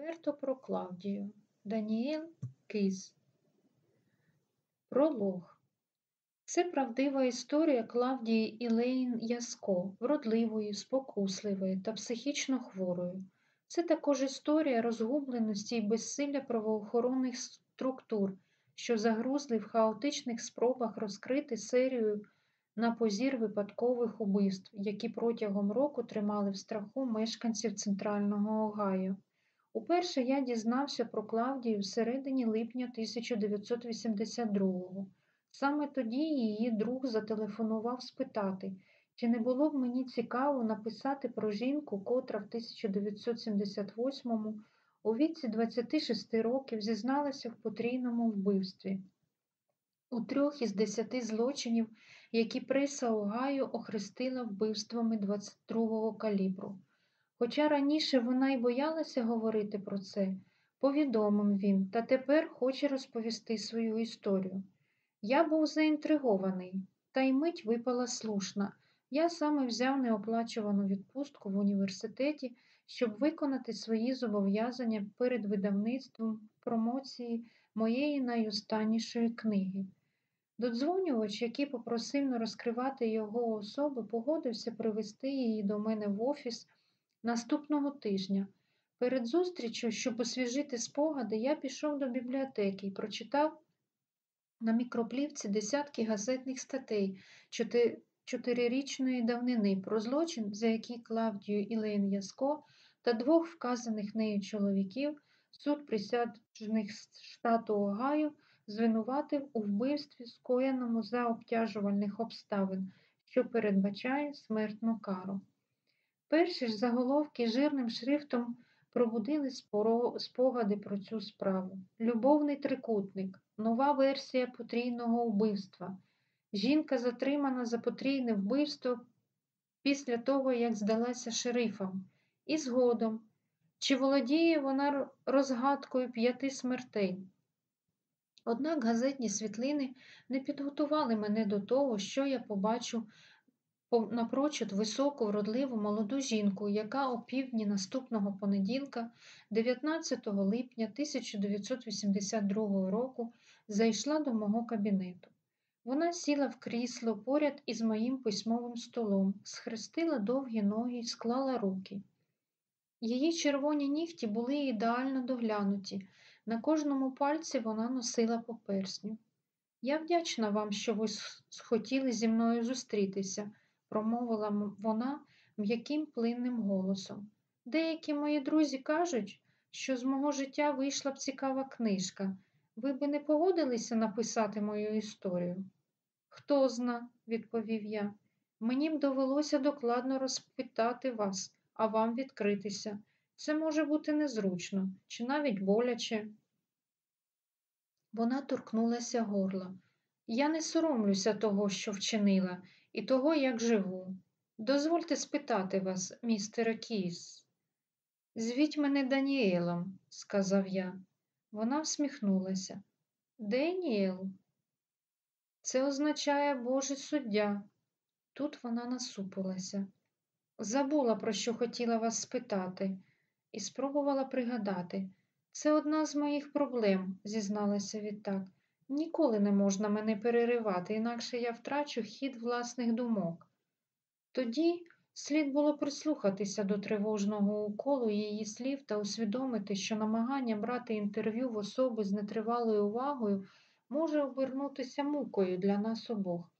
Відверто про Клавдію. Даніел Кис. Пролог. Це правдива історія Клавдії Ілейн Яско, вродливої, спокусливої та психічно хворої. Це також історія розгубленості і безсилля правоохоронних структур, що загрузли в хаотичних спробах розкрити серію на позір випадкових убивств, які протягом року тримали в страху мешканців центрального Огайо. Уперше я дізнався про Клавдію всередині липня 1982-го. Саме тоді її друг зателефонував спитати, чи не було б мені цікаво написати про жінку, котра в 1978-му у віці 26 років зізналася в потрійному вбивстві. У трьох із десяти злочинів, які преса Огайо охрестила вбивствами 22-го калібру. Хоча раніше вона й боялася говорити про це, повідомив він, та тепер хоче розповісти свою історію. Я був заінтригований, та й мить випала слушна. Я саме взяв неоплачувану відпустку в університеті, щоб виконати свої зобов'язання перед видавництвом промоції моєї найостаннішої книги. Додзвонювач, який попросив не розкривати його особи, погодився привезти її до мене в офіс наступного тижня. Перед зустрічю, щоб освіжити спогади, я пішов до бібліотеки і прочитав на мікроплівці десятки газетних статей чотирирічної давнини про злочин, за який Клавдію Ілейн Яско та двох вказаних нею чоловіків суд присяджених штату Огайо звинуватив у вбивстві, скоєному за обтяжувальних обставин, що передбачає смертну кару. Перші ж заголовки жирним шрифтом пробудили спогади про цю справу. Любовний трикутник, нова версія потрійного вбивства. Жінка затримана за потрійне вбивство після того, як здалася шерифам. І згодом, чи володіє вона розгадкою п'яти смертей. Однак газетні світлини не підготували мене до того, що я побачу напрочуд високу, вродливу молоду жінку, яка о півдні наступного понеділка, 19 липня 1982 року, зайшла до мого кабінету. Вона сіла в крісло поряд із моїм письмовим столом, схрестила довгі ноги і склала руки. Її червоні нігті були ідеально доглянуті, на кожному пальці вона носила по персню. Я вдячна вам, що ви схотіли зі мною зустрітися, промовила вона м'яким плинним голосом. Деякі мої друзі кажуть, що з мого життя вийшла б цікава книжка. Ви би не погодилися написати мою історію? Хто зна, відповів я. Мені б довелося докладно розпитати вас, а вам відкритися. Це може бути незручно чи навіть боляче. Вона торкнулася горла. Я не соромлюся того, що вчинила, і того, як живу. Дозвольте спитати вас, містере Кіс. Звіть мене Даніелом, сказав я. Вона всміхнулася. Деніел. Це означає Божий суддя. Тут вона насупилася. Забула, про що хотіла вас спитати, і спробувала пригадати. Це одна з моїх проблем, зізналася відтак. Ніколи не можна мене переривати, інакше я втрачу хід власних думок. Тоді слід було прислухатися до тривожного уколу її слів та усвідомити, що намагання брати інтерв'ю в особи з нетривалою увагою може обернутися мукою для нас обох.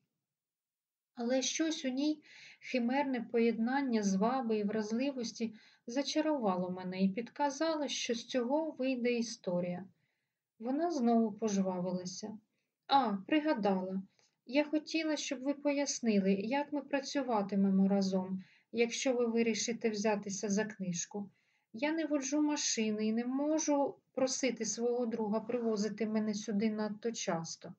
Але щось у ній химерне поєднання зваби і вразливості зачарувало мене і підказало, що з цього вийде історія. Вона знову пожвавилася. А, пригадала, я хотіла, щоб ви пояснили, як ми працюватимемо разом, якщо ви вирішите взятися за книжку. Я не воджу машини і не можу просити свого друга привозити мене сюди надто часто.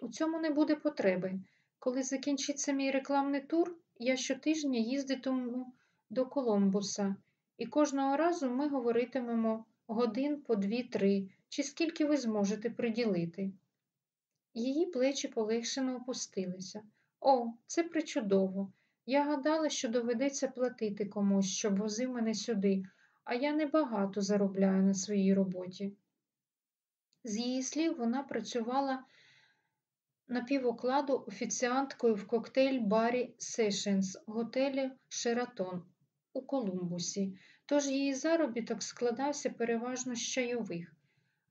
У цьому не буде потреби. Коли закінчиться мій рекламний тур, я щотижня їздитиму до Коломбуса, і кожного разу ми говоритимемо годин по дві-три, чи скільки ви зможете приділити. Її плечі полегшено опустилися. О, це причудово. Я гадала, що доведеться платити комусь, щоб возив мене сюди, а я небагато заробляю на своїй роботі. З її слів, вона працювала на півокладу офіціанткою в коктейль-барі Sessions готелі Шератон у Колумбусі, тож її заробіток складався переважно з чайових.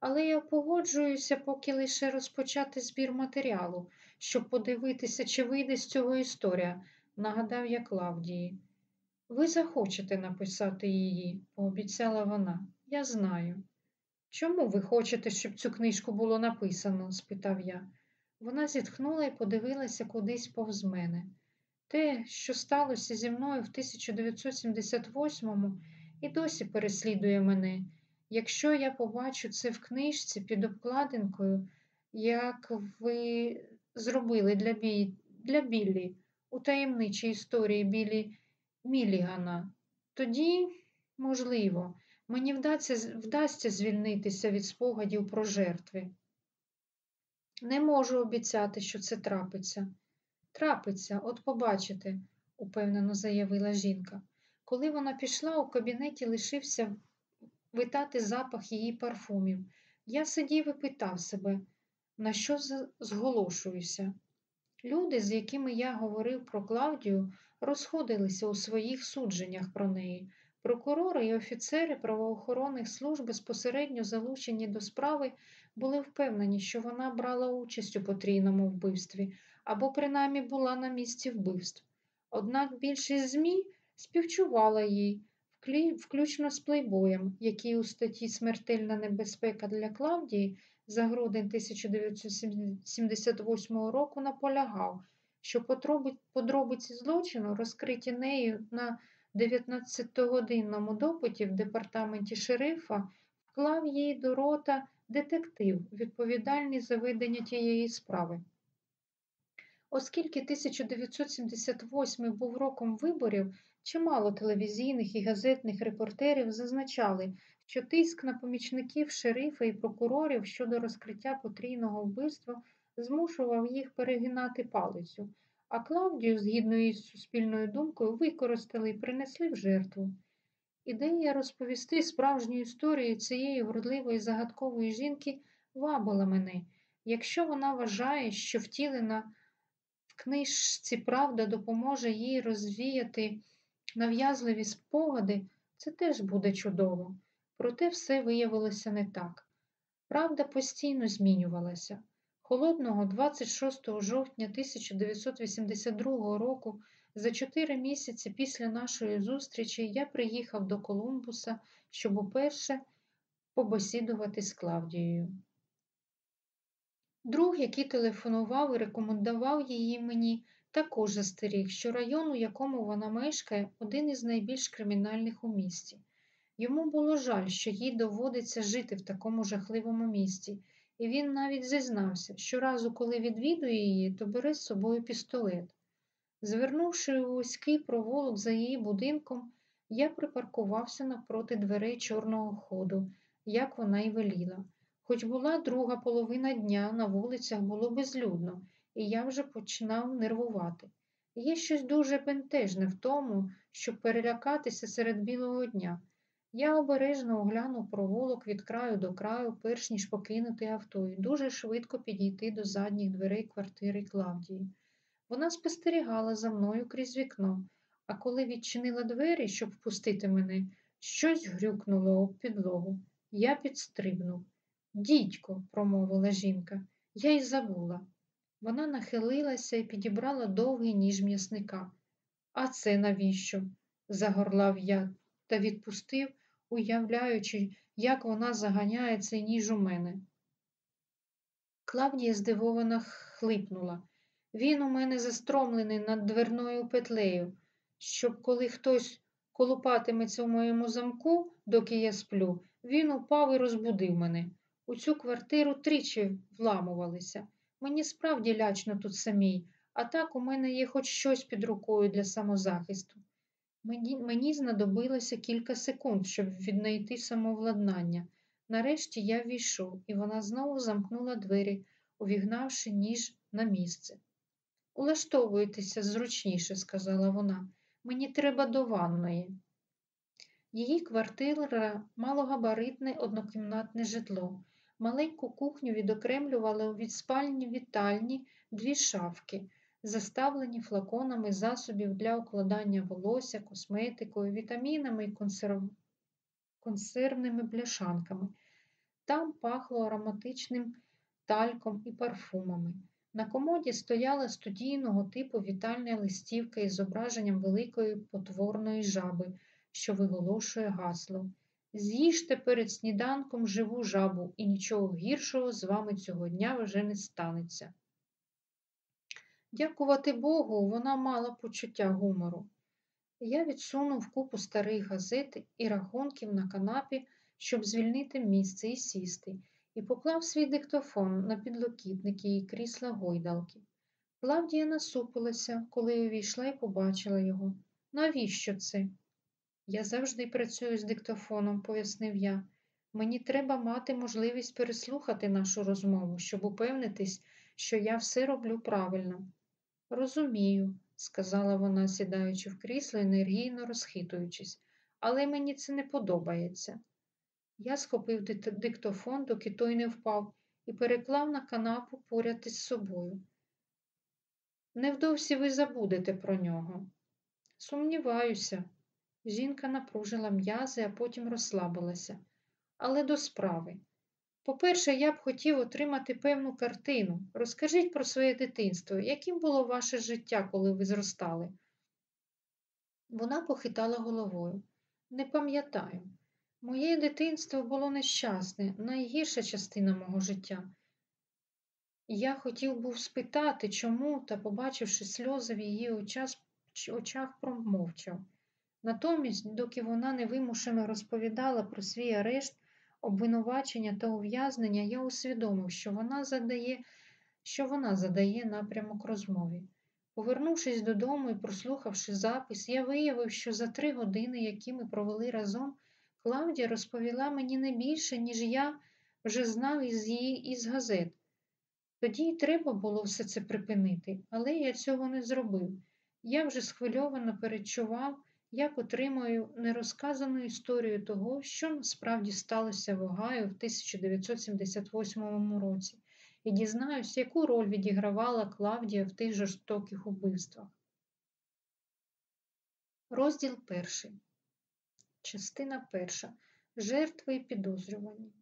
Але я погоджуюся, поки лише розпочати збір матеріалу, щоб подивитися, чи вийде з цього історія, нагадав я Клавдії. Ви захочете написати її, пообіцяла вона. Я знаю. Чому ви хочете, щоб цю книжку було написано? спитав я. Вона зітхнула і подивилася кудись повз мене. Те, що сталося зі мною в 1978-му, і досі переслідує мене. Якщо я побачу це в книжці під обкладинкою, як ви зробили для, бі... для Біллі у таємничій історії Біллі Мілігана, тоді, можливо, мені вдасться, вдасться звільнитися від спогадів про жертви. Не можу обіцяти, що це трапиться. Трапиться, от побачите, упевнено заявила жінка. Коли вона пішла, у кабінеті лишився витати запах її парфумів. Я сидів і питав себе, на що зголошуюся. Люди, з якими я говорив про Клавдію, розходилися у своїх судженнях про неї. Прокурори і офіцери правоохоронних служб безпосередньо залучені до справи були впевнені, що вона брала участь у потрійному вбивстві або принаймні була на місці вбивств. Однак більшість ЗМІ співчувала їй, включно з плейбоєм, який у статті Смертельна небезпека для Клавдії за грудень 1978 року наполягав, що подробиці злочину, розкриті нею на 19-годинному допиті в департаменті шерифа, вклав їй до рота детектив, відповідальний за ведення тієї справи. Оскільки 1978 був роком виборів, чимало телевізійних і газетних репортерів зазначали, що тиск на помічників шерифа і прокурорів щодо розкриття потрійного вбивства змушував їх перегинати палицю, а Клавдію, згідно із суспільною думкою, використали і принесли в жертву. Ідея розповісти справжню історію цієї вродливої загадкової жінки вабила мене, якщо вона вважає, що втілена в книжці правда допоможе їй розвіяти нав'язливі спогади, це теж буде чудово. Проте все виявилося не так. Правда постійно змінювалася. Холодного 26 жовтня 1982 року, за чотири місяці після нашої зустрічі, я приїхав до Колумбуса, щоб уперше побесідувати з Клавдією. Друг, який телефонував і рекомендував її мені, також застеріг, що район, у якому вона мешкає, один із найбільш кримінальних у місті. Йому було жаль, що їй доводиться жити в такому жахливому місті, і він навіть зізнався, що разу, коли відвідує її, то бере з собою пістолет. Звернувши у вузький провулок за її будинком, я припаркувався навпроти дверей чорного ходу, як вона й веліла. Хоч була друга половина дня, на вулицях було безлюдно, і я вже починав нервувати. Є щось дуже бентежне в тому, щоб перелякатися серед білого дня. Я обережно оглянув провулок від краю до краю, перш ніж покинути авто, і дуже швидко підійти до задніх дверей квартири Клавдії. Вона спостерігала за мною крізь вікно, а коли відчинила двері, щоб впустити мене, щось грюкнуло об підлогу. Я підстрибнув. Дідько, промовила жінка, я й забула. Вона нахилилася і підібрала довгий ніж м'ясника. А це навіщо? загорлав я та відпустив, уявляючи, як вона заганяє цей ніж у мене. Клавдія здивовано хлипнула. Він у мене застромлений над дверною петлею, щоб коли хтось колупатиметься в моєму замку, доки я сплю, він упав і розбудив мене. У цю квартиру тричі вламувалися. Мені справді лячно тут самій, а так у мене є хоч щось під рукою для самозахисту. Мені, мені знадобилося кілька секунд, щоб віднайти самовладнання. Нарешті я війшов, і вона знову замкнула двері, увігнавши ніж на місце. Улаштовуйтеся зручніше, сказала вона. Мені треба до ванної. Її квартира малогабаритне однокімнатне житло. Маленьку кухню відокремлювали від спальні вітальні дві шафки, заставлені флаконами засобів для укладання волосся, косметикою, вітамінами і консерв... консервними бляшанками. Там пахло ароматичним тальком і парфумами. На комоді стояла студійного типу вітальна листівка із зображенням великої потворної жаби, що виголошує гасло. З'їжте перед сніданком живу жабу, і нічого гіршого з вами цього дня вже не станеться. Дякувати Богу, вона мала почуття гумору. Я відсунув купу старих газет і рахунків на канапі, щоб звільнити місце і сісти, і поклав свій диктофон на підлокітники і крісла гойдалки. Клавдія насупилася, коли увійшла і побачила його. Навіщо це? Я завжди працюю з диктофоном, пояснив я. Мені треба мати можливість переслухати нашу розмову, щоб упевнитись, що я все роблю правильно. Розумію, сказала вона, сідаючи в крісло, енергійно розхитуючись, але мені це не подобається. Я схопив диктофон, доки той не впав, і переклав на канапу поряд із собою. Невдовзі ви забудете про нього. Сумніваюся. Жінка напружила м'язи, а потім розслабилася. Але до справи. По-перше, я б хотів отримати певну картину. Розкажіть про своє дитинство, яким було ваше життя, коли ви зростали? Вона похитала головою. Не пам'ятаю. Моє дитинство було нещасне, найгірша частина мого життя. Я хотів був спитати, чому, та, побачивши сльози в її очах, промовчав. Натомість, доки вона невимушено розповідала про свій арешт, обвинувачення та ув'язнення, я усвідомив, що вона задає, що вона задає напрямок розмові. Повернувшись додому і прослухавши запис, я виявив, що за три години, які ми провели разом, Клавдія розповіла мені не більше, ніж я вже знав із її із газет. Тоді й треба було все це припинити, але я цього не зробив. Я вже схвильовано перечував, як отримаю нерозказану історію того, що насправді сталося в Огайо в 1978 році, і дізнаюсь, яку роль відігравала Клавдія в тих жорстоких убивствах. Розділ перший. Частина перша. Жертви і підозрювані.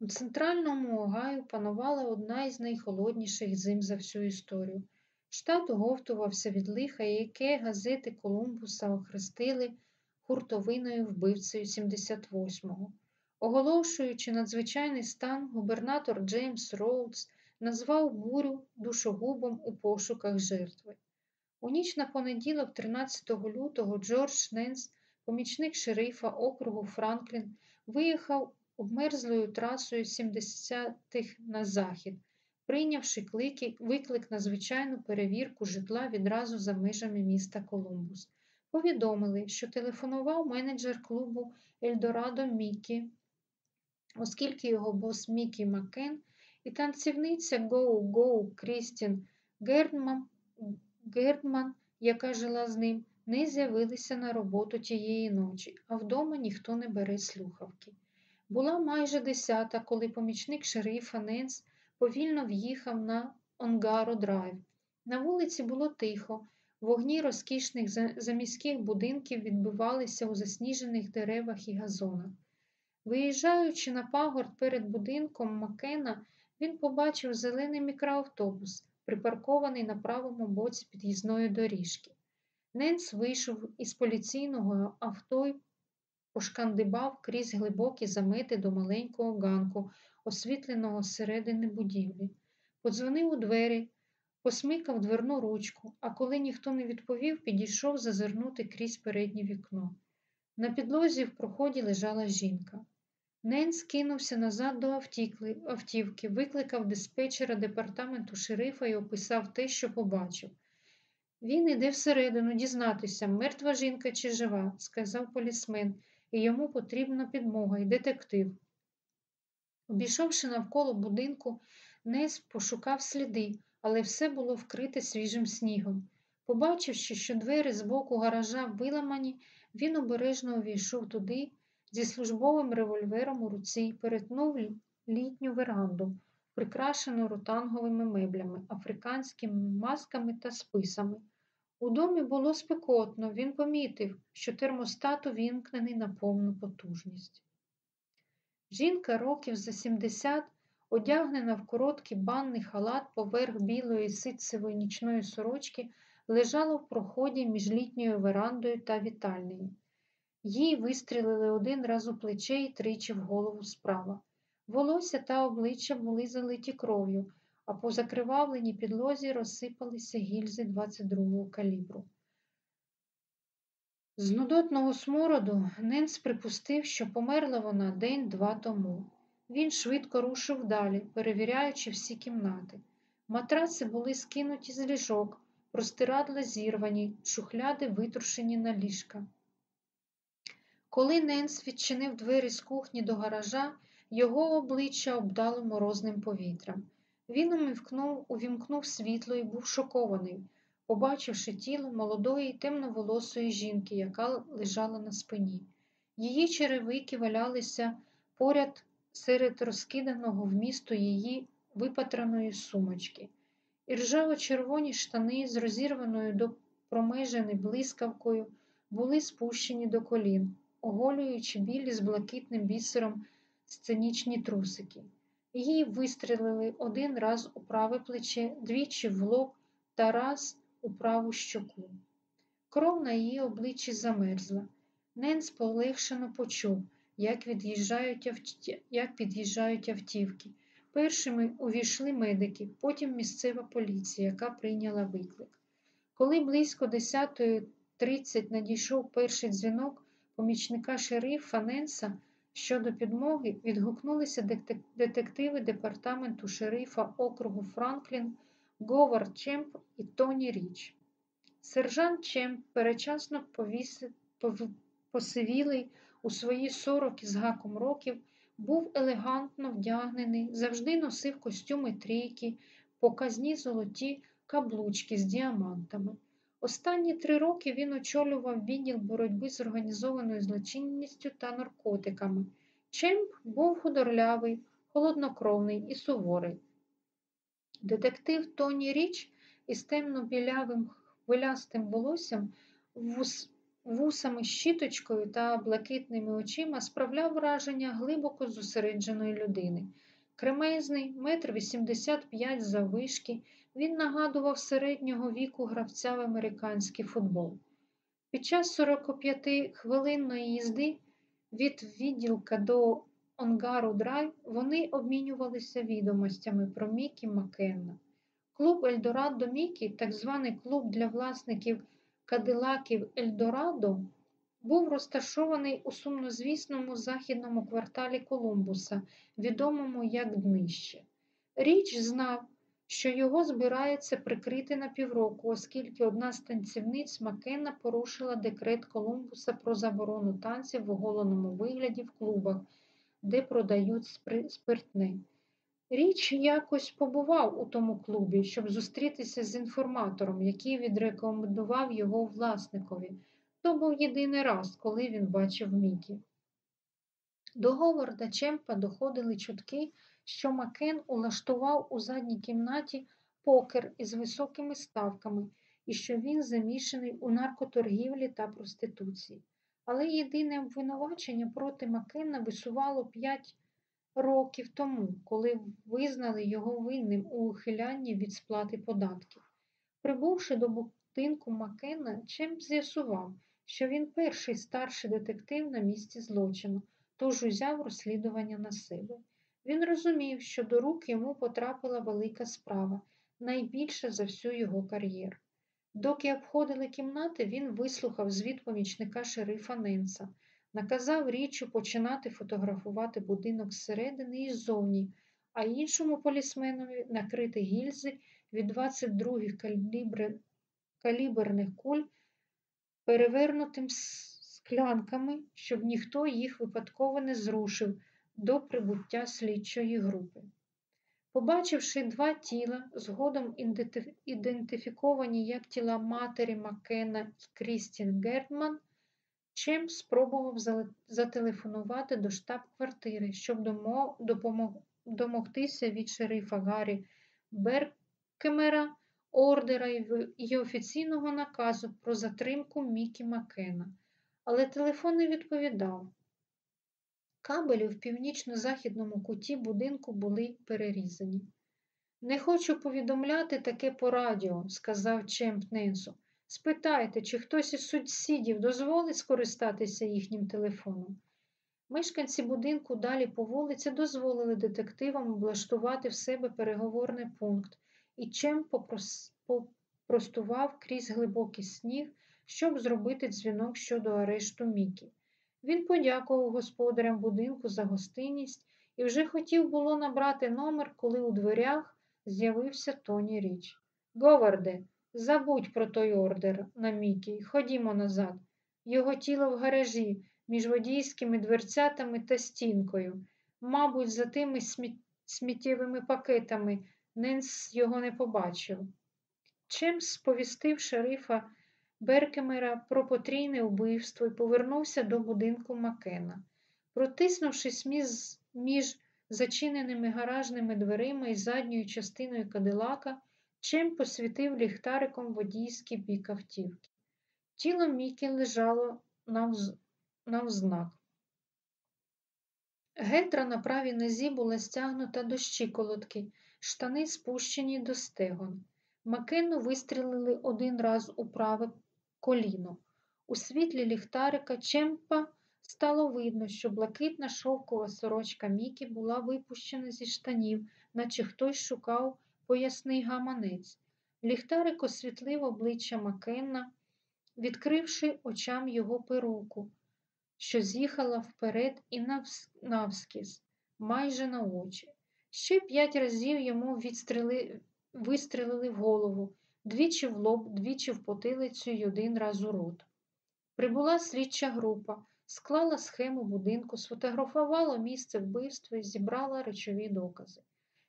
У центральному Огайо панувала одна із найхолодніших зим за всю історію. Штат оговтувався від лиха, яке газети Колумбуса охрестили хуртовиною вбивцею 78-го. Оголошуючи надзвичайний стан, губернатор Джеймс Роудс назвав бурю душогубом у пошуках жертви. У ніч на понеділок, 13 лютого, Джордж Ненс, помічник шерифа округу Франклін, виїхав обмерзлою трасою 70-х на захід, прийнявши клики, виклик на звичайну перевірку житла відразу за межами міста Колумбус. Повідомили, що телефонував менеджер клубу Ельдорадо Мікі, оскільки його бос Мікі Макен і танцівниця Гоу Гоу Крістін Гердман, Гердман, яка жила з ним, не з'явилися на роботу тієї ночі, а вдома ніхто не бере слухавки. Була майже десята, коли помічник шерифа Ненс повільно в'їхав на Онгаро Драйв. На вулиці було тихо, вогні розкішних заміських будинків відбивалися у засніжених деревах і газонах. Виїжджаючи на пагорб перед будинком Макена, він побачив зелений мікроавтобус, припаркований на правому боці під'їзної доріжки. Ненс вийшов із поліційного авто й пошкандибав крізь глибокі замети до маленького ганку, освітленого зсередини будівлі, подзвонив у двері, посмикав дверну ручку, а коли ніхто не відповів, підійшов зазирнути крізь переднє вікно. На підлозі в проході лежала жінка. Ненс кинувся назад до автівки, викликав диспетчера департаменту шерифа і описав те, що побачив. Він іде всередину дізнатися, мертва жінка чи жива, сказав полісмен, і йому потрібна підмога і детектив. Обійшовши навколо будинку, Нес пошукав сліди, але все було вкрите свіжим снігом. Побачивши, що двері з боку гаража виламані, Він обережно увійшов туди зі службовим револьвером у руці і перетнув літню веранду, прикрашену ротанговими меблями, африканськими масками та списами. У домі було спекотно, він помітив, що термостат увімкнений на повну потужність. Жінка років за 70, одягнена в короткий банний халат поверх білої ситцевої нічної сорочки, лежала в проході між літньою верандою та вітальнею. Їй вистрілили один раз у плече і тричі в голову справа. Волосся та обличчя були залиті кров'ю, а по закривавленій підлозі розсипалися гільзи 22-го калібру. З нудотного смороду Ненс припустив, що померла вона день-два тому. Він швидко рушив далі, перевіряючи всі кімнати. Матраци були скинуті з ліжок, простирадла зірвані, шухляди витрушені на ліжка. Коли Ненс відчинив двері з кухні до гаража, його обличчя обдало морозним повітрям. Він умівкнув, увімкнув світло і був шокований, побачивши тіло молодої темноволосої жінки, яка лежала на спині. Її черевики валялися поряд серед розкиданого в місто її випатраної сумочки. І ржаво-червоні штани з розірваною до промежини блискавкою були спущені до колін, оголюючи білі з блакитним бісером сценічні трусики. Її вистрелили один раз у праве плече, двічі в лоб та раз у праву щоку. Кров на її обличчі замерзла. Ненс полегшено почув, як від'їжджають авті... як під'їжджають автівки. Першими увійшли медики, потім місцева поліція, яка прийняла виклик. Коли близько 10.30 надійшов перший дзвінок помічника шерифа Ненса, Щодо підмоги відгукнулися детективи департаменту шерифа округу Франклін, Говард Чемп і Тоні Річ. Сержант Чемп, перечасно посивілий у свої сорок із гаком років, був елегантно вдягнений, завжди носив костюми трійки, показні золоті каблучки з діамантами. Останні три роки він очолював відділ боротьби з організованою злочинністю та наркотиками. Чемп був худорлявий, холоднокровний і суворий. Детектив Тоні Річ із темно-білявим хвилястим волоссям, вус, вусами щіточкою та блакитними очима справляв враження глибоко зосередженої людини. Кремезний, метр вісімдесят п'ять заввишки, він нагадував середнього віку гравця в американський футбол. Під час 45-хвилинної їзди від відділка до Онгару Драйв вони обмінювалися відомостями про Мікі Маккенна. Клуб Ельдорадо Мікі, так званий клуб для власників кадилаків Ельдорадо, був розташований у сумнозвісному західному кварталі Колумбуса, відомому як Днище. Річ знав, що його збирається прикрити на півроку, оскільки одна з танцівниць Макена порушила декрет Колумбуса про заборону танців в оголеному вигляді в клубах, де продають спиртне. Річ якось побував у тому клубі, щоб зустрітися з інформатором, який відрекомендував його власникові. То був єдиний раз, коли він бачив Мікі. До Говарда Чемпа доходили чутки, що Макен улаштував у задній кімнаті покер із високими ставками і що він замішаний у наркоторгівлі та проституції. Але єдине обвинувачення проти Макена висувало п'ять років тому, коли визнали його винним у ухилянні від сплати податків. Прибувши до будинку Макена, Чемп з'ясував, що він перший старший детектив на місці злочину, тож узяв розслідування на себе. Він розумів, що до рук йому потрапила велика справа, найбільша за всю його кар'єру. Доки обходили кімнати, він вислухав звіт помічника шерифа Ненса, наказав річчю починати фотографувати будинок зсередини і ззовні, а іншому полісменові накрити гільзи від 22-х калібр... каліберних куль перевернутим склянками, щоб ніхто їх випадково не зрушив до прибуття слідчої групи. Побачивши два тіла, згодом ідентифіковані як тіла матері Маккена і Крістін Гертман, Чим спробував зателефонувати до штаб-квартири, щоб домогтися від шерифа Гаррі Беркемера ордера і офіційного наказу про затримку Мікі Макена, але телефон не відповідав. Кабелі в північно-західному куті будинку були перерізані. Не хочу повідомляти таке по радіо, сказав Чемп Ненсу. Спитайте, чи хтось із сусідів дозволить скористатися їхнім телефоном. Мешканці будинку далі по вулиці дозволили детективам облаштувати в себе переговорний пункт, і Чем попростував крізь глибокий сніг, щоб зробити дзвінок щодо арешту Мікі. Він подякував господарям будинку за гостинність і вже хотів було набрати номер, коли у дверях з'явився Тоні Річ. Говарде, забудь про той ордер на Мікі, ходімо назад. Його тіло в гаражі між водійськими дверцятами та стінкою. Мабуть, за тими сміт... сміттєвими пакетами Ненс його не побачив. Чим сповістив шерифа Беркемера про потрійне вбивство і повернувся до будинку Макена. Протиснувшись між, зачиненими гаражними дверима і задньою частиною кадилака, Чим посвітив ліхтариком водійський бік автівки. Тіло Мікі лежало навз... навзнак. Гетра на правій нозі була стягнута до щиколотки, штани спущені до стегон. Макену вистрілили один раз у праве коліно. У світлі ліхтарика Чемпа стало видно, що блакитна шовкова сорочка Мікі була випущена зі штанів, наче хтось шукав поясний гаманець. Ліхтарик освітлив обличчя Макенна, відкривши очам його перуку, що з'їхала вперед і навскіз, майже на очі. Ще п'ять разів йому відстріли... вистрілили в голову, двічі в лоб, двічі в потилицю й один раз у рот. Прибула слідча група, склала схему будинку, сфотографувала місце вбивства і зібрала речові докази.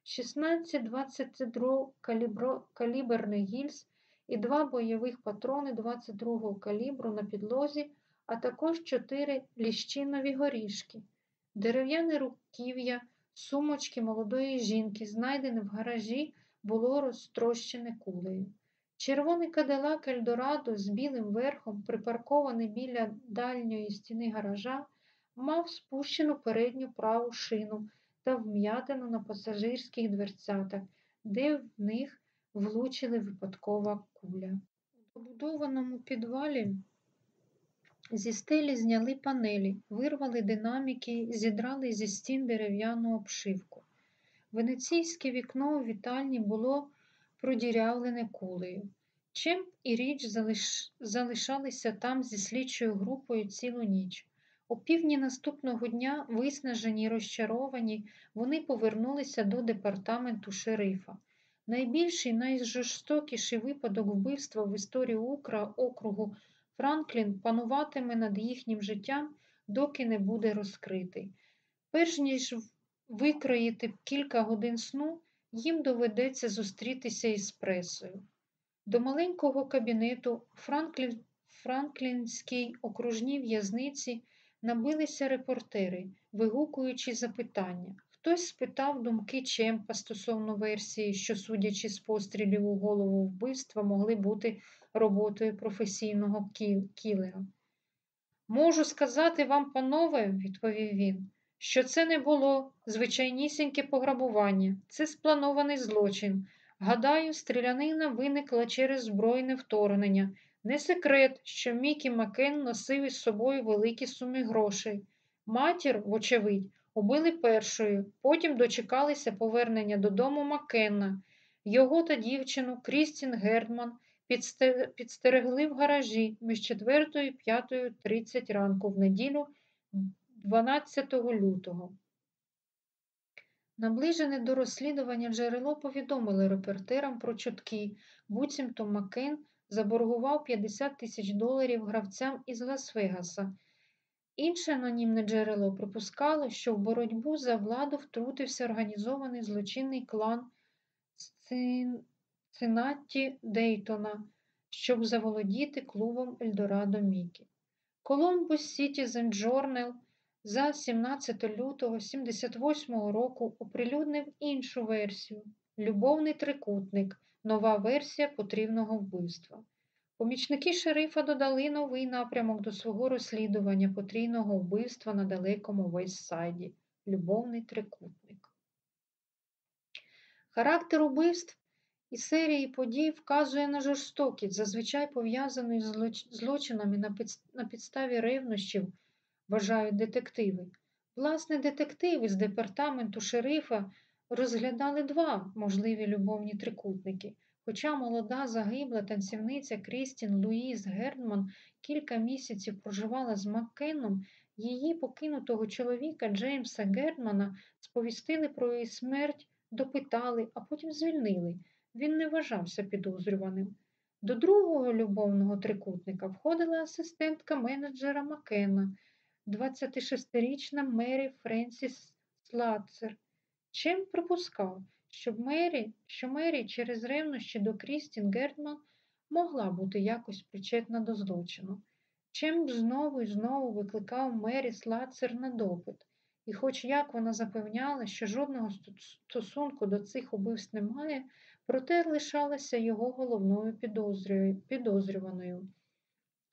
16-22 каліберний гільз і два бойових патрони 22-го калібру на підлозі, а також чотири ліщинові горішки, дерев'яне руків'я, сумочки молодої жінки, знайдене в гаражі, було розтрощене кулею. Червоний кадилак Ельдорадо з білим верхом, припаркований біля дальньої стіни гаража, мав спущену передню праву шину та вм'ятину на пасажирських дверцятах, де в них влучили випадкова куля. У побудованому підвалі зі стелі зняли панелі, вирвали динаміки, зідрали зі стін дерев'яну обшивку. Венеційське вікно у вітальні було продірявлене кулею. Чемп і річ залиш... залишалися там зі слідчою групою цілу ніч. О півдні наступного дня, виснажені й розчаровані, вони повернулися до департаменту шерифа. Найбільший, найжорстокіший випадок вбивства в історії Укра округу Франклін пануватиме над їхнім життям, доки не буде розкритий. Перш ніж викроїти кілька годин сну, їм доведеться зустрітися із пресою. До маленького кабінету Франклін, Франклінській окружній в'язниці набилися репортери, вигукуючи запитання. Хтось спитав думки Чемпа стосовно версії, що, судячи з пострілів у голову вбивства, могли бути роботою професійного кілера. Можу сказати вам, панове, відповів він, що це не було звичайнісіньке пограбування, це спланований злочин. Гадаю, стрілянина виникла через збройне вторгнення. Не секрет, що Мікі Макен носив із собою великі суми грошей. Матір, вочевидь, убили першою, потім дочекалися повернення додому Маккенна. Його та дівчину Крістін Гердман підстерегли в гаражі між 4 і 5.30 ранку в неділю 12 лютого. Наближене до розслідування джерело повідомили репортерам про чутки, буцімто Маккен заборгував 50 тисяч доларів гравцям із Лас-Вегаса. Інше анонімне джерело припускало, що в боротьбу за владу втрутився організований злочинний клан Цинатті Дейтона, щоб заволодіти клубом Ельдорадо Мікі. Columbus Citizen Journal за 17 лютого 78 року оприлюднив іншу версію Любовний трикутник, нова версія потрібного вбивства. Помічники шерифа додали новий напрямок до свого розслідування потрійного вбивства на далекому Вестсайді Любовний трикутник. Характер убивств і серії подій вказує на жорстокість, зазвичай пов'язану з злочинами на підставі ревнощів, вважають детективи. Власне, детективи з департаменту шерифа розглядали два можливі любовні трикутники. Хоча молода загибла танцівниця Крістін Луїз Гердман кілька місяців проживала з Маккеном, її покинутого чоловіка Джеймса Гердмана сповістили про її смерть, допитали, а потім звільнили. Він не вважався підозрюваним. До другого любовного трикутника входила асистентка менеджера Маккена, 26-річна Мері Френсіс Слацер. Чим припускав, щоб Мері, що Мері через ревнощі до Крістін Гердман могла бути якось причетна до злочину. Чим знову і знову викликав Мері Слацер на допит, і хоч як вона запевняла, що жодного стосунку до цих убивств немає, проте лишалася його головною підозрюваною,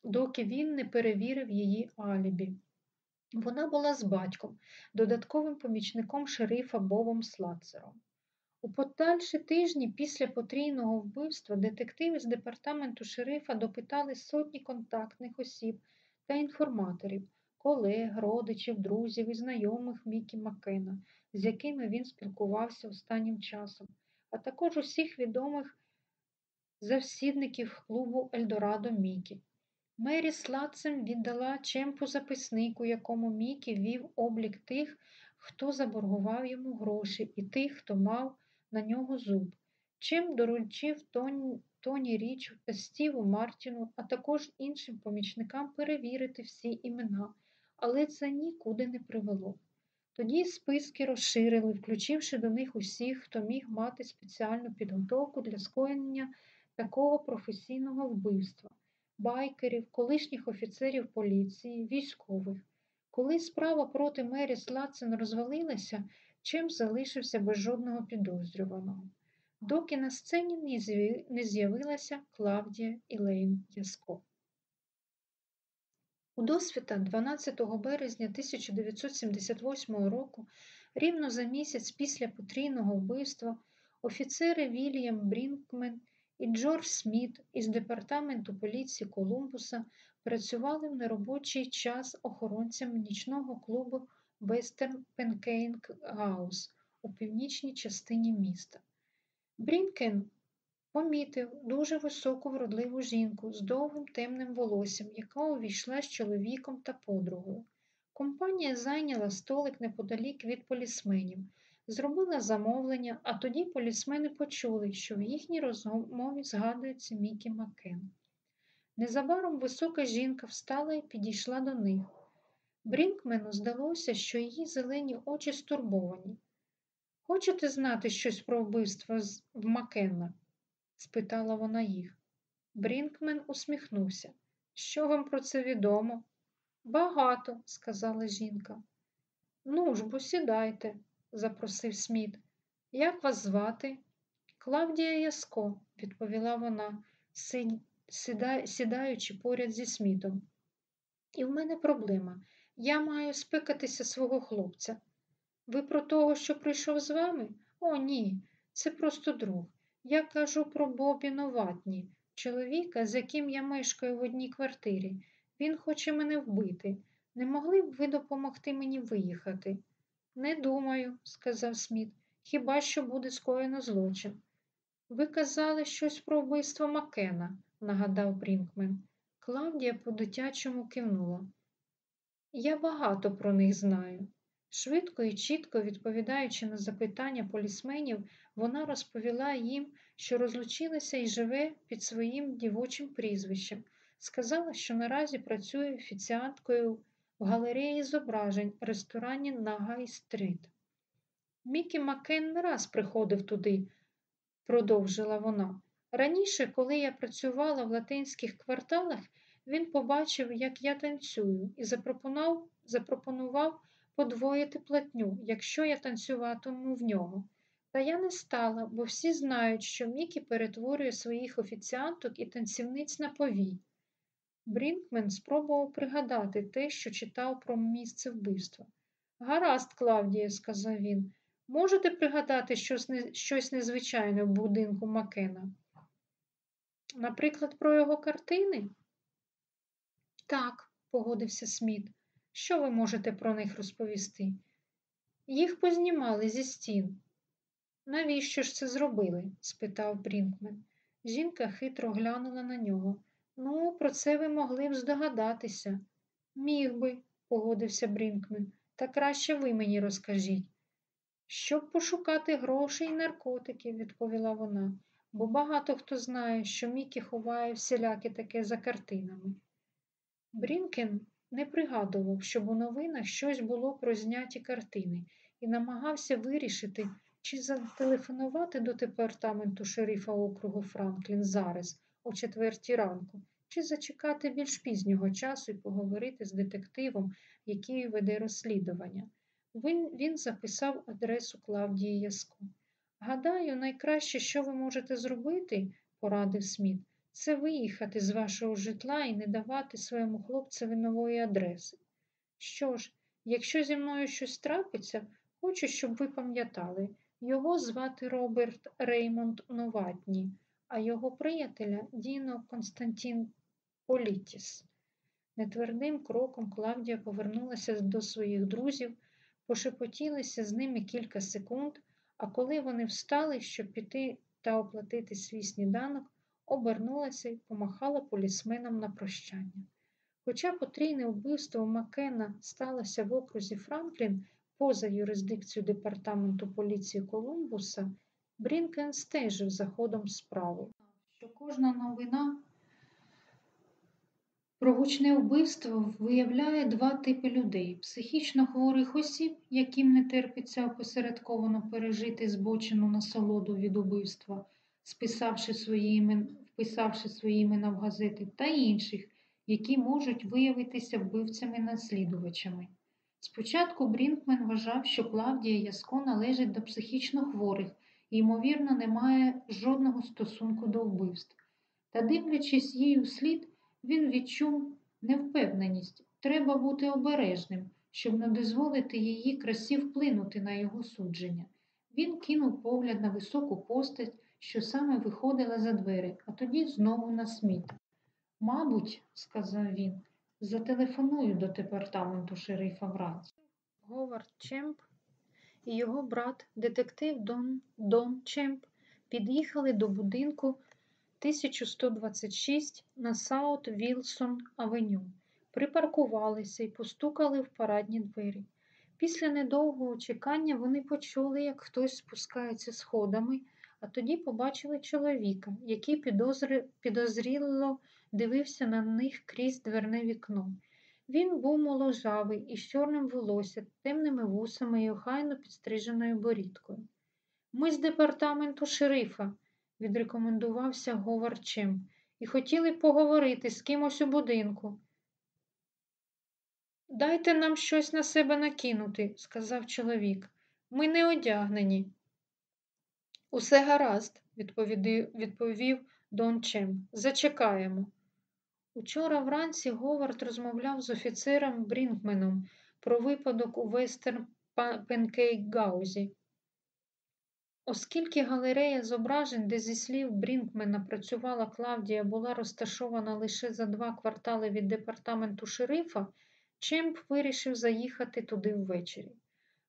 доки він не перевірив її алібі. Вона була з батьком, додатковим помічником шерифа Бовом Слацером. У подальші тижні після потрійного вбивства детективи з департаменту шерифа допитали сотні контактних осіб та інформаторів, колег, родичів, друзів і знайомих Мікі Маккена, з якими він спілкувався останнім часом, а також усіх відомих завсідників клубу Ельдорадо Мікі. Мері Сладцем віддала чемпу записник, у якому Мікі вів облік тих, хто заборгував йому гроші, і тих, хто мав на нього зуб. Чим доручив Тоні, Тоні Річу та Стіву Мартіну, а також іншим помічникам перевірити всі імена, але це нікуди не привело. Тоді списки розширили, включивши до них усіх, хто міг мати спеціальну підготовку для скоєння такого професійного вбивства байкерів, колишніх офіцерів поліції, військових. Коли справа проти Мері Слацен розвалилася, чим залишився без жодного підозрюваного, доки на сцені не з'явилася Клавдія Ілейн Яско. Удосвіта 12 березня 1978 року, рівно за місяць після потрійного вбивства, офіцери Вільям Брінкмен і Джордж Сміт із департаменту поліції Колумбуса працювали в неробочий час охоронцями нічного клубу Вестерн Пенкейк Гаус у північній частині міста. Брінкмен помітив дуже високу вродливу жінку з довгим темним волоссям, яка увійшла з чоловіком та подругою. Компанія зайняла столик неподалік від полісменів, зробила замовлення, а тоді полісмени почули, що в їхній розмові згадується Мікі Макен. Незабаром висока жінка встала і підійшла до них. Брінкмену здалося, що її зелені очі стурбовані. Хочете знати щось про вбивство в Макенна? спитала вона їх. Брінкмен усміхнувся. Що вам про це відомо? Багато, сказала жінка. Ну ж бо сідайте, запросив Сміт. Як вас звати? Клавдія Яско, відповіла вона, сідаючи поряд зі Смітом. І в мене проблема. Я маю спикатися свого хлопця. Ви про того, що прийшов з вами? О, ні, це просто друг. Я кажу про Бобі Новатні, чоловіка, з яким я мешкаю в одній квартирі. Він хоче мене вбити. Не могли б ви допомогти мені виїхати? Не думаю, сказав Сміт, хіба що буде скоєно злочин. Ви казали щось про вбивство Макена, нагадав Брінкмен. Клавдія по дитячому кивнула. Я багато про них знаю. Швидко і чітко відповідаючи на запитання полісменів, вона розповіла їм, що розлучилася і живе під своїм дівочим прізвищем. Сказала, що наразі працює офіціанткою в галереї зображень ресторані на Гай-стрит. Мікі Макен не раз приходив туди, продовжила вона. Раніше, коли я працювала в латинських кварталах, Він побачив, як я танцюю, і запропонував, запропонував подвоїти платню, якщо я танцюватиму в нього. Та я не стала, бо всі знають, що Мікі перетворює своїх офіціанток і танцівниць на повій. Брінкмен спробував пригадати те, що читав про місце вбивства. Гаразд, Клавдія, сказав він, можете пригадати щось, щось незвичайне в будинку Макена? Наприклад, про його картини? Так, погодився Сміт. Що ви можете про них розповісти? Їх познімали зі стін. Навіщо ж це зробили? спитав Брінкмен. Жінка хитро глянула на нього. Ну, про це ви могли б здогадатися. Міг би, погодився Брінкмен, та краще ви мені розкажіть. Щоб пошукати грошей і наркотиків, відповіла вона, бо багато хто знає, що Мікі ховає всіляке таке за картинами. Брінкен не пригадував, щоб у новинах щось було про зняті картини, і намагався вирішити, чи зателефонувати до департаменту шерифа округу Франклін зараз, о четвертій ранку, чи зачекати більш пізнього часу і поговорити з детективом, який веде розслідування. Він, він записав адресу Клавдії Яско. Гадаю, найкраще, що ви можете зробити, порадив Сміт, це виїхати з вашого житла і не давати своєму хлопцеві нової адреси. Що ж, якщо зі мною щось трапиться, хочу, щоб ви пам'ятали, його звати Роберт Реймонд Новатні, а його приятеля Діно Константін Політіс. Нетвердим кроком Клавдія повернулася до своїх друзів, пошепотілися з ними кілька секунд, а коли вони встали, щоб піти та оплатити свій сніданок, обернулася і помахала полісменам на прощання. Хоча потрійне вбивство Макена сталося в окрузі Франклін поза юрисдикцією департаменту поліції Колумбуса, Брінкен стежив за ходом справи, що кожна новина про гучне вбивство виявляє два типи людей психічно хворих осіб, яким не терпиться опосередковано пережити збочену насолоду від убивства, списавши свої імен, вписавши свої імена в газети, та інших, які можуть виявитися вбивцями-наслідувачами. Спочатку Брінкмен вважав, що Клавдія Яско належить до психічно хворих ймовірно, не має жодного стосунку до вбивств. Та, дивлячись їй у слід, він відчув невпевненість. Треба бути обережним, щоб не дозволити її красі вплинути на його судження. Він кинув погляд на високу постать, що саме виходила за двері, а тоді знову на сміт. Мабуть, сказав він, зателефоную до департаменту шерифа вранці. Говард Чемп і його брат, детектив Дон, Дон Чемп, під'їхали до будинку 1126 на Саут Вілсон Авеню, припаркувалися і постукали в парадні двері. Після недовгого чекання вони почули, як хтось спускається сходами, а тоді побачили чоловіка, який підозри... підозріло дивився на них крізь дверне вікно. Він був моложавий із чорним волоссям, темними вусами і охайно підстриженою борідкою. Ми з департаменту шерифа, відрекомендувався Говарчем, і хотіли поговорити з кимось у будинку. Дайте нам щось на себе накинути, сказав чоловік. Ми не одягнені. Усе гаразд, відповів Дон Чем. Зачекаємо. Учора вранці Говард розмовляв з офіцером Брінкменом про випадок у Вестерн Пенкейк-Гаузі. Оскільки галерея зображень, де зі слів Брінкмена працювала Клавдія, була розташована лише за два квартали від департаменту шерифа, Чемп вирішив заїхати туди ввечері.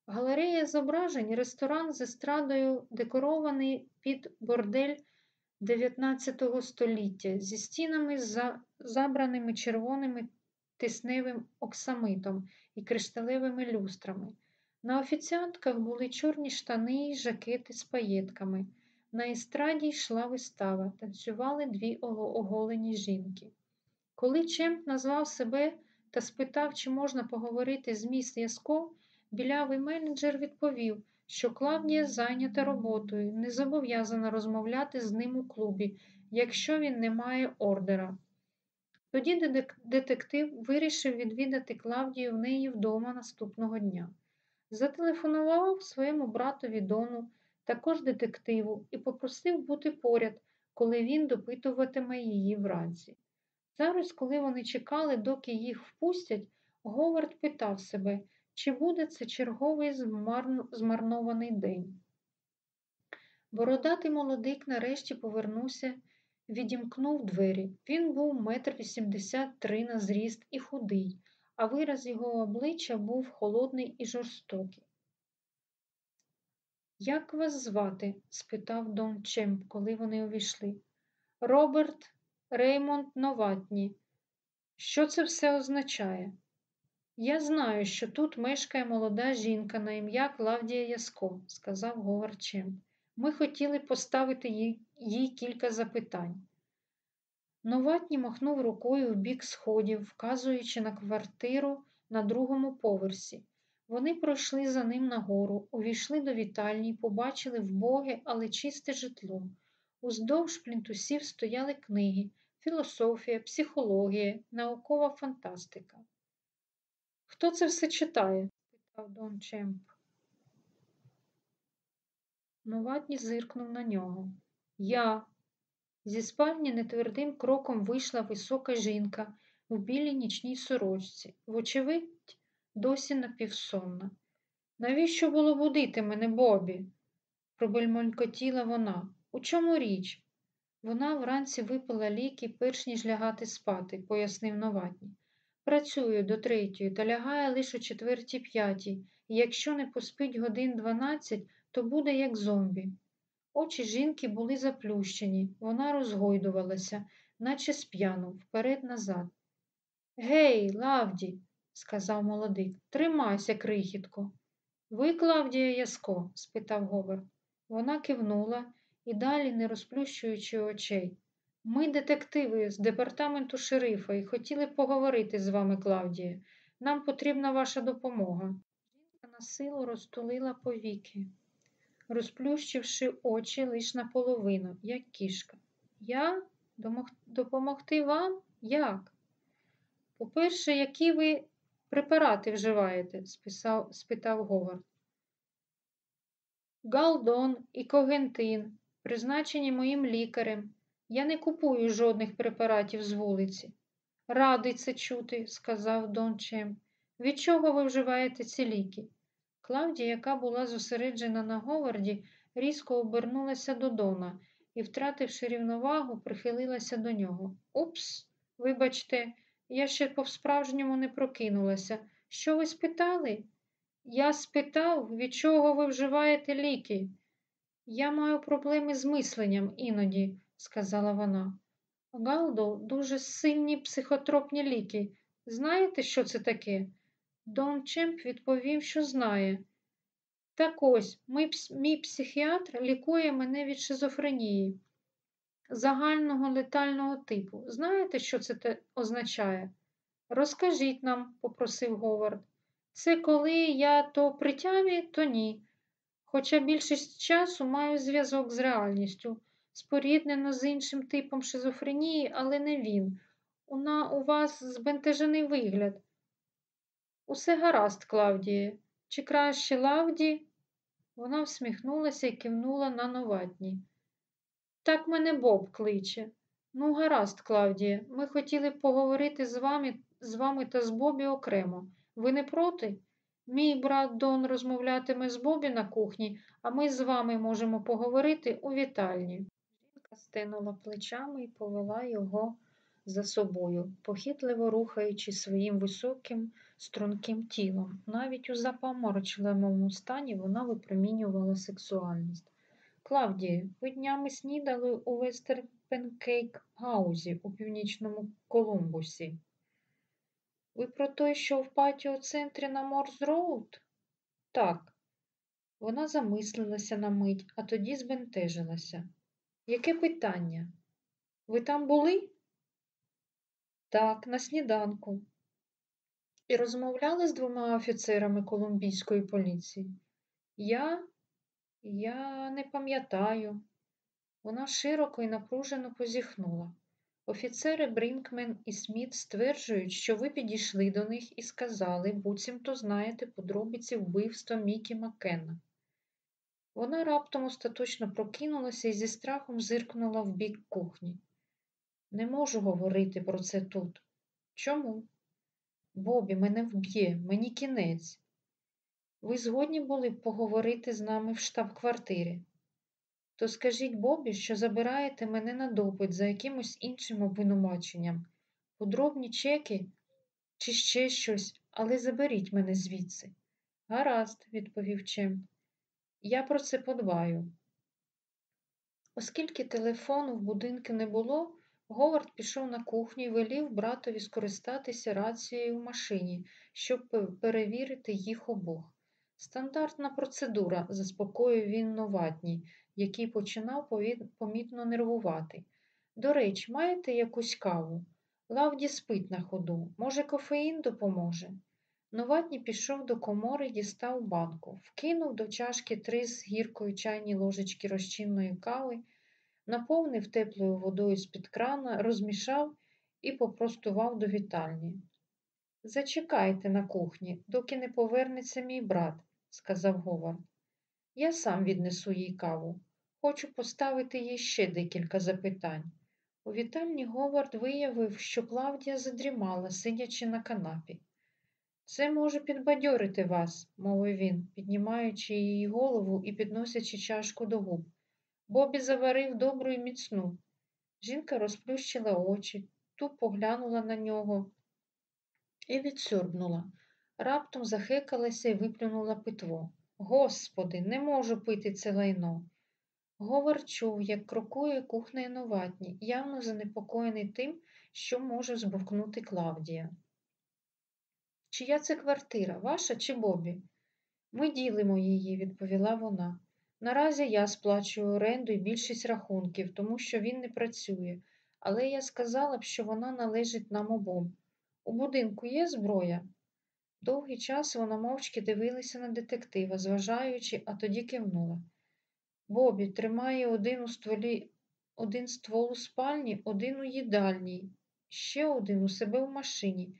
Галерея зображень, ресторан з естрадою, декорований під бордель 19 століття зі стінами, забраними червоними тисневим оксамитом і кришталевими люстрами. На офіціантках були чорні штани і жакети з паєтками. На естраді йшла вистава, танцювали дві оголені жінки. Коли Чемп назвав себе та спитав, чи можна поговорити з міс Яско, білявий менеджер відповів, що Клавдія зайнята роботою, не зобов'язана розмовляти з ним у клубі, якщо він не має ордера. Тоді детектив вирішив відвідати Клавдію в неї вдома наступного дня. Зателефонував своєму братові Дону, також детективу, і попросив бути поряд, коли він допитуватиме її вранці. Зараз, коли вони чекали, доки їх впустять, Говард питав себе, чи буде це черговий змарн- змарнований день. Бородатий молодик нарешті повернувся, відімкнув двері. Він був метр вісімдесят три на зріст і худий, а вираз його обличчя був холодний і жорстокий. Як вас звати? спитав Дон Чемп, коли вони увійшли. Роберт Реймонд Новатні. Що це все означає? Я знаю, що тут мешкає молода жінка на ім'я Клавдія Яско, сказав Говард Чемп. Ми хотіли поставити їй, їй кілька запитань. Новатні махнув рукою в бік сходів, вказуючи на квартиру на другому поверсі. Вони пройшли за ним нагору, увійшли до вітальні, побачили вбоге, але чисте житло. Уздовж плінтусів стояли книги, філософія, психологія, наукова фантастика. Хто це все читає? питав Дон Чемп. Новатні зиркнув на нього. Я. Зі спальні нетвердим кроком вийшла висока жінка в білій нічній сорочці, вочевидь, досі напівсонна. Навіщо було будити мене, Бобі? пробельмонькотіла вона. У чому річ? Вона вранці випила ліки, перш ніж лягати спати, пояснив Новатній. Працюю до третьої та лягає лише о четвертій п'ятій, і якщо не поспить годин дванадцять, то буде як зомбі. Очі жінки були заплющені, вона розгойдувалася, наче сп'яну, вперед-назад. Гей, Лавді, сказав молодик, тримайся, крихітко. Ви, Клавдія Яско? спитав Говард. Вона кивнула і далі, не розплющуючи очей. Ми детективи з департаменту шерифа і хотіли поговорити з вами, Клавдія. Нам потрібна ваша допомога. Жінка на силу розтулила повіки, розплющивши очі лиш наполовину, як кішка. Я допомогти вам? Як? По-перше, які ви препарати вживаєте? списав... спитав Говард. Галдон і Когентин, призначені моїм лікарем. Я не купую жодних препаратів з вулиці. Радий це чути, сказав Дон Чем. Від чого ви вживаєте ці ліки? Клавдія, яка була зосереджена на Говарді, різко обернулася до Дона і, втративши рівновагу, прихилилася до нього. Упс, вибачте, я ще по-справжньому не прокинулася. Що ви спитали? Я спитав, від чого ви вживаєте ліки. Я маю проблеми з мисленням іноді, сказала вона. Галдо дуже сильні психотропні ліки. Знаєте, що це таке? Дон Чемп відповів, що знає. Так ось, мій, мій психіатр лікує мене від шизофренії загального летального типу. Знаєте, що це означає? Розкажіть нам, попросив Говард. Це коли я то при тямі, то ні. Хоча більшість часу маю зв'язок з реальністю, споріднено з іншим типом шизофренії, але не він. Уна у вас збентежений вигляд. Усе гаразд, Клавдіє. Чи краще Лавді? Вона всміхнулася і кивнула на новатні. Так мене Боб кличе. Ну, гаразд, Клавдія, ми хотіли поговорити з вами, з вами та з Бобі окремо. Ви не проти? Мій брат Дон розмовлятиме з Бобі на кухні, а ми з вами можемо поговорити у вітальні. Стинула плечами і повела його за собою, похитливо рухаючи своїм високим, струнким тілом. Навіть у запаморочливому стані вона випромінювала сексуальність. Клавдія, ви днями снідали у Вестерн Пенкейк Гаузі у північному Колумбусі. Ви про той, що в патіо центрі на Морз Роуд? Так. Вона замислилася на мить, а тоді збентежилася. Яке питання? Ви там були? Так, на сніданку. І розмовляли з двома офіцерами колумбійської поліції. Я я не пам'ятаю. Вона широко і напружено позіхнула. Офіцери Брінкмен і Сміт стверджують, що ви підійшли до них і сказали, буцімто знаєте подробиці вбивства Мікі Маккена. Вона раптом остаточно прокинулася і зі страхом зиркнула в бік кухні. Не можу говорити про це тут. Чому? Бобі, мене вб'є, мені кінець. Ви згодні були б поговорити з нами в штаб-квартирі? То скажіть Бобі, що забираєте мене на допит за якимось іншим обвинуваченням, подробні чеки чи ще щось, але заберіть мене звідси. Гаразд, відповів Чемп. Я про це подбаю. Оскільки телефону в будинку не було, Говард пішов на кухню і велів братові скористатися рацією в машині, щоб перевірити їх обох. Стандартна процедура, заспокоїв він новатній, який починав помітно нервувати. До речі, маєте якусь каву? Лавді спить на ходу. Може, кофеїн допоможе? Новатній пішов до комори дістав банку, вкинув до чашки три з гіркою чайні ложечки розчинної кави, наповнив теплою водою з-під крана, розмішав і попростував до вітальні. Зачекайте на кухні, доки не повернеться мій брат, сказав Говард. Я сам віднесу їй каву. Хочу поставити їй ще декілька запитань. У вітальні Говард виявив, що Клавдія задрімала, сидячи на канапі. Це може підбадьорити вас, мовив він, піднімаючи її голову і підносячи чашку до губ. Бобі заварив добру і міцну. Жінка розплющила очі, тупо глянула на нього і відсюрбнула. Раптом захекалася і виплюнула питво. Господи, не можу пити це лайно. Говор чув, як крокує кухнею новатні, явно занепокоєний тим, що може збуркнути Клавдія. Чия це квартира, ваша чи Бобі? Ми ділимо її, відповіла вона. Наразі я сплачую оренду і більшість рахунків, тому що він не працює, але я сказала б, що вона належить нам обом. У будинку є зброя? Довгий час вона мовчки дивилася на детектива, зважаючи, а тоді кивнула. Бобі тримає один у стволі, один ствол у спальні, один у їдальній, ще один у себе в машині.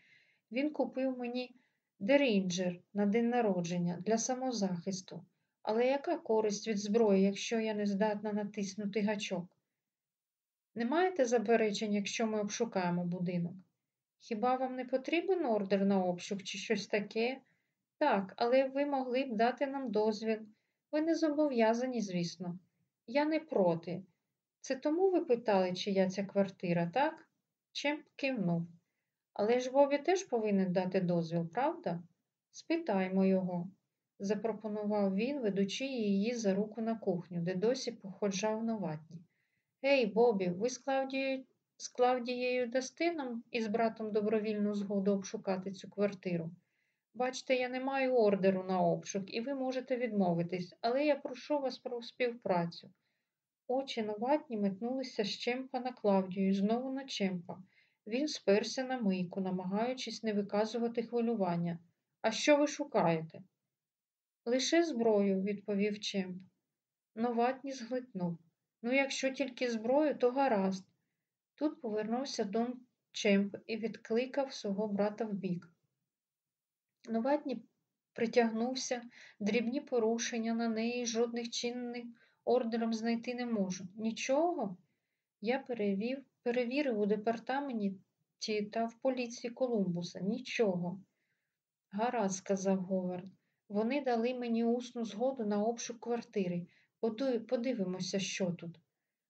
Він купив мені дерінджер на день народження для самозахисту. Але яка користь від зброї, якщо я не здатна натиснути гачок? Не маєте заперечень, якщо ми обшукаємо будинок? Хіба вам не потрібен ордер на обшук чи щось таке? Так, але ви могли б дати нам дозвіл. Ви не зобов'язані, звісно. Я не проти. Це тому ви питали, чия ця квартира, так? Чемп кивнув. Але ж Бобі теж повинен дати дозвіл, правда? Спитаймо його, запропонував він, ведучи її за руку на кухню, де досі походжав новатній. Гей, Бобі, ви з Клавдією, з Клавдією дасти нам із братом добровільну згоду обшукати цю квартиру? Бачте, я не маю ордеру на обшук, і ви можете відмовитись, але я прошу вас про співпрацю. Очі новатні метнулися з Чемпа на Клавдію знову на Чемпа. Він сперся на мийку, намагаючись не виказувати хвилювання. А що ви шукаєте? Лише зброю, відповів Чемп. Новатні зглитнув. Ну, якщо тільки зброю, то гаразд. Тут повернувся Дон Чемп і відкликав свого брата вбік. Новатні притягнувся, дрібні порушення на неї жодних чинних ордером знайти не можу. Нічого? Я перевів, перевірив у департаменті та в поліції Колумбуса. Нічого. Гаразд, сказав Говард. Вони дали мені усну згоду на обшук квартири. Подивимося, що тут.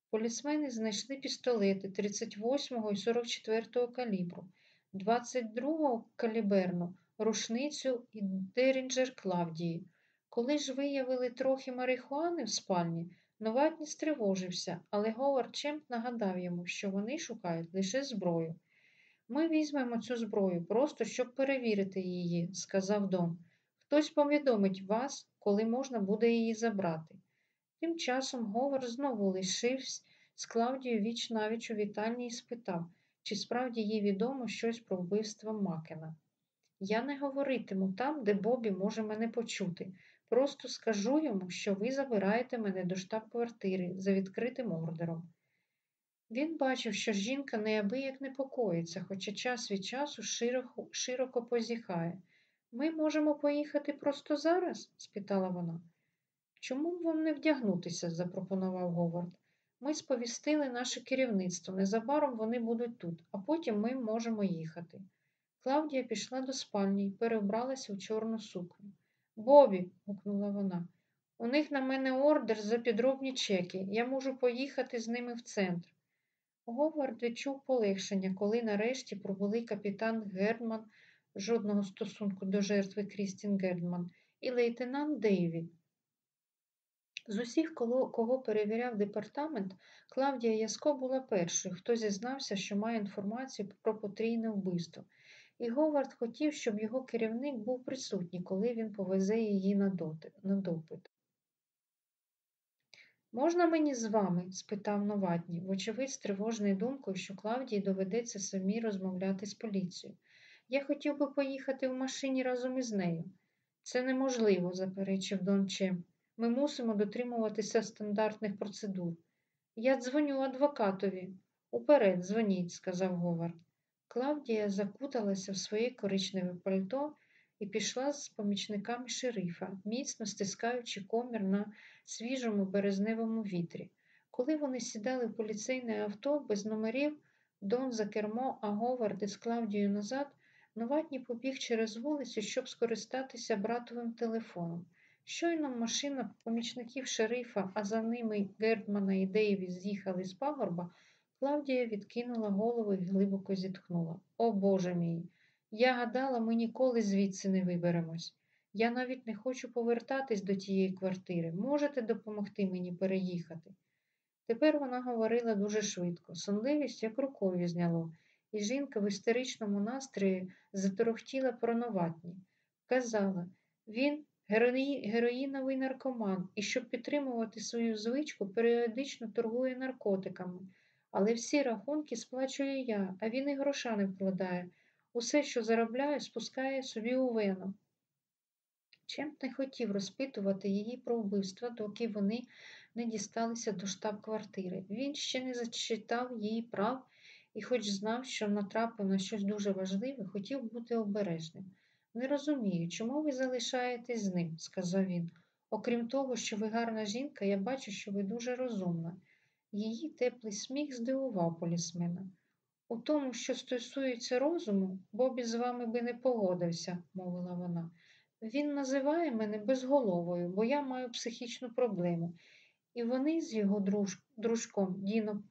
Полісмени знайшли пістолети 38 і 44 калібру, 22 каліберну, рушницю і Дерінджер Клавдії. Коли ж виявили трохи марихуани в спальні, Новатні стривожився, але Говард Чемп нагадав йому, що вони шукають лише зброю. Ми візьмемо цю зброю, просто щоб перевірити її, сказав Дон. Хтось повідомить вас, коли можна буде її забрати. Тим часом Говард знову лишився з Клавдією віч навіч у вітальні і спитав, чи справді їй відомо щось про вбивство Макена. Я не говоритиму там, де Бобі може мене почути. Просто скажу йому, що ви забираєте мене до штаб-квартири за відкритим ордером. Він бачив, що жінка неабияк непокоїться, хоча час від часу широко, широко позіхає. Ми можемо поїхати просто зараз? спитала вона. Чому б вам не вдягнутися? запропонував Говард. Ми сповістили наше керівництво. Незабаром вони будуть тут, а потім ми можемо їхати. Клавдія пішла до спальні і перебралася у чорну сукню. Бобі, гукнула вона, у них на мене ордер за підробні чеки. Я можу поїхати з ними в центр. Говард відчув полегшення, коли нарешті пробули капітан Гердман, жодного стосунку до жертви Крістін Гердман, і лейтенант Дейві. З усіх, кого перевіряв департамент, Клавдія Яско була першою, хто зізнався, що має інформацію про потрійне вбивство. І Говард хотів, щоб його керівник був присутній, коли він повезе її на допит. Можна мені з вами? спитав Новатній, вочевидь, з тривожною думкою, що Клавдії доведеться самі розмовляти з поліцією. Я хотів би поїхати в машині разом із нею. Це неможливо, заперечив Дон Чем. Ми мусимо дотримуватися стандартних процедур. Я дзвоню адвокатові. Уперед, дзвоніть, сказав Говард. Клавдія закуталася в своє коричневе пальто і пішла з помічниками шерифа, міцно стискаючи комір на свіжому березневому вітрі. Коли вони сідали в поліцейне авто без номерів, Дон за кермо, а Говард із Клавдією назад, Новатній побіг через вулицю, щоб скористатися братовим телефоном. Щойно машина помічників шерифа, а за ними Гердмана і Дейві з'їхали з пагорба, Клавдія відкинула голову і глибоко зітхнула. О Боже мій! Я гадала, ми ніколи звідси не виберемось. Я навіть не хочу повертатись до тієї квартири. Можете допомогти мені переїхати? Тепер вона говорила дуже швидко, сонливість як рукою зняло, і жінка в істеричному настрої заторохтіла про новатні. Казала, він герої... героїновий наркоман і, щоб підтримувати свою звичку, періодично торгує наркотиками. Але всі рахунки сплачую я, а він і гроша не вкладає. Усе, що заробляє, спускає собі у вену. Чемп не хотів розпитувати її про вбивство, доки вони не дісталися до штаб-квартири. Він ще не зачитав її прав і, хоч знав, що натрапив на щось дуже важливе, хотів бути обережним. Не розумію, чому ви залишаєтесь з ним, сказав він. Окрім того, що ви гарна жінка, я бачу, що ви дуже розумна. Її теплий сміх здивував полісмена. У тому, що стосується розуму, Бобі з вами би не погодився, мовила вона. Він називає мене безголовою, бо я маю психічну проблему. І вони з його друж... дружком Діно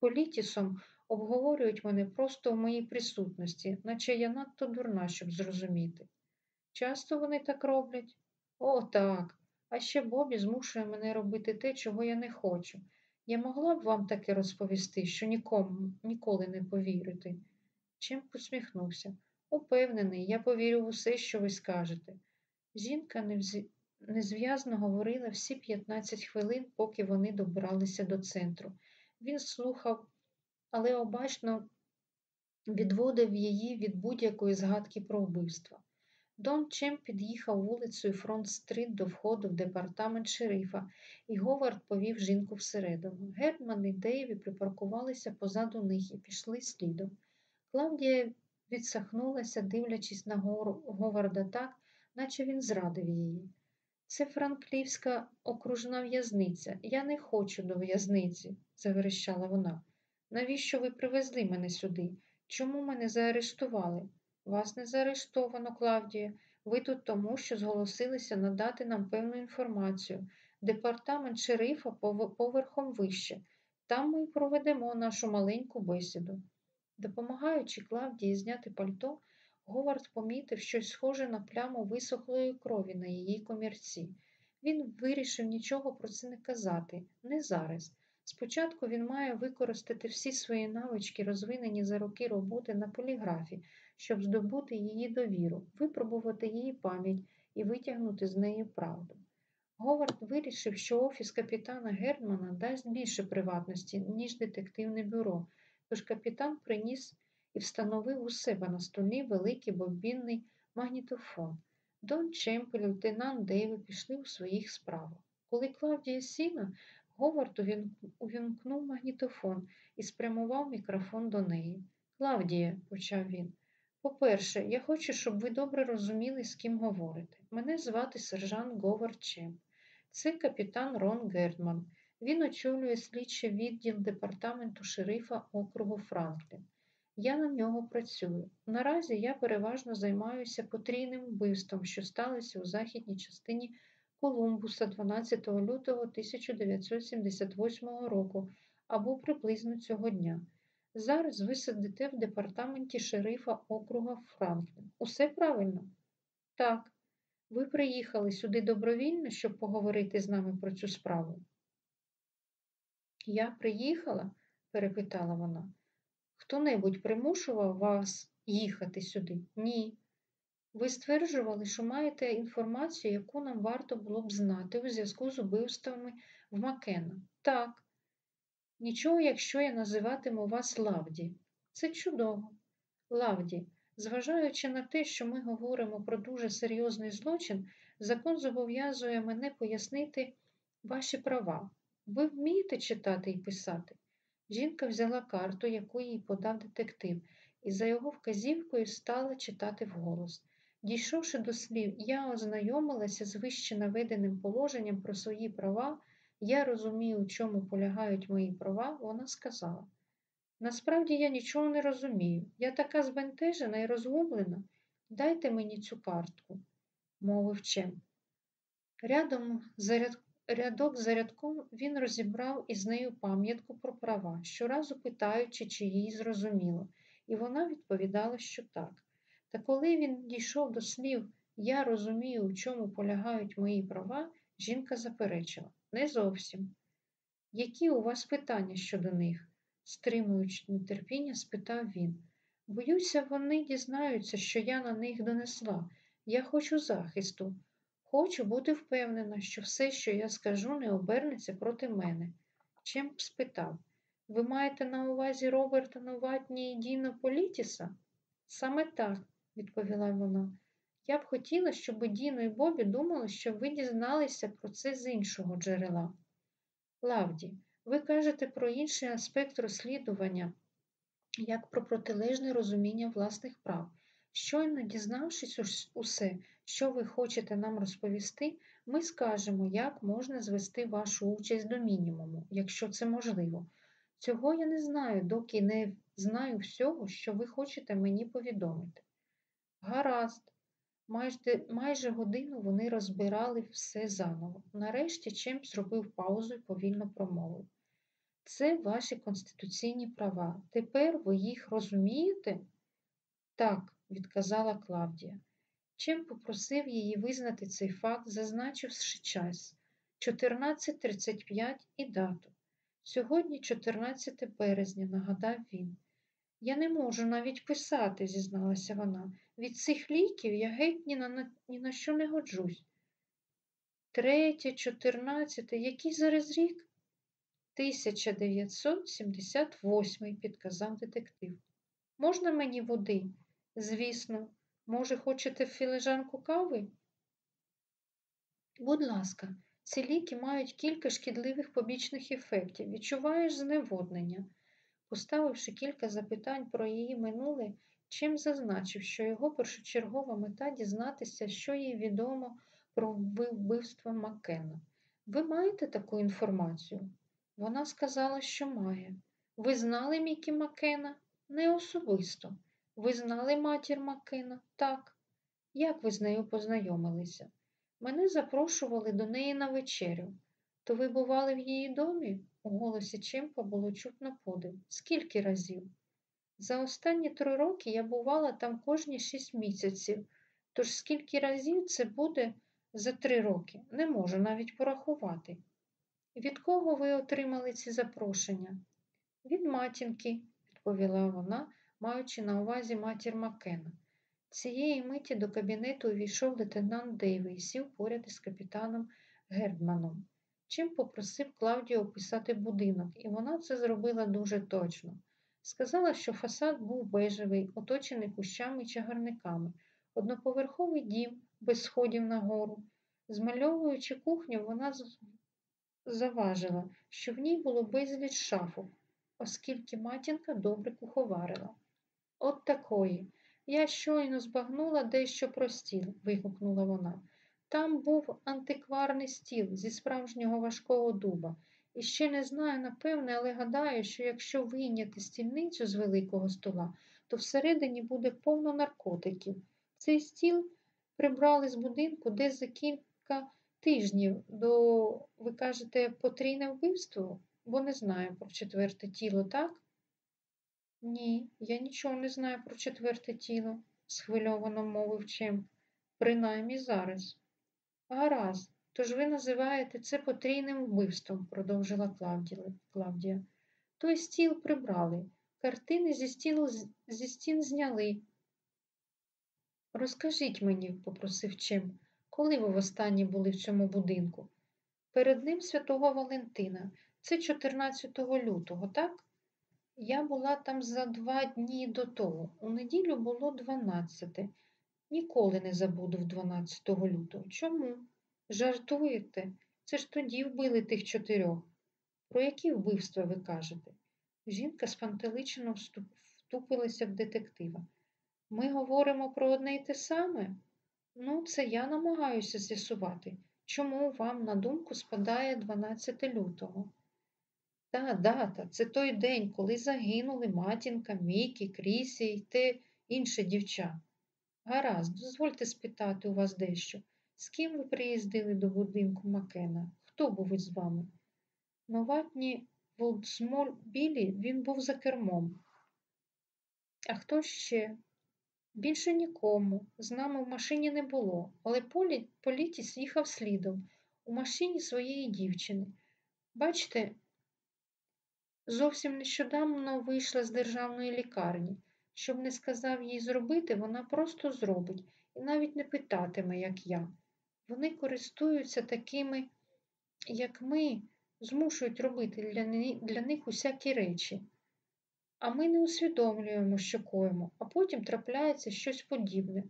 Політісом обговорюють мене просто в моїй присутності, наче я надто дурна, щоб зрозуміти. Часто вони так роблять? О, так. А ще Бобі змушує мене робити те, чого я не хочу. Я могла б вам таке розповісти, що нікому ніколи не повірите. Чим посміхнувся. Упевнений, я повірю в усе, що ви скажете. Жінка незв'язно говорила всі 15 хвилин, поки вони добиралися до центру. Він слухав, але обачно відводив її від будь-якої згадки про вбивство. Дон Чем під'їхав вулицею Фронт Стрит до входу в департамент шерифа, і Говард повів жінку всередину. Герман і Дейві припаркувалися позаду них і пішли слідом. Клавдія відсахнулася, дивлячись на Говарда так, наче він зрадив її. Це Франклівська окружна в'язниця. Я не хочу до в'язниці, заверещала вона. Навіщо ви привезли мене сюди? Чому мене заарештували? Вас не заарештовано, Клавдія. Ви тут тому, що зголосилися надати нам певну інформацію. Департамент шерифа поверхом вище. Там ми проведемо нашу маленьку бесіду. Допомагаючи Клавдії зняти пальто, Говард помітив щось схоже на пляму висохлої крові на її комірці. Він вирішив нічого про це не казати, не зараз. Спочатку він має використати всі свої навички, розвинені за роки роботи на поліграфі, щоб здобути її довіру, випробувати її пам'ять і витягнути з неї правду. Говард вирішив, що офіс капітана Германа дасть більше приватності, ніж детективне бюро, тож капітан приніс і встановив у себе на столі великий бобінний магнітофон. Дон Чемп і лейтенант Дейви пішли у своїх справах. Коли Клавдія сіла, Говард увімкнув магнітофон і спрямував мікрофон до неї. Клавдія, почав він, по-перше, я хочу, щоб ви добре розуміли, з ким говорите. Мене звати сержант Говард Чемп. Це капітан Рон Гердман. Він очолює слідчий відділ департаменту шерифа округу Франклін. Я на нього працюю. Наразі я переважно займаюся потрійним вбивством, що сталося у західній частині Колумбуса 12 лютого 1978 року або приблизно цього дня. Зараз ви сидите в департаменті шерифа округа Франклін. Усе правильно? Так. Ви приїхали сюди добровільно, щоб поговорити з нами про цю справу? Я приїхала? перепитала вона. Хто-небудь примушував вас їхати сюди? Ні. Ви стверджували, що маєте інформацію, яку нам варто було б знати у зв'язку з убивствами в Макена. Так. Нічого, якщо я називатиму вас Лавді. Це чудово. Лавді, зважаючи на те, що ми говоримо про дуже серйозний злочин, закон зобов'язує мене пояснити ваші права. Ви вмієте читати і писати? Жінка взяла карту, яку їй подав детектив, і за його вказівкою стала читати вголос. Дійшовши до слів, я ознайомилася з вище наведеним положенням про свої права, я розумію, у чому полягають мої права, вона сказала. Насправді я нічого не розумію. Я така збентежена і розгублена. Дайте мені цю картку, мовив Чем. Рядом заряд... рядок за рядком він розібрав із нею пам'ятку про права, щоразу питаючи, чи їй зрозуміло, і вона відповідала, що так. Та коли він дійшов до слів Я розумію, у чому полягають мої права, жінка заперечила не зовсім. Які у вас питання щодо них? стримуючи нетерпіння, спитав він. Боюся, вони дізнаються, що я на них донесла. Я хочу захисту. Хочу бути впевнена, що все, що я скажу, не обернеться проти мене. Чим б спитав, ви маєте на увазі Роберта Новатні і Діна Політіса? Саме так, відповіла вона. Я б хотіла, щоб Діно і Бобі думали, що ви дізналися про це з іншого джерела. Лавді, ви кажете про інший аспект розслідування, як про протилежне розуміння власних прав. Щойно дізнавшись усе, що ви хочете нам розповісти, ми скажемо, як можна звести вашу участь до мінімуму, якщо це можливо. Цього я не знаю, доки не знаю всього, що ви хочете мені повідомити. Гаразд, майже, майже годину вони розбирали все заново. Нарешті Чемп зробив паузу і повільно промовив. Це ваші конституційні права. Тепер ви їх розумієте? Так, відказала Клавдія. Чим попросив її визнати цей факт, зазначивши час 14.35 і дату. Сьогодні 14 березня, нагадав він. Я не можу навіть писати, зізналася вона. Від цих ліків я геть ні на, ні на що не годжусь. Третє, чотирнадцяте, який зараз рік? 1978, підказав детектив. Можна мені води? Звісно, може, хочете філежанку кави? Будь ласка, ці ліки мають кілька шкідливих побічних ефектів. Відчуваєш зневоднення. Поставивши кілька запитань про її минуле, чим зазначив, що його першочергова мета дізнатися, що їй відомо про вбивство Маккена. Ви маєте таку інформацію? Вона сказала, що має. Ви знали Мікі Маккена? Не особисто. Ви знали матір Маккена? Так. Як ви з нею познайомилися? Мене запрошували до неї на вечерю. То ви бували в її домі? У голосі Чимпа було чутно подив. Скільки разів? За останні три роки я бувала там кожні шість місяців, тож скільки разів це буде за три роки, не можу навіть порахувати. Від кого ви отримали ці запрошення? Від матінки, відповіла вона, маючи на увазі матір Маккена. Цієї миті до кабінету увійшов лейтенант Дейві і сів поряд із капітаном Гердманом. Чим попросив Клавдію описати будинок, і вона це зробила дуже точно. Сказала, що фасад був бежевий, оточений кущами і чагарниками, одноповерховий дім без сходів нагору. Змальовуючи кухню, вона заважила, що в ній було безліч шафок, оскільки матінка добре куховарила. От такої. Я щойно збагнула дещо про стіл, вигукнула вона. Там був антикварний стіл зі справжнього важкого дуба. І ще не знаю, напевне, але гадаю, що якщо вийняти стільницю з великого стола, то всередині буде повно наркотиків. Цей стіл прибрали з будинку десь за кілька тижнів до, ви кажете, потрійне вбивство, бо не знаю про четверте тіло, так? Ні, я нічого не знаю про четверте тіло, схвильовано мовив Чемп, принаймні зараз. Гаразд, тож ви називаєте це потрійним вбивством, продовжила Клавдія. Той стіл прибрали, картини зі, стілу, зі стін зняли. Розкажіть мені, попросив Чим, коли ви востаннє були в цьому будинку? Перед ним святого Валентина, це 14 лютого, так? Я була там за два дні до того. У неділю було 12. Ніколи не забуду в 12 лютого. Чому? Жартуєте? Це ж тоді вбили тих чотирьох. Про які вбивства ви кажете? Жінка спантеличено втупилася в детектива. Ми говоримо про одне й те саме? Ну, це я намагаюся з'ясувати, чому вам на думку спадає 12 лютого. Та дата, це той день, коли загинули матінка, Мікі, Крісі й те інше дівча. Гаразд, дозвольте спитати у вас дещо. З ким ви приїздили до будинку Макена? Хто був із вами? Новатні Волдсмоль Білі він був за кермом. А хто ще? Більше нікому. З нами в машині не було, але Полі... Політіс їхав слідом у машині своєї дівчини. Бачите, зовсім нещодавно вийшла з державної лікарні. Щоб не сказав їй зробити, вона просто зробить і навіть не питатиме, як я. Вони користуються такими, як ми, змушують робити для, них усякі речі. А ми не усвідомлюємо, що коїмо, а потім трапляється щось подібне.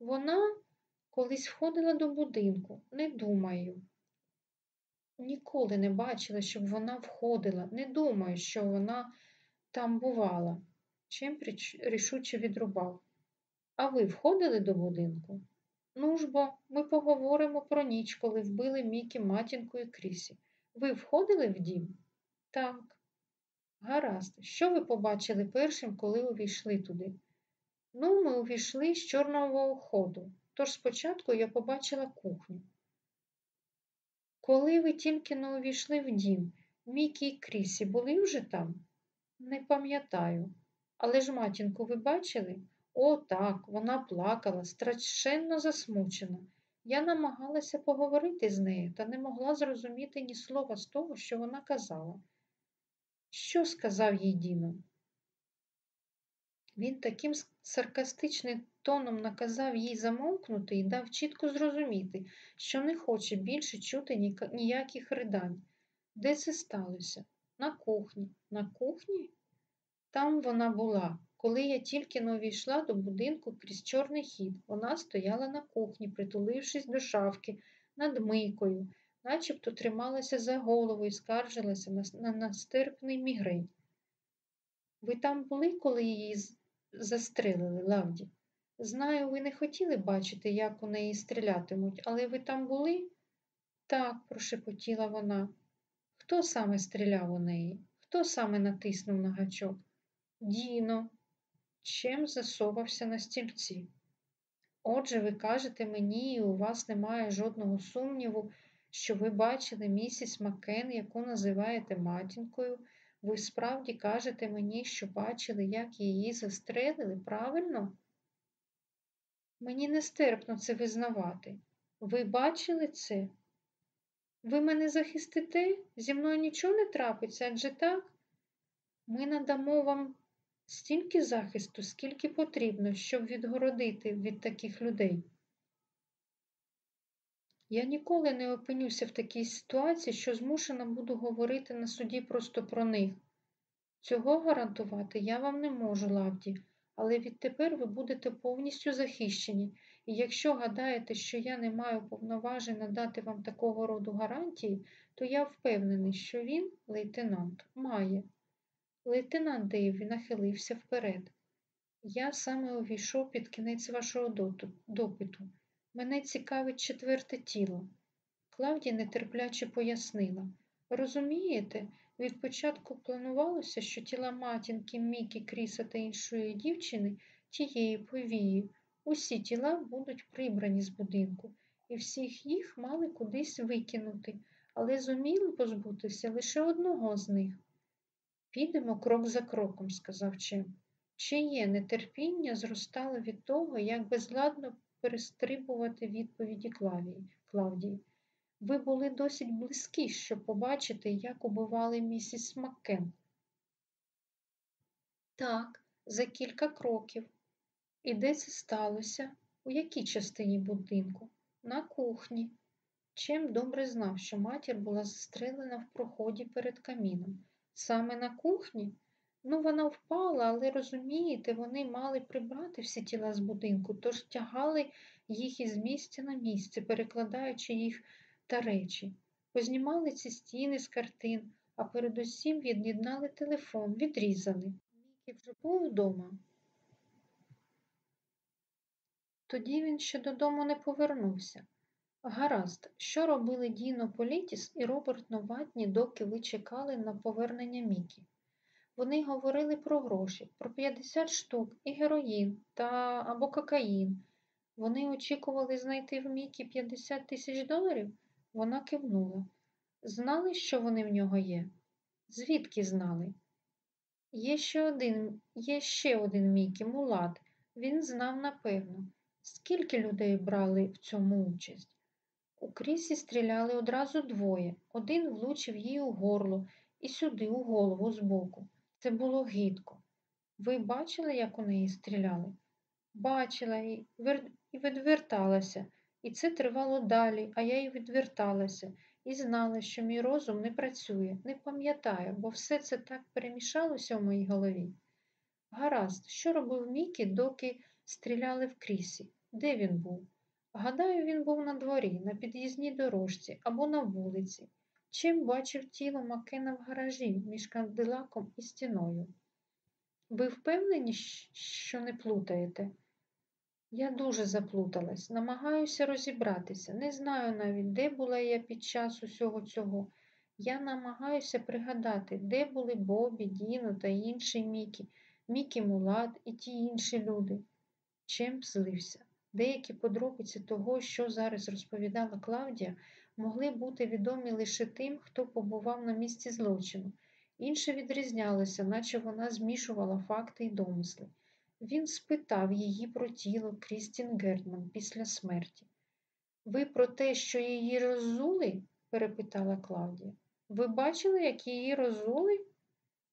Вона колись входила до будинку, не думаю. Ніколи не бачила, щоб вона входила, не думаю, що вона там бувала. Чемпріч рішуче відрубав. А ви входили до будинку? Ну ж бо, ми поговоримо про ніч, коли вбили Мікі, матінку і Крісі. Ви входили в дім? Так. Гаразд, що ви побачили першим, коли увійшли туди? Ну, ми увійшли з чорного ходу, тож спочатку я побачила кухню. Коли ви тільки не увійшли в дім, Мікі і Крісі були вже там? Не пам'ятаю. Але ж матінку ви бачили? О, так, вона плакала, страшенно засмучена. Я намагалася поговорити з нею та не могла зрозуміти ні слова з того, що вона казала. Що сказав їй Діно? Він таким саркастичним тоном наказав їй замовкнути і дав чітко зрозуміти, що не хоче більше чути ніяких ридань. Де це сталося? На кухні. На кухні? Там вона була. Коли я тільки не увійшла до будинку крізь чорний хід, вона стояла на кухні, притулившись до шавки над мийкою, начебто трималася за голову і скаржилася на настерпний мігрень. Ви там були, коли її застрелили, Лавді? Знаю, ви не хотіли бачити, як у неї стрілятимуть, але ви там були? Так, прошепотіла вона. Хто саме стріляв у неї? Хто саме натиснув на гачок? Діно, чим засовався на стільці. Отже, ви кажете мені, і у вас немає жодного сумніву, що ви бачили місіс Макен, яку називаєте матінкою, ви справді кажете мені, що бачили, як її застрелили, правильно? Мені нестерпно це визнавати. Ви бачили це? Ви мене захистите? Зі мною нічого не трапиться, адже так? Ми надамо вам стільки захисту, скільки потрібно, щоб відгородити від таких людей. Я ніколи не опинюся в такій ситуації, що змушена буду говорити на суді просто про них. Цього гарантувати я вам не можу, Лавді, але відтепер ви будете повністю захищені, І якщо гадаєте, що я не маю повноважень надати вам такого роду гарантії, то я впевнений, що він, лейтенант, має. Лейтенант Дейві нахилився вперед. Я саме увійшов під кінець вашого допиту. Мене цікавить четверте тіло. Клавдія нетерпляче пояснила. Розумієте, від початку планувалося, що тіла матінки, Мікі, Кріса та іншої дівчини, тієї повії, усі тіла будуть прибрані з будинку, і всіх їх мали кудись викинути, але зуміли позбутися лише одного з них. Підемо крок за кроком, сказав Чем. Чиє нетерпіння зростало від того, як безладно перестрибувати відповіді Клавдії. Ви були досить близькі, щоб побачити, як убивали місіс Маккен. Так, за кілька кроків. І де це сталося? У якій частині будинку? На кухні. Чим добре знав, що матір була застрелена в проході перед каміном. Саме на кухні? Ну, вона впала, але розумієте, вони мали прибрати всі тіла з будинку, тож тягали їх із місця на місце, перекладаючи їх та речі. Познімали ці стіни з картин, а передусім від'єднали телефон, відрізали. Мікі вже був вдома. Тоді він ще додому не повернувся. Гаразд, що робили Діно Політіс і Роберт Новатні, доки ви чекали на повернення Мікі? Вони говорили про гроші, про 50 штук і героїн та або кокаїн. Вони очікували знайти в Мікі 50 тисяч доларів? Вона кивнула. Знали, що вони в нього є? Звідки знали? Є ще один є ще один Мікі, Мулат. Він знав напевно, скільки людей брали в цьому участь. У крісі стріляли одразу двоє. Один влучив їй у горло і сюди, у голову збоку. Це було гидко. Ви бачили, як у неї стріляли? Бачила і відверталася. І це тривало далі, а я й відверталася і знала, що мій розум не працює, не пам'ятаю, бо все це так перемішалося в моїй голові. Гаразд, що робив Мікі, доки стріляли в крісі? Де він був? Гадаю, він був на дворі, на під'їзній дорожці або на вулиці. Чим бачив тіло Макена в гаражі між кандилаком і стіною? Ви впевнені, що не плутаєте? Я дуже заплуталась, намагаюся розібратися. Не знаю навіть, де була я під час усього цього. Я намагаюся пригадати, де були Бобі, Діно та інші Мікі, Мікі Мулат і ті інші люди. Чим злився. Деякі подробиці того, що зараз розповідала Клавдія, могли бути відомі лише тим, хто побував на місці злочину. Інше відрізнялося, наче вона змішувала факти й домисли. Він спитав її про тіло Крістін Гертман після смерті. Ви про те, що її роззули? перепитала Клавдія. Ви бачили, як її роззули?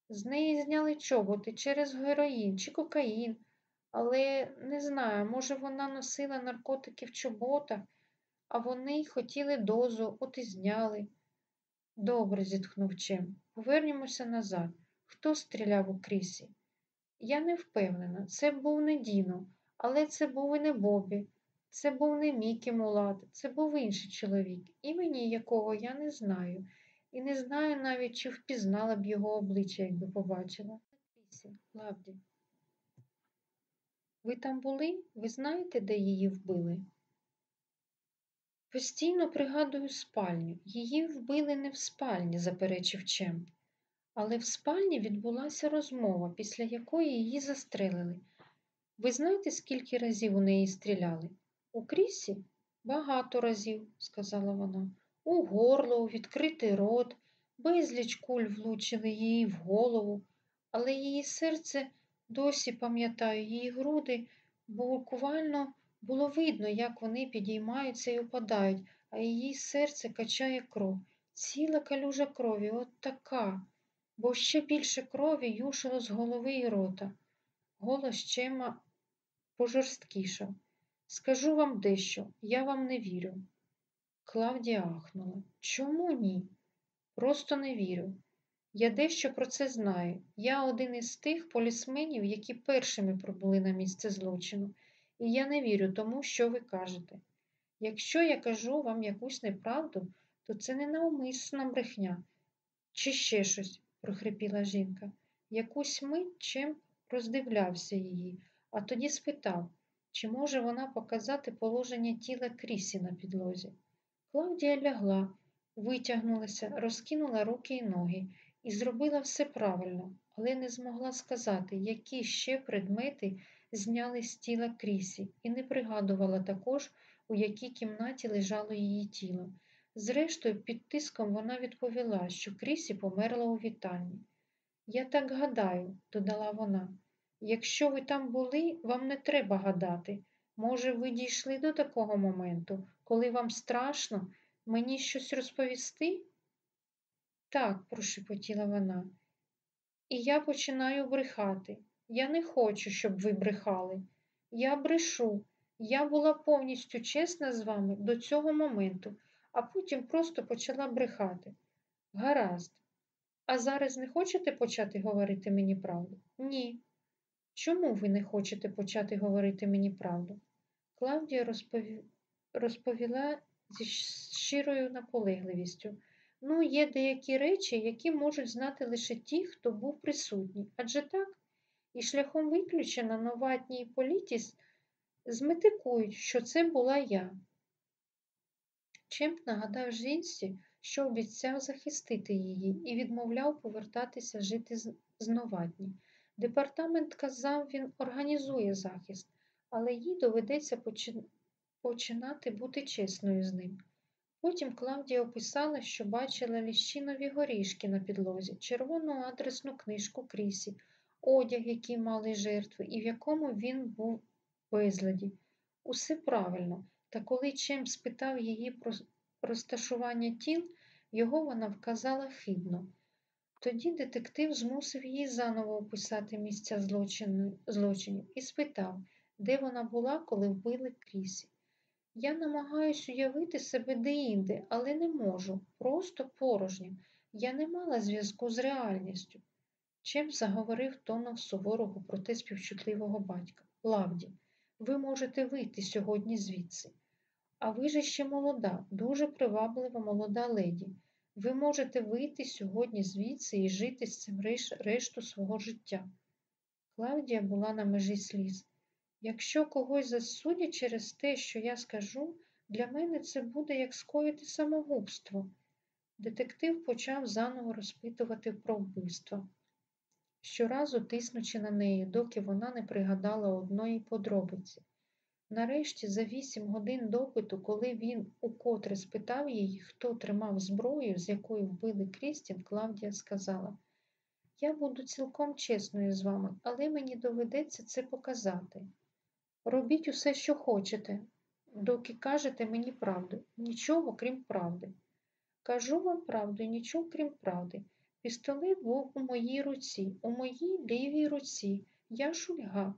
З неї зняли чоботи через героїн чи кокаїн, але не знаю, може, вона носила наркотики в чоботах, а вони хотіли дозу, от і зняли. Добре, зітхнув Чем. Повернімося назад. Хто стріляв у крісі? Я не впевнена, це був не Діно, але це був і не Бобі, це був не Мікі Мулат, це був інший чоловік, імені якого я не знаю, і не знаю навіть, чи впізнала б його обличчя, якби побачила. Лавді. Ви там були? Ви знаєте, де її вбили? Постійно пригадую спальню. Її вбили не в спальні, заперечив Чем. Але в спальні відбулася розмова, після якої її застрелили. Ви знаєте, скільки разів у неї стріляли? У крісі? Багато разів, сказала вона. У горло, у відкритий рот, безліч куль влучили її в голову, але її серце досі пам'ятаю, її груди буквально було видно, як вони підіймаються і опадають, а її серце качає кров. Ціла калюжа крові, от така бо ще більше крові юшило з голови і рота. Голос Чема пожорсткішав. Скажу вам дещо, я вам не вірю. Клавдія ахнула. Чому ні? Просто не вірю. Я дещо про це знаю. Я один із тих полісменів, які першими пробули на місце злочину, і я не вірю тому, що ви кажете. Якщо я кажу вам якусь неправду, то це не навмисна брехня. Чи ще щось, прохрипіла жінка. Якусь мить чим роздивлявся її, а тоді спитав, чи може вона показати положення тіла крісі на підлозі. Клавдія лягла, витягнулася, розкинула руки й ноги і зробила все правильно, але не змогла сказати, які ще предмети зняли з тіла крісі, і не пригадувала також, у якій кімнаті лежало її тіло. Зрештою, під тиском вона відповіла, що Крісі померла у вітальні. Я так гадаю, додала вона. Якщо ви там були, вам не треба гадати. Може, ви дійшли до такого моменту, коли вам страшно мені щось розповісти? Так, прошепотіла вона. І я починаю брехати. Я не хочу, щоб ви брехали. Я брешу. Я була повністю чесна з вами до цього моменту, а потім просто почала брехати. Гаразд. А зараз не хочете почати говорити мені правду? Ні. Чому ви не хочете почати говорити мені правду? Клавдія розпові... розповіла зі щирою наполегливістю. Ну, є деякі речі, які можуть знати лише ті, хто був присутній. Адже так, і шляхом виключення новатній політіс зметикують, що це була я. Чемп нагадав жінці, що обіцяв захистити її і відмовляв повертатися жити з Новатні. Департамент казав, він організує захист, але їй доведеться починати бути чесною з ним. Потім Клавдія описала, що бачила ліщинові горішки на підлозі, червону адресну книжку Крісі, одяг, який мали жертви, і в якому він був безладі. Усе правильно, та коли Чем спитав її про розташування тіл, його вона вказала хибно. Тоді детектив змусив її заново описати місця злочинів і спитав, де вона була, коли вбили Крісі. Я намагаюсь уявити себе деінде, але не можу, просто порожньо. Я не мала зв'язку з реальністю. Чим заговорив тоном суворого, проте співчутливого батька. Лавді, ви можете вийти сьогодні звідси. А ви же ще молода, дуже приваблива молода леді. Ви можете вийти сьогодні звідси і жити з цим решту свого життя. Клавдія була на межі сліз. Якщо когось засудять через те, що я скажу, для мене це буде як скоїти самогубство. Детектив почав заново розпитувати про вбивство, щоразу тиснучи на неї, доки вона не пригадала одної подробиці. Нарешті, за вісім годин допиту, коли він укотре спитав її, хто тримав зброю, з якою вбили Крістін, Клавдія сказала: Я буду цілком чесною з вами, але мені доведеться це показати. Робіть усе, що хочете, доки кажете мені правду, нічого крім правди. Кажу вам правду, нічого крім правди. Пістолет був у моїй руці, у моїй лівій руці. Я шульга.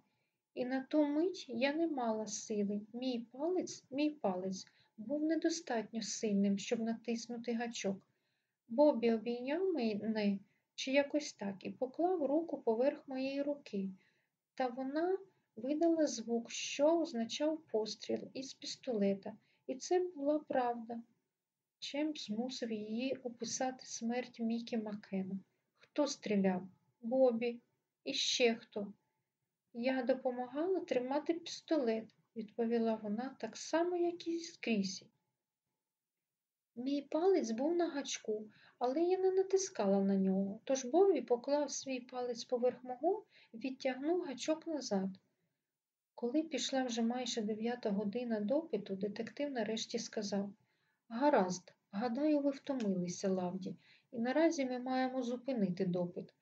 І на ту мить я не мала сили. Мій палець, мій палець був недостатньо сильним, щоб натиснути гачок. Бобі обійняв мене чи якось так і поклав руку поверх моєї руки, та вона видала звук, що означав постріл із пістолета, і це була правда. Чим змусив її описати смерть Мікі Макена. Хто стріляв? Бобі. І ще хто? Я допомагала тримати пістолет, відповіла вона так само, як і скрізь. Мій палець був на гачку, але я не натискала на нього, тож Бобі поклав свій палець поверх мого і відтягнув гачок назад. Коли пішла вже майже дев'ята година допиту, детектив нарешті сказав Гаразд, гадаю, ви втомилися, Лавді, і наразі ми маємо зупинити допит.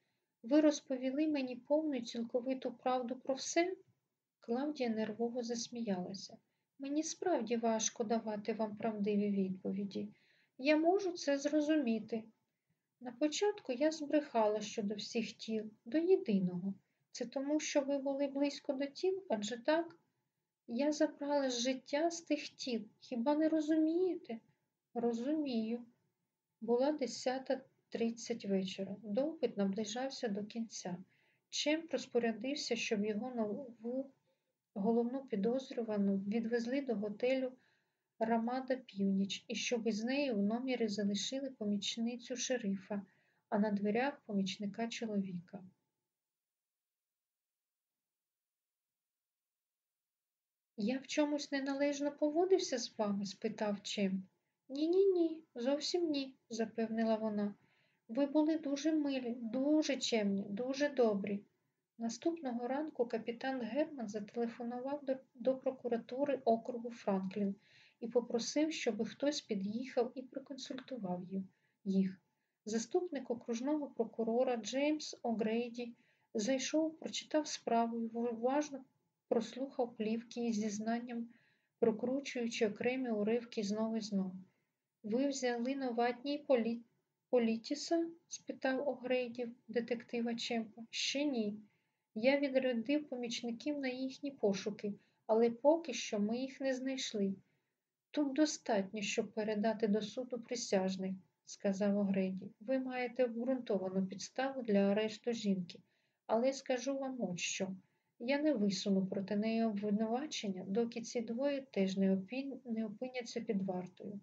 Ви розповіли мені повну і цілковиту правду про все? Клавдія нервово засміялася. Мені справді важко давати вам правдиві відповіді. Я можу це зрозуміти. На початку я збрехала щодо всіх тіл, до єдиного. Це тому, що ви були близько до тіл, адже так? Я забрала життя з тих тіл. Хіба не розумієте? Розумію. Була десята тридцять вечора. Допит наближався до кінця. Чим розпорядився, щоб його нову головну підозрювану відвезли до готелю Рамада Північ і щоб із нею в номері залишили помічницю шерифа, а на дверях помічника чоловіка. Я в чомусь неналежно поводився з вами? спитав Чемп. Ні, ні, ні, зовсім ні, запевнила вона. Ви були дуже милі, дуже чемні, дуже добрі. Наступного ранку капітан Герман зателефонував до, до прокуратури округу Франклін і попросив, щоб хтось під'їхав і проконсультував їх. Заступник окружного прокурора Джеймс О'Грейді зайшов, прочитав справу і уважно прослухав плівки із зізнанням, прокручуючи окремі уривки знову і знову. Ви взяли новатній полі... Політіса? спитав Огрейдів детектива Чемпа. Ще ні. Я відрядив помічників на їхні пошуки, але поки що ми їх не знайшли. Тут достатньо, щоб передати до суду присяжних, сказав Огрейді. Ви маєте обґрунтовану підставу для арешту жінки, але скажу вам от що. Я не висуну проти неї обвинувачення, доки ці двоє теж не, опін... не опиняться під вартою.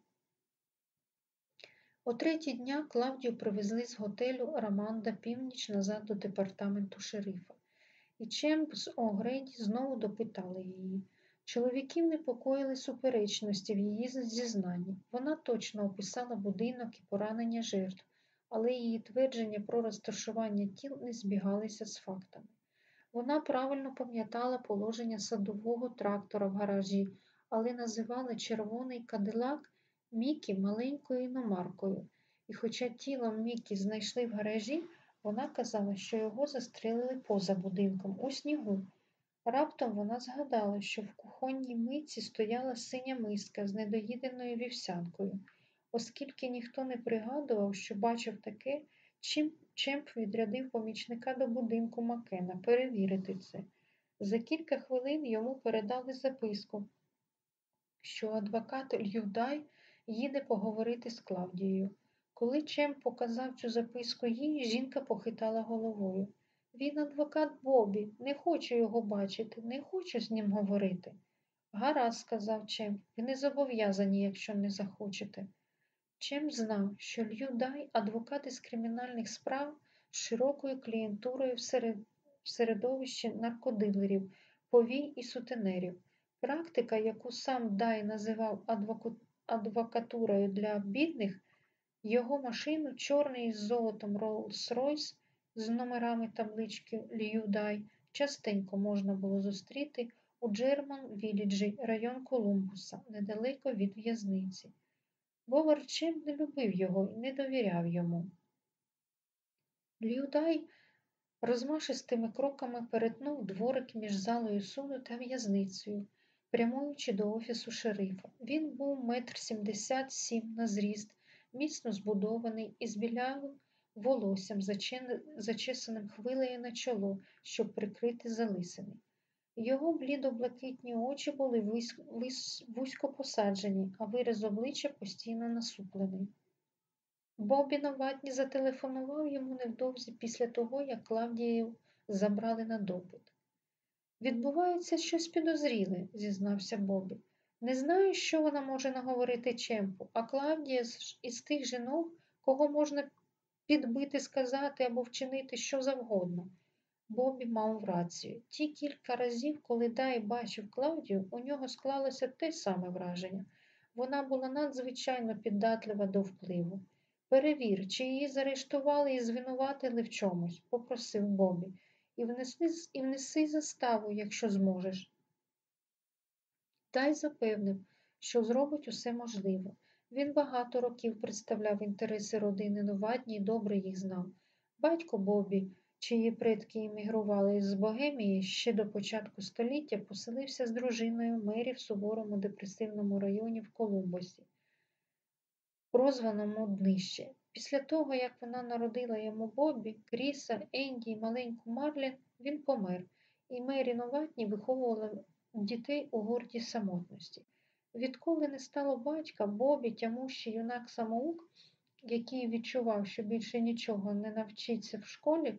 О третій дня Клавдію привезли з готелю Романда північ назад до департаменту шерифа, і Чемп з Огрейді знову допитали її. Чоловіків непокоїли суперечності в її зізнанні. Вона точно описала будинок і поранення жертв, але її твердження про розташування тіл не збігалися з фактами. Вона правильно пам'ятала положення садового трактора в гаражі, але називала червоний кадилак Мікі маленькою іномаркою. І хоча тіло Мікі знайшли в гаражі, вона казала, що його застрелили поза будинком у снігу. Раптом вона згадала, що в кухонній митці стояла синя миска з недоїденою вівсянкою. Оскільки ніхто не пригадував, що бачив таке, чим Чемп відрядив помічника до будинку Макена перевірити це. За кілька хвилин йому передали записку, що адвокат Льюдай їде поговорити з Клавдією. Коли Чемп показав цю записку їй, жінка похитала головою. Він адвокат Бобі, не хочу його бачити, не хочу з ним говорити. Гаразд, сказав Чемп, ви не зобов'язані, якщо не захочете. Чемп знав, що Лью Дай адвокат із кримінальних справ з широкою клієнтурою в середовищі наркодилерів, повій і сутенерів. Практика, яку сам Дай називав адвокатурою для бідних, його машину, чорний з золотом Rolls-Royce з номерами таблички Льюдай, частенько можна було зустріти у Джерман Віліджі, район Колумбуса, недалеко від в'язниці. Бовар чим не любив його і не довіряв йому. Льюдай розмашистими кроками перетнув дворик між залою суду та в'язницею, прямуючи до офісу шерифа. Він був метр сімдесят сім на зріст, міцно збудований і з білявим волоссям, зачесаним хвилею на чоло, щоб прикрити залисини. Його блідо-блакитні очі були вузько посаджені, а вираз обличчя постійно насуплений. Бобі Новатні зателефонував йому невдовзі після того, як Клавдію забрали на допит. Відбувається щось підозріле, зізнався Бобі. Не знаю, що вона може наговорити Чемпу, а Клавдія із тих жінок, кого можна підбити, сказати або вчинити що завгодно. Бобі мав рацію. Ті кілька разів, коли Дай бачив Клавдію, у нього склалося те саме враження. Вона була надзвичайно піддатлива до впливу. Перевір, чи її заарештували і звинуватили в чомусь, попросив Бобі, і внеси, і внеси заставу, якщо зможеш. Дай запевнив, що зробить усе можливе. Він багато років представляв інтереси родини Новатні і добре їх знав. Батько Бобі чиї предки іммігрували з Богемії ще до початку століття, поселився з дружиною мері в суворому депресивному районі в Колумбусі, прозваному Днище. Після того, як вона народила йому Бобі, Кріса, Енді і маленьку Марлін, він помер, і Мері Новатні виховувала дітей у гордій самотності. Відколи не стало батька, Бобі, тямущий юнак самоук, який відчував, що більше нічого не навчиться в школі,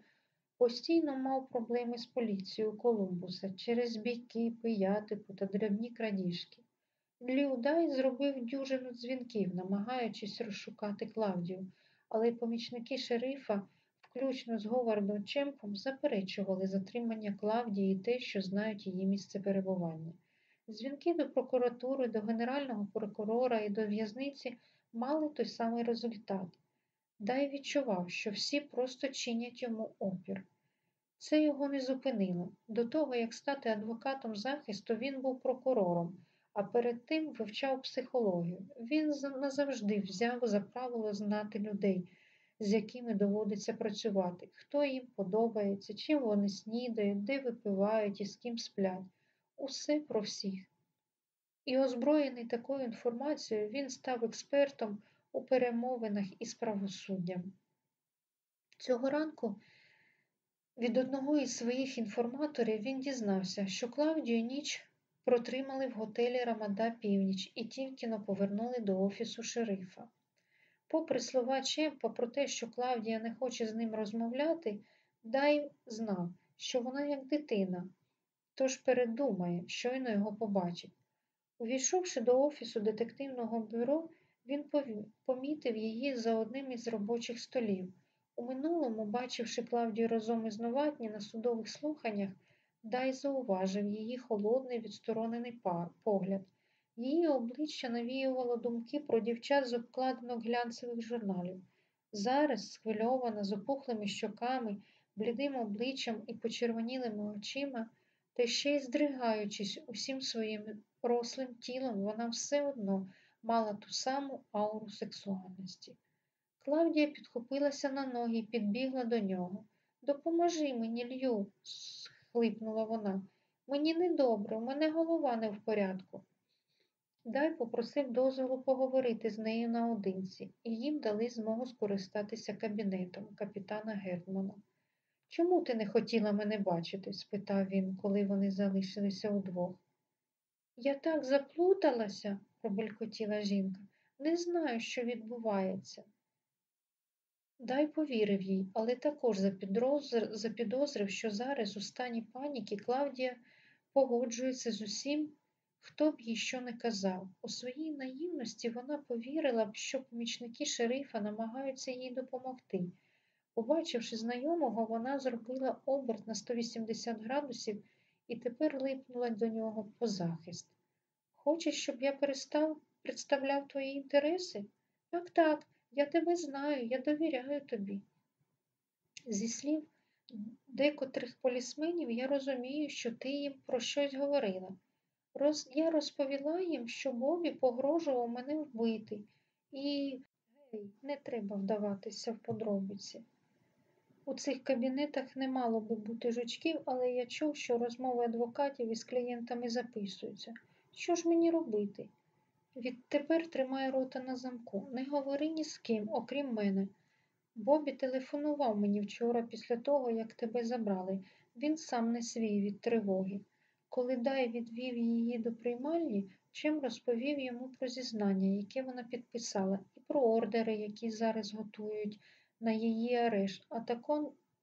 Постійно мав проблеми з поліцією Колумбуса через бійки, пиятику та дрібні крадіжки. Людай зробив дюжину дзвінків, намагаючись розшукати Клавдію, але помічники шерифа, включно з Говардом Чемпом, заперечували затримання Клавдії і те, що знають її місце перебування. Дзвінки до прокуратури, до генерального прокурора і до в'язниці мали той самий результат. Дай відчував, що всі просто чинять йому опір. Це його не зупинило. До того, як стати адвокатом захисту, він був прокурором, а перед тим вивчав психологію. Він назавжди взяв за правило знати людей, з якими доводиться працювати, хто їм подобається, чим вони снідають, де випивають і з ким сплять. Усе про всіх. І озброєний такою інформацією, він став експертом у перемовинах із правосуддям. Цього ранку від одного із своїх інформаторів він дізнався, що Клавдію ніч протримали в готелі Рамада північ і тільки повернули до офісу шерифа. Попри слова Чемпа про те, що Клавдія не хоче з ним розмовляти, Дай знав, що вона як дитина, тож передумає, щойно його побачить. Увійшовши до офісу детективного бюро, він помітив її за одним із робочих столів. У минулому, бачивши Клавдію разом із Новатні на судових слуханнях, Дай зауважив її холодний відсторонений погляд. Її обличчя навіювало думки про дівчат з обкладинок глянцевих журналів. Зараз, схвильована, з опухлими щоками, блідим обличчям і почервонілими очима, та ще й здригаючись усім своїм рослим тілом, вона все одно мала ту саму ауру сексуальності. Клавдія підхопилася на ноги і підбігла до нього. Допоможи мені, Лью, схлипнула вона. Мені недобре, у мене голова не в порядку. Дай попросив дозволу поговорити з нею наодинці, і їм дали змогу скористатися кабінетом капітана Гердмана. Чому ти не хотіла мене бачити? спитав він, коли вони залишилися удвох. Я так заплуталася, пробелькотіла жінка. Не знаю, що відбувається. Дай повірив їй, але також запідозрив, що зараз у стані паніки Клавдія погоджується з усім, хто б їй що не казав. У своїй наївності вона повірила б, що помічники шерифа намагаються їй допомогти. Побачивши знайомого, вона зробила оберт на 180 градусів і тепер липнула до нього по захист. Хочеш, щоб я перестав представляв твої інтереси? Так, так, я тебе знаю, я довіряю тобі. Зі слів декотрих полісменів я розумію, що ти їм про щось говорила. Роз... Я розповіла їм, що Бобі погрожував мене вбити, і гей, не треба вдаватися в подробиці. У цих кабінетах не мало би бути жучків, але я чув, що розмови адвокатів із клієнтами записуються. Що ж мені робити? Відтепер тримай рота на замку. Не говори ні з ким, окрім мене. Бобі телефонував мені вчора після того, як тебе забрали. Він сам не свій від тривоги. Коли Дай відвів її до приймальні, чим розповів йому про зізнання, яке вона підписала, і про ордери, які зараз готують на її арешт, а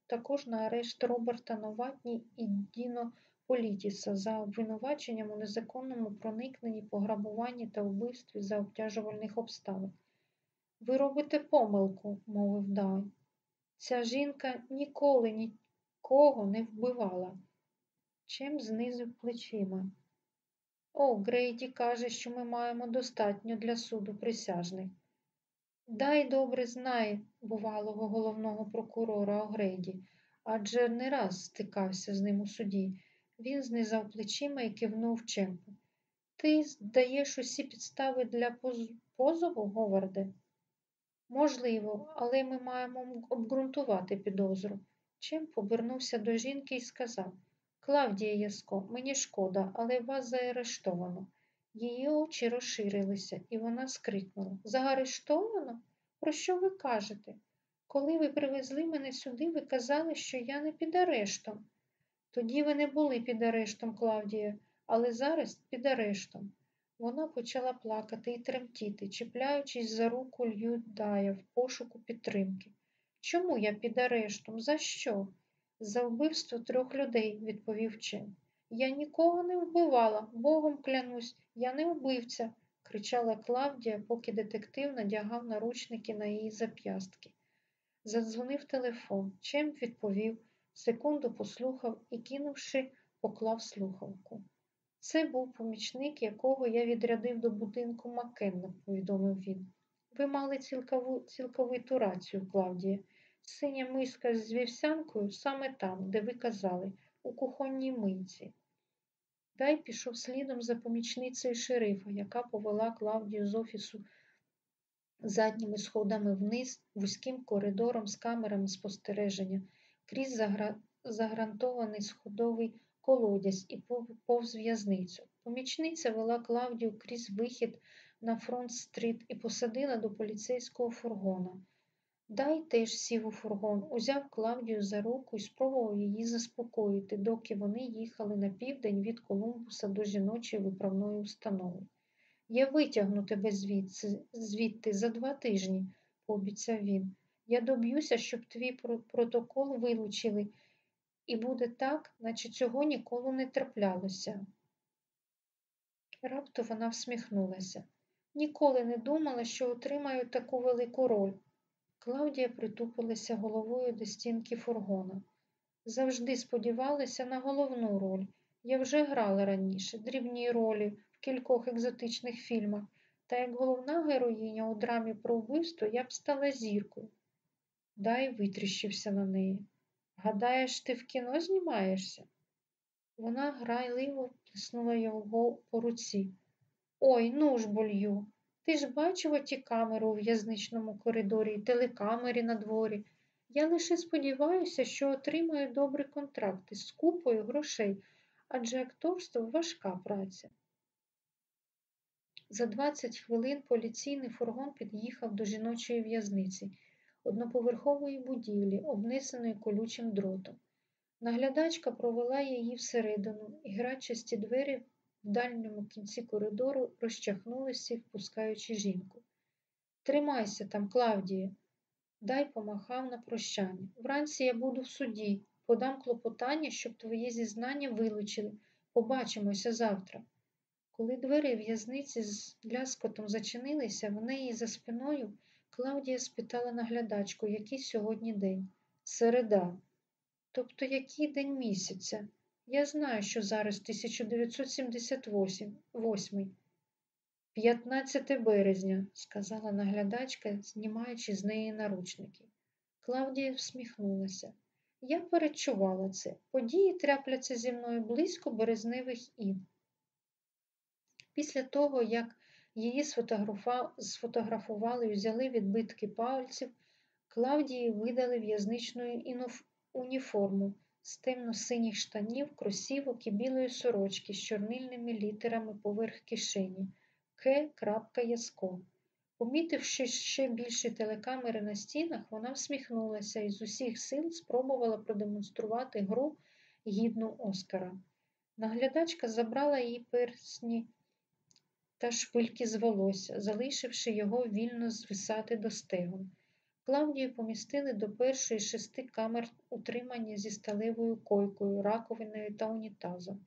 також на арешт Роберта Новатні і Діно Політіса за обвинуваченням у незаконному проникненні, пограбуванні та вбивстві за обтяжувальних обставин. Ви робите помилку, мовив Дай. Ця жінка ніколи нікого не вбивала. Чим знизив плечима. О, Грейді каже, що ми маємо достатньо для суду присяжних. Дай добре знає бувалого головного прокурора Огрейді, адже не раз стикався з ним у суді. Він знизав плечима і кивнув Чемпу. Ти здаєш усі підстави для позову, Говарде? Можливо, але ми маємо обґрунтувати підозру. Чемп повернувся до жінки і сказав Клавдія Яско, мені шкода, але вас заарештовано. Її очі розширилися, і вона скрикнула Заарештовано? Про що ви кажете? Коли ви привезли мене сюди, ви казали, що я не під арештом. Тоді ви не були під арештом, Клавдія, але зараз під арештом. Вона почала плакати і тремтіти, чіпляючись за руку Лью Дая в пошуку підтримки. Чому я під арештом? За що? За вбивство трьох людей, відповів Чен. Я нікого не вбивала, богом клянусь, я не вбивця, кричала Клавдія, поки детектив надягав наручники на її зап'ястки. Задзвонив телефон. Чем відповів, секунду послухав і, кинувши, поклав слухавку. Це був помічник, якого я відрядив до будинку Маккенна, повідомив він. Ви мали цілкову, цілковиту рацію, Клавдія. Синя миска з вівсянкою саме там, де ви казали, у кухонній мийці. Дай пішов слідом за помічницею шерифа, яка повела Клавдію з офісу задніми сходами вниз, вузьким коридором з камерами спостереження, крізь загра... загрантований сходовий колодязь і повз в'язницю. Помічниця вела Клавдію крізь вихід на фронт-стріт і посадила до поліцейського фургона. Дай теж сів у фургон, узяв Клавдію за руку і спробував її заспокоїти, доки вони їхали на південь від Колумбуса до жіночої виправної установи. Я витягну тебе звідси, звідти за два тижні, пообіцяв він. Я доб'юся, щоб твій протокол вилучили, і буде так, наче цього ніколи не траплялося. Раптом вона всміхнулася. Ніколи не думала, що отримаю таку велику роль. Клавдія притупилася головою до стінки фургона. Завжди сподівалася на головну роль. Я вже грала раніше, дрібні ролі в кількох екзотичних фільмах, та як головна героїня у драмі про вбивство я б стала зіркою. Дай витріщився на неї. Гадаєш, ти в кіно знімаєшся? Вона грайливо плеснула його по руці. Ой, ну ж болью. Ти ж бачив оті камери у в'язничному коридорі і телекамери на дворі. Я лише сподіваюся, що отримаю добрі контракти з купою грошей, адже акторство важка праця. За 20 хвилин поліційний фургон під'їхав до жіночої в'язниці, одноповерхової будівлі, обнесеної колючим дротом. Наглядачка провела її всередину, і грачасті двері в дальньому кінці коридору розчахнулися, впускаючи жінку. Тримайся там, Клавдія, дай помахав на прощання. Вранці я буду в суді, подам клопотання, щоб твоє зізнання вилучили. Побачимося завтра. Коли двері в'язниці з ляскотом зачинилися, в неї за спиною Клавдія спитала наглядачку, який сьогодні день. Середа. Тобто який день місяця? Я знаю, що зараз 1978. 15 березня, сказала наглядачка, знімаючи з неї наручники. Клавдія всміхнулася. Я перечувала це. Події трапляться зі мною близько березневих ід. Після того, як її сфотографували і взяли відбитки пальців, Клавдії видали в'язничну уніформу з темно-синіх штанів, кросівок і білої сорочки з чорнильними літерами поверх кишені К. Яско. Помітивши ще більше телекамери на стінах, вона всміхнулася і з усіх сил спробувала продемонструвати гру гідну Оскара. Наглядачка забрала її персні та шпильки з волосся, залишивши його вільно звисати до стегон. Клавдію помістили до першої шести камер утримання зі сталевою койкою, раковиною та унітазом.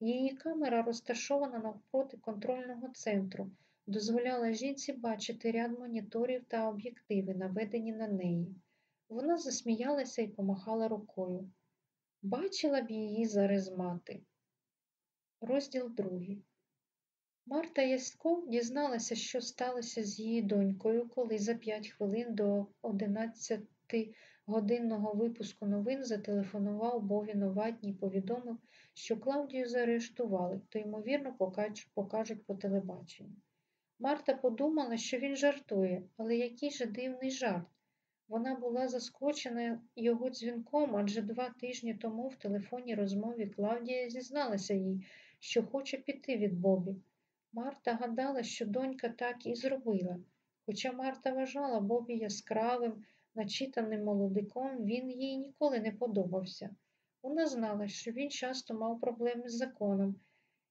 Її камера, розташована навпроти контрольного центру, дозволяла жінці бачити ряд моніторів та об'єктиви, наведені на неї. Вона засміялася і помахала рукою. Бачила б її зараз мати. Розділ другий. Марта Ясько дізналася, що сталося з її донькою, коли за п'ять хвилин до 11-годинного випуску новин зателефонував Бові Новатній і повідомив, що Клавдію заарештували, то, ймовірно, покажуть по телебаченню. Марта подумала, що він жартує, але який же дивний жарт. Вона була заскочена його дзвінком, адже два тижні тому в телефонній розмові Клавдія зізналася їй, що хоче піти від Бобі. Марта гадала, що донька так і зробила. Хоча Марта вважала Бобі яскравим, начитаним молодиком, він їй ніколи не подобався. Вона знала, що він часто мав проблеми з законом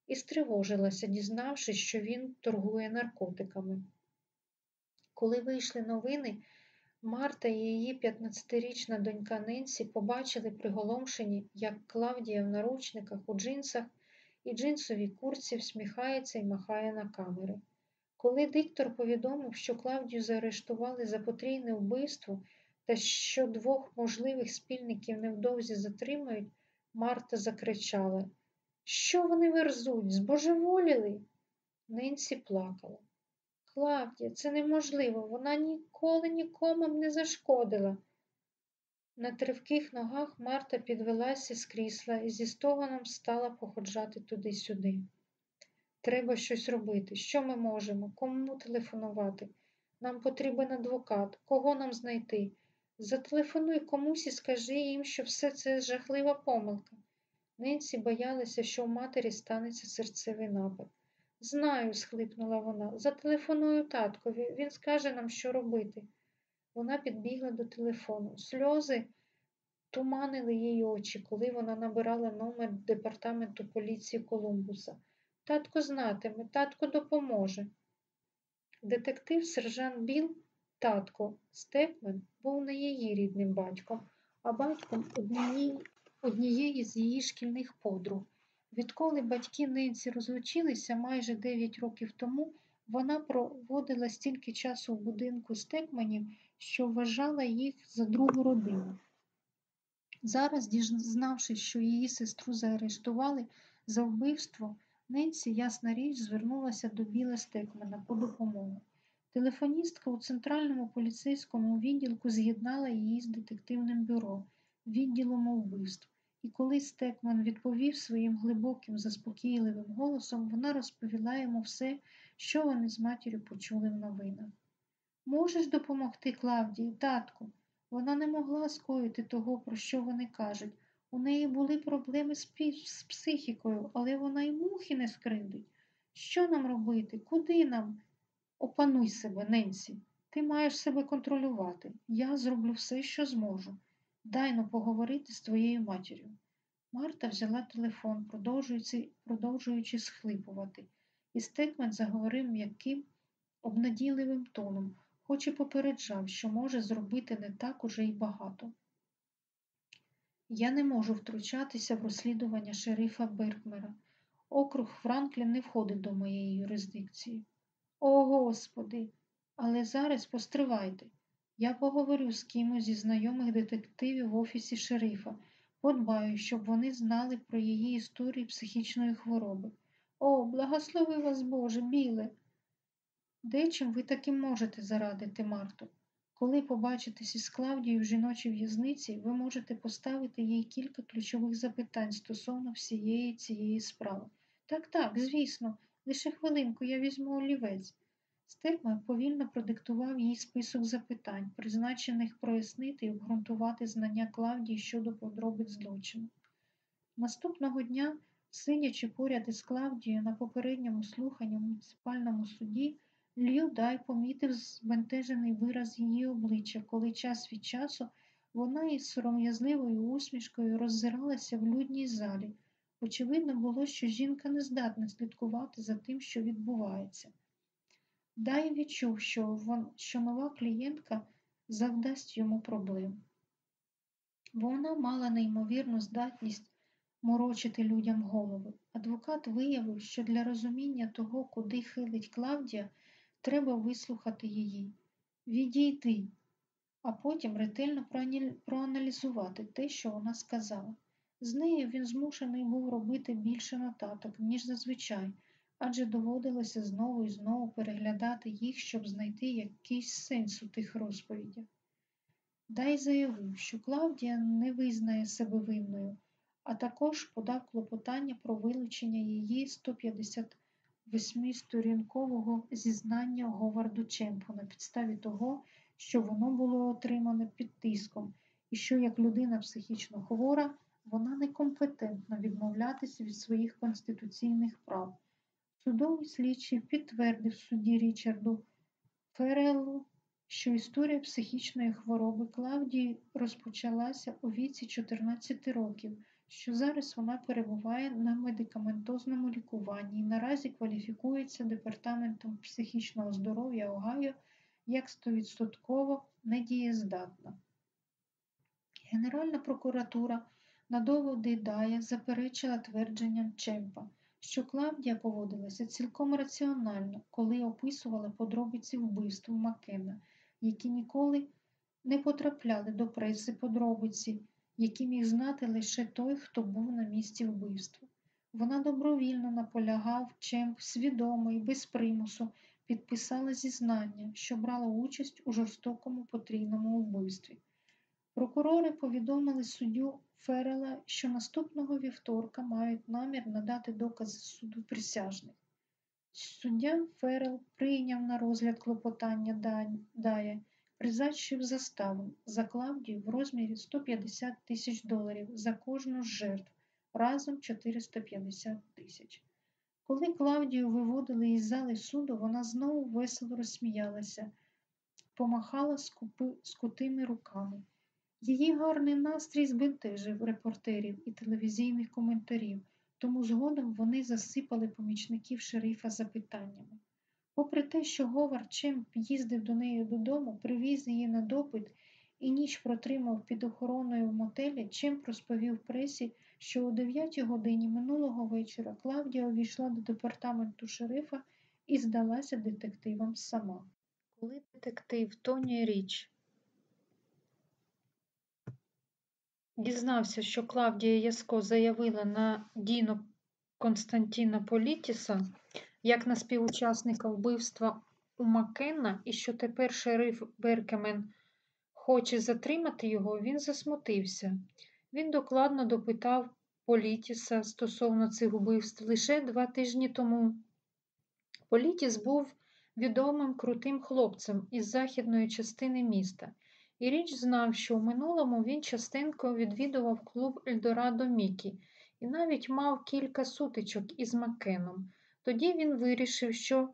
і стривожилася, дізнавшись, що він торгує наркотиками. Коли вийшли новини, Марта і її 15-річна донька Ненсі побачили приголомшені, як Клавдія в наручниках у джинсах і джинсовій курці всміхається і махає на камери. Коли диктор повідомив, що Клавдію заарештували за потрійне вбивство та що двох можливих спільників невдовзі затримають, Марта закричала Що вони верзуть? Збожеволіли? Ненсі плакала. Клавдія, це неможливо, вона ніколи нікому не зашкодила. На тривких ногах Марта підвелася з крісла і зі стогоном стала походжати туди-сюди. Треба щось робити. Що ми можемо? Кому телефонувати? Нам потрібен адвокат. Кого нам знайти? Зателефонуй комусь і скажи їм, що все це жахлива помилка. Ненсі боялася, що у матері станеться серцевий напад. Знаю, схлипнула вона. Зателефоную таткові, він скаже нам, що робити. Вона підбігла до телефону. Сльози туманили її очі, коли вона набирала номер департаменту поліції Колумбуса. Татко знатиме, татко допоможе. Детектив сержант Біл, татко Степмен, був не її рідним батьком, а батьком однієї, з її шкільних подруг. Відколи батьки Ненсі розлучилися майже 9 років тому, вона проводила стільки часу в будинку Стекманів, що вважала їх за другу родину. Зараз, дізнавши, що її сестру заарештували за вбивство, Ненсі, ясна річ, звернулася до Біла Стекмена по допомогу. Телефоністка у центральному поліцейському відділку з'єднала її з детективним бюро, відділом вбивств. І коли Стекман відповів своїм глибоким, заспокійливим голосом, вона розповіла йому все, що вони з матір'ю почули в новинах. Можеш допомогти Клавдії, татку? Вона не могла скоїти того, про що вони кажуть. У неї були проблеми з, з психікою, але вона й мухи не скривдить. Що нам робити? Куди нам? Опануй себе, Ненсі. Ти маєш себе контролювати. Я зроблю все, що зможу. Дай но поговорити з твоєю матір'ю. Марта взяла телефон, продовжуючи, продовжуючи схлипувати, і Стекмен заговорив м'яким, обнадійливим тоном, хоч і попереджав, що може зробити не так уже й багато. Я не можу втручатися в розслідування шерифа Беркмера. Округ Франклін не входить до моєї юрисдикції. О, Господи! Але зараз постривайте. Я поговорю з кимось зі знайомих детективів в офісі шерифа, подбаю, щоб вони знали про її історії психічної хвороби. О, благослови вас, Боже, біле. Дечим ви таки можете зарадити, Марту. Коли побачитесь із Клавдією в жіночій в'язниці, ви можете поставити їй кілька ключових запитань стосовно всієї цієї справи. Так, так, звісно, лише хвилинку я візьму олівець. Стекман повільно продиктував їй список запитань, призначених прояснити і обґрунтувати знання Клавдії щодо подробиць злочину. Наступного дня, сидячи поряд із Клавдією на попередньому слуханні в муніципальному суді, Дай помітив збентежений вираз її обличчя, коли час від часу вона із сором'язливою усмішкою роззиралася в людній залі. Очевидно було, що жінка не здатна слідкувати за тим, що відбувається. Дай відчув, що, вон, що нова клієнтка завдасть йому проблем. Вона мала неймовірну здатність морочити людям голови. Адвокат виявив, що для розуміння того, куди хилить Клавдія, треба вислухати її, відійти, а потім ретельно проаналізувати те, що вона сказала. З нею він змушений був робити більше нотаток, ніж зазвичай, адже доводилося знову і знову переглядати їх, щоб знайти якийсь сенс у тих розповідях. Дай заявив, що Клавдія не визнає себе винною, а також подав клопотання про вилучення її 158-сторінкового зізнання Говарду Чемпу на підставі того, що воно було отримане під тиском, і що як людина психічно хвора, вона некомпетентна відмовлятися від своїх конституційних прав. Судовий слідчий підтвердив судді Річарду Фереллу, що історія психічної хвороби Клавдії розпочалася у віці 14 років, що зараз вона перебуває на медикаментозному лікуванні і наразі кваліфікується департаментом психічного здоров'я Огайо як стовідсотково недієздатна. Генеральна прокуратура на доводи Дая заперечила твердженням Чемпа, що Клавдія поводилася цілком раціонально, коли описувала подробиці вбивства Макена, які ніколи не потрапляли до преси подробиці, які міг знати лише той, хто був на місці вбивства. Вона добровільно наполягав, Чемп свідомо і без примусу підписала зізнання, що брала участь у жорстокому потрійному вбивстві. Прокурори повідомили суддю Ферела, що наступного вівторка мають намір надати докази суду присяжних. Суддя Ферел прийняв на розгляд клопотання Дая, призначив заставу за Клавдію в розмірі 150 тисяч доларів за кожну з жертв, разом 450 тисяч. Коли Клавдію виводили із зали суду, вона знову весело розсміялася, помахала скутими руками. Її гарний настрій збентежив репортерів і телевізійних коментарів, тому згодом вони засипали помічників шерифа запитаннями. Попри те, що Говард Чемп їздив до неї додому, привіз її на допит і ніч протримав під охороною в мотелі, Чемп розповів пресі, що о 9 годині минулого вечора Клавдія увійшла до департаменту шерифа і здалася детективам сама. Коли детектив Тоні Річ дізнався, що Клавдія Яско заявила на Діно Константіна Політіса як на співучасника вбивства у Маккенна і що тепер шериф Беркемен хоче затримати його, він засмутився. Він докладно допитав Політіса стосовно цих вбивств лише два тижні тому. Політіс був відомим крутим хлопцем із західної частини міста. І річ знав, що в минулому він частенько відвідував клуб Ельдорадо Мікі і навіть мав кілька сутичок із Маккеном. Тоді він вирішив, що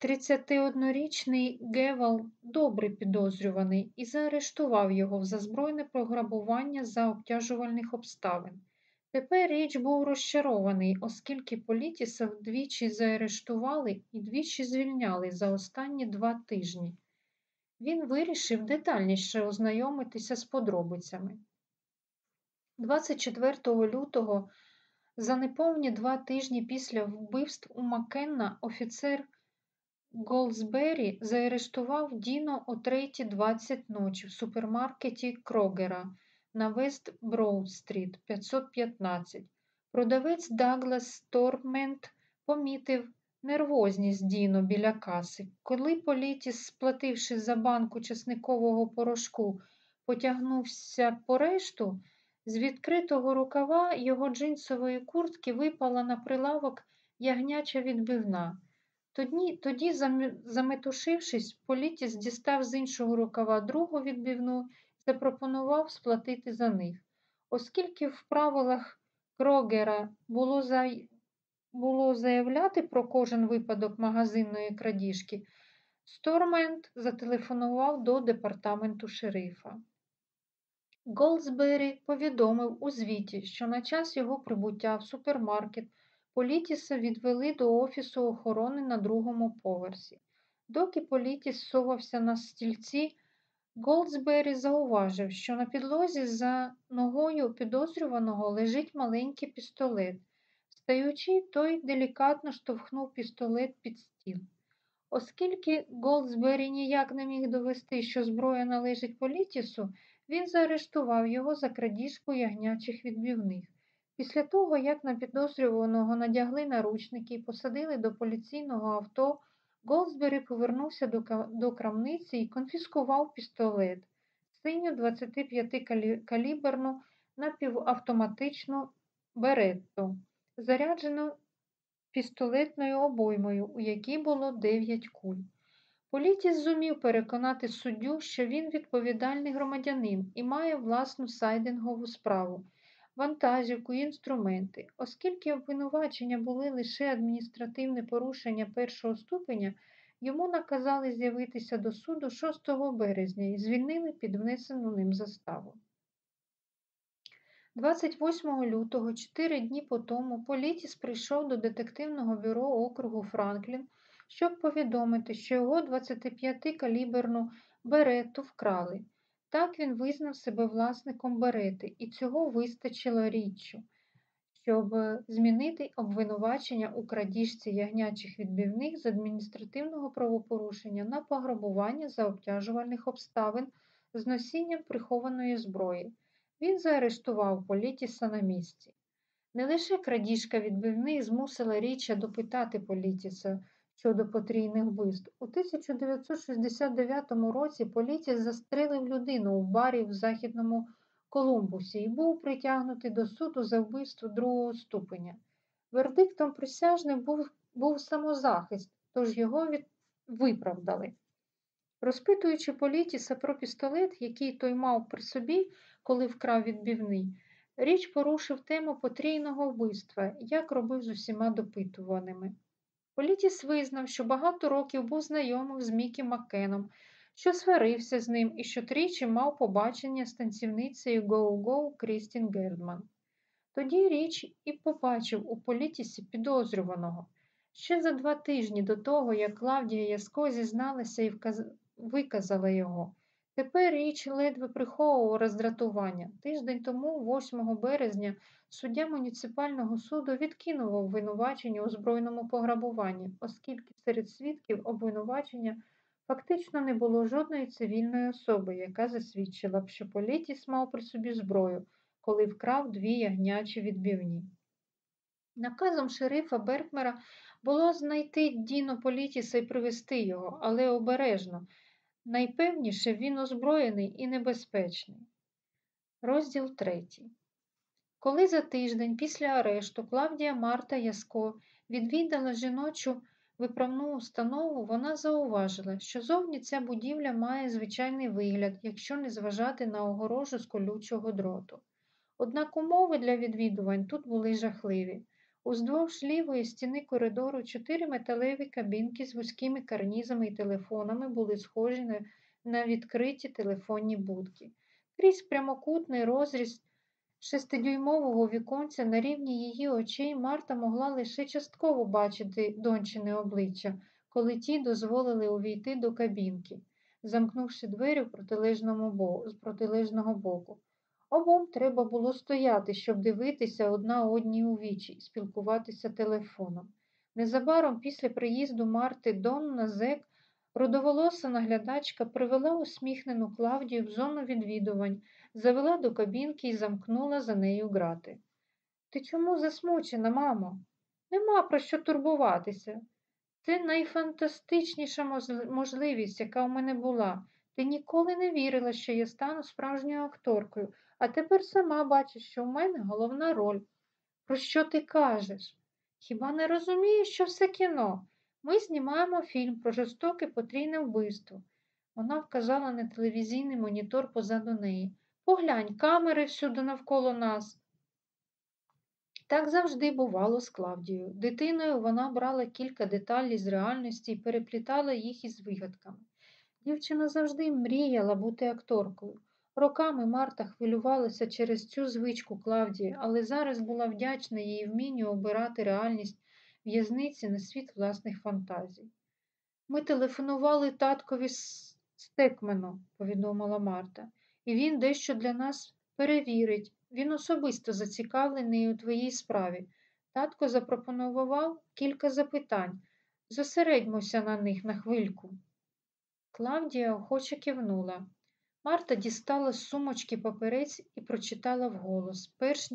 31-річний Гевал добре підозрюваний і заарештував його за збройне пограбування за обтяжувальних обставин. Тепер річ був розчарований, оскільки Політіса вдвічі заарештували і двічі звільняли за останні два тижні він вирішив детальніше ознайомитися з подробицями. 24 лютого, за неповні два тижні після вбивств у Маккенна, офіцер Голсбері заарештував Діно о 3.20 ночі в супермаркеті Крогера на Вест Броуд-стріт 515. Продавець Даглас Тормент помітив нервозність Діно біля каси. Коли Політіс, сплативши за банку чесникового порошку, потягнувся по решту, з відкритого рукава його джинсової куртки випала на прилавок ягняча відбивна. Тоді, тоді заметушившись, Політіс дістав з іншого рукава другу відбивну і запропонував сплатити за них. Оскільки в правилах Крогера було було заявляти про кожен випадок магазинної крадіжки, Стормент зателефонував до департаменту шерифа. Голдсбері повідомив у звіті, що на час його прибуття в супермаркет Політіса відвели до офісу охорони на другому поверсі. Доки Політіс совався на стільці, Голдсбері зауважив, що на підлозі за ногою підозрюваного лежить маленький пістолет, Встаючи, той делікатно штовхнув пістолет під стіл. Оскільки Голдсбері ніяк не міг довести, що зброя належить Політісу, він заарештував його за крадіжку ягнячих відбивних. Після того, як на підозрюваного надягли наручники і посадили до поліційного авто, Голдсбері повернувся до, крамниці і конфіскував пістолет, синю 25 каліберну напівавтоматичну беретту заряджену пістолетною обоймою, у якій було дев'ять куль. Політіс зумів переконати суддю, що він відповідальний громадянин і має власну сайдингову справу, вантажівку і інструменти. Оскільки обвинувачення були лише адміністративне порушення першого ступеня, йому наказали з'явитися до суду 6 березня і звільнили під внесену ним заставу. 28 лютого, чотири дні по тому, Політіс прийшов до детективного бюро округу Франклін, щоб повідомити, що його 25-каліберну берету вкрали. Так він визнав себе власником берети, і цього вистачило річчю, щоб змінити обвинувачення у крадіжці ягнячих відбивних з адміністративного правопорушення на пограбування за обтяжувальних обставин з носінням прихованої зброї. Він заарештував Політіса на місці. Не лише крадіжка відбивних змусила Річа допитати Політіса щодо потрійних вбивств. У 1969 році Політіс застрелив людину у барі в Західному Колумбусі і був притягнутий до суду за вбивство другого ступеня. Вердиктом присяжним був, був самозахист, тож його від... виправдали. Розпитуючи Політіса про пістолет, який той мав при собі, коли вкрав відбивний, річ порушив тему потрійного вбивства, як робив з усіма допитуваними. Політіс визнав, що багато років був знайомим з Мікі Маккеном, що сварився з ним і що тричі мав побачення з танцівницею Гоу-Гоу Крістін Гердман. Тоді річ і побачив у політісі підозрюваного. Ще за два тижні до того, як Клавдія Яско зізналася і виказала його. Тепер річ ледве приховував роздратування. Тиждень тому, 8 березня, суддя муніципального суду відкинув обвинувачення у збройному пограбуванні, оскільки серед свідків обвинувачення фактично не було жодної цивільної особи, яка засвідчила б, що Політіс мав при собі зброю, коли вкрав дві ягнячі відбивні. Наказом шерифа Беркмера було знайти Діно Політіса і привезти його, але обережно. Найпевніше він озброєний і небезпечний. Розділ третій. Коли за тиждень після арешту Клавдія Марта Яско відвідала жіночу виправну установу, вона зауважила, що зовні ця будівля має звичайний вигляд, якщо не зважати на огорожу з колючого дроту. Однак умови для відвідувань тут були жахливі. Уздовж лівої стіни коридору чотири металеві кабінки з вузькими карнізами і телефонами були схожі на, відкриті телефонні будки. Крізь прямокутний розріз шестидюймового віконця на рівні її очей Марта могла лише частково бачити дончине обличчя, коли ті дозволили увійти до кабінки, замкнувши двері в протилежному з протилежного боку. Обом треба було стояти, щоб дивитися одна одній у вічі спілкуватися телефоном. Незабаром після приїзду Марти Донна Зек родоволоса наглядачка привела усміхнену Клавдію в зону відвідувань, завела до кабінки і замкнула за нею грати. Ти чому засмучена, мамо? Нема про що турбуватися. Це найфантастичніша можливість, яка у мене була. Ти ніколи не вірила, що я стану справжньою акторкою, а тепер сама бачиш, що в мене головна роль. Про що ти кажеш? Хіба не розумієш, що все кіно? Ми знімаємо фільм про жорстоке потрійне вбивство. Вона вказала на телевізійний монітор позаду неї. Поглянь, камери всюди навколо нас. Так завжди бувало з Клавдією. Дитиною вона брала кілька деталей з реальності і переплітала їх із вигадками. Дівчина завжди мріяла бути акторкою. Роками Марта хвилювалася через цю звичку Клавдії, але зараз була вдячна її вмінню обирати реальність в'язниці на світ власних фантазій. Ми телефонували таткові Стекмену, повідомила Марта, і він дещо для нас перевірить. Він особисто зацікавлений у твоїй справі. Татко запропонував кілька запитань. Зосередьмося на них на хвильку. Клавдія охоче кивнула. Марта дістала з сумочки паперець і прочитала вголос. Перш,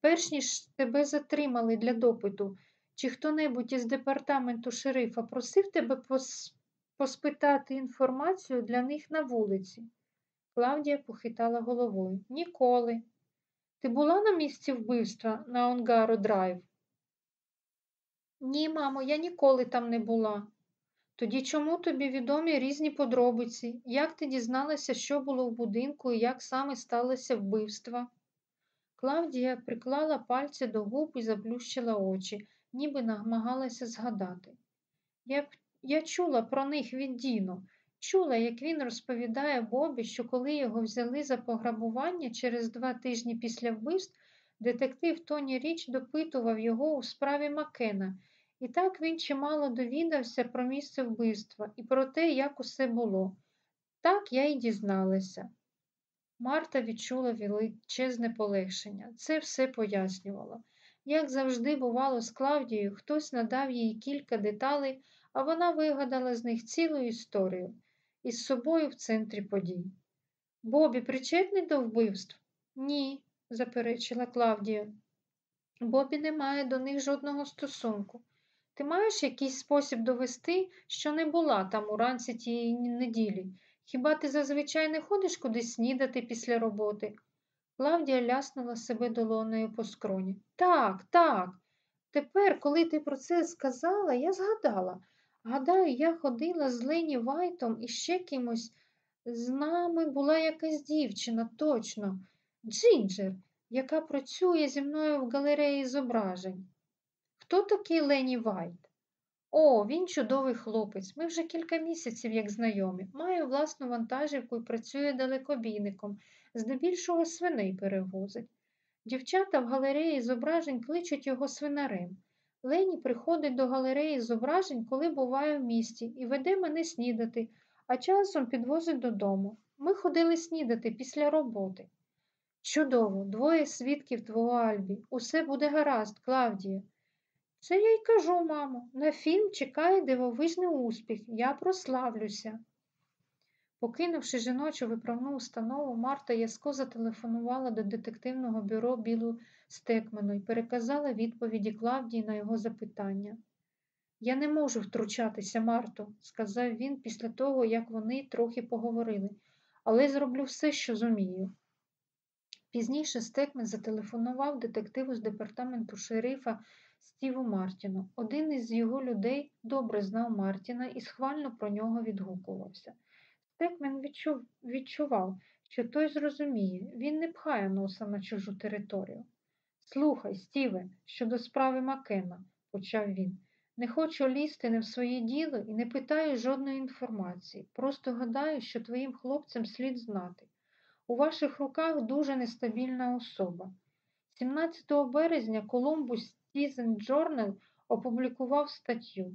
перш ніж тебе затримали для допиту, чи хто-небудь із департаменту шерифа просив тебе пос... поспитати інформацію для них на вулиці? Клавдія похитала головою. Ніколи. Ти була на місці вбивства на Онгаро Драйв? Ні, мамо, я ніколи там не була. Тоді чому тобі відомі різні подробиці? Як ти дізналася, що було в будинку і як саме сталося вбивство? Клавдія приклала пальці до губ і заплющила очі, ніби намагалася згадати. Я я чула про них від Діно, чула, як він розповідає Бобі, що коли його взяли за пограбування через два тижні після вбивств, детектив Тоні Річ допитував його у справі Макена І так він чимало довідався про місце вбивства і про те, як усе було. Так я й дізналася. Марта відчула величезне полегшення. Це все пояснювало. Як завжди бувало з Клавдією, хтось надав їй кілька деталей, а вона вигадала з них цілу історію із собою в центрі подій. Бобі причетний до вбивств? Ні, заперечила Клавдія. Бобі не має до них жодного стосунку. Ти маєш якийсь спосіб довести, що не була там уранці тієї неділі? Хіба ти зазвичай не ходиш кудись снідати після роботи? Клавдія ляснула себе долонею по скроні. Так, так. Тепер, коли ти про це сказала, я згадала. Гадаю, я ходила з Лені Вайтом і ще кимось. З нами була якась дівчина, точно, Джинджер, яка працює зі мною в галереї зображень. Хто такий Лені Вайт? О, він чудовий хлопець. Ми вже кілька місяців, як знайомі. Має власну вантажівку і працює далекобійником, здебільшого свиней перевозить. Дівчата в галереї зображень кличуть його свинарем. Лені приходить до галереї зображень, коли буває в місті, і веде мене снідати, а часом підвозить додому. Ми ходили снідати після роботи. Чудово, двоє свідків твого Альбі. Усе буде гаразд, Клавдія. Це я й кажу, мамо. На фільм чекає дивовижний успіх. Я прославлюся. Покинувши жіночу виправну установу, Марта Яско зателефонувала до детективного бюро Білу Стекману і переказала відповіді Клавдії на його запитання. Я не можу втручатися, Марто, сказав він після того, як вони трохи поговорили, але зроблю все, що зумію. Пізніше Стекмен зателефонував детективу з департаменту шерифа Стіву Мартіну. Один із його людей добре знав Мартіна і схвально про нього відгукувався. Стекмен відчув, відчував, що той зрозуміє, він не пхає носа на чужу територію. Слухай, Стіве, щодо справи Макена, почав він. Не хочу лізти не в своє діло і не питаю жодної інформації. Просто гадаю, що твоїм хлопцям слід знати. У ваших руках дуже нестабільна особа. 17 березня Columbus Citizen Journal опублікував статтю.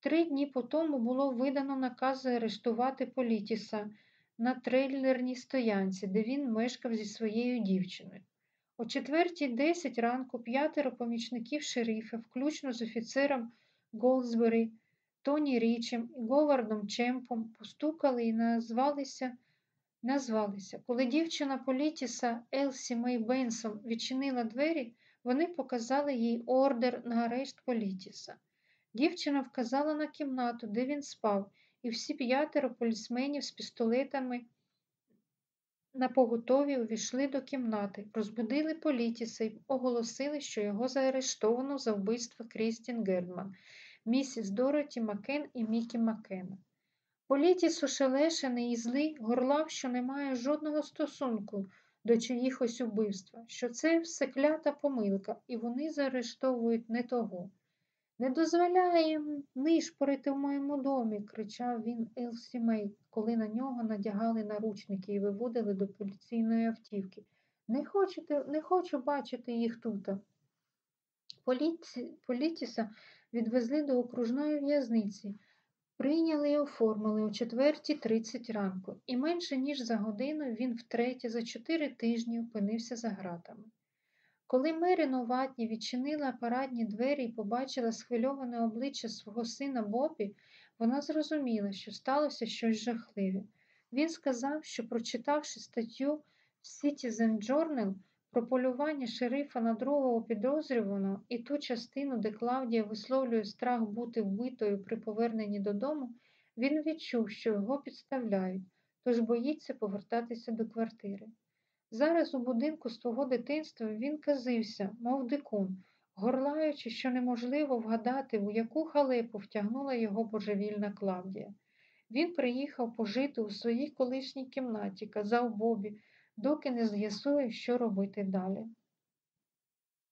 Три дні по тому було видано наказ арештувати Політіса на трейлерній стоянці, де він мешкав зі своєю дівчиною. О четвертій десять ранку п'ятеро помічників шерифа, включно з офіцером Голдсбері, Тоні Річем і Говардом Чемпом, постукали і назвалися. Назвалися. Коли дівчина Політіса Елсі Мей Бенсон відчинила двері, вони показали їй ордер на арешт Політіса. Дівчина вказала на кімнату, де він спав, і всі п'ятеро полісменів з пістолетами на поготові увійшли до кімнати, розбудили Політіса і оголосили, що його заарештовано за вбивство Крістін Гердман, місіс Дороті Макен і Мікі Макена. Політіс ошелешений і злий горлав, що не має жодного стосунку до чиїхось убивства, що це все клята помилка, і вони заарештовують не того. Не дозволяй їм нишпорити в моєму домі, кричав він Елсі Мей, коли на нього надягали наручники і виводили до поліційної автівки. Не, хочете, не хочу бачити їх тут. Поліці... Політіса відвезли до окружної в'язниці, прийняли і оформили о 4.30 ранку, і менше ніж за годину він втретє за чотири тижні опинився за гратами. Коли Меріно Ватні відчинила парадні двері і побачила схвильоване обличчя свого сина Бобі, вона зрозуміла, що сталося щось жахливе. Він сказав, що, прочитавши статтю в Citizen Journal про полювання шерифа на другого підозрюваного і ту частину, де Клавдія висловлює страх бути вбитою при поверненні додому, він відчув, що його підставляють, тож боїться повертатися до квартири. Зараз у будинку з твого дитинства він казився, мов дикун, горлаючи, що неможливо вгадати, у яку халепу втягнула його божевільна Клавдія. Він приїхав пожити у своїй колишній кімнаті, казав Бобі, доки не з'ясує, що робити далі.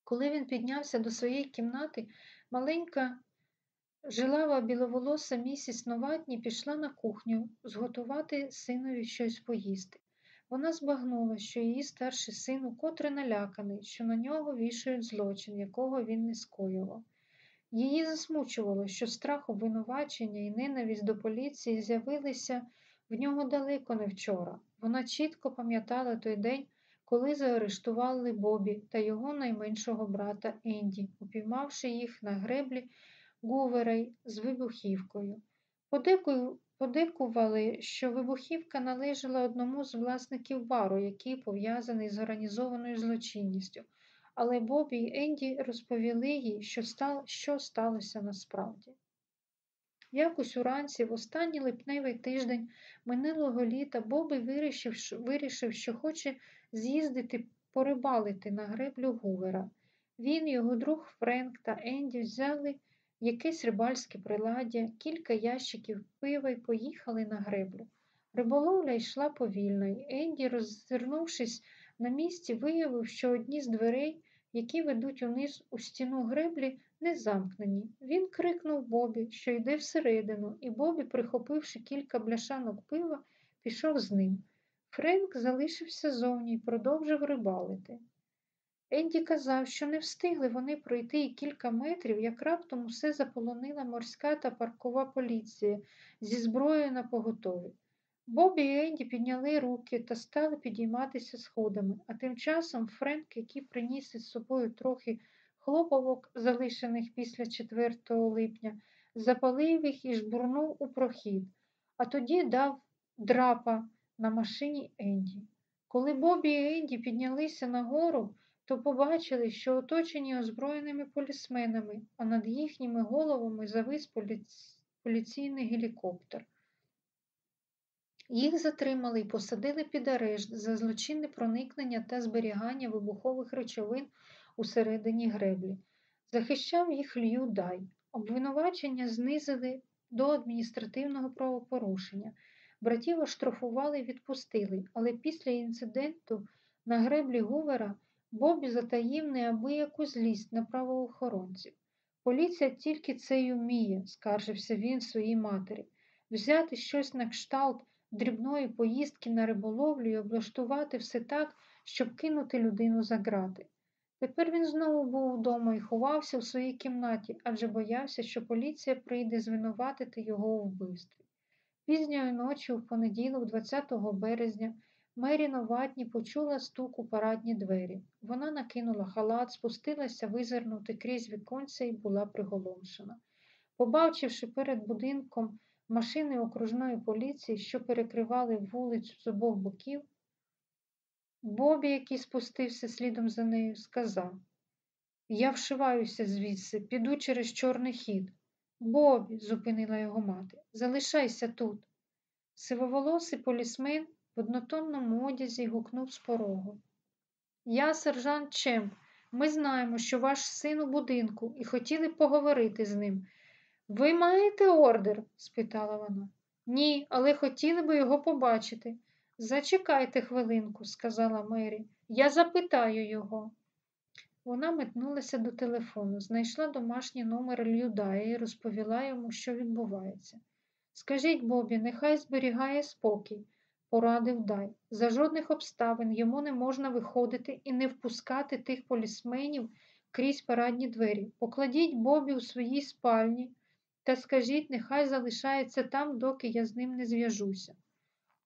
Коли він піднявся до своєї кімнати, маленька жилава біловолоса місіс Новатні пішла на кухню зготувати синові щось поїсти. Вона збагнула, що її старший син укотре наляканий, що на нього вішають злочин, якого він не скоював. Її засмучувало, що страх обвинувачення і ненависть до поліції з'явилися в нього далеко не вчора. Вона чітко пам'ятала той день, коли заарештували Бобі та його найменшого брата Енді, упіймавши їх на греблі Гуверей з вибухівкою. Подекую Подекували, що вибухівка належала одному з власників бару, який пов'язаний з організованою злочинністю, але Бобі і Енді розповіли їй, що, стало, що сталося насправді. Якось уранці, в останній липневий тиждень минулого літа, Бобі вирішив, вирішив, що хоче з'їздити порибалити на греблю Гувера. Він, його друг Френк та Енді взяли якесь рибальське приладдя, кілька ящиків пива й поїхали на греблю. Риболовля йшла повільно, і Енді, роззирнувшись на місці, виявив, що одні з дверей, які ведуть униз у стіну греблі, не замкнені. Він крикнув Бобі, що йде всередину, і Бобі, прихопивши кілька бляшанок пива, пішов з ним. Френк залишився зовні і продовжив рибалити. Енді казав, що не встигли вони пройти і кілька метрів, як раптом усе заполонила морська та паркова поліція зі зброєю на поготові. Бобі і Енді підняли руки та стали підійматися сходами, а тим часом Френк, який приніс із собою трохи хлоповок, залишених після 4 липня, запалив їх і жбурнув у прохід, а тоді дав драпа на машині Енді. Коли Бобі і Енді піднялися нагору, то побачили, що оточені озброєними полісменами, а над їхніми головами завис поліці... поліційний гелікоптер. Їх затримали і посадили під арешт за злочинне проникнення та зберігання вибухових речовин усередині греблі. Захищав їх Лью Дай. Обвинувачення знизили до адміністративного правопорушення. Братів оштрафували і відпустили, але після інциденту на греблі Гувера Бобі затаїв неабияку злість на правоохоронців. Поліція тільки це й уміє, скаржився він своїй матері, взяти щось на кшталт дрібної поїздки на риболовлю і облаштувати все так, щоб кинути людину за грати. Тепер він знову був вдома і ховався в своїй кімнаті, адже боявся, що поліція прийде звинуватити його у вбивстві. Пізньої ночі, в понеділок, 20 березня, Мері Новатні почула стук у парадні двері. Вона накинула халат, спустилася визирнути крізь віконце і була приголомшена. Побачивши перед будинком машини окружної поліції, що перекривали вулицю з обох боків, Бобі, який спустився слідом за нею, сказав Я вшиваюся звідси, піду через чорний хід. Бобі, зупинила його мати, залишайся тут. Сивоволосий полісмен в однотонному одязі гукнув з порогу. Я, сержант Чемп, ми знаємо, що ваш син у будинку і хотіли поговорити з ним. Ви маєте ордер? спитала вона. Ні, але хотіли би його побачити. Зачекайте хвилинку, сказала Мері. Я запитаю його. Вона метнулася до телефону, знайшла домашній номер Людая і розповіла йому, що відбувається. Скажіть Бобі, нехай зберігає спокій порадив Дай. За жодних обставин йому не можна виходити і не впускати тих полісменів крізь парадні двері. Покладіть Бобі у своїй спальні та скажіть, нехай залишається там, доки я з ним не зв'яжуся.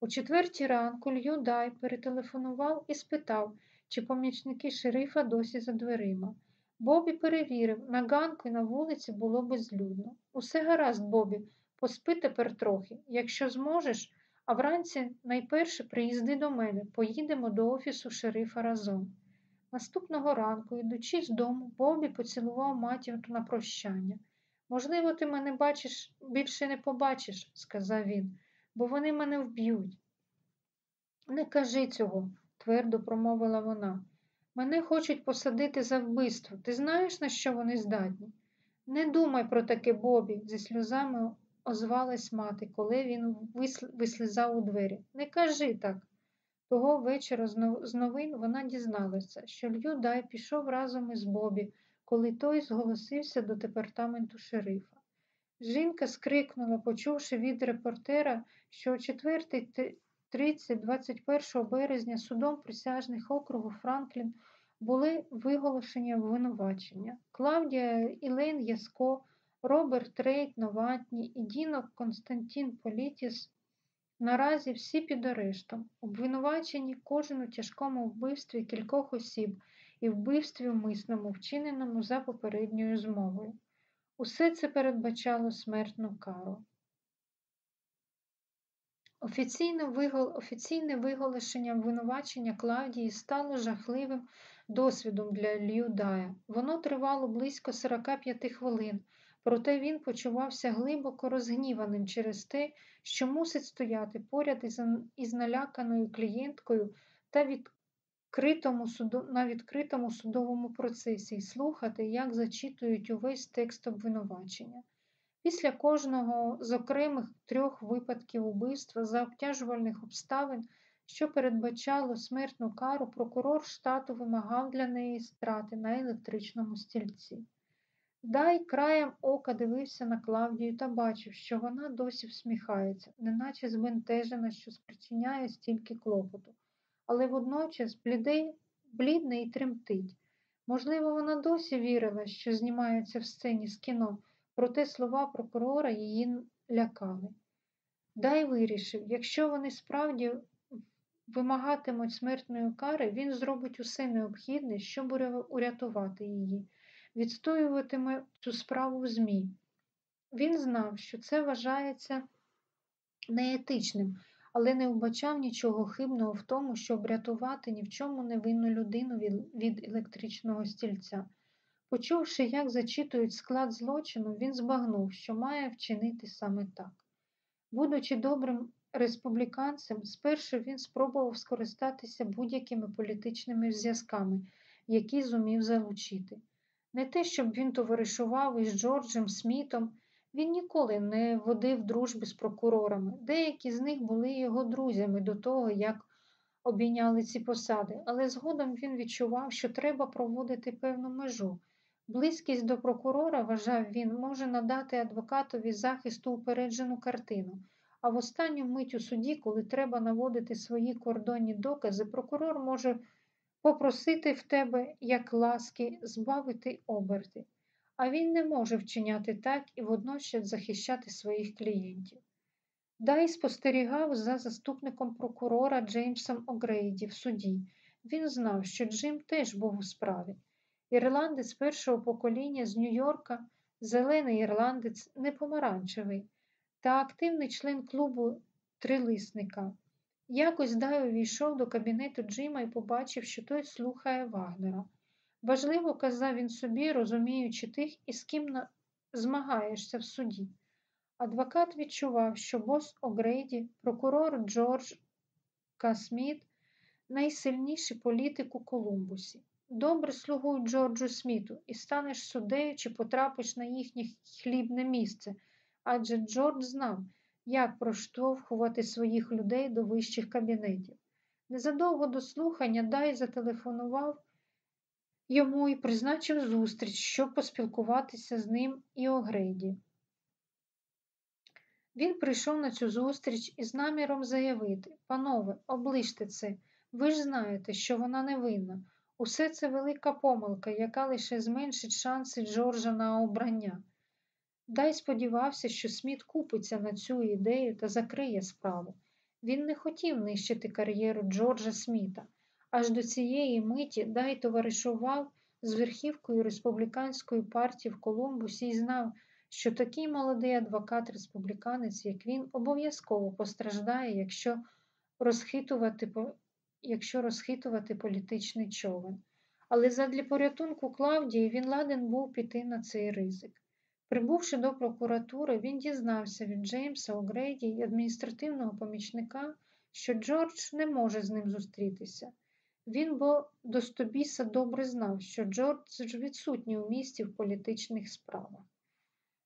У четвертій ранку Лью Дай перетелефонував і спитав, чи помічники шерифа досі за дверима. Бобі перевірив, на ганку і на вулиці було безлюдно. Усе гаразд, Бобі, поспи тепер трохи. Якщо зможеш, а вранці найперше приїзди до мене, поїдемо до офісу шерифа разом. Наступного ранку, йдучи з дому, Бобі поцілував матір на прощання. Можливо, ти мене бачиш, більше не побачиш, сказав він, бо вони мене вб'ють. Не кажи цього, твердо промовила вона. Мене хочуть посадити за вбивство. Ти знаєш, на що вони здатні? Не думай про таке, Бобі, зі сльозами озвалась мати, коли він вислизав у двері. Не кажи так. Того вечора з новин вона дізналася, що Лью Дай пішов разом із Бобі, коли той зголосився до департаменту шерифа. Жінка скрикнула, почувши від репортера, що о 4.30 21 березня судом присяжних округу Франклін були виголошені обвинувачення. Клавдія Ілейн Яско, Роберт Рейт Новатні і Діно Константін Політіс наразі всі під арештом, обвинувачені кожен у тяжкому вбивстві кількох осіб і вбивстві умисному, вчиненому за попередньою змовою. Усе це передбачало смертну кару. Офіційне, вигол... Офіційне виголошення обвинувачення Клавдії стало жахливим досвідом для Льюдая. Воно тривало близько 45 хвилин, проте він почувався глибоко розгніваним через те, що мусить стояти поряд із, наляканою клієнткою та відкритому суду... на відкритому судовому процесі і слухати, як зачитують увесь текст обвинувачення. Після кожного з окремих трьох випадків убивства за обтяжувальних обставин, що передбачало смертну кару, прокурор штату вимагав для неї страти на електричному стільці. Дай краєм ока дивився на Клавдію та бачив, що вона досі всміхається, неначе збентежена, що спричиняє стільки клопоту, але водночас блідий, блідне і тремтить. Можливо, вона досі вірила, що знімається в сцені з кіно, проте слова прокурора її лякали. Дай вирішив, якщо вони справді вимагатимуть смертної кари, він зробить усе необхідне, щоб урятувати її відстоюватиме цю справу в ЗМІ. Він знав, що це вважається неетичним, але не вбачав нічого хибного в тому, щоб рятувати ні в чому невинну людину від електричного стільця. Почувши, як зачитують склад злочину, він збагнув, що має вчинити саме так. Будучи добрим республіканцем, спершу він спробував скористатися будь-якими політичними зв'язками, які зумів залучити. Не те, щоб він товаришував із Джорджем Смітом, він ніколи не водив дружби з прокурорами. Деякі з них були його друзями до того, як обійняли ці посади, але згодом він відчував, що треба проводити певну межу. Близькість до прокурора, вважав він, може надати адвокатові захисту упереджену картину. А в останню мить у суді, коли треба наводити свої кордонні докази, прокурор може попросити в тебе, як ласки, збавити оберти, а він не може вчиняти так і водночас захищати своїх клієнтів. Дай спостерігав за заступником прокурора Джеймсом Огрейді в суді. Він знав, що Джим теж був у справі. Ірландець першого покоління з Нью-Йорка, зелений ірландець, не помаранчевий, та активний член клубу трилисника. Якось Дай увійшов до кабінету Джима і побачив, що той слухає Вагнера. Важливо, казав він собі, розуміючи тих, із ким на... змагаєшся в суді. Адвокат відчував, що бос Огрейді, прокурор Джордж Касміт найсильніший політик у Колумбусі. Добре слугуй Джорджу Сміту і станеш суддею чи потрапиш на їхнє хлібне місце, адже Джордж знав, як проштовхувати своїх людей до вищих кабінетів. Незадовго до слухання Дай зателефонував йому і призначив зустріч, щоб поспілкуватися з ним і Огрейді. Він прийшов на цю зустріч із наміром заявити Панове, оближте це, ви ж знаєте, що вона невинна. Усе це велика помилка, яка лише зменшить шанси Джорджа на обрання. Дай сподівався, що Сміт купиться на цю ідею та закриє справу. Він не хотів нищити кар'єру Джорджа Сміта. Аж до цієї миті Дай товаришував з верхівкою республіканської партії в Колумбусі і знав, що такий молодий адвокат-республіканець, як він, обов'язково постраждає, якщо розхитувати якщо розхитувати політичний човен. Але задля порятунку Клавдії він ладен був піти на цей ризик. Прибувши до прокуратури, він дізнався від Джеймса Огрейді й адміністративного помічника, що Джордж не може з ним зустрітися. Він бо до Стобіса добре знав, що Джордж відсутній у місті в політичних справах.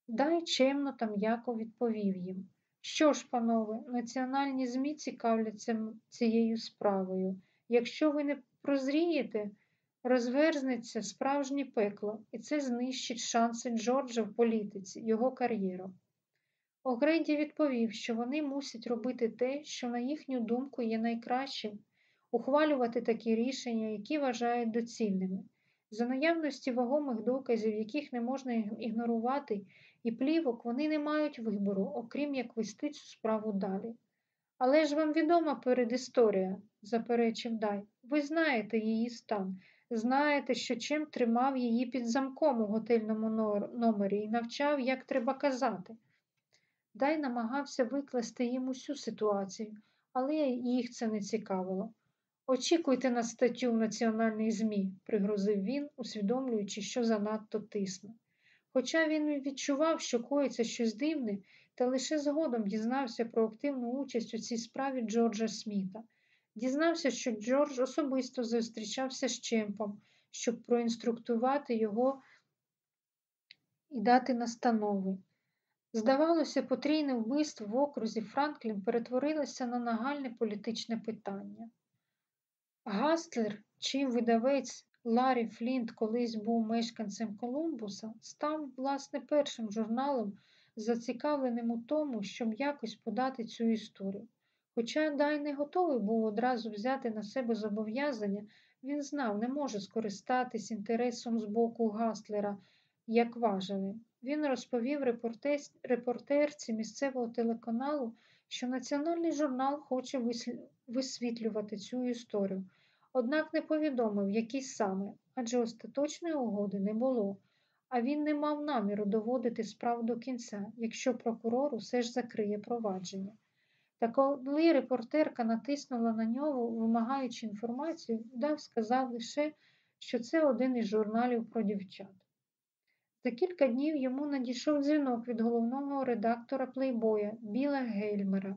Дай чемно та м'яко відповів їм. Що ж, панове, національні ЗМІ цікавляться цією справою. Якщо ви не прозрієте, розверзнеться справжнє пекло, і це знищить шанси Джорджа в політиці, його кар'єру. Огрейді відповів, що вони мусять робити те, що, на їхню думку, є найкращим ухвалювати такі рішення, які вважають доцільними. За наявності вагомих доказів, яких не можна ігнорувати, і плівок, вони не мають вибору, окрім як вести цю справу далі. Але ж вам відома передісторія, заперечив Дай. Ви знаєте її стан, знаєте, що чим тримав її під замком у готельному номері і навчав, як треба казати. Дай намагався викласти їм усю ситуацію, але їх це не цікавило. Очікуйте на статтю в національній ЗМІ, пригрозив він, усвідомлюючи, що занадто тисне. Хоча він відчував, що коїться щось дивне, та лише згодом дізнався про активну участь у цій справі Джорджа Сміта. Дізнався, що Джордж особисто зустрічався з Чемпом, щоб проінструктувати його і дати настанови. Здавалося, потрійне вбивство в окрузі Франклін перетворилося на нагальне політичне питання. Гастлер, чий видавець Ларі Флінт колись був мешканцем Колумбуса, став, власне, першим журналом, зацікавленим у тому, щоб якось подати цю історію. Хоча Дай не готовий був одразу взяти на себе зобов'язання, він знав, не може скористатись інтересом з боку Гастлера, як важили. Він розповів репортерці місцевого телеканалу, що національний журнал хоче висвітлювати цю історію, однак не повідомив, які саме, адже остаточної угоди не було, а він не мав наміру доводити справу до кінця, якщо прокурор усе ж закриє провадження. Та коли репортерка натиснула на нього, вимагаючи інформацію, Дав сказав лише, що це один із журналів про дівчат. За кілька днів йому надійшов дзвінок від головного редактора плейбоя Біла Гельмера,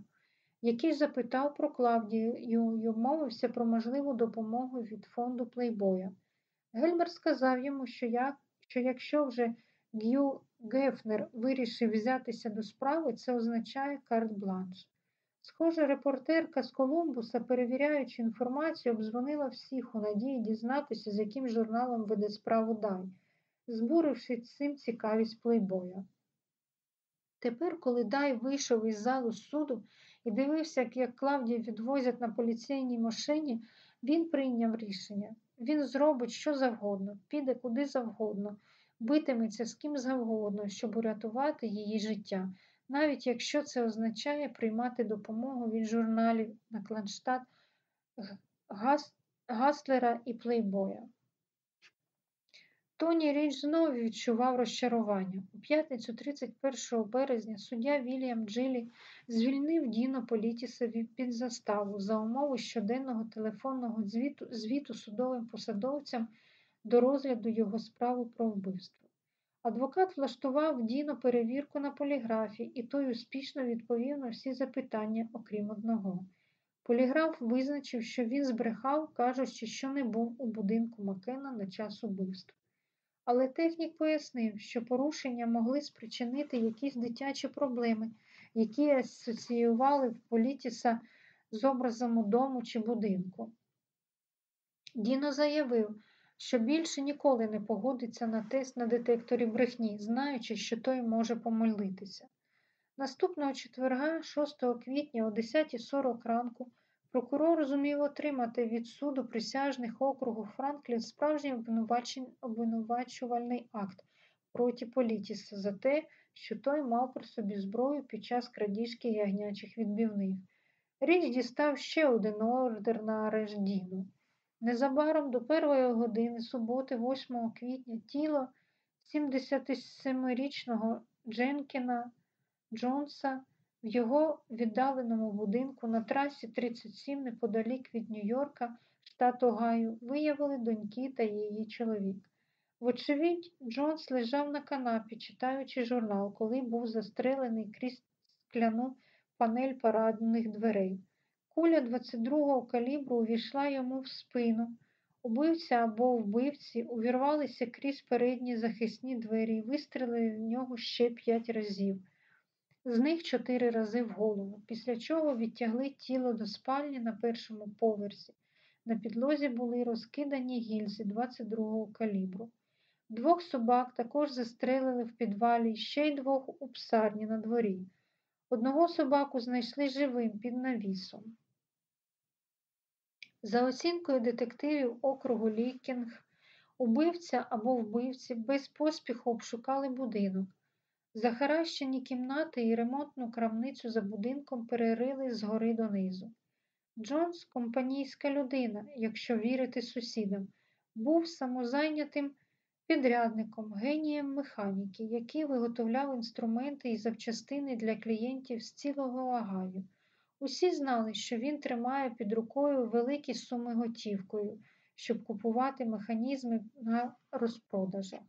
який запитав про Клавдію і обмовився про можливу допомогу від фонду плейбоя. Гельмер сказав йому, що, як, що якщо вже Г'ю Гефнер вирішив взятися до справи, це означає карт-бланш. Схоже, репортерка з Колумбуса, перевіряючи інформацію, обзвонила всіх у надії дізнатися, з яким журналом веде справу Дай збуривши цим цікавість плейбоя. Тепер, коли Дай вийшов із залу суду і дивився, як Клавдію відвозять на поліцейній машині, він прийняв рішення. Він зробить що завгодно, піде куди завгодно, битиметься з ким завгодно, щоб урятувати її життя, навіть якщо це означає приймати допомогу від журналів на Кланштадт Гаслера і Плейбоя. Тоні Річ знову відчував розчарування. У п'ятницю 31 березня суддя Вільям Джилі звільнив Діно Політісові під заставу за умови щоденного телефонного звіту, звіту судовим посадовцям до розгляду його справи про вбивство. Адвокат влаштував Діно перевірку на поліграфі, і той успішно відповів на всі запитання, окрім одного. Поліграф визначив, що він збрехав, кажучи, що не був у будинку Макена на час убивства. Але технік пояснив, що порушення могли спричинити якісь дитячі проблеми, які асоціювали в Політіса з образом дому чи будинку. Діно заявив, що більше ніколи не погодиться на тест на детекторі брехні, знаючи, що той може помилитися. Наступного четверга, 6 квітня о 10.40 ранку, Прокурор зумів отримати від суду присяжних округу Франклін справжній обвинувачувальний акт проти Політіса за те, що той мав при собі зброю під час крадіжки ягнячих відбивних. Річ дістав ще один ордер на арешт Діну. Незабаром до першої години суботи, 8 квітня, тіло 77-річного Дженкіна Джонса в його віддаленому будинку на трасі 37 неподалік від Нью-Йорка, штат Огайо, виявили доньки та її чоловік. Вочевидь, Джонс лежав на канапі, читаючи журнал, коли був застрелений крізь скляну панель парадних дверей. Куля 22-го калібру увійшла йому в спину. Убивця або вбивці увірвалися крізь передні захисні двері і вистрелили в нього ще п'ять разів з них чотири рази в голову, після чого відтягли тіло до спальні на першому поверсі. На підлозі були розкидані гільзи 22-го калібру. Двох собак також застрелили в підвалі, ще й двох у псарні на дворі. Одного собаку знайшли живим під навісом. За оцінкою детективів округу Лікінг, убивця або вбивці без поспіху обшукали будинок. Захаращені кімнати і ремонтну крамницю за будинком перерили згори донизу. Джонс, компанійська людина, якщо вірити сусідам, був самозайнятим підрядником, генієм механіки, який виготовляв інструменти і запчастини для клієнтів з цілого Огайо. Усі знали, що він тримає під рукою великі суми готівкою, щоб купувати механізми на розпродажах.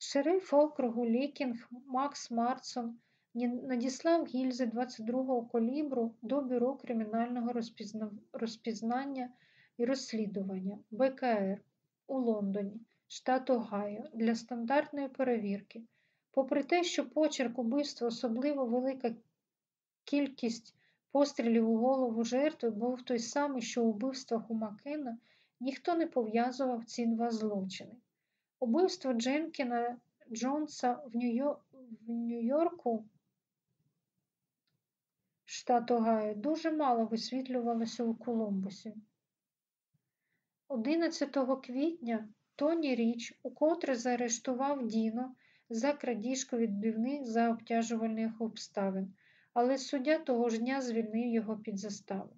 Шериф округу Лікінг Макс Марсон надіслав гільзи 22-го калібру до Бюро кримінального розпізна... розпізнання і розслідування БКР у Лондоні, штат Огайо, для стандартної перевірки. Попри те, що почерк убивства, особливо велика кількість пострілів у голову жертви, був той самий, що у вбивствах у Макена, ніхто не пов'язував ці два злочини. Убивство Дженкіна Джонса в Нью-Йорку, штат Огайо, дуже мало висвітлювалося у Колумбусі. 11 квітня Тоні Річ укотре заарештував Діно за крадіжку відбивних за обтяжувальних обставин, але суддя того ж дня звільнив його під заставу.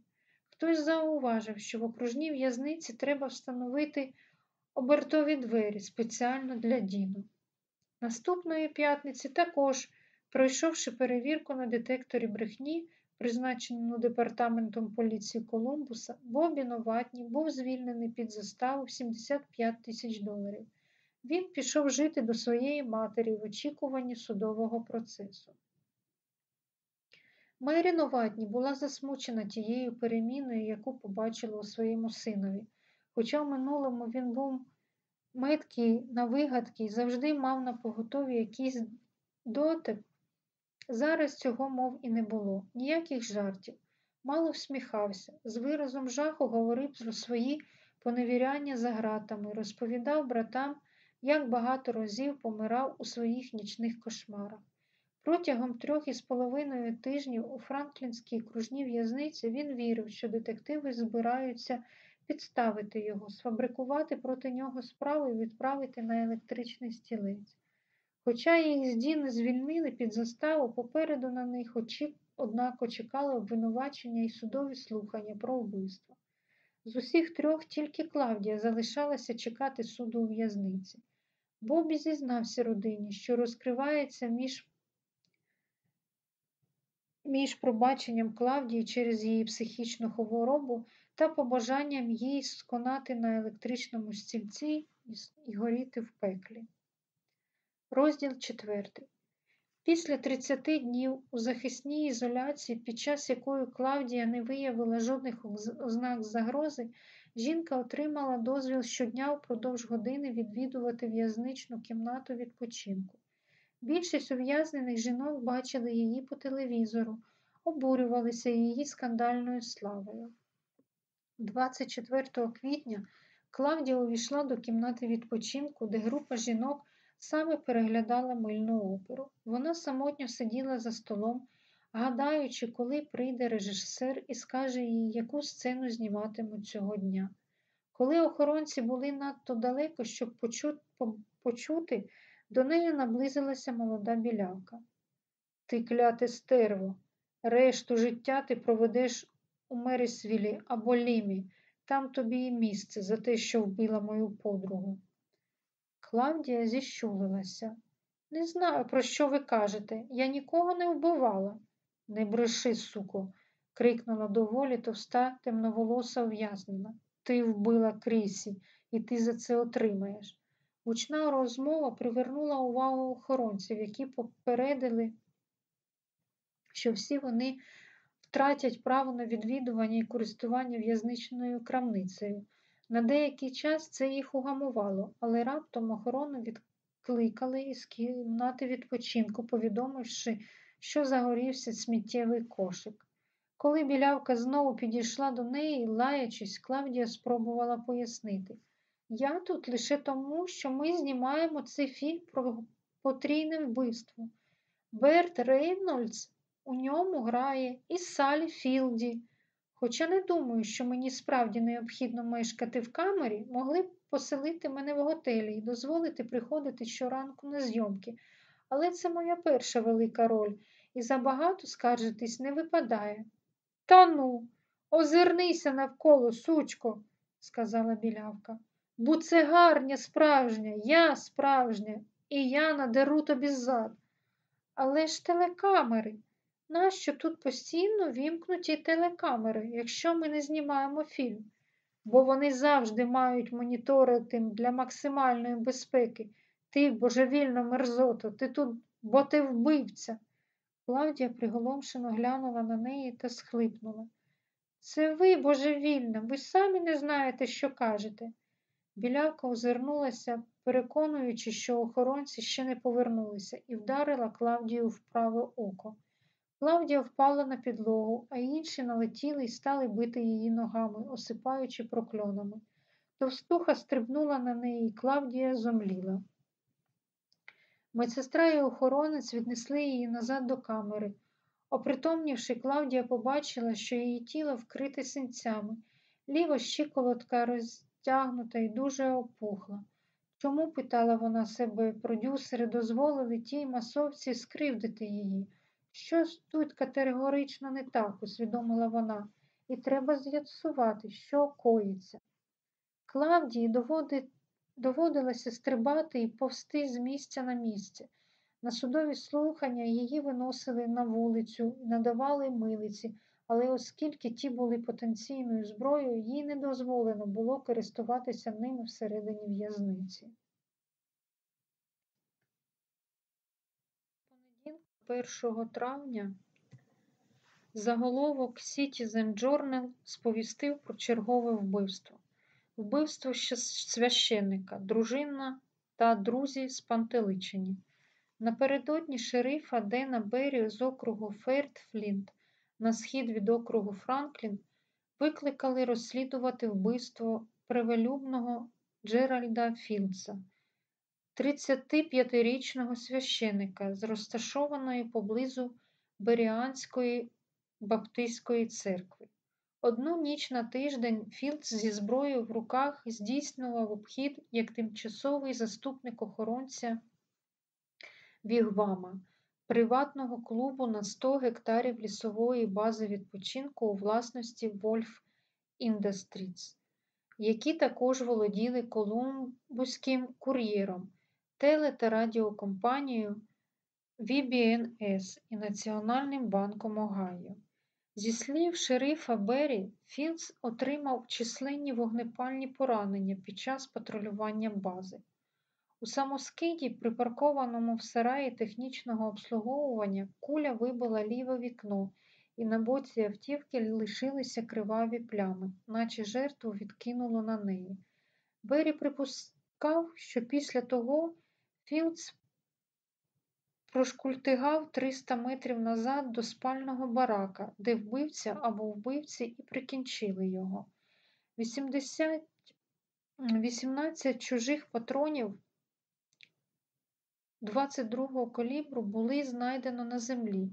Хтось зауважив, що в окружній в'язниці треба встановити обертові двері спеціально для Діну. Наступної п'ятниці також, пройшовши перевірку на детекторі брехні, призначеному департаментом поліції Колумбуса, Бобі Новатні був звільнений під заставу в 75 тисяч доларів. Він пішов жити до своєї матері в очікуванні судового процесу. Мері Новатні була засмучена тією переміною, яку побачила у своєму синові. Хоча в минулому він був меткий на вигадки і завжди мав на поготові якийсь дотип, зараз цього мов і не було, ніяких жартів. Мало всміхався, з виразом жаху говорив про свої поневіряння за гратами, розповідав братам, як багато разів помирав у своїх нічних кошмарах. Протягом трьох із половиною тижнів у Франклінській кружній в'язниці він вірив, що детективи збираються підставити його, сфабрикувати проти нього справу і відправити на електричний стілець. Хоча їх з Діни звільнили під заставу, попереду на них очі, однако чекали обвинувачення і судові слухання про вбивство. З усіх трьох тільки Клавдія залишалася чекати суду у в'язниці. Бобі зізнався родині, що розкривається між між пробаченням Клавдії через її психічну хворобу та побажанням їй сконати на електричному стільці і горіти в пеклі. Розділ 4. Після 30 днів у захисній ізоляції, під час якої Клавдія не виявила жодних ознак загрози, жінка отримала дозвіл щодня впродовж години відвідувати в'язничну кімнату відпочинку. Більшість ув'язнених жінок бачили її по телевізору, обурювалися її скандальною славою. 24 квітня Клавдія увійшла до кімнати відпочинку, де група жінок саме переглядала мильну оперу. Вона самотньо сиділа за столом, гадаючи, коли прийде режисер і скаже їй, яку сцену зніматимуть цього дня. Коли охоронці були надто далеко, щоб почути, до неї наблизилася молода білявка. Ти кляте стерво, решту життя ти проведеш у Мерісвілі або Лімі, там тобі і місце за те, що вбила мою подругу. Клавдія зіщулилася. Не знаю, про що ви кажете. Я нікого не вбивала. Не бреши, суко, крикнула доволі товста темноволоса ув'язнена. Ти вбила Крісі, і ти за це отримаєш. Гучна розмова привернула увагу охоронців, які попередили, що всі вони втратять право на відвідування і користування в'язничною крамницею. На деякий час це їх угамувало, але раптом охорону відкликали із кімнати відпочинку, повідомивши, що загорівся сміттєвий кошик. Коли білявка знову підійшла до неї, лаячись, Клавдія спробувала пояснити. Я тут лише тому, що ми знімаємо цей фільм про потрійне вбивство. Берт Рейнольдс у ньому грає і Салі Філді. Хоча не думаю, що мені справді необхідно мешкати в камері, могли б поселити мене в готелі і дозволити приходити щоранку на зйомки. Але це моя перша велика роль, і забагато скаржитись не випадає. Та ну, озирнися навколо, сучко, сказала білявка. Бо це гарня справжня, я справжня, і я надеру тобі зад. Але ж телекамери. Нащо тут постійно вімкнуті телекамери, якщо ми не знімаємо фільм? Бо вони завжди мають моніторити для максимальної безпеки. Ти, божевільна мерзото, ти тут, бо ти вбивця. Клавдія приголомшено глянула на неї та схлипнула. Це ви, божевільна, ви самі не знаєте, що кажете. Білявка озирнулася, переконуючи, що охоронці ще не повернулися, і вдарила Клавдію в праве око. Клавдія впала на підлогу, а інші налетіли і стали бити її ногами, осипаючи прокльонами. Товстуха стрибнула на неї, і Клавдія зомліла. Медсестра і охоронець віднесли її назад до камери. Опритомнівши, Клавдія побачила, що її тіло вкрите синцями, ліва щиколотка розтягнута і дуже опухла. Чому, питала вона себе, продюсери дозволили тій масовці скривдити її? Щось тут категорично не так, усвідомила вона, і треба з'ясувати, що коїться. Клавдії доводить Доводилося стрибати і повсти з місця на місце. На судові слухання її виносили на вулицю надавали милиці, але оскільки ті були потенційною зброєю, їй не дозволено було користуватися ними всередині в'язниці. Понеділка 1 травня заголовок Citizen Journal сповістив про чергове вбивство. Вбивство священника, дружина та друзі спантеличені. Напередодні шерифа Дена Беррі з округу Фейртфлінт на схід від округу Франклін викликали розслідувати вбивство привелюбного Джеральда Філдса, 35-річного священика з розташованої поблизу Беріанської баптистської церкви. Одну ніч на тиждень Філдс зі зброєю в руках здійснював обхід як тимчасовий заступник охоронця Вігвама, приватного клубу на 100 гектарів лісової бази відпочинку у власності Wolf Industries, які також володіли Колумбуським кур'єром, теле- та радіокомпанією VBNS і Національним банком Огайо. Зі слів шерифа Беррі, Філдс отримав численні вогнепальні поранення під час патрулювання бази. У самоскиді, припаркованому в сараї технічного обслуговування, куля вибила ліве вікно, і на боці автівки лишилися криваві плями, наче жертву відкинуло на неї. Беррі припускав, що після того Філдс прошкультигав 300 метрів назад до спального барака, де вбивця або вбивці і прикінчили його. 80, 18 чужих патронів 22-го калібру були знайдено на землі.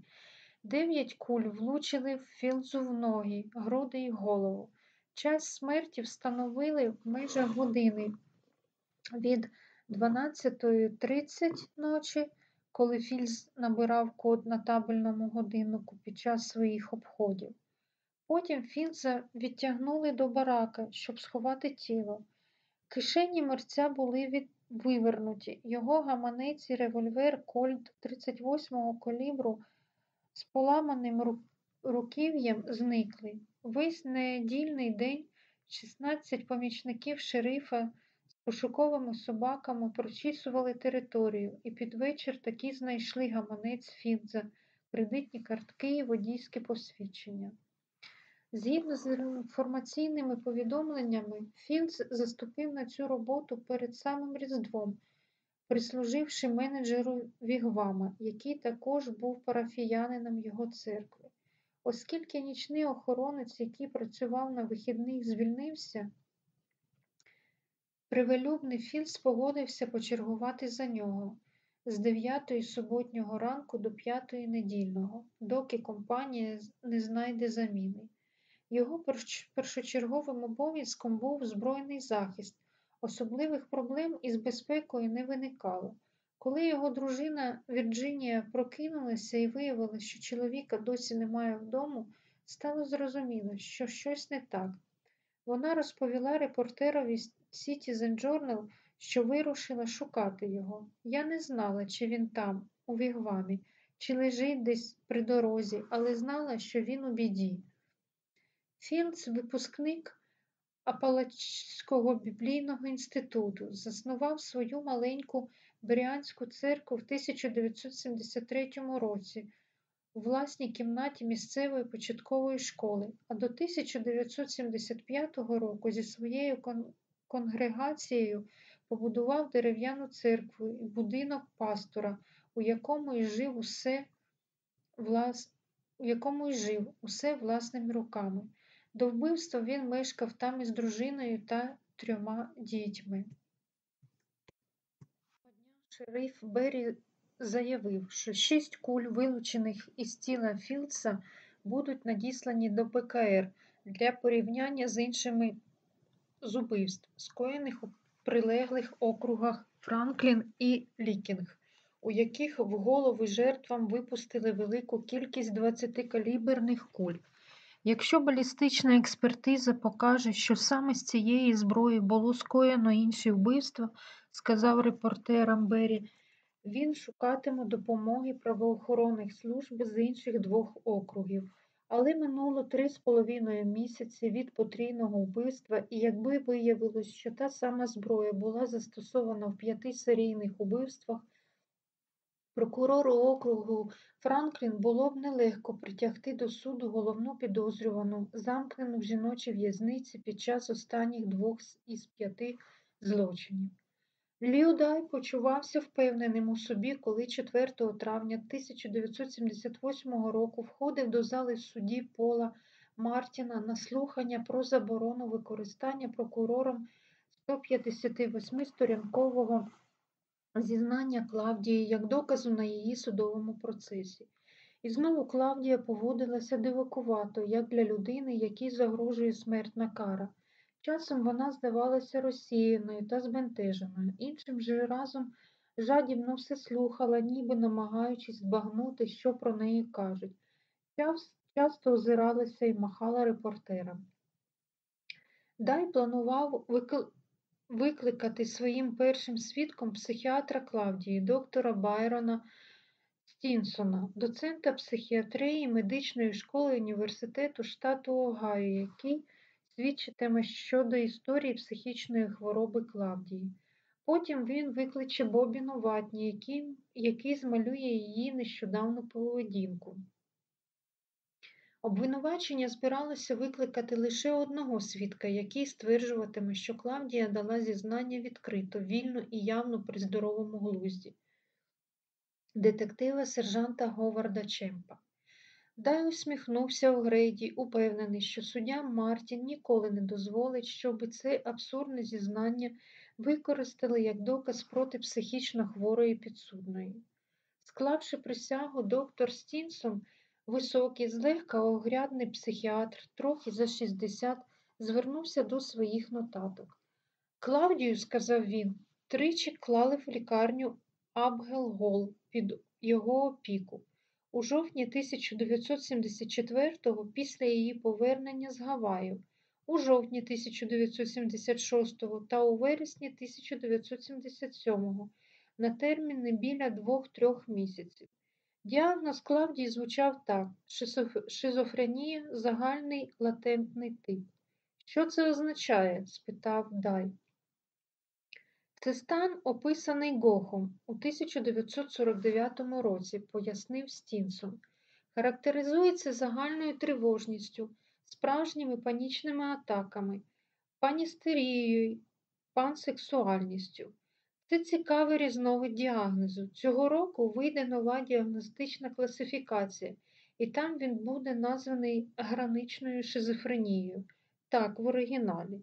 Дев'ять куль влучили в Філдзу в ноги, груди й голову. Час смерті встановили в межах години від 12.30 ночі коли Фільз набирав код на табельному годиннику під час своїх обходів. Потім Філза відтягнули до барака, щоб сховати тіло. Кишені мерця були від... вивернуті, його гаманець і револьвер Кольт 38-го калібру з поламаним ру... руків'ям зникли. Весь недільний день 16 помічників шерифа Пошуковими собаками прочісували територію і під вечір таки знайшли гаманець Фідза, кредитні картки і водійське посвідчення. Згідно з інформаційними повідомленнями, Філдс заступив на цю роботу перед самим Різдвом, прислуживши менеджеру Вігвама, який також був парафіянином його церкви. Оскільки нічний охоронець, який працював на вихідних, звільнився, Привелюбний Філдс погодився почергувати за нього з дев'ятої суботнього ранку до п'ятої недільного, доки компанія не знайде заміни. Його першочерговим обов'язком був збройний захист. Особливих проблем із безпекою не виникало. Коли його дружина Вірджинія прокинулася і виявила, що чоловіка досі немає вдома, стало зрозуміло, що щось не так. Вона розповіла репортерові Citizen Journal, що вирушила шукати його. Я не знала, чи він там, у вігвамі, чи лежить десь при дорозі, але знала, що він у біді. Філдс, випускник Апалачського біблійного інституту, заснував свою маленьку Беріанську церкву в 1973 році у власній кімнаті місцевої початкової школи, а до 1975 року зі своєю конгрегацією побудував дерев'яну церкву і будинок пастора, у якому й жив усе влас... у якому й жив усе власними руками. До вбивства він мешкав там із дружиною та трьома дітьми. Шериф Беррі заявив, що шість куль, вилучених із тіла Філдса, будуть надіслані до ПКР для порівняння з іншими з убивств, скоєних у прилеглих округах Франклін і Лікінг, у яких в голови жертвам випустили велику кількість 22-каліберних куль. Якщо балістична експертиза покаже, що саме з цієї зброї було скоєно інші вбивства, сказав репортерам Беррі, він шукатиме допомоги правоохоронних служб з інших двох округів. Але минуло три з половиною місяці від потрійного вбивства, і якби виявилось, що та сама зброя була застосована в п'яти серійних убивствах, прокурору округу Франклін було б нелегко притягти до суду головну підозрювану, замкнену в жіночій в'язниці під час останніх двох із п'яти злочинів. Ліудай почувався впевненим у собі, коли 4 травня 1978 року входив до зали судді Пола Мартіна на слухання про заборону використання прокурором 158-сторінкового зізнання Клавдії як доказу на її судовому процесі. І знову Клавдія поводилася дивакувато, як для людини, якій загрожує смертна кара. Часом вона здавалася розсіяною та збентеженою, іншим же разом жадібно все слухала, ніби намагаючись збагнути, що про неї кажуть. Часто озиралася і махала репортерам. Дай планував викликати своїм першим свідком психіатра Клавдії, доктора Байрона Стінсона, доцента психіатрії медичної школи університету штату Огайо, який свідчитиме щодо історії психічної хвороби Клавдії. Потім він викличе Бобіну Ватні, який, який змалює її нещодавну поведінку. Обвинувачення збиралося викликати лише одного свідка, який стверджуватиме, що Клавдія дала зізнання відкрито, вільно і явно при здоровому глузді. Детектива сержанта Говарда Чемпа. Дай усміхнувся Огрейді, упевнений, що суддя Мартін ніколи не дозволить, щоб це абсурдне зізнання використали як доказ проти психічно хворої підсудної. Склавши присягу, доктор Стінсон, високий, злегка огрядний психіатр, трохи за 60, звернувся до своїх нотаток. Клавдію, сказав він, тричі клали в лікарню Абгелгол під його опіку. У жовтні 1974-го після її повернення з Гаваю, у жовтні 1976-го та у вересні 1977-го на терміни біля 2-3 місяців. Діагноз Клавдії звучав так: шизофренія, загальний латентний тип. Що це означає? спитав Дай. Це стан, описаний Гохом у 1949 році, пояснив Стінсон, характеризується загальною тривожністю, справжніми панічними атаками, паністерією, пансексуальністю. Це цікавий різновид діагнозу. Цього року вийде нова діагностична класифікація, і там він буде названий граничною шизофренією. Так, в оригіналі.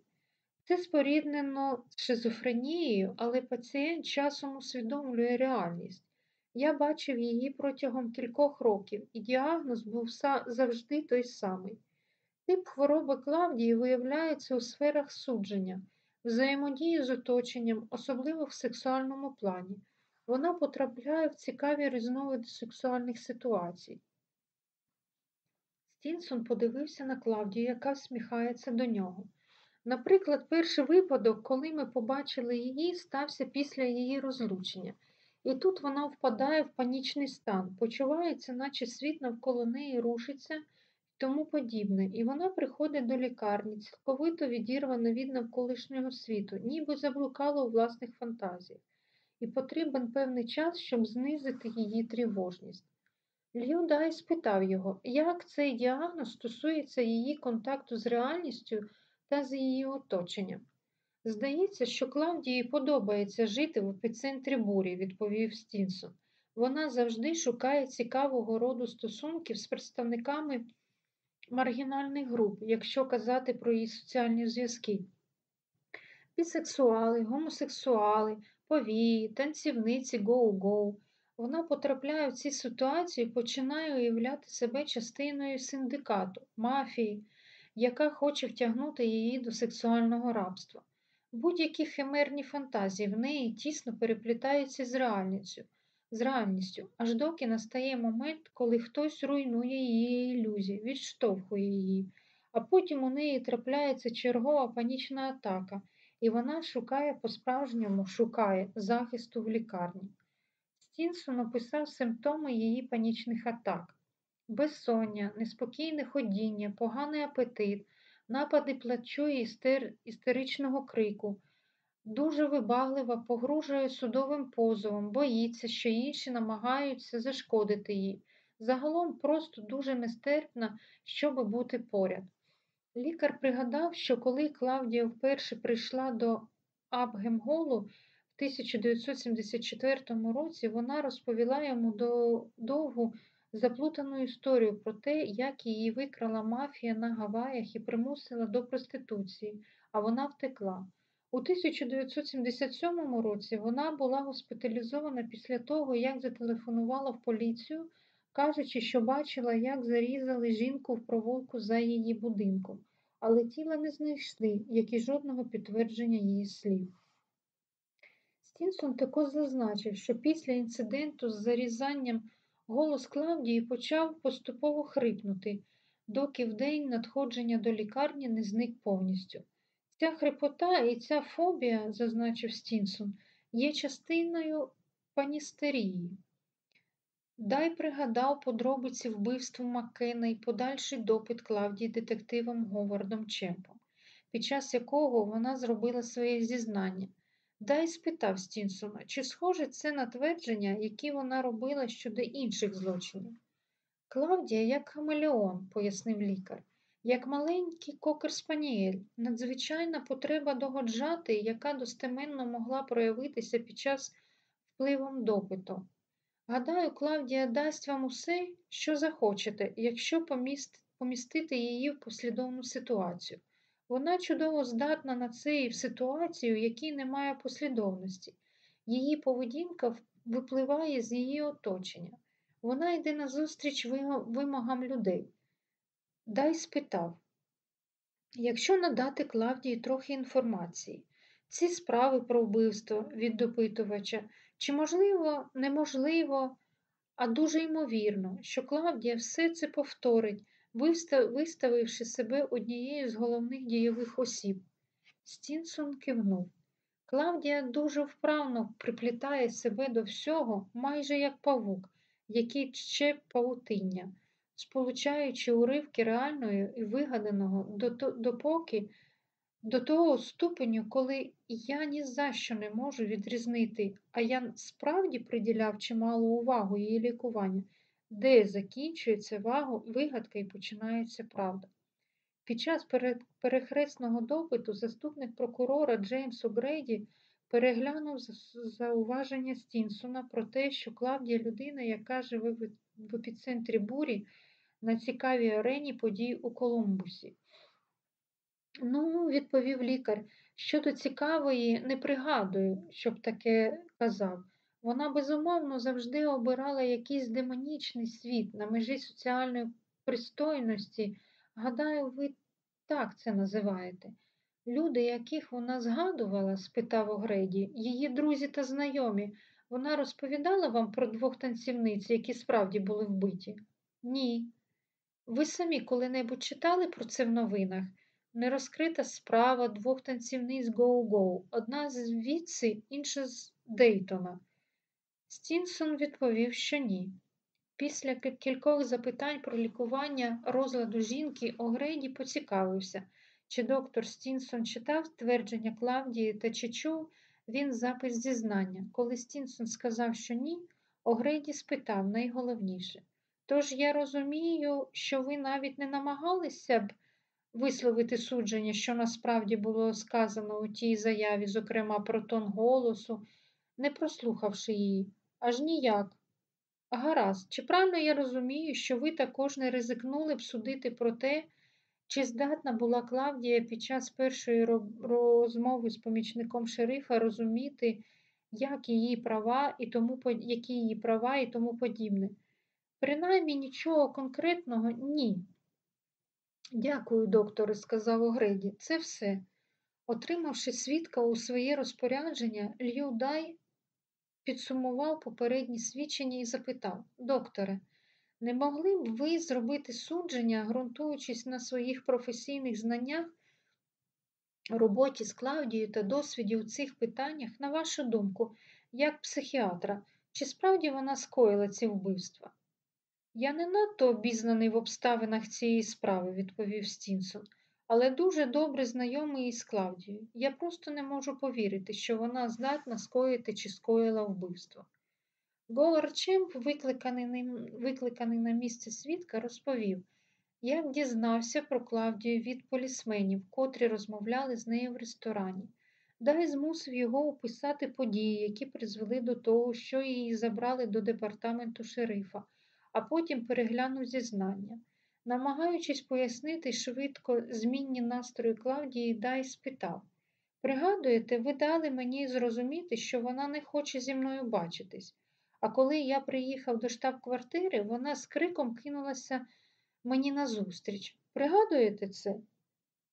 Це споріднено з шизофренією, але пацієнт часом усвідомлює реальність. Я бачив її протягом кількох років, і діагноз був завжди той самий. Тип хвороби Клавдії виявляється у сферах судження, взаємодії з оточенням, особливо в сексуальному плані. Вона потрапляє в цікаві різновиди сексуальних ситуацій. Стінсон подивився на Клавдію, яка всміхається до нього. Наприклад, перший випадок, коли ми побачили її, стався після її розлучення. І тут вона впадає в панічний стан, почувається, наче світ навколо неї рушиться тому подібне. І вона приходить до лікарні, цілковито відірвана від навколишнього світу, ніби заблукала у власних фантазіях. І потрібен певний час, щоб знизити її тривожність. Льюдай спитав його, як цей діагноз стосується її контакту з реальністю та з її оточенням. Здається, що Клавдії подобається жити в епіцентрі бурі, відповів Стінсон. Вона завжди шукає цікавого роду стосунків з представниками маргінальних груп, якщо казати про її соціальні зв'язки. Бісексуали, гомосексуали, повії, танцівниці, гоу-гоу. Вона потрапляє в ці ситуації і починає уявляти себе частиною синдикату, мафії, яка хоче втягнути її до сексуального рабства. Будь-які химерні фантазії в неї тісно переплітаються з реальністю, з реальністю, аж доки настає момент, коли хтось руйнує її ілюзії, відштовхує її, а потім у неї трапляється чергова панічна атака, і вона шукає по-справжньому шукає захисту в лікарні. Стінсон описав симптоми її панічних атак безсоння, неспокійне ходіння, поганий апетит, напади плачу і істер... істеричного крику. Дуже вибаглива, погрожує судовим позовом, боїться, що інші намагаються зашкодити їй. Загалом просто дуже нестерпна, щоби бути поряд. Лікар пригадав, що коли Клавдія вперше прийшла до Абгемголу в 1974 році, вона розповіла йому довгу заплутану історію про те, як її викрала мафія на Гаваях і примусила до проституції, а вона втекла. У 1977 році вона була госпіталізована після того, як зателефонувала в поліцію, кажучи, що бачила, як зарізали жінку в провулку за її будинком, але тіла не знайшли, як і жодного підтвердження її слів. Стінсон також зазначив, що після інциденту з зарізанням Голос Клавдії почав поступово хрипнути, доки вдень надходження до лікарні не зник повністю. Ця хрипота і ця фобія, зазначив Стінсон, є частиною паністерії. Дай пригадав подробиці вбивства Маккена і подальший допит Клавдії детективом Говардом Чемпом, під час якого вона зробила своє зізнання. Дай спитав Стінсона, чи схоже це на твердження, які вона робила щодо інших злочинів. Клавдія, як хамелеон, пояснив лікар, як маленький кокер спаніель, надзвичайна потреба догоджати, яка достеменно могла проявитися під час впливом допиту. Гадаю, Клавдія дасть вам усе, що захочете, якщо помістити її в послідовну ситуацію. Вона чудово здатна на це і в ситуацію, в якій немає послідовності. Її поведінка випливає з її оточення. Вона йде назустріч вимогам людей. Дай спитав, якщо надати Клавдії трохи інформації, ці справи про вбивство від допитувача, чи можливо, неможливо, а дуже ймовірно, що Клавдія все це повторить, виставивши себе однією з головних дійових осіб. Стінсон кивнув. Клавдія дуже вправно приплітає себе до всього, майже як павук, який тче павутиння, сполучаючи уривки реального і вигаданого допоки до того ступеню, коли я ні за що не можу відрізнити, а я справді приділяв чималу увагу її лікуванню, де закінчується вигадка і починається правда. Під час перехресного допиту заступник прокурора Джеймс Огрейді переглянув зауваження Стінсона про те, що Клавдія людина, яка живе в епіцентрі бурі на цікавій арені подій у Колумбусі. Ну, відповів лікар, щодо цікавої не пригадую, щоб таке казав. Вона безумовно завжди обирала якийсь демонічний світ на межі соціальної пристойності, Гадаю, ви так це називаєте. Люди, яких вона згадувала? спитав Огреді, її друзі та знайомі. Вона розповідала вам про двох танцівниць, які справді були вбиті? Ні. Ви самі коли-небудь читали про це в новинах? Нерозкрита справа двох танцівниць Гоу-Гоу. Одна звідси, інша з Дейтона. Стінсон відповів, що ні. Після кількох запитань про лікування розладу жінки Огрейді поцікавився, чи доктор Стінсон читав твердження Клавдії та чи чув він запис зізнання. Коли Стінсон сказав, що ні, Огрейді спитав найголовніше. Тож я розумію, що ви навіть не намагалися б висловити судження, що насправді було сказано у тій заяві, зокрема про тон голосу, не прослухавши її, аж ніяк. Гаразд, чи правильно я розумію, що ви також не ризикнули б судити про те, чи здатна була Клавдія під час першої розмови з помічником шерифа розуміти, як її права і тому, які її права і тому подібне? Принаймні нічого конкретного ні. Дякую, докторе, сказав Огреді. Це все. Отримавши свідка у своє розпорядження, Лью Дай підсумував попередні свідчення і запитав Докторе, не могли б ви зробити судження, ґрунтуючись на своїх професійних знаннях, роботі з Клавдією та досвіді у цих питаннях, на вашу думку, як психіатра, чи справді вона скоїла ці вбивства? Я не надто обізнаний в обставинах цієї справи, відповів Стінсон, але дуже добре знайомий із Клавдією. Я просто не можу повірити, що вона здатна скоїти чи скоїла вбивство. Голар Чемп, викликаний, викликаний на місце свідка, розповів, як дізнався про Клавдію від полісменів, котрі розмовляли з нею в ресторані. Дай змусив його описати події, які призвели до того, що її забрали до департаменту шерифа а потім переглянув зізнання. Намагаючись пояснити швидко змінні настрої Клавдії, Дай спитав Пригадуєте, ви дали мені зрозуміти, що вона не хоче зі мною бачитись. А коли я приїхав до штаб-квартири, вона з криком кинулася мені назустріч. Пригадуєте це?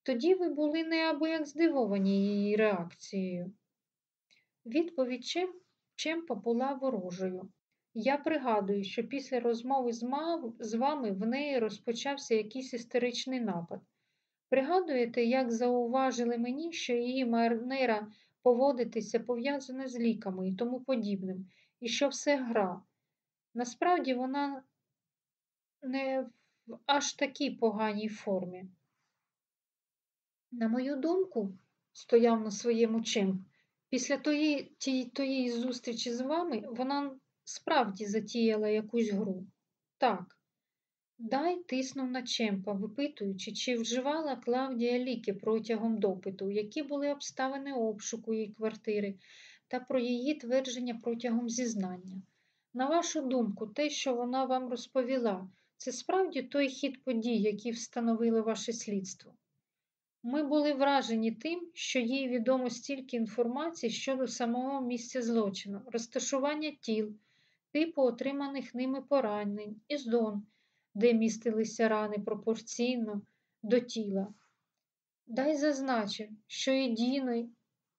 Тоді ви були неабияк здивовані її реакцією. Відповідь Чемпа була ворожою. Я пригадую, що після розмови з, вами в неї розпочався якийсь істеричний напад. Пригадуєте, як зауважили мені, що її манера поводитися пов'язана з ліками і тому подібним, і що все гра. Насправді вона не в аж такій поганій формі. На мою думку, стояв на своєму чим, після тої, тієї, зустрічі з вами вона справді затіяла якусь гру. Так. Дай тиснув на Чемпа, випитуючи, чи вживала Клавдія ліки протягом допиту, які були обставини обшуку її квартири та про її твердження протягом зізнання. На вашу думку, те, що вона вам розповіла, це справді той хід подій, який встановили ваше слідство. Ми були вражені тим, що їй відомо стільки інформації щодо самого місця злочину, розташування тіл типу отриманих ними поранень і зон, де містилися рани пропорційно до тіла. Дай зазначив, що і Діно,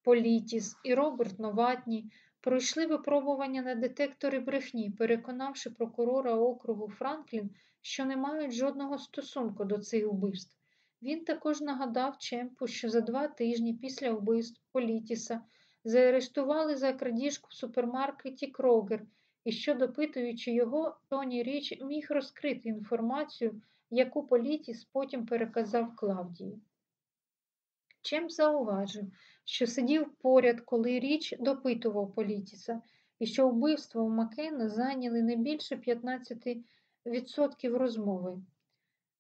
Політіс, і Роберт Новатні пройшли випробування на детектори брехні, переконавши прокурора округу Франклін, що не мають жодного стосунку до цих вбивств. Він також нагадав Чемпу, що за два тижні після вбивств Політіса заарештували за крадіжку в супермаркеті Крогер і що, допитуючи його, Тоні Річ міг розкрити інформацію, яку Політіс потім переказав Клавдії. Чем зауважив, що сидів поряд, коли річ допитував Політіса, і що вбивство Маккена зайняли не більше 15% розмови.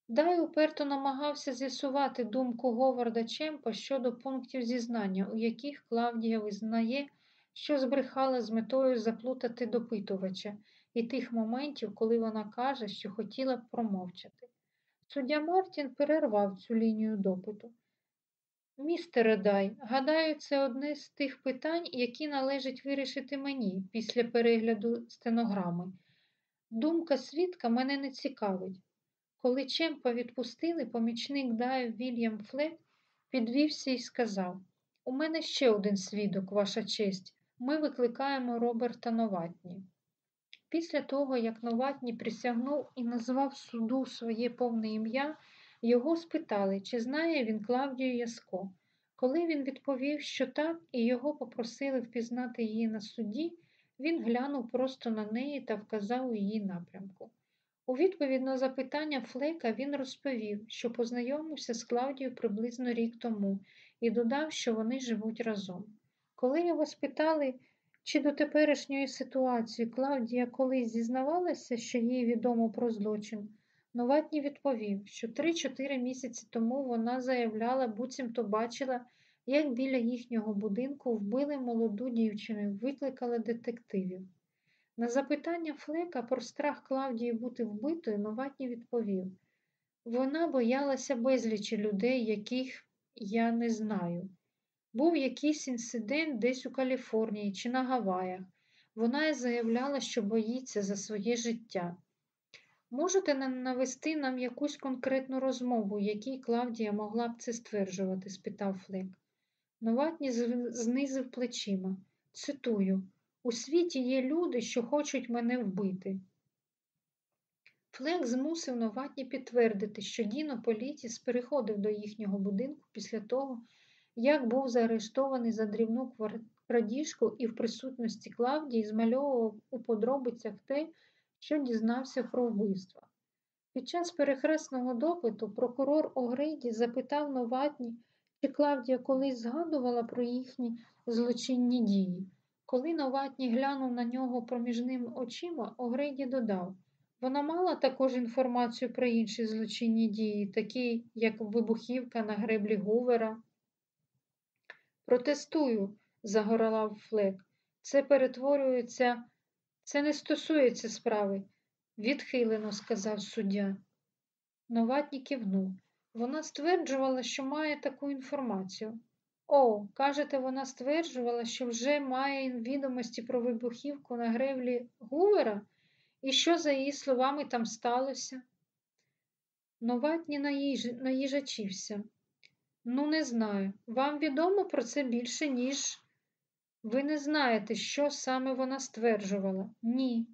Дай уперто намагався з'ясувати думку Говарда Чемпа щодо пунктів зізнання, у яких Клавдія визнає, що збрехала з метою заплутати допитувача і тих моментів, коли вона каже, що хотіла б промовчати. Суддя Мартін перервав цю лінію допиту. Містере Дай, гадаю, це одне з тих питань, які належить вирішити мені після перегляду стенограми. Думка свідка мене не цікавить. Коли Чемпа відпустили, помічник Дайв Вільям Флек підвівся і сказав У мене ще один свідок, ваша честь. Ми викликаємо Роберта Новатні. Після того, як Новатні присягнув і назвав суду своє повне ім'я, його спитали, чи знає він Клавдію Яско. Коли він відповів, що так, і його попросили впізнати її на суді, він глянув просто на неї та вказав у її напрямку. У відповідь на запитання Флека він розповів, що познайомився з Клавдією приблизно рік тому і додав, що вони живуть разом. Коли його спитали, чи до теперішньої ситуації Клавдія колись зізнавалася, що їй відомо про злочин, Новатній відповів, що 3-4 місяці тому вона заявляла, буцімто бачила, як біля їхнього будинку вбили молоду дівчину викликали детективів. На запитання Флека про страх Клавдії бути вбитою Новатній відповів вона боялася безлічі людей, яких я не знаю. Був якийсь інцидент десь у Каліфорнії чи на Гаваях. Вона й заявляла, що боїться за своє життя. Можете навести нам якусь конкретну розмову, якій Клавдія могла б це стверджувати? спитав Флек. Новатні знизив плечима. Цитую у світі є люди, що хочуть мене вбити. Флек змусив Новатні підтвердити, що Діно Політіс переходив до їхнього будинку після того, як був заарештований за дрібну крадіжку і в присутності Клавдії змальовував у подробицях те, що дізнався про вбивство. Під час перехресного допиту прокурор Огрейді запитав Новатні, чи Клавдія колись згадувала про їхні злочинні дії. Коли Новатні глянув на нього проміжним очима, Огрейді додав вона мала також інформацію про інші злочинні дії, такі як вибухівка на греблі Гувера. Протестую, загорлав Флек. Це перетворюється, це не стосується справи. Відхилено, сказав суддя. Новатні кивнув. Вона стверджувала, що має таку інформацію. О, кажете, вона стверджувала, що вже має відомості про вибухівку на гревлі Гувера? І що, за її словами, там сталося? Новатні наїж... наїжачився. Ну, не знаю. Вам відомо про це більше, ніж. Ви не знаєте, що саме вона стверджувала? Ні.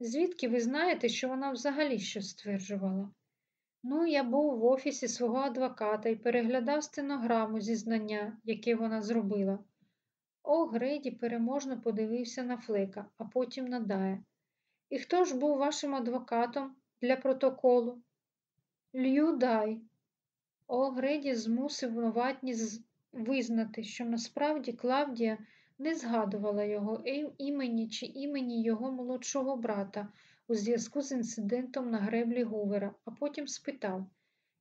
Звідки ви знаєте, що вона взагалі щось стверджувала? Ну, я був в офісі свого адвоката і переглядав стенограму зізнання, яке вона зробила. О, Греді переможно подивився на Флека, а потім на Дая. І хто ж був вашим адвокатом для протоколу? Лью Дай. О, Греді змусив новатні визнати, що насправді Клавдія не згадувала його імені чи імені його молодшого брата у зв'язку з інцидентом на греблі Гувера, а потім спитав,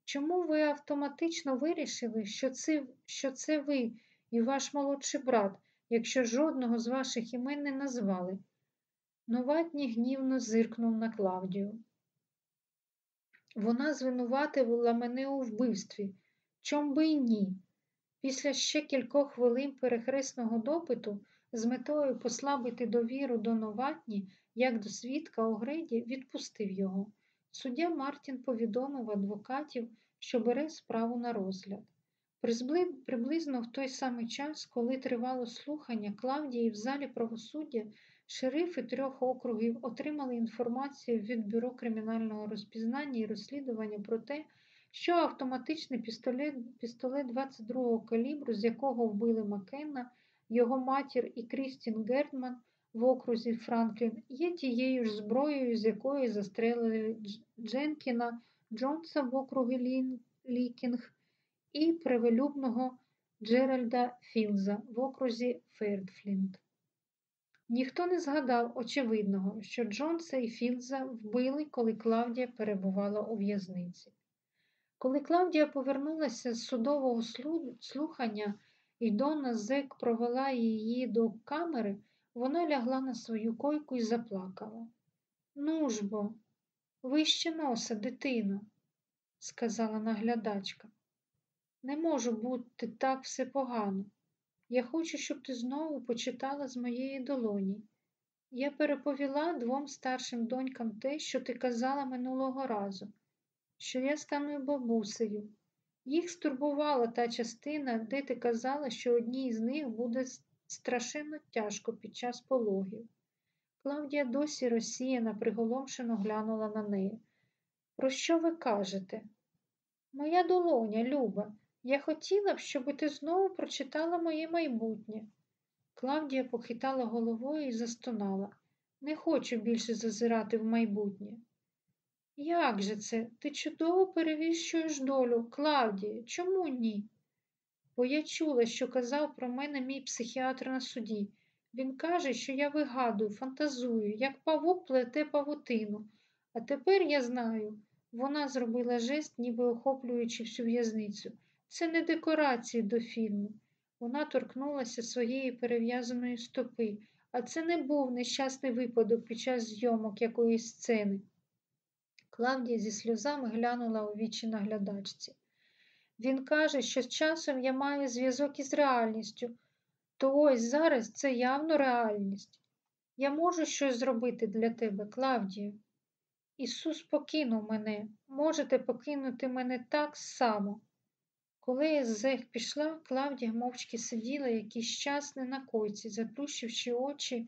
чому ви автоматично вирішили, що це, що це ви і ваш молодший брат, якщо жодного з ваших імен не назвали? Новатній гнівно зиркнув на Клавдію. Вона звинуватила мене у вбивстві. Чом би й ні? Після ще кількох хвилин перехресного допиту з метою послабити довіру до Новатні, як до свідка Огреді, відпустив його. Суддя Мартін повідомив адвокатів, що бере справу на розгляд. Приблизно в той самий час, коли тривало слухання Клавдії в залі правосуддя, шерифи трьох округів отримали інформацію від Бюро кримінального розпізнання і розслідування про те, що автоматичний пістолет, пістолет 22-го калібру, з якого вбили Маккенна, його матір і Крістін Гертман в окрузі Франклін, є тією ж зброєю, з якої застрелили Дженкіна Джонса в округі Лікінг і преподобного Джеральда Філдза в окрузі Ферфілд. Ніхто не згадав очевидного, що Джонса і Філдза вбили, коли Клавдія перебувала у в'язниці. Коли Клавдія повернулася з судового слухання і Донна Зек провела її до камери, вона лягла на свою койку і заплакала. Ну ж бо, вище носа, дитино, сказала наглядачка. Не може бути так все погано. Я хочу, щоб ти знову почитала з моєї долоні. Я переповіла двом старшим донькам те, що ти казала минулого разу. що я стану бабусею. Їх стурбувала та частина, де ти казала, що одній з них буде страшенно тяжко під час пологів. Клавдія досі розсіяна, приголомшено глянула на неї. Про що ви кажете? Моя долоня, Люба, я хотіла б, щоб ти знову прочитала моє майбутнє. Клавдія похитала головою і застонала. Не хочу більше зазирати в майбутнє. Як же це? Ти чудово перевіщуєш долю, Клавдія, чому ні? Бо я чула, що казав про мене мій психіатр на суді. Він каже, що я вигадую, фантазую, як павук плете павутину. А тепер я знаю, вона зробила жест, ніби охоплюючи всю в'язницю. Це не декорації до фільму. Вона торкнулася своєї перев'язаної стопи, а це не був нещасний випадок під час зйомок якоїсь сцени. Клавдія зі сльозами глянула у вічі наглядачці. Він каже, що з часом я маю зв'язок із реальністю, то ось зараз це явно реальність. Я можу щось зробити для тебе, Клавдію. Ісус покинув мене, можете покинути мене так само. Коли Зех пішла, Клавдія мовчки сиділа якийсь час не на койці, заплющивши очі,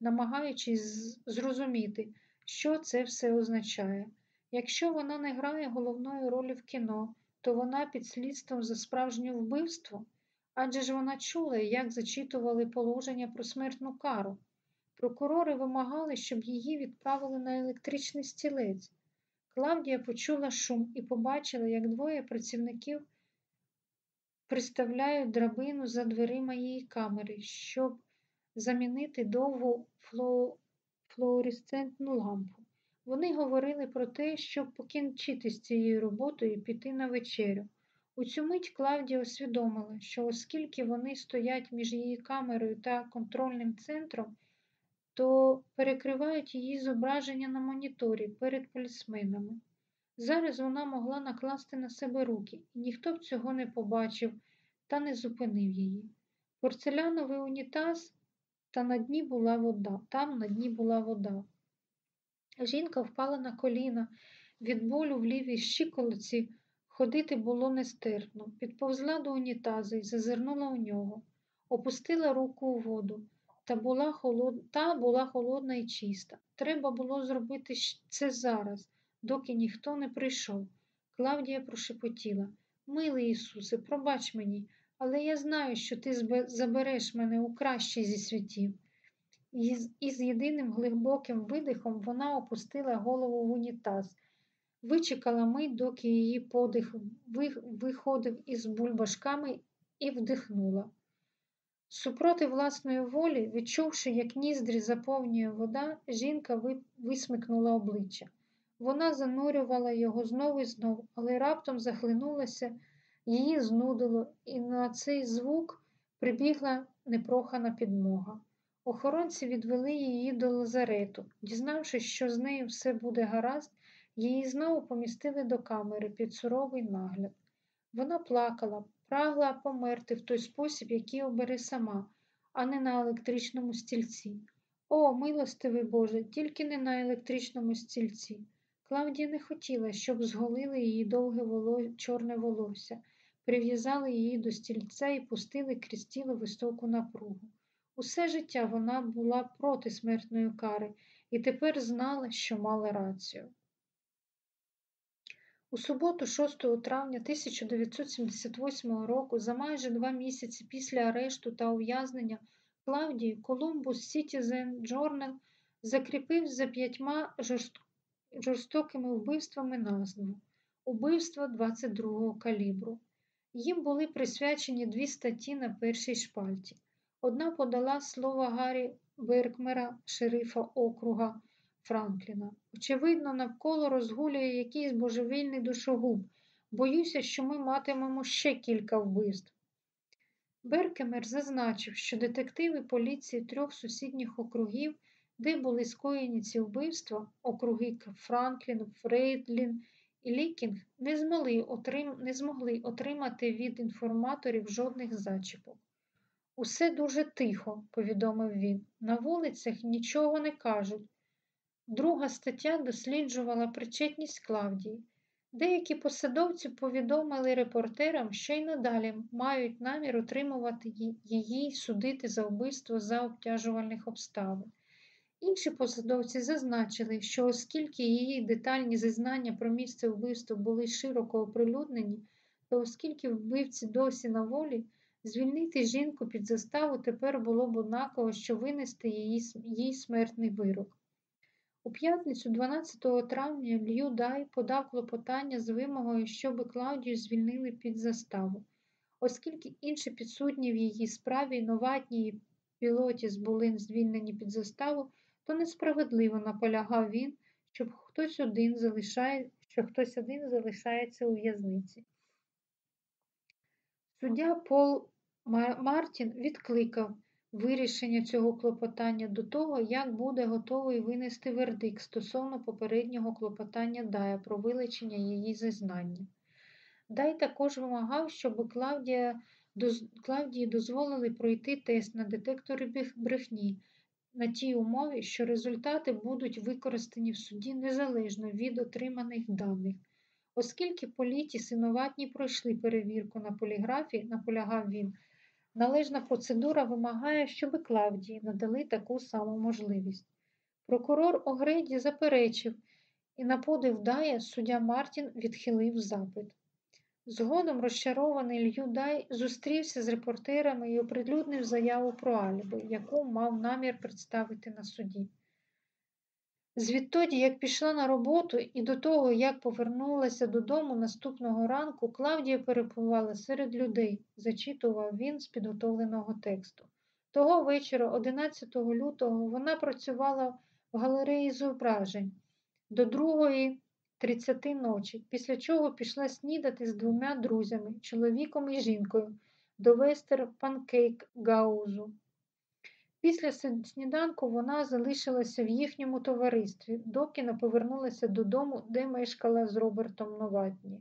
намагаючись зрозуміти, що це все означає. Якщо вона не грає головної ролі в кіно, то вона під слідством за справжнє вбивство, адже ж вона чула, як зачитували положення про смертну кару. Прокурори вимагали, щоб її відправили на електричний стілець. Клавдія почула шум і побачила, як двоє працівників приставляють драбину за дверима її камери, щоб замінити довгу флу... флуоресцентну лампу. Вони говорили про те, щоб покінчити з цією роботою і піти на вечерю. У цю мить Клавдія усвідомила, що оскільки вони стоять між її камерою та контрольним центром, то перекривають її зображення на моніторі перед полісменами. Зараз вона могла накласти на себе руки, і ніхто б цього не побачив та не зупинив її. Порцеляновий унітаз та на дні була вода, там на дні була вода. Жінка впала на коліна, від болю в лівій щиколиці ходити було нестерпно, підповзла до унітазу і зазирнула у нього, опустила руку у воду. Та була, холод... Та була холодна і чиста. Треба було зробити це зараз, доки ніхто не прийшов. Клавдія прошепотіла Милий Ісусе, пробач мені, але я знаю, що ти забереш мене у кращий зі світів. І з єдиним глибоким видихом вона опустила голову в унітаз, вичекала мить, доки її подих виходив із бульбашками і вдихнула. Супроти власної волі, відчувши, як ніздрі заповнює вода, жінка висмикнула обличчя. Вона занурювала його знову і знову, але раптом захлинулася, її знудило, і на цей звук прибігла непрохана підмога. Охоронці відвели її до лазарету. Дізнавшись, що з нею все буде гаразд, її знову помістили до камери під суровий нагляд. Вона плакала, прагла померти в той спосіб, який обере сама, а не на електричному стільці. О, милостивий Боже, тільки не на електричному стільці. Клавдія не хотіла, щоб зголили її довге воло... чорне волосся, прив'язали її до стільця і пустили крізь тіло високу напругу. Усе життя вона була проти смертної кари і тепер знала, що мала рацію. У суботу, 6 травня 1978 року, за майже два місяці після арешту та ув'язнення Клавдії, Columbus Citizen Journal закріпив за п'ятьма жорстокими вбивствами назву Убивство 22-го калібру. Їм були присвячені дві статті на першій шпальті. Одна подала слово Гаррі Беркмера, шерифа округа Франкліна. Очевидно, навколо розгулює якийсь божевільний душогуб. Боюся, що ми матимемо ще кілька вбивств. Беркемер зазначив, що детективи поліції трьох сусідніх округів, де були скоєні ці вбивства, округи Франклін, Ферфілд і Лікінг, не змогли, отрим... не змогли отримати від інформаторів жодних зачіпок. Усе дуже тихо, повідомив він. На вулицях нічого не кажуть. Друга стаття досліджувала причетність Клавдії. Деякі посадовці повідомили репортерам, що й надалі мають намір утримувати її й судити за вбивство за обтяжувальних обставин. Інші посадовці зазначили, що оскільки її детальні зізнання про місце вбивства були широко оприлюднені, то оскільки вбивці досі на волі, звільнити жінку під заставу тепер було б однаково, що винести її, їй смертний вирок. У п'ятницю 12 травня Лью Дай подав клопотання з вимогою, щоб Клаудію звільнили під заставу. Оскільки інші підсудні в її справі новатні і пілотіс були звільнені під заставу, то несправедливо наполягав він, щоб хтось один залишає, що хтось один залишається у в'язниці. Суддя Пол Мартін відкликав вирішення цього клопотання до того, як буде готовий винести вердикт стосовно попереднього клопотання Дая про вилучення її зізнання. Дай також вимагав, щоб Клавдія, доз, Клавдії дозволили пройти тест на детекторі брехні на тій умові, що результати будуть використані в суді незалежно від отриманих даних. Оскільки політіс і новатні пройшли перевірку на поліграфі, наполягав він, належна процедура вимагає, щоб Клавдії надали таку саму можливість. Прокурор Огреді заперечив, і на подив Дая суддя Мартін відхилив запит. Згодом розчарований Льюдай зустрівся з репортерами і оприлюднив заяву про Альби, яку мав намір представити на суді. Звідтоді, як пішла на роботу і до того, як повернулася додому наступного ранку, Клавдія перебувала серед людей, зачитував він з підготовленого тексту. Того вечора, 11 лютого, вона працювала в галереї зображень до другої тридцяти ночі, після чого пішла снідати з двома друзями, чоловіком і жінкою, до Вестер Панкейк Гаузу. Після сніданку вона залишилася в їхньому товаристві, доки не повернулася додому, де мешкала з Робертом Новатні.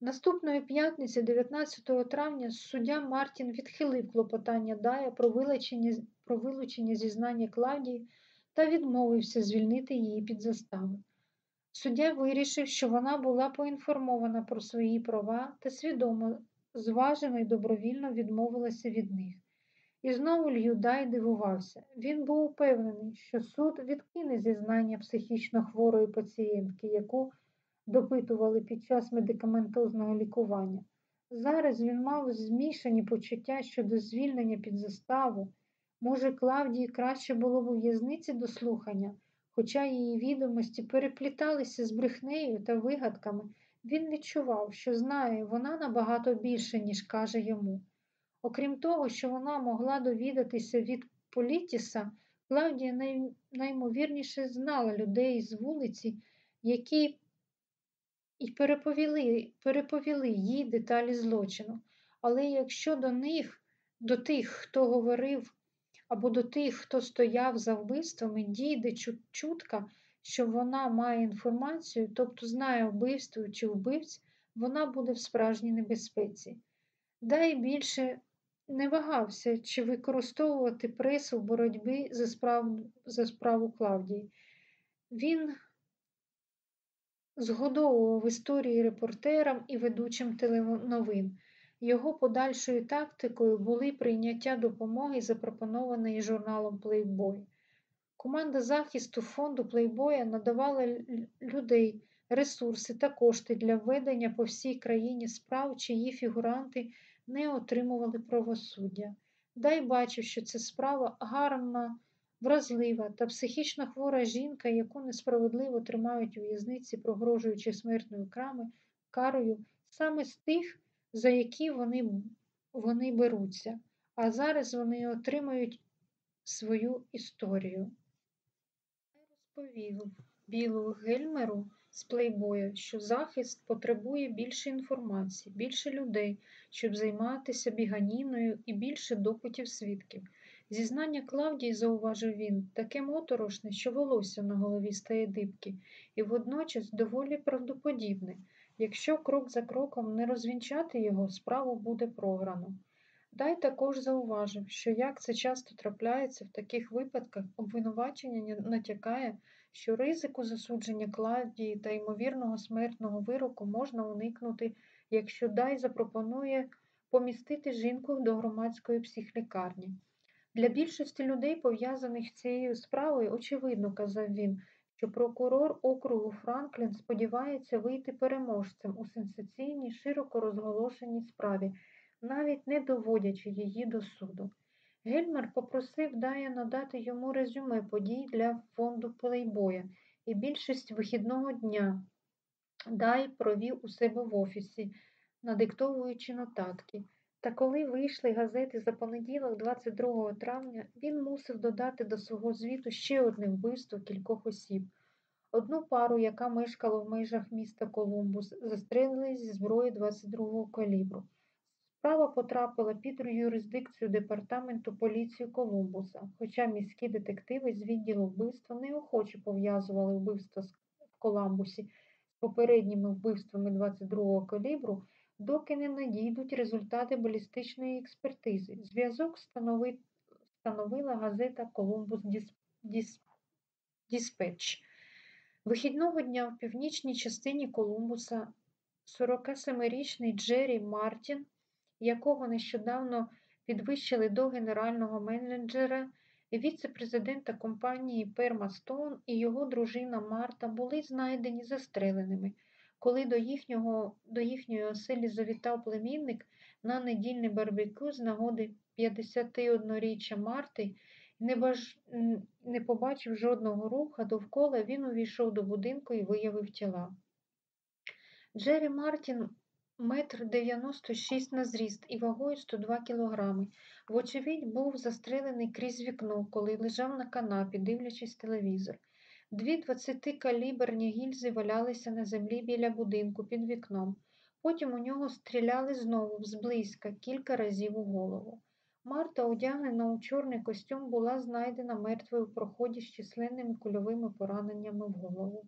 Наступної п'ятниці, 19 травня, суддя Мартін відхилив клопотання Дая про вилучення, про вилучення зізнання Клавдії та відмовився звільнити її під заставу. Суддя вирішив, що вона була поінформована про свої права та свідомо, зважено і добровільно відмовилася від них. І знову Льюдай дивувався. Він був упевнений, що суд відкине зізнання психічно хворої пацієнтки, яку допитували під час медикаментозного лікування. Зараз він мав змішані почуття щодо звільнення під заставу. Може, Клавдії краще було у в'язниці до слухання, хоча її відомості перепліталися з брехнею та вигадками, він відчував, що знає вона набагато більше, ніж каже йому. Окрім того, що вона могла довідатися від Політіса, Клавдія най... наймовірніше знала людей з вулиці, які і переповіли, переповіли їй деталі злочину. Але якщо до них, до тих, хто говорив або до тих, хто стояв за вбивствами, дійде чутка, що вона має інформацію, тобто знає вбивство чи вбивць, вона буде в справжній небезпеці. Дай більше не вагався, чи використовувати пресу в боротьбі за справу, за справу Клавдії. Він згодовував історії репортерам і ведучим теленовин. Його подальшою тактикою були прийняття допомоги, запропонованої журналом Playboy. Команда захисту фонду Плейбоя надавала людей, ресурси та кошти для введення по всій країні справ, чиї фігуранти не отримували правосуддя. Дай бачив, що ця справа гарна, вразлива та психічно хвора жінка, яку несправедливо тримають у в'язниці, прогрожуючи смертною крами, карою, саме з тих, за які вони, вони беруться, а зараз вони отримають свою історію. Розповів Білу Гельмеру з плейбоя, що захист потребує більше інформації, більше людей, щоб займатися біганіною і більше допитів свідків. Зізнання Клавдії, зауважив він, таке моторошне, що волосся на голові стає дибки, і водночас доволі правдоподібне. Якщо крок за кроком не розвінчати його, справу буде програно. Дай також зауважив, що як це часто трапляється в таких випадках, обвинувачення натякає, що ризику засудження Клавдії та ймовірного смертного вироку можна уникнути, якщо Дай запропонує помістити жінку до громадської психлікарні. Для більшості людей, пов'язаних з цією справою, очевидно, казав він, що прокурор округу Франклін сподівається вийти переможцем у сенсаційній, широко розголошеній справі, навіть не доводячи її до суду. Гельмер попросив Дая надати йому резюме подій для фонду плейбоя, і більшість вихідного дня Дай провів у себе в офісі, надиктовуючи нотатки. Та коли вийшли газети за понеділок, 22 травня, він мусив додати до свого звіту ще одне вбивство кількох осіб. Одну пару, яка мешкала в межах міста Колумбус, застрелили зі зброї 22-го калібру. Справа потрапила під юрисдикцію департаменту поліції Колумбуса, хоча міські детективи з відділу вбивства неохоче пов'язували вбивство в Коламбусі з попередніми вбивствами 22-го калібру, доки не надійдуть результати балістичної експертизи. Зв'язок встановила газета Колумбус Діспетч. Вихідного дня в північній частині Колумбуса 47-річний Джері Мартін, якого нещодавно підвищили до генерального менеджера, віце-президента компанії Пермастон і його дружина Марта були знайдені застреленими. Коли до їхнього, до їхньої оселі завітав племінник на недільне барбекю з нагоди 51-річчя Марти, не, баж... не побачив жодного руха довкола, він увійшов до будинку і виявив тіла. Джері Мартін метр 96 на зріст і вагою 102 кілограми. Вочевидь, був застрелений крізь вікно, коли лежав на канапі, дивлячись телевізор. Дві двадцятикаліберні гільзи валялися на землі біля будинку під вікном. Потім у нього стріляли знову зблизька кілька разів у голову. Марта, одягнена у чорний костюм, була знайдена мертвою в проході з численними кульовими пораненнями в голову.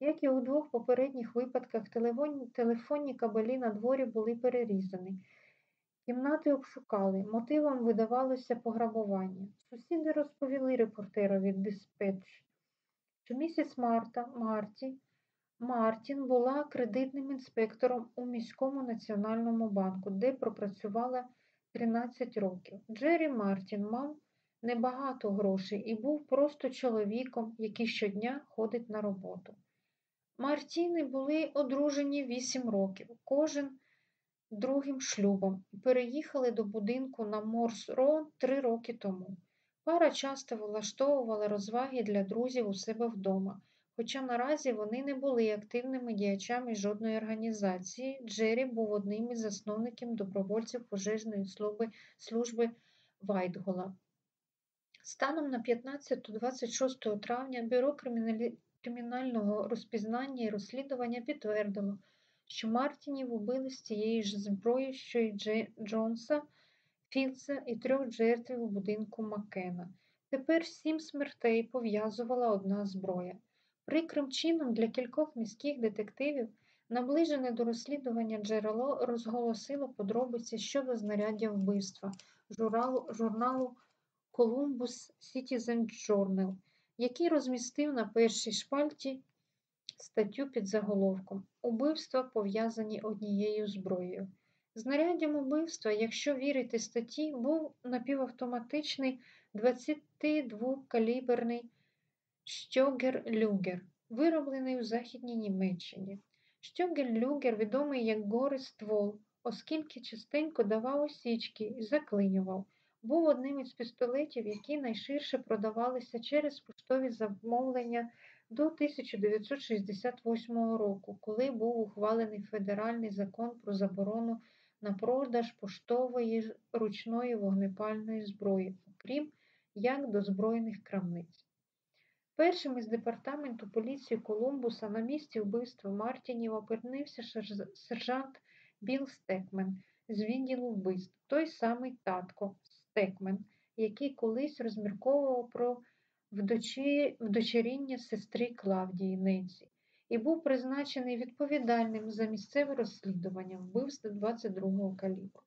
Як і у двох попередніх випадках, телефонні кабелі на дворі були перерізані. Кімнати обшукали, мотивом видавалося пограбування. Сусіди розповіли репортерові диспетч, що місіс Марта Марті Мартін була кредитним інспектором у міському національному банку, де пропрацювала 13 років. Джері Мартін мав небагато грошей і був просто чоловіком, який щодня ходить на роботу. Мартіни були одружені 8 років, кожен другим шлюбом, і переїхали до будинку на Морс-Роуд 3 роки тому. Пара часто влаштовувала розваги для друзів у себе вдома, хоча наразі вони не були активними діячами жодної організації. Джері був одним із засновників добровольців пожежної служби, служби Вайтгола. Станом на 15-26 травня бюро кримінального розпізнання і розслідування підтвердило, що Мартінів убили з цієї ж зброї, що й Дж... Джонса. Філдса і трьох жертв у будинку Маккена. Тепер сім смертей пов'язувала одна зброя. Прикрим чином для кількох міських детективів, наближене до розслідування джерело розголосило подробиці щодо знаряддя вбивства журналу, журналу Columbus Citizen Journal, який розмістив на першій шпальті статтю під заголовком Убивства пов'язані однією зброєю. Знаряддям убивства, якщо вірити статті, був напівавтоматичний 22-каліберний Штьогер-Люгер, вироблений у Західній Німеччині. Штьогер-Люгер відомий як гори ствол, оскільки частенько давав осічки і заклинював, був одним із пістолетів, які найширше продавалися через поштові замовлення до 1968 року, коли був ухвалений федеральний закон про заборону на продаж поштової ручної вогнепальної зброї, окрім як до збройних крамниць. Першим із департаменту поліції Колумбуса на місці вбивства Мартінів опинився сержант Біл Стекмен з відділу вбивств, той самий татко Стекмен, який колись розмірковував про вдочеріння сестри Клавдії Ненсі і був призначений відповідальним за місцеве розслідування вбивства 22-го калібру.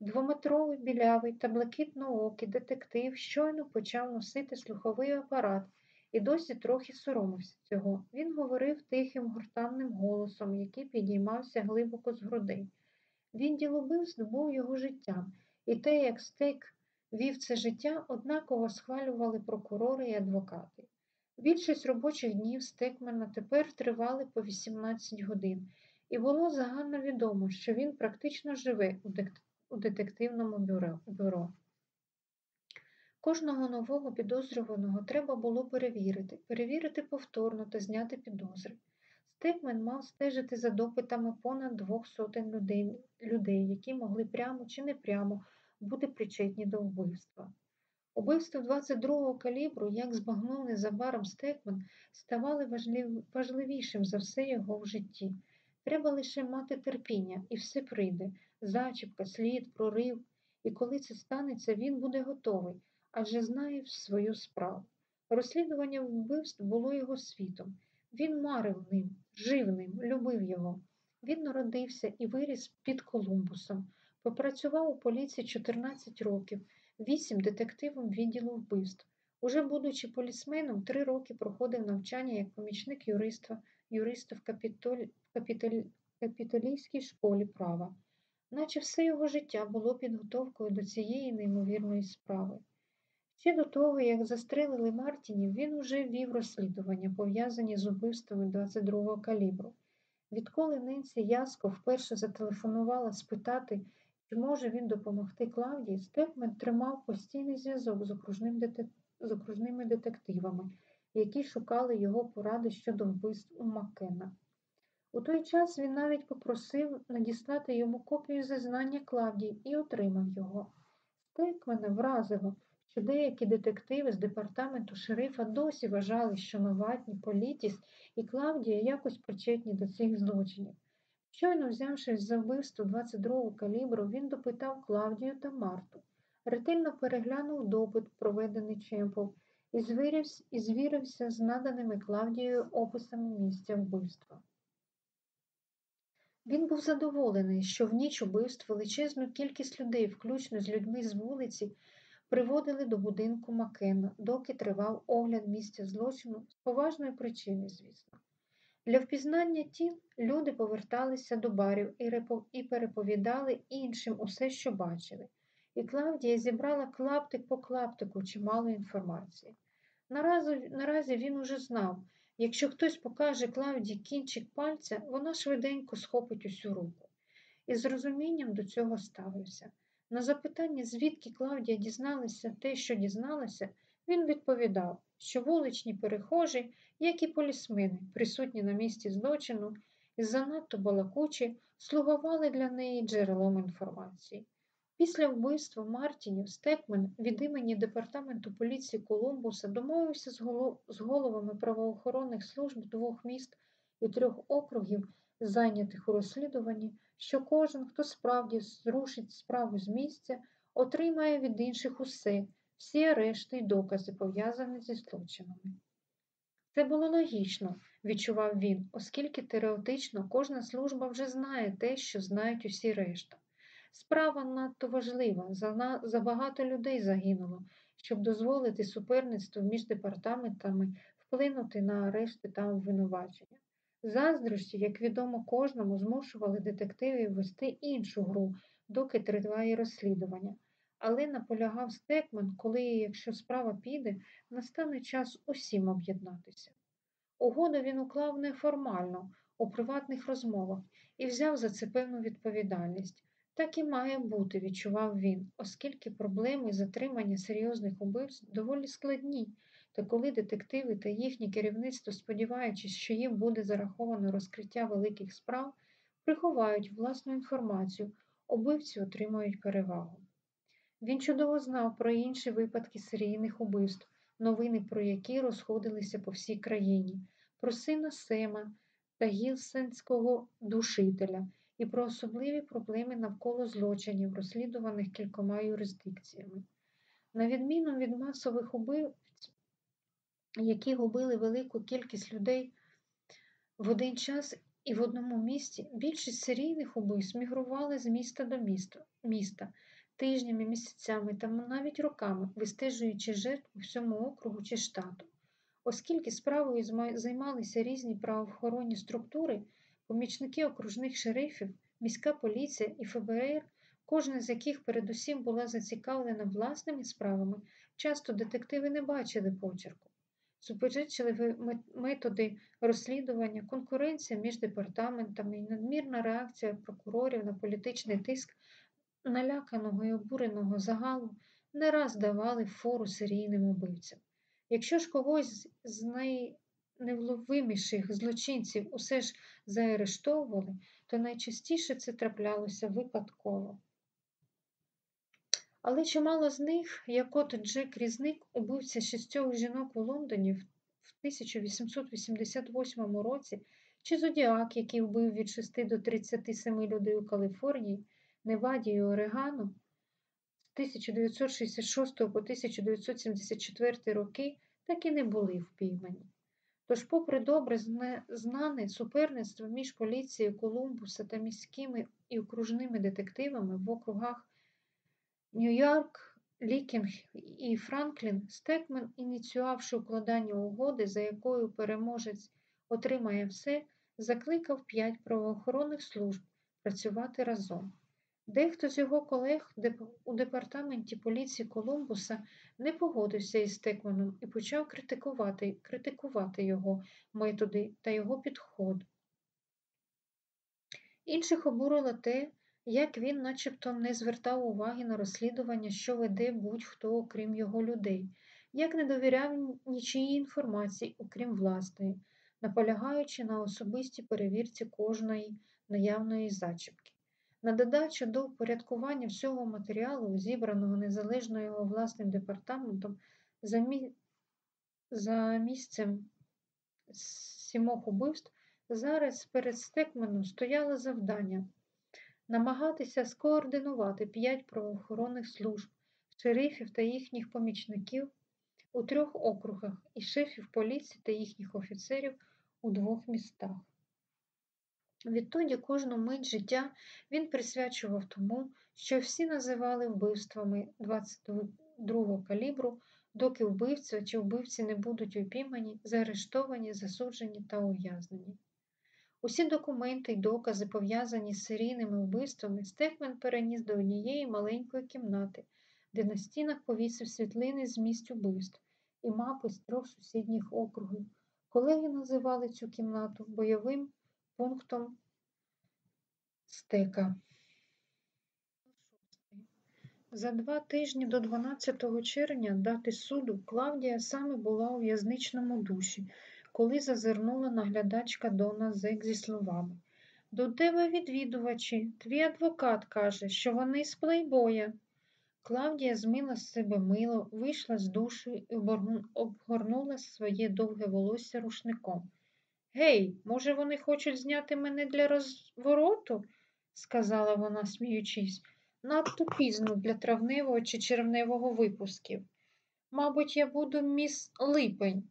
Двометровий білявий та блакитноокий детектив щойно почав носити слуховий апарат і досі трохи соромився цього. Він говорив тихим гортанним голосом, який підіймався глибоко з грудей. Відділ убивств був його життям, і те, як стейк вів це життя, однаково схвалювали прокурори і адвокати. Більшість робочих днів Стекмена тепер тривали по 18 годин, і було загально відомо, що він практично живе у детективному бюро. Кожного нового підозрюваного треба було перевірити, перевірити повторно та зняти підозри. Стекмен мав стежити за допитами понад двох сотень людей, які могли прямо чи не прямо бути причетні до вбивства. Убивство 22-го калібру, як збагнув незабаром Стекмен, ставали важливішим за все його в житті. Треба лише мати терпіння, і все прийде зачіпка, слід, прорив. І коли це станеться, він буде готовий, адже знає свою справу. Розслідування вбивств було його світом. Він марив ним, жив ним, любив його. Він народився і виріс під Колумбусом. Попрацював у поліції 14 років, 8 детективом відділу вбивств. Уже будучи полісменом, три роки проходив навчання як помічник юриста, юриста в капітолі, капітоль, капітолійській школі права, наче все його життя було підготовкою до цієї неймовірної справи. Ще до того, як застрелили Мартінів, він уже вів розслідування, пов'язані з убивствами 22-го калібру. Відколи Ненсі Яско вперше зателефонувала спитати, чи може він допомогти Клавдії, Степмен тримав постійний зв'язок з, окружним детек... з окружними детективами, які шукали його поради щодо вбивств у Маккена. У той час він навіть попросив надіслати йому копію зазнання Клавдії і отримав його. Стекмена вразило, що деякі детективи з департаменту шерифа досі вважали, що Новатні, Політіс і Клавдія якось причетні до цих злочинів. Щойно взявшись за вбивство 22-го калібру, він допитав Клавдію та Марту, ретельно переглянув допит, проведений Чемпов, і звірився, з наданими Клавдією описами місця вбивства. Він був задоволений, що в ніч убивств величезну кількість людей, включно з людьми з вулиці, приводили до будинку Макена, доки тривав огляд місця злочину з поважної причини, звісно. Для впізнання тіл люди поверталися до барів і переповідали іншим усе, що бачили, і Клавдія зібрала клаптик по клаптику чимало інформації. Наразі, наразі він уже знав, якщо хтось покаже Клавдії кінчик пальця, вона швиденько схопить усю руку. І з розумінням до цього ставився. На запитання, звідки Клавдія дізналася те, що дізналася, він відповідав, що вуличні перехожі, як і полісмени, присутні на місці злочину, і занадто балакучі, слугували для неї джерелом інформації. Після вбивства Мартінів Стекмен від імені Департаменту поліції Колумбуса домовився з головами правоохоронних служб двох міст і трьох округів, зайнятих у розслідуванні, що кожен, хто справді зрушить справу з місця, отримає від інших усе, всі арешти й докази, пов'язані зі злочинами. Це було логічно, відчував він, оскільки теоретично кожна служба вже знає те, що знають усі решта. Справа надто важлива, забагато людей загинуло, щоб дозволити суперництву між департаментами вплинути на арешти та обвинувачення. Заздрощі, як відомо кожному, змушували детективів вести іншу гру, доки триває розслідування. Але наполягав Стекман, коли, якщо справа піде, настане час усім об'єднатися. Угоду він уклав неформально, у приватних розмовах, і взяв за це певну відповідальність. Так і має бути, відчував він, оскільки проблеми затримання серйозних убивств доволі складні, та коли детективи та їхнє керівництво, сподіваючись, що їм буде зараховано розкриття великих справ, приховають власну інформацію, убивці отримують перевагу. Він чудово знав про інші випадки серійних убивств, новини про які розходилися по всій країні, про сина Сема та гілсенського душителя і про особливі проблеми навколо злочинів, розслідуваних кількома юрисдикціями. На відміну від масових убивць, які губили велику кількість людей в один час і в одному місці, більшість серійних убивств мігрували з міста до міста тижнями, місяцями та навіть роками, вистежуючи жертв у всьому округу чи штату. Оскільки справою займалися різні правоохоронні структури, помічники окружних шерифів, міська поліція і ФБР, кожна з яких передусім була зацікавлена власними справами, часто детективи не бачили почерку. Суперечливі методи розслідування, конкуренція між департаментами і надмірна реакція прокурорів на політичний тиск наляканого і обуреного загалу не раз давали фору серійним убивцям. Якщо ж когось з найневловиміших злочинців усе ж заарештовували, то найчастіше це траплялося випадково. Але чимало з них, як от Джек Різник, убивця шістьох жінок у Лондоні в 1888 році, чи Зодіак, який вбив від 6 до 37 людей у Каліфорнії, Неваді і Орегану, з 1966 по 1974 роки так і не були впіймані. Тож, попри добре знане суперництво між поліцією Колумбуса та міськими і окружними детективами в округах Ньюарк, Лікінг і Франклін, Стекмен, ініціювавши укладання угоди, за якою переможець отримає все, закликав п'ять правоохоронних служб працювати разом. Дехто з його колег у департаменті поліції Колумбуса не погодився із Стекманом і почав критикувати критикувати його методи та його підход. Інших обурило те, як він начебто не звертав уваги на розслідування, що веде будь-хто, окрім його людей, як не довіряв нічиїй інформації, окрім власної, наполягаючи на особистій перевірці кожної наявної зачіпки. На додачу до упорядкування всього матеріалу, зібраного незалежно його власним департаментом, за, мі... за місцем сімох убивств, зараз перед Стекменом стояло завдання намагатися скоординувати п'ять правоохоронних служб, шерифів та їхніх помічників у трьох округах і шефів поліції та їхніх офіцерів у двох містах. Відтоді кожну мить життя він присвячував тому, що всі називали вбивствами 22-го калібру, доки вбивця чи вбивці не будуть упіймані, заарештовані, засуджені та ув'язнені. Усі документи й докази, пов'язані з серійними вбивствами, Стекмен переніс до однієї маленької кімнати, де на стінах повісив світлини з місць убивств і мапи з трьох сусідніх округів. Колеги називали цю кімнату бойовим пунктом стека. За два тижні до 12 червня дати суду Клавдія саме була у в'язничному душі, коли зазирнула наглядачка Дона Зек зі словами До тебе відвідувачі, твій адвокат каже, що вони з плейбоя. Клавдія змила з себе мило, вийшла з душу і обгорнула своє довге волосся рушником. Гей, може, вони хочуть зняти мене для розвороту? сказала вона, сміючись, надто пізно для травневого чи червневого випусків. Мабуть, я буду міс Липень.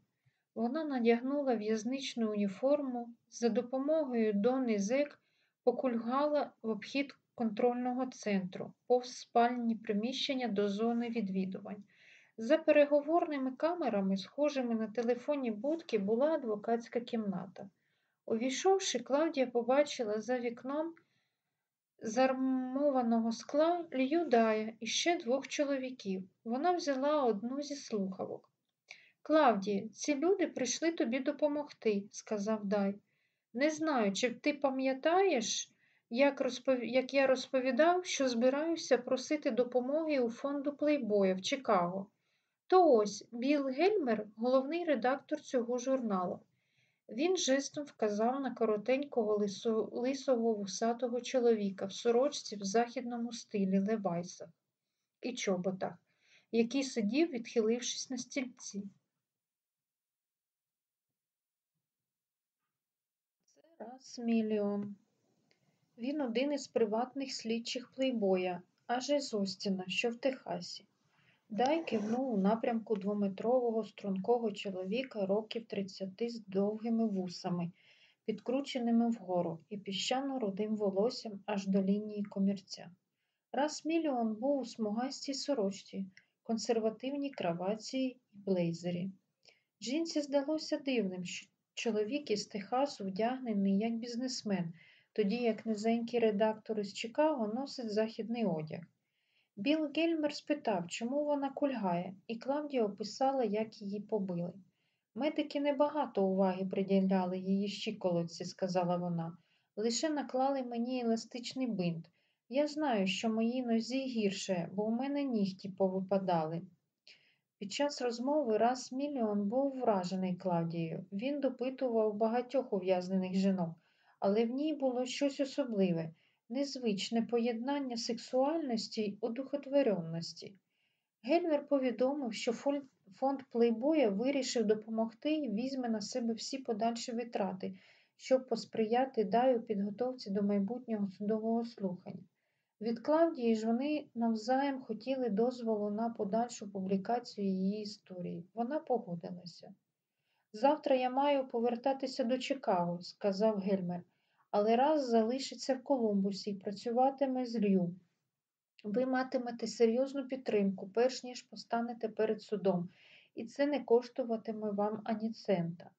Вона надягнула в'язничну уніформу, за допомогою Дони Зек покульгала в обхід контрольного центру, повз спальні приміщення до зони відвідувань. За переговорними камерами, схожими на телефонні будки, була адвокатська кімната. Увійшовши, Клавдія побачила за вікном з армованого скла Лію Дая і ще двох чоловіків. Вона взяла одну зі слухавок. Клавдія, ці люди прийшли тобі допомогти, сказав Дай. Не знаю, чи ти пам'ятаєш, як, розпов... як я розповідав, що збираюся просити допомоги у фонду Плейбоя в Чикаго. То ось Біл Гельмер, головний редактор цього журналу. Він жестом вказав на коротенького лисо... лисого вусатого чоловіка в сорочці в західному стилі Левайса і чоботах, який сидів, відхилившись на стільці. Це раз мільйон. Він один із приватних слідчих плейбоя, аж із Остіна, що в Техасі. Дай кивнув у напрямку двометрового стрункого чоловіка років тридцяти з довгими вусами, підкрученими вгору і піщано рудим волоссям аж до лінії комірця. Раз мільйон був у смугастій сорочці, консервативній краваці і блейзері. Жінці здалося дивним, що чоловік із Техасу вдягнений як бізнесмен, тоді як низенький редактор із Чикаго носить західний одяг. Біл Гельмер спитав, чому вона кульгає, і Клавдія описала, як її побили. Медики небагато уваги приділяли її щиколотці, сказала вона, лише наклали мені еластичний бинт. Я знаю, що моїй нозі гірше, бо у мене нігті повипадали. Під час розмови раз мільйон був вражений Клавдією. Він допитував багатьох ув'язнених жінок, але в ній було щось особливе, незвичне поєднання сексуальності й одухотворенності. Гельмер повідомив, що фонд Плейбоя вирішив допомогти і візьме на себе всі подальші витрати, щоб посприяти даю підготовці до майбутнього судового слухання. Від Клавдії ж вони навзаєм хотіли дозволу на подальшу публікацію її історії. Вона погодилася. Завтра я маю повертатися до Чикаго, сказав Гельмер, але раз залишиться в Колумбусі і працюватиме з Лью. Ви матимете серйозну підтримку, перш ніж постанете перед судом, і це не коштуватиме вам ані цента.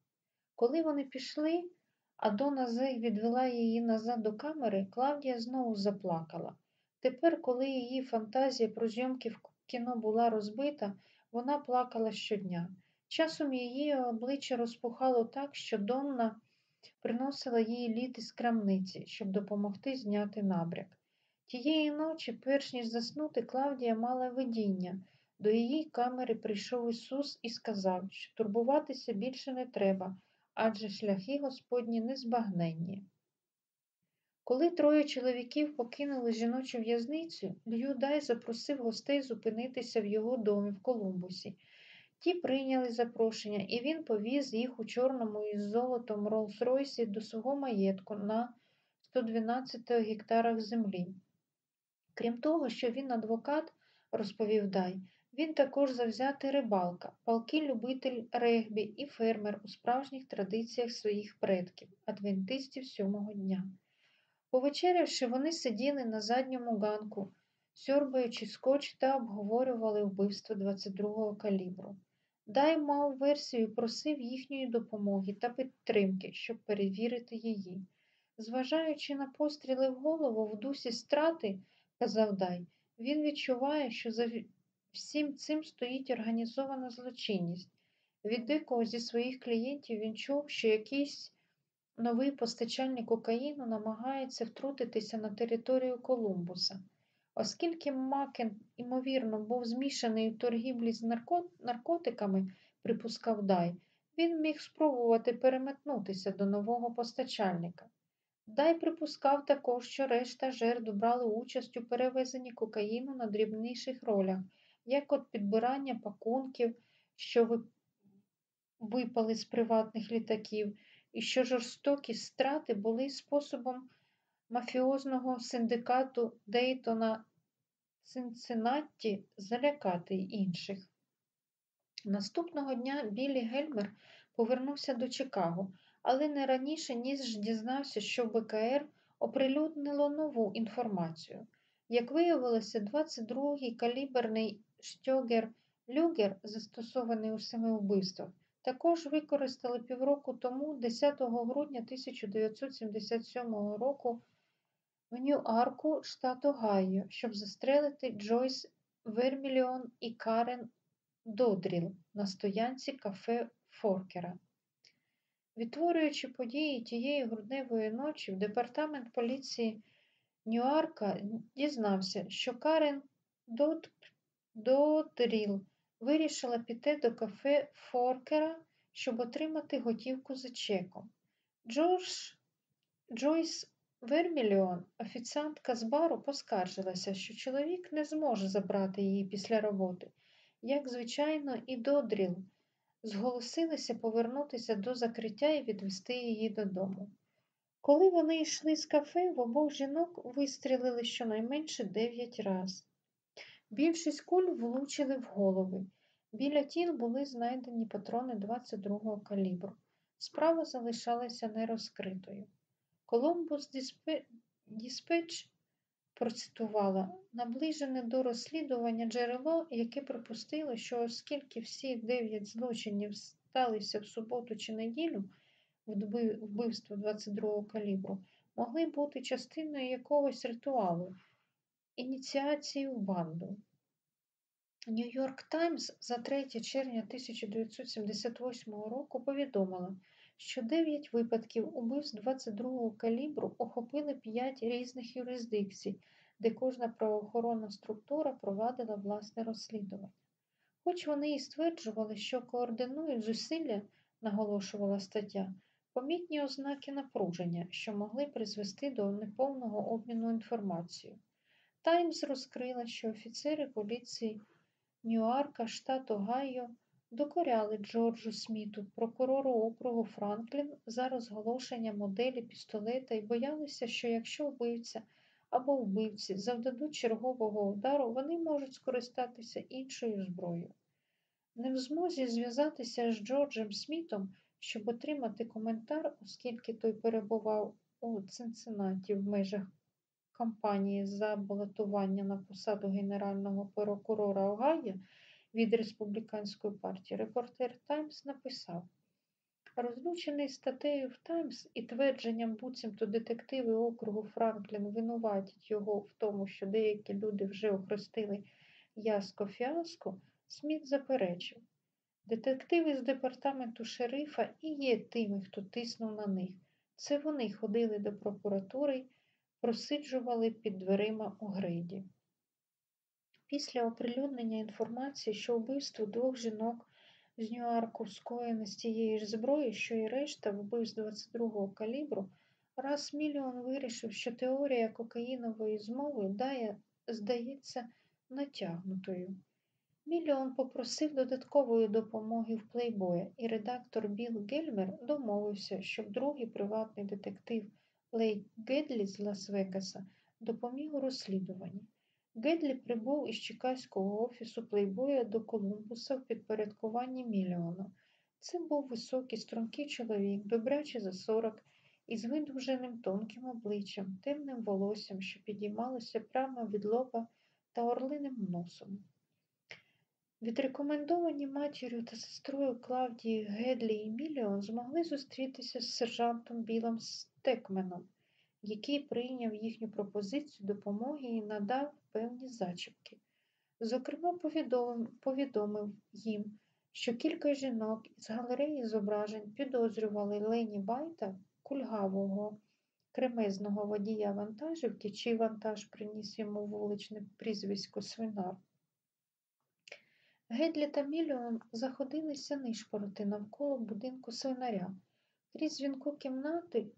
Коли вони пішли, а Дона Зей відвела її назад до камери, Клавдія знову заплакала. Тепер, коли її фантазія про зйомки в кіно була розбита, вона плакала щодня. Часом її обличчя розпухало так, що Донна приносила їй літ із крамниці, щоб допомогти зняти набряк. Тієї ночі, перш ніж заснути, Клавдія мала видіння. До її камери прийшов Ісус і сказав, що турбуватися більше не треба, адже шляхи Господні незбагненні. Коли троє чоловіків покинули жіночу в'язницю, Людай запросив гостей зупинитися в його домі в Колумбусі. Ті прийняли запрошення, і він повіз їх у чорному із золотом Роллс-Ройсі до свого маєтку на 112 гектарах землі. Крім того, що він адвокат, розповів Дай, він також завзятий рибалка, палкий любитель регбі і фермер у справжніх традиціях своїх предків, адвентистів сьомого дня. Повечерявши, вони сиділи на задньому ганку, сьорбаючи скотч та обговорювали вбивство 22-го калібру. Дай мав версію просив їхньої допомоги та підтримки, щоб перевірити її. Зважаючи на постріли в голову в дусі страти, казав Дай, він відчуває, що за всім цим стоїть організована злочинність. Від декого зі своїх клієнтів він чув, що якийсь новий постачальник кокаїну намагається втрутитися на територію Колумбуса. Оскільки Макен, ймовірно, був змішаний у торгівлі з наркотиками, припускав Дай, він міг спробувати переметнутися до нового постачальника. Дай припускав також, що решта жертв брали участь у перевезенні кокаїну на дрібніших ролях, як от підбирання пакунків, що випали з приватних літаків, і що жорстокі страти були способом мафіозного синдикату Дейтона Цинцинатті залякати інших. Наступного дня Білі Гельмер повернувся до Чикаго, але не раніше, ніж дізнався, що БКР оприлюднило нову інформацію. Як виявилося, 22-й каліберний штьогер Люгер, застосований у семи вбивствах, також використали півроку тому, 10 грудня 1977 року, в Нью-Арку, штат Огайо, щоб застрелити Джойс Верміліон і Карен Додріл на стоянці кафе Форкера. Відтворюючи події тієї грудневої ночі, в департамент поліції Ньюарка дізнався, що Карен Додріл вирішила піти до кафе Форкера, щоб отримати готівку за чеком. Джордж Джойс Верміліон, офіціантка з бару, поскаржилася, що чоловік не зможе забрати її після роботи, як, звичайно, і Додріл зголосилися повернутися до закриття і відвести її додому. Коли вони йшли з кафе, в обох жінок вистрілили щонайменше дев'ять раз. Більшість куль влучили в голови. Біля тіл були знайдені патрони 22-го калібру. Справа залишалася нерозкритою. Колумбус Діспетч процитувала наближене до розслідування джерело, яке припустило, що оскільки всі дев'ять злочинів сталися в суботу чи неділю, вбивство 22-го калібру, могли бути частиною якогось ритуалу, ініціації в банду. Нью-Йорк Таймс за 3 червня 1978 року повідомила, що 9 випадків убивств 22-го калібру охопили 5 різних юрисдикцій, де кожна правоохоронна структура провадила власне розслідування. Хоч вони і стверджували, що координують зусилля, наголошувала стаття, помітні ознаки напруження, що могли призвести до неповного обміну інформацією. Таймс розкрила, що офіцери поліції Ньюарка, штат Огайо, докоряли Джорджу Сміту, прокурору округу Франклін, за розголошення моделі пістолета і боялися, що якщо вбивця або вбивці завдадуть чергового удару, вони можуть скористатися іншою зброєю. Не в змозі зв'язатися з Джорджем Смітом, щоб отримати коментар, оскільки той перебував у Цинциннаті в межах кампанії за балотування на посаду генерального прокурора Огайо від республіканської партії, репортер Таймс написав. Розлучений статтею в Таймс і твердженням буцімто детективи округу Франклін винуватять його в тому, що деякі люди вже охрестили яско фіаско, Сміт заперечив. Детективи з департаменту шерифа і є тими, хто тиснув на них. Це вони ходили до прокуратури просиджували під дверима у грейді. Після оприлюднення інформації, що вбивство двох жінок з Ньюарку скоєне з тієї ж зброї, що і решта вбивств 22-го калібру, раз мільйон вирішив, що теорія кокаїнової змови дає, здається натягнутою. Мільйон попросив додаткової допомоги в плейбоя, і редактор Білл Гельмер домовився, щоб другий приватний детектив Лейк Гедлі з Лас-Вегаса допоміг у розслідуванні. Гедлі прибув із Чикаського офісу плейбоя до Колумбуса в підпорядкуванні мільйона. Це був високий, стрункий чоловік, добряче за сорок, із видовженим тонким обличчям, темним волоссям, що підіймалося прямо від лоба та орлиним носом. Відрекомендовані матір'ю та сестрою Клавдії Гедлі і Міліон змогли зустрітися з сержантом Білом Стекменом, який прийняв їхню пропозицію допомоги і надав певні зачіпки. Зокрема, повідомив, їм, що кілька жінок із галереї зображень підозрювали Лені Байта, кульгавого, кремезного водія вантажівки, чий вантаж приніс йому вуличне прізвисько свинар. Гедлі та Міліон заходилися нишпороти навколо будинку свинаря. Крізь дзвінку кімнати,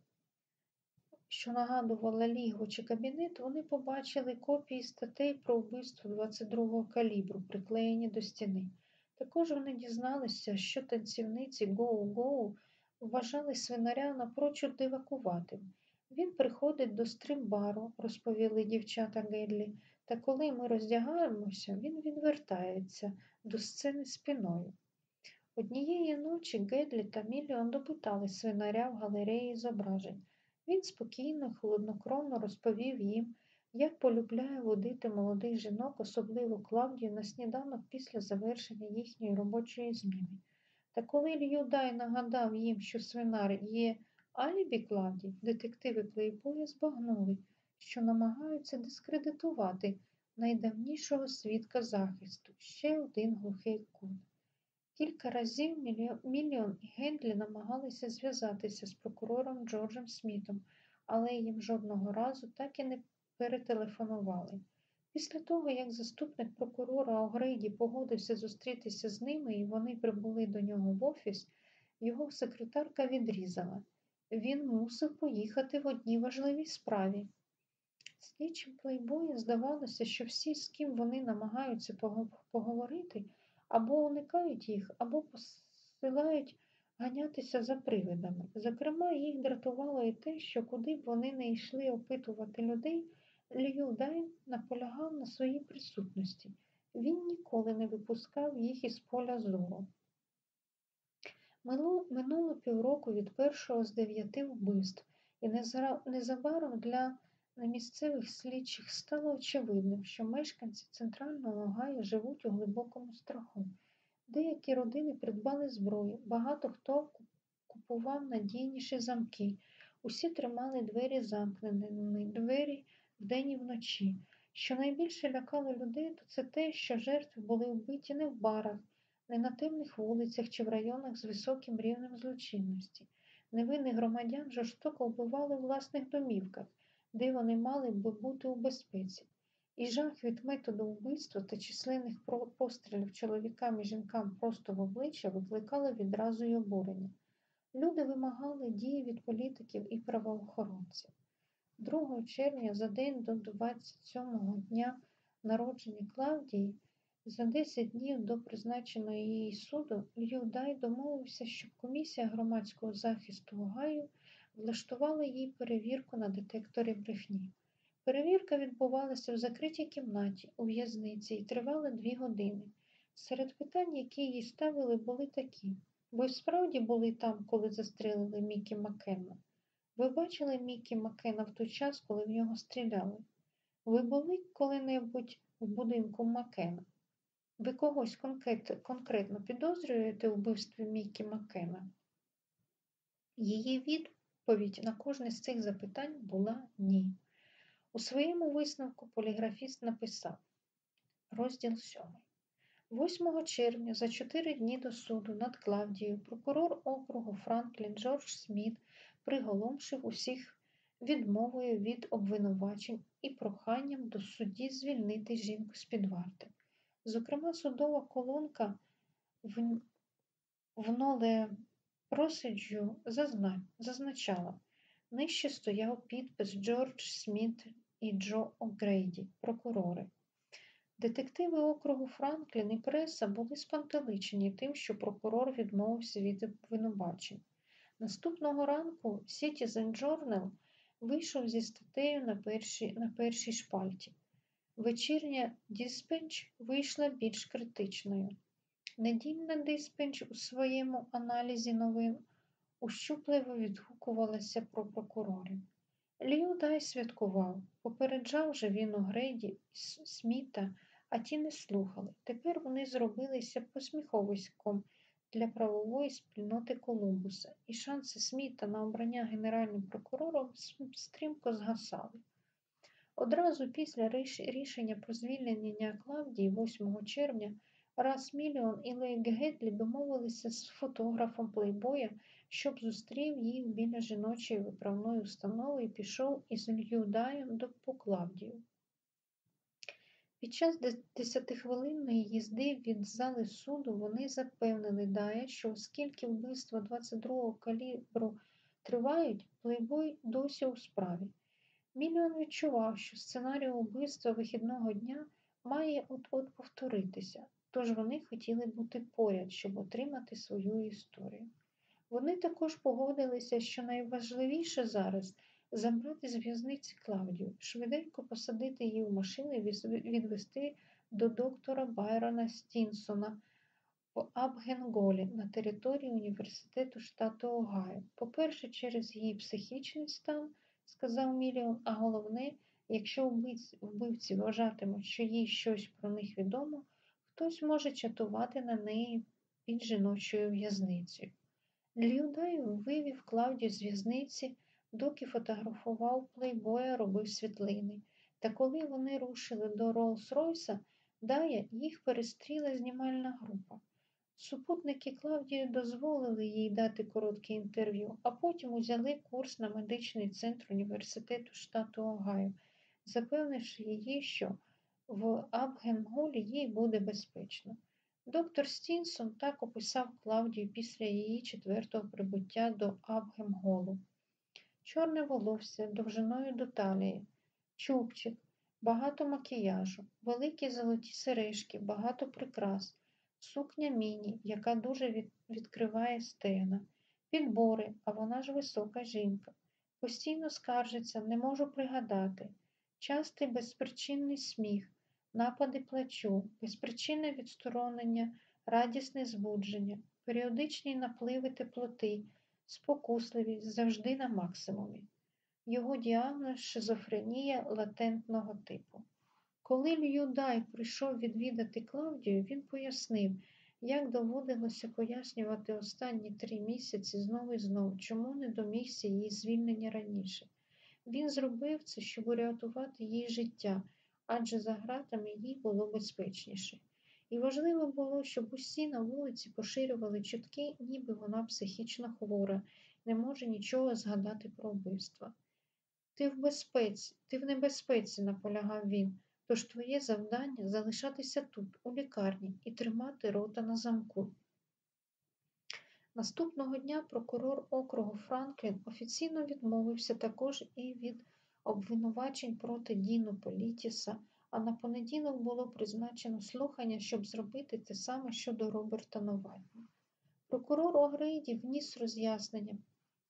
що нагадувала лігу чи кабінет, вони побачили копії статей про вбивство 22-го калібру, приклеєні до стіни. Також вони дізналися, що танцівниці Гоу-Гоу вважали свинаря напрочуд дивакуватим. Він приходить до стримбару, розповіли дівчата Гедлі, та коли ми роздягаємося, він відвертається до сцени спиною. Однієї ночі Гедлі та Міліон допитали свинаря в галереї зображень. Він спокійно, холоднокровно розповів їм, як полюбляє водити молодих жінок, особливо Клавдію, на сніданок після завершення їхньої робочої зміни. Та коли Льюдай нагадав їм, що свинар є алібі Клавдії, детективи Плейбоя збагнули, що намагаються дискредитувати найдавнішого свідка захисту, ще один глухий кут. Кілька разів Мільйон і Гендлі намагалися зв'язатися з прокурором Джорджем Смітом, але їм жодного разу так і не перетелефонували. Після того, як заступник прокурора Огрейді погодився зустрітися з ними, і вони прибули до нього в офіс, його секретарка відрізала. Він мусив поїхати в одній важливій справі. Слідчим плейбоя здавалося, що всі, з ким вони намагаються поговорити, або уникають їх, або посилають ганятися за привидами. Зокрема, їх дратувало і те, що куди б вони не йшли опитувати людей, Лью Дайн наполягав на своїй присутності. Він ніколи не випускав їх із поля зору. Минуло півроку від першого з дев'яти вбивств, і незабаром для місцевих слідчих стало очевидним, що мешканці центрального Огайо живуть у глибокому страху. Деякі родини придбали зброю, багато хто купував надійніші замки. Усі тримали двері замкненими, двері вдень і вночі. Що найбільше лякало людей, то це те, що жертви були вбиті не в барах, не на темних вулицях чи в районах з високим рівнем злочинності. Невинних громадян жорстоко вбивали у власних домівках, де вони мали би бути у безпеці. І жах від методу вбивства та численних пострілів чоловікам і жінкам просто в обличчя викликали відразу й обурення. Люди вимагали дії від політиків і правоохоронців. 2 червня за день до 27-го дня народження Клавдії, за 10 днів до призначеного її суду, Льюдай домовився, щоб комісія громадського захисту Огайо влаштувала їй перевірку на детекторі брехні. Перевірка відбувалася в закритій кімнаті у в'язниці і тривала дві години. Серед питань, які їй ставили, були такі. Ви справді були там, коли застрелили Мікі Маккена? Ви бачили Мікі Маккена в той час, коли в нього стріляли? Ви були коли-небудь в будинку Маккена? Ви когось конкретно підозрюєте вбивстві Мікі Маккена? Її відповідь на кожне з цих запитань була ні. У своєму висновку поліграфіст написав розділ 7. 8 червня, за чотири дні до суду над Клавдією, прокурор округу Франклін Джордж Сміт приголомшив усіх відмовою від обвинувачень і проханням до судді звільнити жінку з-під варти. Зокрема, судова колонка в, в ноле просиджу зазначала, нижче стояв підпис Джордж Сміт і Джо О'Грейді, прокурори. Детективи округу Франклін і преса були спантеличені тим, що прокурор відмовився від обвинувачень. Наступного ранку Citizen Journal вийшов зі статтею на на першій шпальті. Вечірня Dispatch вийшла більш критичною. Недільна Dispatch у своєму аналізі новин ущупливо відгукувалася про прокурорів. Ліудай святкував, попереджав же він у Грейді Сміта, а ті не слухали. Тепер вони зробилися посміховиськом для правової спільноти Колумбуса, і шанси Сміта на обрання генеральним прокурором стрімко згасали. Одразу після рішення про звільнення Клавдії 8 червня Рас Мільйон і Лейк Гетлі домовилися з фотографом плейбоя, щоб зустрів їх біля жіночої виправної установи і пішов із Льюдаєм до Клавдію. Під час десятихвилинної їзди від зали суду вони запевнили Дая, що оскільки вбивства 22-го калібру тривають, плейбой досі у справі. Мільйон відчував, що сценарій убивства вихідного дня має от-от повторитися, тож вони хотіли бути поряд, щоб отримати свою історію. Вони також погодилися, що найважливіше зараз забрати з в'язниці Клавдію, швиденько посадити її в машину і відвести до доктора Байрона Стінсона в Абгенголі на території університету штату Огайо. По-перше, через її психічний стан, сказав Міліон, а головне, якщо вбивці, вважатимуть, що їй щось про них відомо, хтось може чатувати на неї під жіночою в'язницею. Льюдай вивів Клавдію з в'язниці доки фотографував плейбоя, робив світлини. Та коли вони рушили до Роллс-Ройса, Дая їх перестріла знімальна група. Супутники Клавдії дозволили їй дати коротке інтерв'ю, а потім узяли курс на медичний центр університету штату Огайо, запевнивши її, що в Абгенголі їй буде безпечно. Доктор Стінсон так описав Клавдію після її четвертого прибуття до Абгемголу чорне волосся довжиною до талії, чубчик, багато макіяжу, великі золоті сережки, багато прикрас, сукня міні, яка дуже від... відкриває стегна, підбори, а вона ж висока жінка. Постійно скаржиться, не можу пригадати, частий безпричинний сміх, напади плачу, безпричинне відсторонення, радісне збудження, періодичні напливи теплоти спокусливість завжди на максимумі. Його діагноз шизофренія латентного типу. Коли Льюдай прийшов відвідати Клавдію, він пояснив, Як доводилося пояснювати останні три місяці знову і знову, чому не домігся її звільнення раніше? Він зробив це, щоб урятувати їй життя, адже за гратами їй було безпечніше. І важливо було, щоб усі на вулиці поширювали чутки, ніби вона психічно хвора, не може нічого згадати про вбивство. Ти в безпеці, ти в небезпеці, наполягав він. Тож твоє завдання залишатися тут, у лікарні, і тримати рота на замку. Наступного дня прокурор округу Франклін офіційно відмовився також і від обвинувачень проти Діну Політіса, а на понеділок було призначено слухання, щоб зробити те саме щодо Роберта Новатні. Прокурор Огрейді вніс роз'яснення,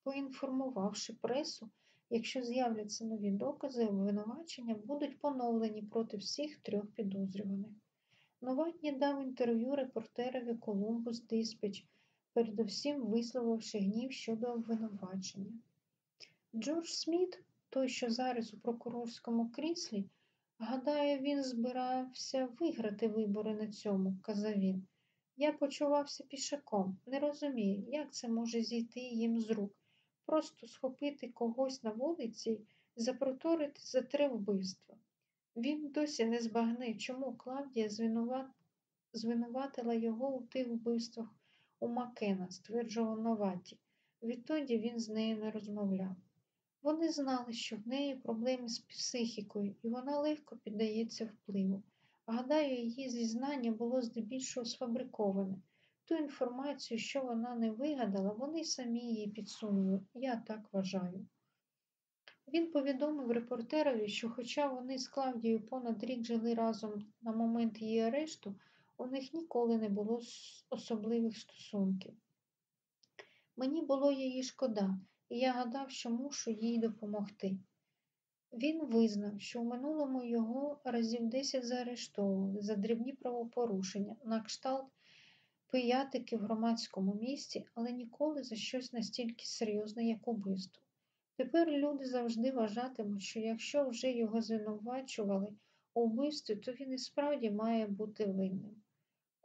поінформувавши пресу, якщо з'являться нові докази, обвинувачення будуть поновлені проти всіх трьох підозрюваних. Новатні дав інтерв'ю репортерові Колумбус Диспетч, передусім висловивши гнів щодо обвинувачення. Джордж Сміт, той, що зараз у прокурорському кріслі, гадаю, він збирався виграти вибори на цьому, казав він. Я почувався пішаком, не розумію, як це може зійти їм з рук. Просто схопити когось на вулиці і запроторити за три вбивства. Він досі не збагнив, чому Клавдія звинуват... звинуватила його у тих вбивствах у Макена, стверджував Новаті. Відтоді він з нею не розмовляв. Вони знали, що в неї проблеми з психікою, і вона легко піддається впливу. Гадаю, її зізнання було здебільшого сфабриковане. Ту інформацію, що вона не вигадала, вони самі її підсунули. Я так вважаю. Він повідомив репортерові, що, хоча вони з Клавдією понад рік жили разом на момент її арешту, у них ніколи не було особливих стосунків. Мені було її шкода, і я гадав, що мушу їй допомогти. Він визнав, що в минулому його разів 10 заарештовували за дрібні правопорушення на кшталт пиятики в громадському місці, але ніколи за щось настільки серйозне, як убивство. Тепер люди завжди вважатимуть, що якщо вже його звинувачували у вбивстві, то він і справді має бути винним.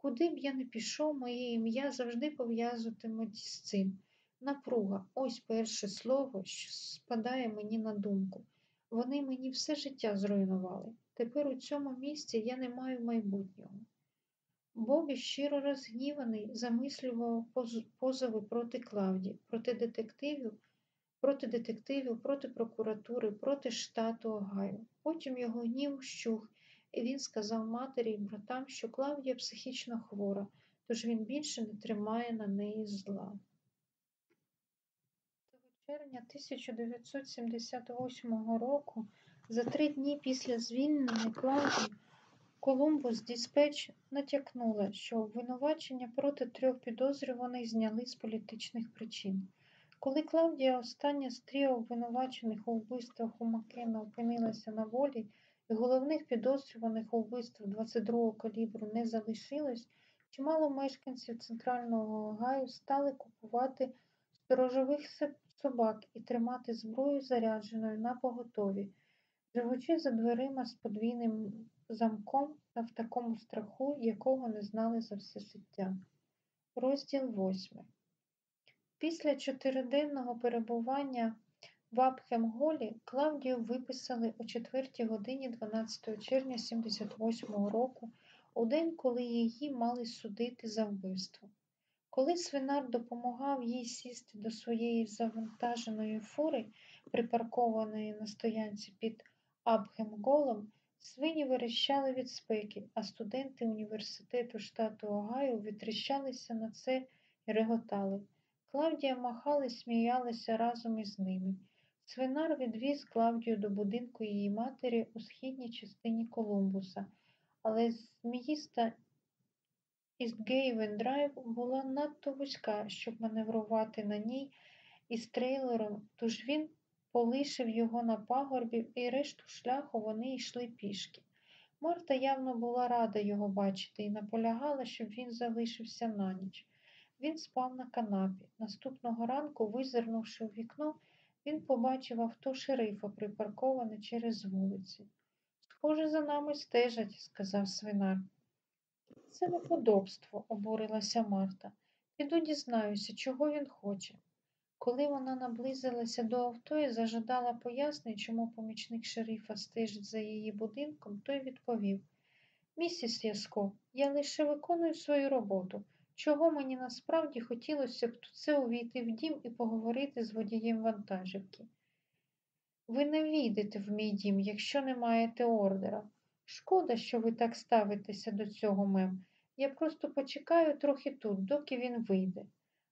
Куди б я не пішов, моє ім'я завжди пов'язуватимуть з цим. Напруга ось перше слово, що спадає мені на думку. Вони мені все життя зруйнували. Тепер у цьому місці я не маю майбутнього. Бобі, щиро розгніваний, замислював позови проти Клавді, проти детективів, проти детективів, проти прокуратури, проти штату Огайо. Потім його гнів щух, і він сказав матері і братам, що Клавдія психічно хвора, тож він більше не тримає на неї зла. червня 1978 року, за три дні після звільнення Клавдії, Колумбус Діспетч натякнула, що обвинувачення проти трьох підозрюваних зняли з політичних причин. Коли Клавдія остання з трьох обвинувачених у вбивствах у Макена опинилася на волі, головних підозрюваних у вбивствах 22-го калібру не залишилось, чимало мешканців центрального гаю стали купувати сторожових собак і тримати зброю зарядженою на поготові, живучи за дверима з подвійним замком та в такому страху, якого не знали за все життя. Розділ 8. Після чотириденного перебування в Апхемголі Клавдію виписали о 4 годині 12 червня 78 року, у день, коли її мали судити за вбивство. Коли свинар допомагав їй сісти до своєї завантаженої фури, припаркованої на стоянці під Абхемголом, свині верещали від спеки, а студенти університету штату Огайо витріщалися на це і реготали. Клавдія махала і сміялася разом із ними. Свинар відвіз Клавдію до будинку її матері у східній частині Колумбуса, але зміїста Істгейвен Драйв була надто вузька, щоб маневрувати на ній із трейлером, тож він полишив його на пагорбі і решту шляху вони йшли пішки. Марта явно була рада його бачити і наполягала, щоб він залишився на ніч. Він спав на канапі. Наступного ранку, визирнувши у вікно, він побачив авто шерифа, припарковане через вулиці. Схоже, за нами стежать, сказав свинар. Це неподобство, обурилася Марта. Піду дізнаюся, чого він хоче. Коли вона наблизилася до авто і зажадала пояснень, чому помічник шерифа стежить за її будинком, той відповів Місіс Яско, я лише виконую свою роботу. Чого мені насправді хотілося б тут це увійти в дім і поговорити з водієм вантажівки. Ви не війдете в мій дім, якщо не маєте ордера. Шкода, що ви так ставитеся до цього мем. Я просто почекаю трохи тут, доки він вийде.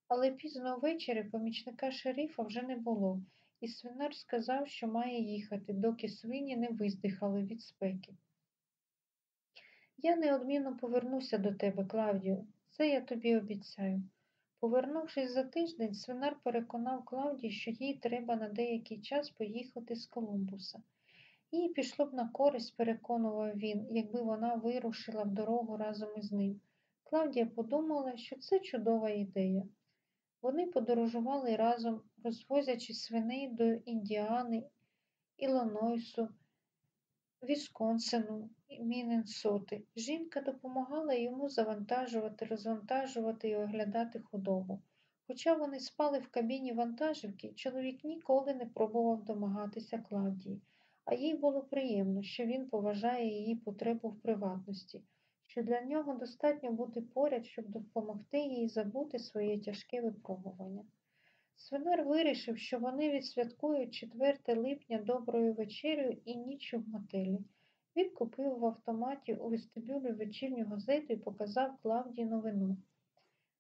Але пізно ввечері помічника шерифа вже не було, і свинар сказав, що має їхати, доки свині не виздихали від спеки. Я неодмінно повернуся до тебе, Клавдію, це я тобі обіцяю. Повернувшись за тиждень, свинар переконав Клавдію, що їй треба на деякий час поїхати з Колумбуса. Їй пішло б на користь, переконував він, якби вона вирушила в дорогу разом із ним. Клавдія подумала, що це чудова ідея. Вони подорожували разом, розвозячи свиней до Індіани, Іллинойсу, Вісконсину, Міннесоти. Жінка допомагала йому завантажувати, розвантажувати і оглядати худобу. Хоча вони спали в кабіні вантажівки, чоловік ніколи не пробував домагатися Клавдії, а їй було приємно, що він поважає її потребу в приватності, що для нього достатньо бути поряд, щоб допомогти їй забути своє тяжке випробування. Свинар вирішив, що вони відсвяткують 4 липня доброю вечерею і ніччю в мотелі. Він купив в автоматі у вестибюлі вечірню газету і показав Клавдії новину.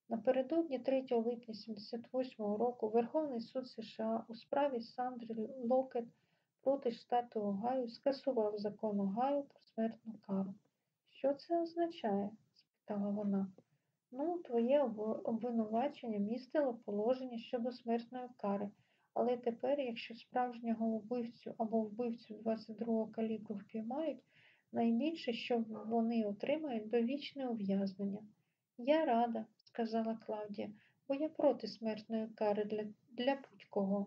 Напередодні 3 липня 78 року Верховний суд США у справі Сандри Локет проти штату Огайо скасував закон Огайо про смертну кару. Що це означає? спитала вона. Ну, твоє обвинувачення містило положення щодо смертної кари, але тепер, якщо справжнього вбивцю або вбивцю 22-го калібру впіймають, найбільше, що вони отримають, довічне ув'язнення. Я рада, сказала Клавдія, бо я проти смертної кари для, для будь-кого.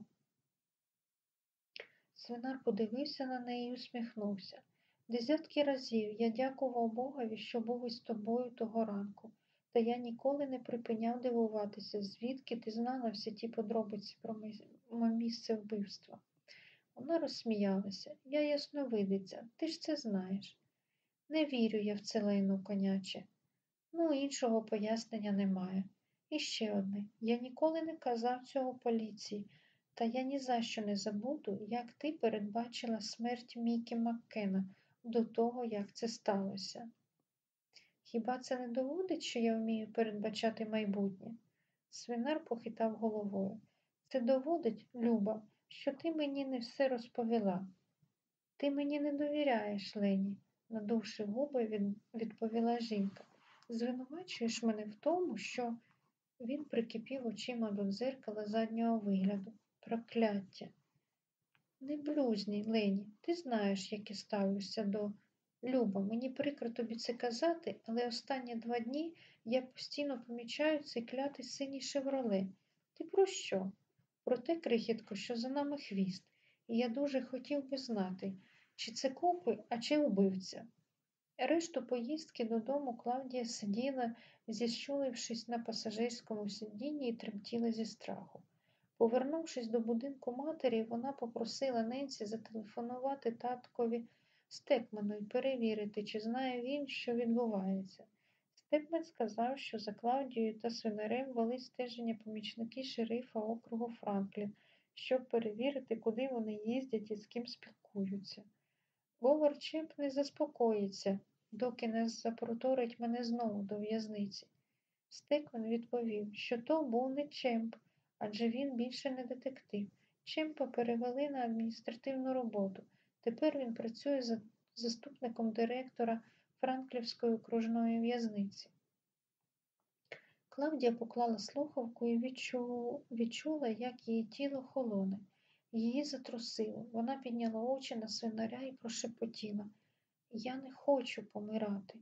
Свинар подивився на неї і усміхнувся. Десятки разів я дякував Богові, що був із тобою того ранку. Та я ніколи не припиняв дивуватися, звідки ти знала всі ті подробиці про місце вбивства. Вона розсміялася. Я ясновидиця, ти ж це знаєш. Не вірю я в це лайно коняче. Ну, іншого пояснення немає. І ще одне. Я ніколи не казав цього поліції, та я ні за що не забуду, як ти передбачила смерть Мікі Маккена до того, як це сталося. Хіба це не доводить, що я вмію передбачати майбутнє? Свинар похитав головою. Це доводить, Люба, що ти мені не все розповіла. Ти мені не довіряєш, Лені, надувши губи, відповіла жінка. Звинувачуєш мене в тому, що він прикипів очима до дзеркала заднього вигляду. Прокляття. Не блюзній, Лені, ти знаєш, як я ставлюся до Люба, мені прикро тобі це казати, але останні два дні я постійно помічаю цей клятий синій шевроле. Ти про що? Про те, крихітко, що за нами хвіст, і я дуже хотів би знати, чи це копи, а чи убивця. Решту поїздки додому Клавдія сиділа, зіщулившись на пасажирському сидінні і тремтіла зі страху. Повернувшись до будинку матері, вона попросила Ненсі зателефонувати таткові. Стекману і перевірити, чи знає він, що відбувається. Стекмен сказав, що за Клаудією та свинарем вели стеження помічники шерифа округу Франклін, щоб перевірити, куди вони їздять і з ким спілкуються. Говар Чемп не заспокоїться, доки не запроторить мене знову до в'язниці. Стекмен відповів, що то був не Чемп, адже він більше не детектив. Чемпа перевели на адміністративну роботу. Тепер він працює за заступником директора Франклівської окружної в'язниці. Клавдія поклала слухавку і відчула, як її тіло холоне. Її затрусило. Вона підняла очі на свинаря і прошепотіла Я не хочу помирати.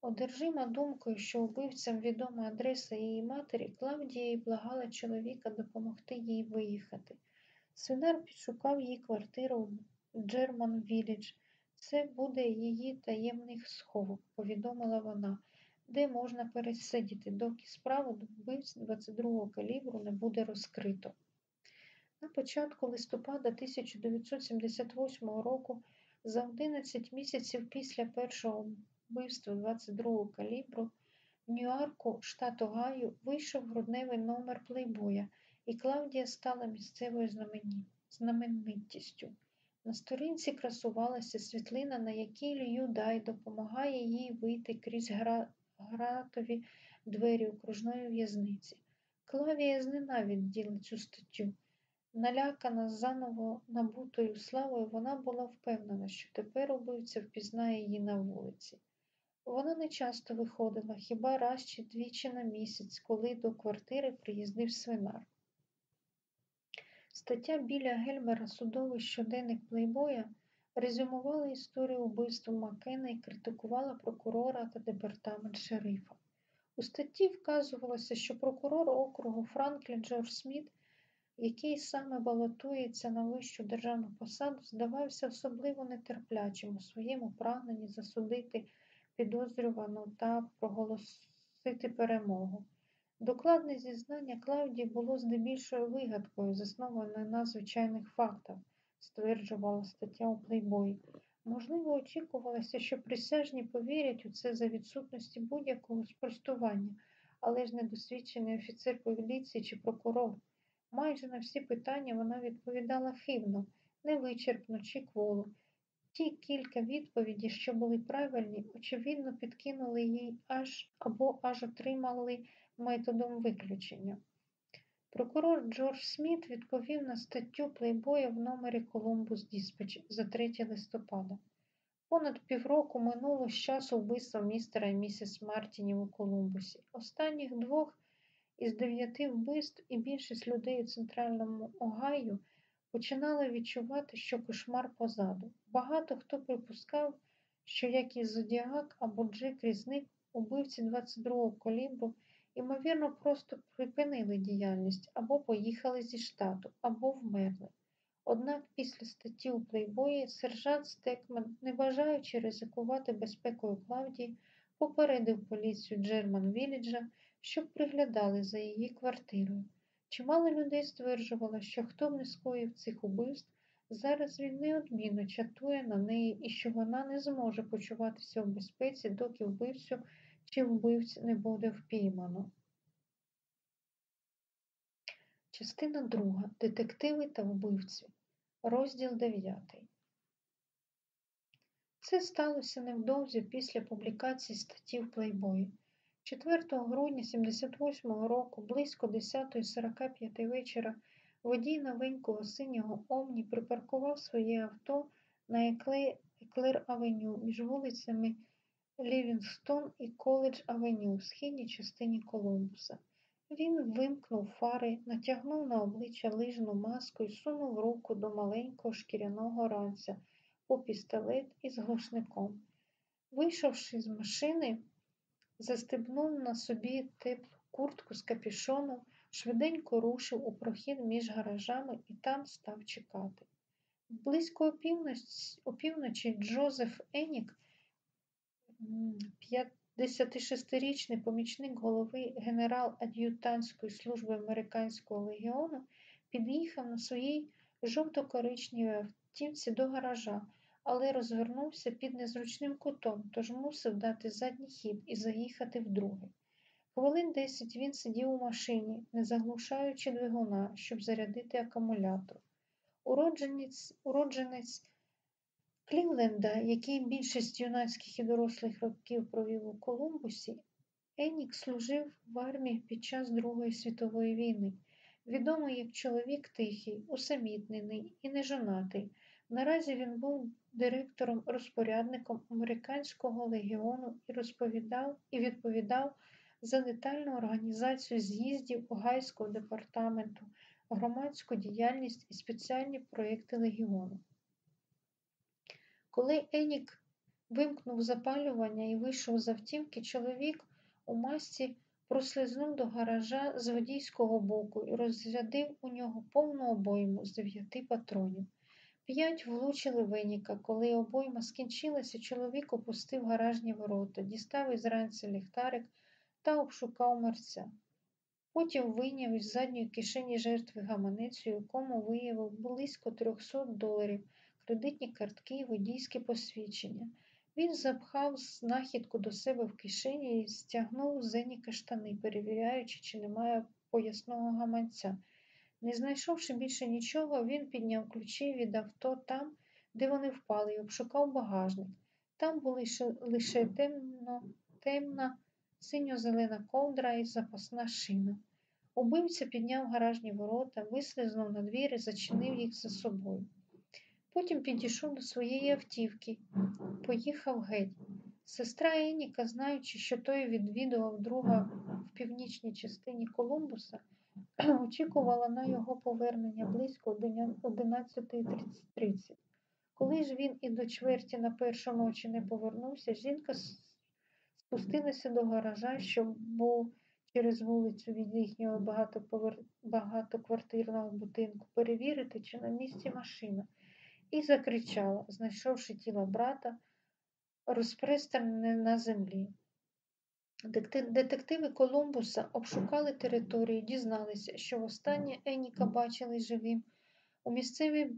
Одержима думкою, що убивцям відома адреса її матері, Клавдія благала чоловіка допомогти їй виїхати. Свинар підшукав їй квартиру Джерман Вілідж. Це буде її таємний сховок, повідомила вона. де можна пересидіти, доки справу вбивць 22-го калібру не буде розкрито. На початку листопада 1978 року, за 11 місяців після першого вбивства 22-го калібру, в Ньюарку, штат Огайо, вийшов грудневий номер плейбоя, і Клавдія стала місцевою знаменитістю. На сторінці красувалася світлина, на якій Лью Дай допомагає їй вийти крізь гратові двері окружної в'язниці. Клавія зненавиділа цю статтю. Налякана заново набутою славою, вона була впевнена, що тепер убивця впізнає її на вулиці. Вона не часто виходила, хіба раз чи двічі на місяць, коли до квартири приїздив свинар. Стаття біля Гельмера Судовий щоденник Плейбоя резюмувала історію вбивства Маккена і критикувала прокурора та департамент шерифа. У статті вказувалося, що прокурор округу Франклін Джордж Сміт, який саме балотується на вищу державну посаду, здавався особливо нетерплячим у своєму прагненні засудити підозрювану та проголосити перемогу. Докладне зізнання Клавдії було здебільшою вигадкою, заснованою на звичайних фактах, стверджувала стаття у плейбої. Можливо, очікувалося, що присяжні повірять у це за відсутності будь-якого спростування, але ж недосвідчений офіцер поліції чи прокурор. Майже на всі питання вона відповідала хибно, невичерпно чи кволо. Ті кілька відповідей, що були правильні, очевидно, підкинули їй або ж отримала методом виключення. Прокурор Джордж Сміт відповів на статтю плейбоя в номері Колумбус Діспач за 3 листопада. Понад півроку минуло з часу вбивства містера і місіс Мартінів у Колумбусі. Останніх двох із дев'яти вбивств і більшість людей у центральному Огайо починали відчувати, що кошмар позаду. Багато хто припускав, що як і Зодіак або Джек Різник, убивці 22-го колібру, ймовірно, просто припинили діяльність або поїхали зі штату, або вмерли. Однак після статті у плейбої сержант Стекман, не бажаючи ризикувати безпекою Клавдії, попередив поліцію Джерман Віліджа, щоб приглядали за її квартирою. Чимало людей стверджувало, що хто б не скоїв цих убивств, зараз він неодмінно чатує на неї і що вона не зможе почуватися в безпеці, доки вбивцю чи вбивць не буде впіймано. Частина друга. Детективи та вбивці. Розділ 9. Це сталося невдовзі після публікації статті в плейбої. 4 грудня 78-го року, близько 10.45 вечора, водій новенького синього Омні припаркував своє авто на Еклер Авеню між вулицями Лівінгстон і Коледж Авеню в східній частині Колумбуса. Він вимкнув фари, натягнув на обличчя лижну маску і сунув руку до маленького шкіряного ранця по пістолет із глушником. Вийшовши з машини, застебнув на собі теплу куртку з капішоном, швиденько рушив у прохід між гаражами і там став чекати. Близько опівночі Джозеф Енік 56-річний помічник голови генерал-ад'ютантської служби американського легіону під'їхав на своїй жовто-коричневій автівці до гаража, але розвернувся під незручним кутом, тож мусив дати задній хід і заїхати вдруге. Хвилин десять він сидів у машині, не заглушаючи двигуна, щоб зарядити акумулятор. Уродженець, уродженець Клівленда, який більшість юнацьких і дорослих років провів у Колумбусі, Енік служив в армії під час Другої світової війни, відомий як чоловік тихий, усамітнений і нежонатий. Наразі він був директором розпорядником американського легіону і розповідав і відповідав за детальну організацію з'їздів Огайського департаменту, громадську діяльність і спеціальні проєкти легіону. Коли Енік вимкнув запалювання і вийшов з автівки, чоловік у масці прослизнув до гаража з водійського боку і розрядив у нього повну обойму з дев'яти патронів. П'ять влучили виніка. Коли обойма скінчилася, чоловік опустив гаражні ворота, дістав із ранця ліхтарик та обшукав мерця. Потім вийняв із задньої кишені жертви гаманець, у якому виявив близько 300 доларів, кредитні картки і водійське посвідчення. Він запхав знахідку до себе в кишені і стягнув з Еніка штани, перевіряючи, чи немає поясного гаманця. Не знайшовши більше нічого, він підняв ключі від авто там, де вони впали, і обшукав багажник. Там були лише темно, темна синьо-зелена ковдра і запасна шина. Убивця підняв гаражні ворота, вислизнув на двір і зачинив їх за собою. Потім підійшов до своєї автівки, поїхав геть. Сестра Еніка, знаючи, що той відвідував друга в північній частині Колумбуса, очікувала на його повернення близько 11.30. Коли ж він і до чверті на першу ночі не повернувся, жінка спустилася до гаража, що був через вулицю від їхнього багатоквартирного будинку, перевірити, чи на місці машина, і закричала, знайшовши тіло брата, розпрестане на землі. Детективи Колумбуса обшукали територію, дізналися, що востаннє Еніка бачили живим у місцевій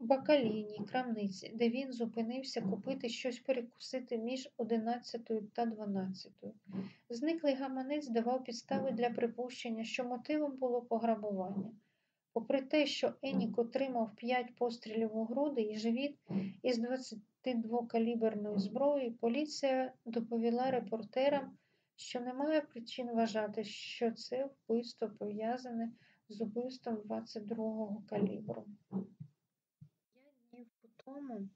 бакалійній крамниці, де він зупинився купити щось перекусити між 11 та 12. Зниклий гаманець давав підстави для припущення, що мотивом було пограбування. Попри те, що Енік отримав 5 пострілів у груди і живіт із 22-каліберної зброї, поліція доповіла репортерам, що немає причин вважати, що це вбивство пов'язане з убивством 22-го калібру. П'ять днів по тому,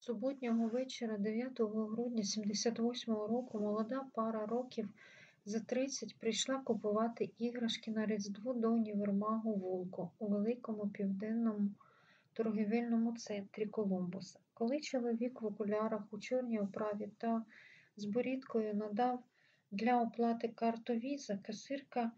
суботнього вечора 9 грудня 78-го року, молода пара років за 30 прийшла купувати іграшки на Різдво до універмагу Вулко у великому південному торгівельному центрі Колумбуса. Коли чоловік в окулярах у чорній оправі та з борідкою надав для оплати карту віза, касирка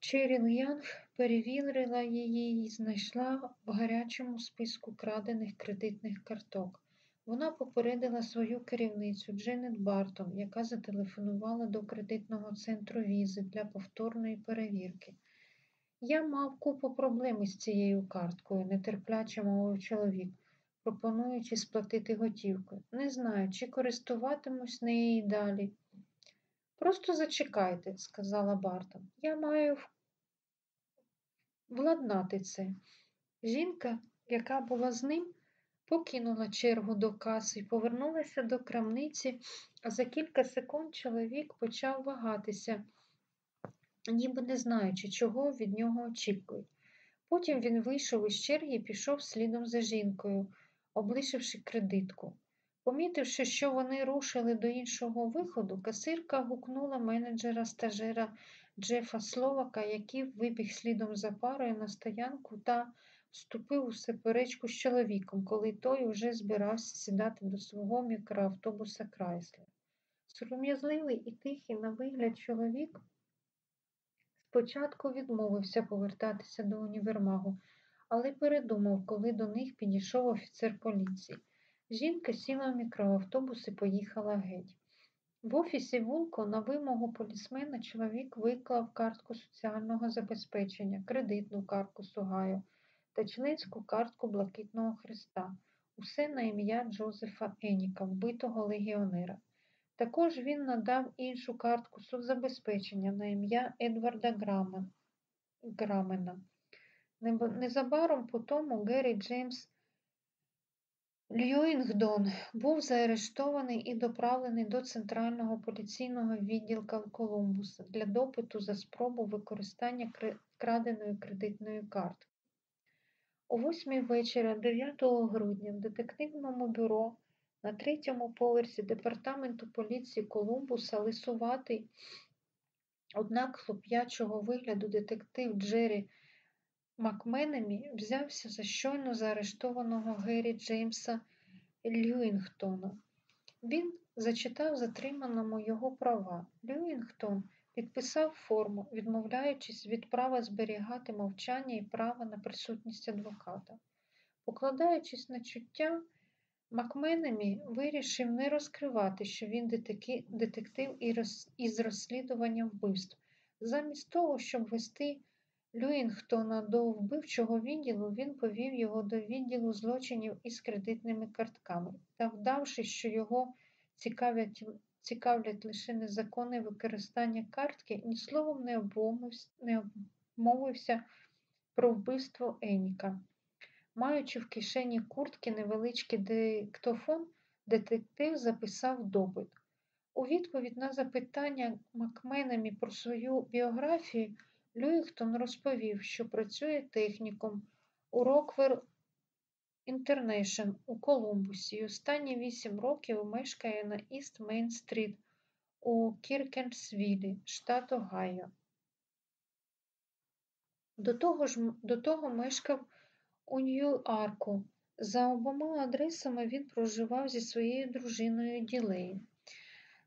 Черіл Янг перевірила її і знайшла в гарячому списку крадених кредитних карток. Вона попередила свою керівницю Дженет Бартон, яка зателефонувала до кредитного центру візи для повторної перевірки. Я мав купу проблем із цією карткою, нетерпляче мовив чоловік, пропонуючи сплатити готівкою. Не знаю, чи користуватимусь нею далі. Просто зачекайте, сказала Бартон. Я маю владнати це. Жінка, яка була з ним, покинула чергу до каси і повернулася до крамниці, а за кілька секунд чоловік почав вагатися, ніби не знаючи, чого від нього очікують. Потім він вийшов із черги і пішов слідом за жінкою, облишивши кредитку. Помітивши, що вони рушили до іншого виходу, касирка гукнула менеджера стажера Джефа Словака, який вибіг слідом за парою на стоянку та вступив у суперечку з чоловіком, коли той уже збирався сідати до свого мікроавтобуса Крайслер. Сором'язливий і тихий на вигляд чоловік спочатку відмовився повертатися до універмагу, але передумав, коли до них підійшов офіцер поліції. Жінка сіла в мікроавтобус і поїхала геть. В офісі Вулко на вимогу полісмена чоловік виклав картку соціального забезпечення, кредитну картку Сугаю та картку Блакитного Христа. Усе на ім'я Джозефа Еніка, вбитого легіонера. Також він надав іншу картку соцзабезпечення на ім'я Едварда Грамена. Незабаром по тому Геррі Джеймс Льюінгдон був заарештований і доправлений до центрального поліційного відділка Колумбуса для допиту за спробу використання кре- краденої кредитної картки. О восьмій вечора 9 грудня в детективному бюро на третьому поверсі департаменту поліції Колумбуса лисуватий, однак хлоп'ячого вигляду детектив Джері Макменемі взявся за щойно заарештованого Геррі Джеймса Льюінгтона. Він зачитав затриманому його права. Льюінгтон підписав форму, відмовляючись від права зберігати мовчання і права на присутність адвоката. Покладаючись на чуття, Макменемі вирішив не розкривати, що він детектив із розслідування вбивств. Замість того, щоб вести Люїнгтона до вбивчого відділу, він повів його до відділу злочинів із кредитними картками та, вдавши, що його цікавлять цікавлять лише незаконне використання картки, ні словом не обмовився про вбивство Еніка. Маючи в кишені куртки невеличкий диктофон, детектив записав допит. У відповідь на запитання Макменемі про свою біографію Люїнгдон розповів, що працює техніком у Роквелл Інтернешнл у Колумбусі і останні вісім років мешкає на Іст Мейн Стріт у Кіркерсвілі, штат Огайо. До того ж, до того мешкав у Ньюарку. За обома адресами він проживав зі своєю дружиною Ділею,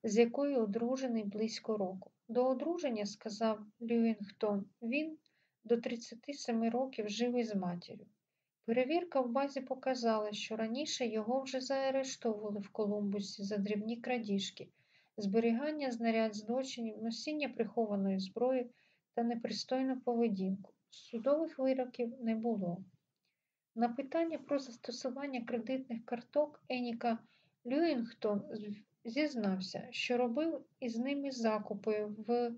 з якою одружений близько року. До одруження, сказав Льюінгтон, він до 37 років жив із матір'ю. Перевірка в базі показала, що раніше його вже заарештовували в Колумбусі за дрібні крадіжки, зберігання знарядь злочинів, носіння прихованої зброї та непристойну поведінку. Судових вироків не було. На питання про застосування кредитних карток Еніка Люїнгтон зізнався, що робив із ними закупи в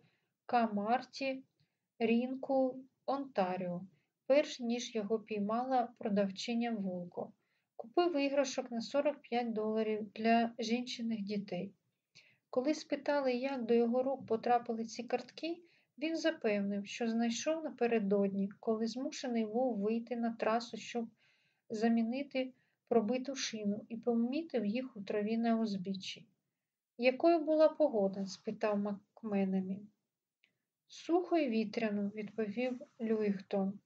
Камарті, Рінку, Онтаріо, перш ніж його піймала продавчиня Вулко. Купив іграшок на 45 доларів для жінчиних дітей. Коли спитали, як до його рук потрапили ці картки, він запевнив, що знайшов напередодні, коли змушений був вийти на трасу, щоб замінити пробиту шину, і помітив їх у траві на узбіччі. Якою була погода? спитав Макменемі. Сухо й вітряно, відповів Люїхтон.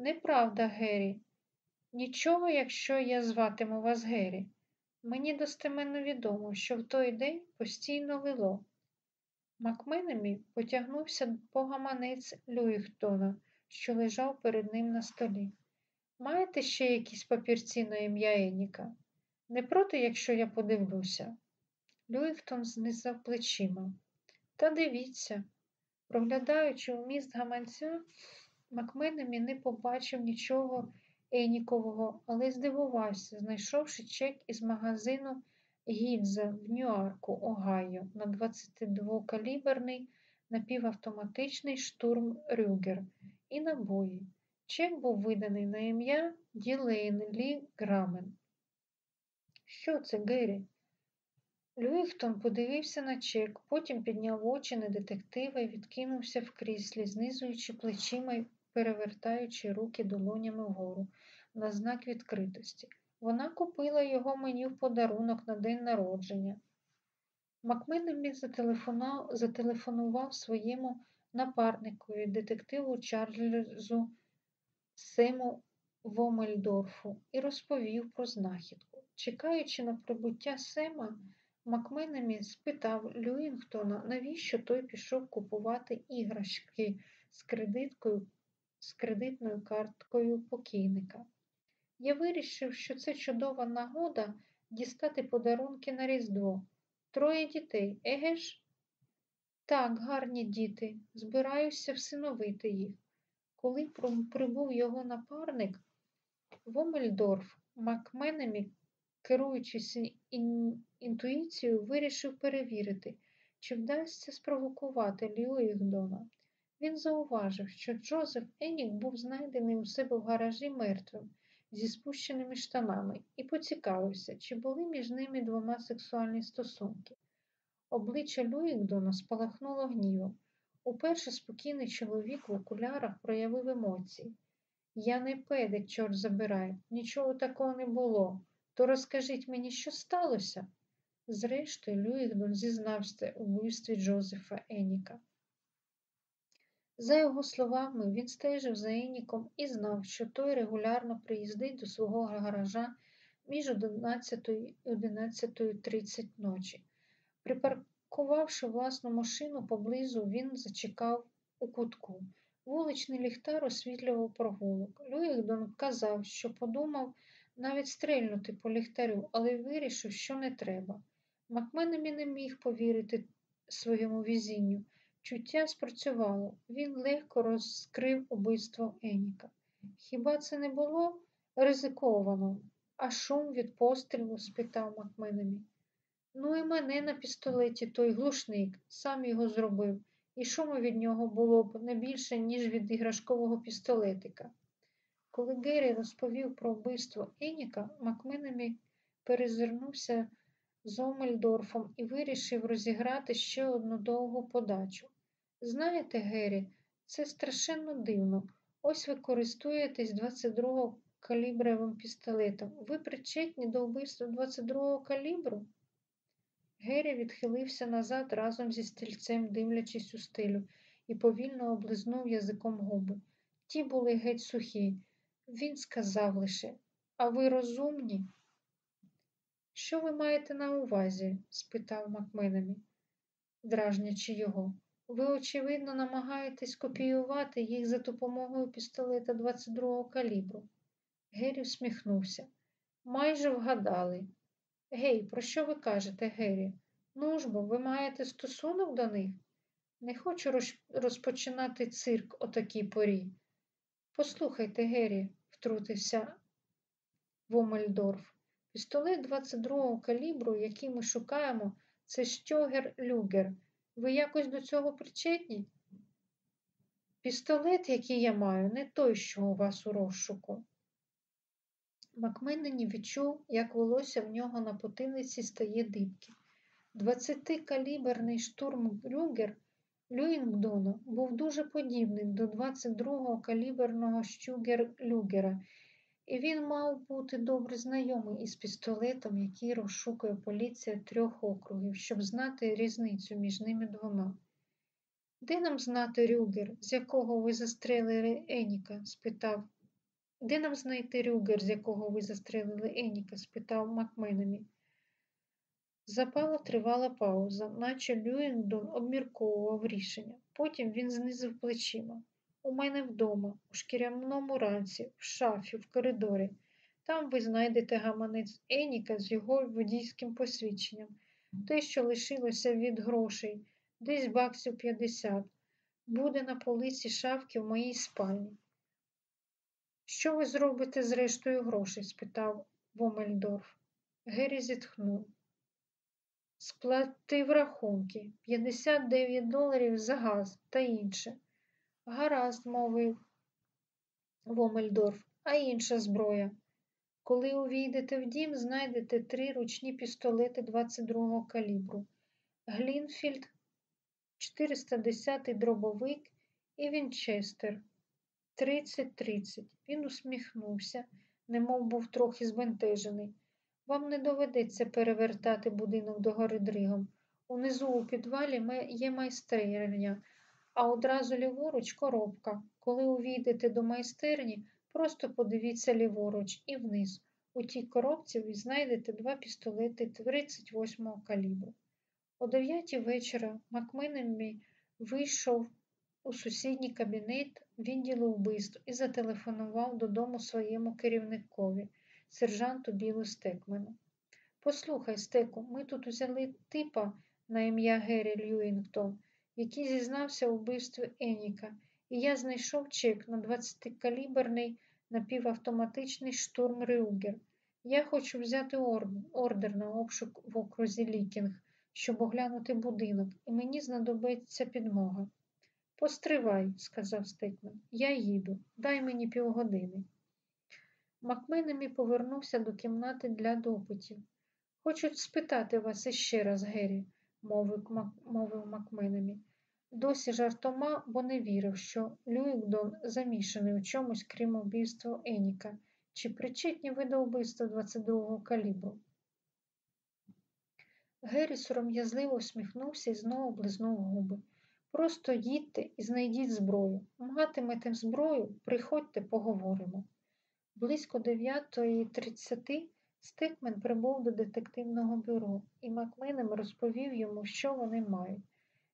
Неправда, Геррі. Нічого, якщо я зватиму вас Геррі. Мені достеменно відомо, що в той день постійно лило. Макменемі потягнувся по гаманець Люїхтона, що лежав перед ним на столі. Маєте ще якісь папірці на ім'я Еніка? Не проти, якщо я подивлюся. Люїхтон знизав плечима. Та дивіться, проглядаючи у міст гаманця, Макменемі не побачив нічого Енікового, але здивувався, знайшовши чек із магазину Гільза в Ньюарку, Огайо, на 22-каліберний напівавтоматичний Штурм Рюгер і набої. Чек був виданий на ім'я Ділейн Лі Грамер. Що це, Геррі? Люїнгдон подивився на чек, потім підняв очі на детектива і відкинувся в кріслі, знизуючи плечима перевертаючи руки долонями вгору на знак відкритості. Вона купила його мені в подарунок на день народження. Макминемі зателефонував своєму напарникові, детективу Чарльзу Сему Вомельдорфу і розповів про знахідку. Чекаючи на прибуття Сема, Макменемі спитав Люїнгтона, навіщо той пішов купувати іграшки з кредиткою, з кредитною карткою покійника. Я вирішив, що це чудова нагода дістати подарунки на Різдво. Троє дітей, еге ж? Так, гарні діти, збираюся всиновити їх. Коли прибув його напарник, Вомельдорф Макменемі, керуючись інтуїцією, вирішив перевірити, чи вдасться спровокувати Льюїгдона. Він зауважив, що Джозеф Енік був знайдений у себе в гаражі мертвим зі спущеними штанами і поцікавився, чи були між ними двома сексуальні стосунки. Обличчя Люїгдона спалахнуло гнівом. Уперше спокійний чоловік в окулярах проявив емоції. Я не педик, чорт забирай, нічого такого не було. То розкажіть мені, що сталося? Зрештою, Люїгдон зізнався у вбивстві Джозефа Еніка. За його словами, він стежив за Еніком і знав, що той регулярно приїздить до свого гаража між 11 і 11.30 ночі. Припаркувавши власну машину поблизу, він зачекав у кутку. Вуличний ліхтар освітлював прогулок. Люїгдон казав, що подумав навіть стрельнути по ліхтарю, але вирішив, що не треба. Макменемі не міг повірити своєму візінню. Чуття спрацювало. Він легко розкрив убивство Еніка. Хіба це не було ризиковано? А шум від пострілу? спитав Макменемі. Ну і мене на пістолеті той глушник, сам його зробив, і шуму від нього було б не більше, ніж від іграшкового пістолетика. Коли Геррі розповів про вбивство Еніка, Макменемі перезирнувся з Омельдорфом і вирішив розіграти ще одну довгу подачу. Знаєте, Геррі, це страшенно дивно. Ось ви користуєтесь 22 калібровим пістолетом. Ви причетні до вбивства 22 калібру? Геррі відхилився назад разом зі стільцем, дивлячись у стилю, і повільно облизнув язиком губи. Ті були геть сухі. Він сказав лише, а ви розумні? Що ви маєте на увазі? спитав Макменемі, дражнячи його. Ви, очевидно, намагаєтесь копіювати їх за допомогою пістолета 22-го калібру. Геррі всміхнувся. Майже вгадали. Гей, про що ви кажете, Геррі? Ну ж бо, ви маєте стосунок до них? Не хочу розпочинати цирк о такій порі. Послухайте, Геррі, втрутився Вомельдорф. Пістолет 22-го калібру, який ми шукаємо, це Щогер Люгер. Ви якось до цього причетні? Пістолет, який я маю, не той, що у вас у розшуку. Макменені відчув, як волосся в нього на потилиці стає дибки. Двадцятикаліберний Штурм Рюгер Люїнгдона був дуже подібний до 22-го каліберного Штурм Рюгера, і він мав бути добре знайомий із пістолетом, який розшукує поліція трьох округів, щоб знати різницю між ними двома. Де нам знати Рюгер, з якого ви застрелили Еніка? спитав. Де нам знайти Рюгер, з якого ви застрелили Еніка? спитав Макменемі. Запала тривала пауза, наче Люїнгдон обмірковував рішення. Потім він знизив плечима. У мене вдома, у шкіряному ранці, в шафі, в коридорі. Там ви знайдете гаманець Еніка з його водійським посвідченням, те, що лишилося від грошей, десь баксів 50. Буде на полиці шафки в моїй спальні. Що ви зробите з рештою грошей? спитав Вомельдорф. Геррі зітхнув. Сплатив рахунки 59 доларів за газ та інше. Гаразд, мовив Вомельдорф, а інша зброя. Коли увійдете в дім, знайдете три ручні пістолети 22-го калібру, Глінфільд, 410-й дробовик і Вінчестер 30-30. Він усміхнувся, немов був трохи збентежений. Вам не доведеться перевертати будинок догори дригом. Унизу у підвалі є майстерня, а одразу ліворуч коробка. Коли увійдете до майстерні, просто подивіться ліворуч і вниз. У тій коробці ви знайдете два пістолети 38-го калібру. О 9 вечора Макменемі вийшов у сусідній кабінет відділу вбивств і зателефонував додому своєму керівникові сержанту Білу Стекмену. Послухай, Стеку, ми тут узяли типа на ім'я Геррі Люїнгдон, який зізнався у вбивстві Еніка, і я знайшов чек на 20-каліберний напівавтоматичний Штурм Рюгер. Я хочу взяти ордер на обшук в окрузі Лікінг, щоб оглянути будинок, і мені знадобиться підмога. Постривай, сказав Стекмен, я їду, дай мені півгодини. Макменемі повернувся до кімнати для допитів. Хочу спитати вас іще раз, Геррі, мовив Макменемі. Досі жартома, бо не вірив, що Люїкдон замішаний у чомусь, крім убивства Еніка, чи причетні ви до вбивства 22-го калібру. Геррі сором'язливо усміхнувся і знову облизнув губи. Просто їдьте і знайдіть зброю. Матимете зброю, приходьте, поговоримо. Близько 9.30 Стикмен прибув до детективного бюро, і Макменем розповів йому, що вони мають.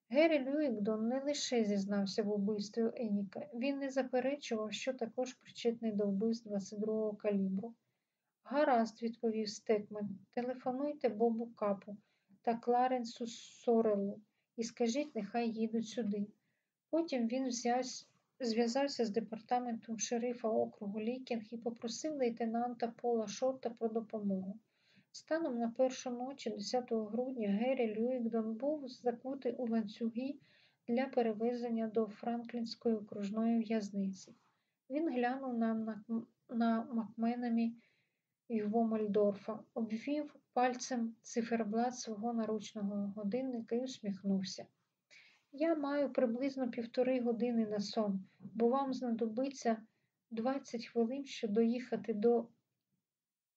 Геррі Люїкдон не лише зізнався в убивстві Еніка, він не заперечував, що також причетний до вбивств 22-го калібру. Гаразд, відповів Стекмен, телефонуйте Бобу Капу та Кларенсу Сорелу і скажіть, нехай їдуть сюди. Потім він зв'язався з департаментом шерифа округу Лікінг і попросив лейтенанта Пола Шорта про допомогу. Станом на першу ночі, 10 грудня, Геррі Люїнгдон був закутий у ланцюги для перевезення до Франклінської окружної в'язниці. Він глянув на, на, на Макменамі і Вомельдорфа, обвів пальцем циферблат свого наручного годинника і усміхнувся. Я маю приблизно півтори години на сон, бо вам знадобиться 20 хвилин, щоб доїхати до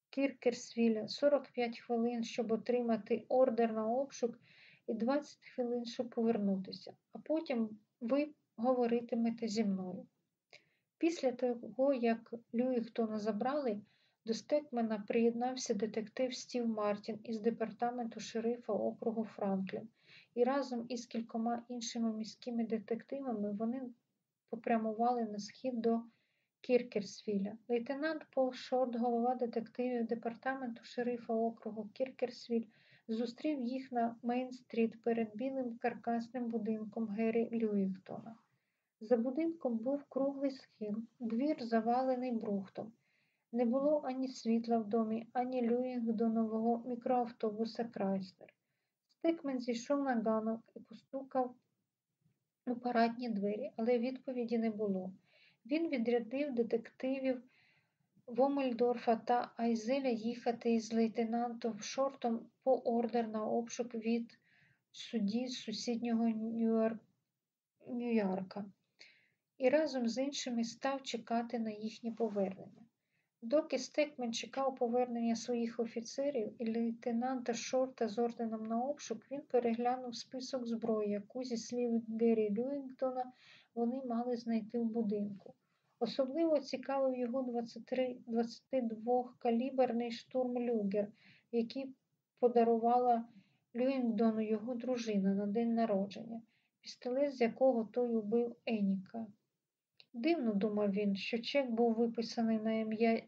Кіркерсвіля, 45 хвилин, щоб отримати ордер на обшук, і 20 хвилин, щоб повернутися, а потім ви говоритимете зі мною. Після того, як Люїнгдона забрали, до Стекмена приєднався детектив Стів Мартін із департаменту шерифа округу Франклін, і разом із кількома іншими міськими детективами вони попрямували на схід до Кіркерсвіля. Лейтенант Пол Шорт, голова детективів департаменту шерифа округу Кіркерсвіль, зустрів їх на Мейн-стріт перед білим каркасним будинком Геррі Люїнгдона. За будинком був круглий схил, двір завалений брухтом. Не було ані світла в домі, ані Люїнгдонового мікроавтобуса Крайслер. Стекмен зійшов на ганок і постукав у парадні двері, але відповіді не було. Він відрядив детективів Вомельдорфа та Айзеля їхати із лейтенантом Шортом по ордер на обшук від судді з сусіднього Нью-Йорка і разом з іншими став чекати на їхнє повернення. Доки Стекмен чекав повернення своїх офіцерів і лейтенанта Шорта з орденом на обшук, він переглянув список зброї, яку, зі слів Геррі Люїнгтона, вони мали знайти в будинку. Особливо цікавив його 22-каліберний штурм Люгер, який подарувала Люїнгдону його дружина на день народження, пістолет, з якого той убив Еніка. Дивно, думав він, що чек був виписаний на ім'я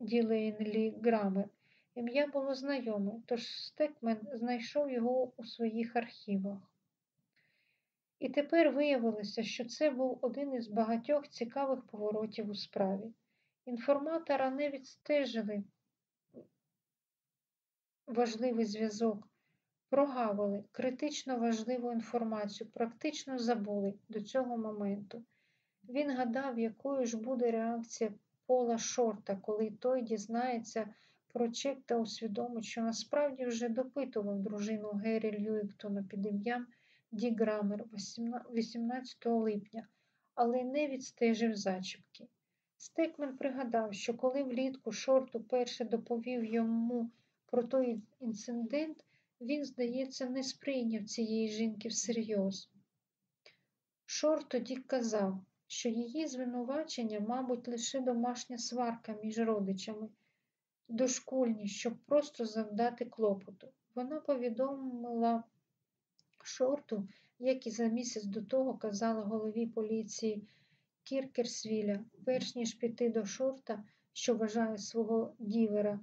Ділейн Лі Грамер. Ім'я було знайоме, тож Стекмен знайшов його у своїх архівах. І тепер виявилося, що це був один із багатьох цікавих поворотів у справі. Інформатора не відстежили важливий зв'язок, прогавили критично важливу інформацію, практично забули до цього моменту. Він гадав, якою ж буде реакція Пола Шорта, коли той дізнається про чек та усвідомить, що насправді вже допитував дружину Геррі Люїктона під ім'ям Ді Грамер 18 липня, але не відстежив зачіпки. Стекмен пригадав, що коли влітку Шорт уперше доповів йому про той інцидент, він, здається, не сприйняв цієї жінки всерйоз. Шорт тоді казав, що її звинувачення, мабуть, лише домашня сварка між родичами, дошкульні, щоб просто завдати клопоту. Вона повідомила Шорту, як і за місяць до того казала голові поліції Кіркерсвіля, перш ніж піти до шорта, що вважає свого дівера,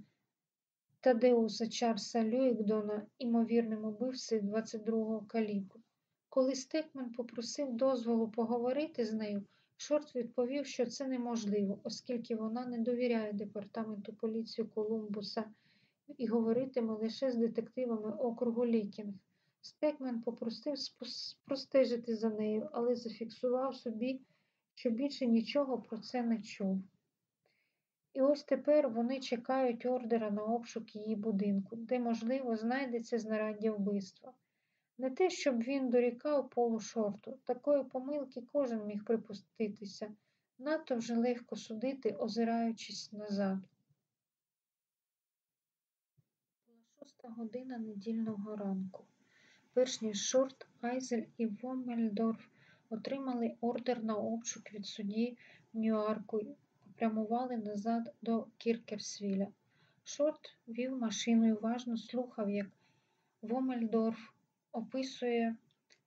Тадеуса Чарса Люїкдона, імовірним убивцею 22-го калібру. Коли Стекмен попросив дозволу поговорити з нею, Шорт відповів, що це неможливо, оскільки вона не довіряє департаменту поліції Колумбуса і говоритиме лише з детективами округу Лікінг. Стекмен попросив простежити за нею, але зафіксував собі, що більше нічого про це не чув. І ось тепер вони чекають ордера на обшук її будинку, де, можливо, знайдеться знаряддя вбивства. Не те, щоб він дорікав Полу Шорту, такої помилки кожен міг припуститися, надто вже легко судити, озираючись назад. Була шоста година недільного ранку. Перш ніж Шорт, Айзель і Вомельдорф отримали ордер на обшук від судді Ньюарку і попрямували назад до Кіркерсвіля. Шорт вів машину і уважно слухав, як Вомельдорф описує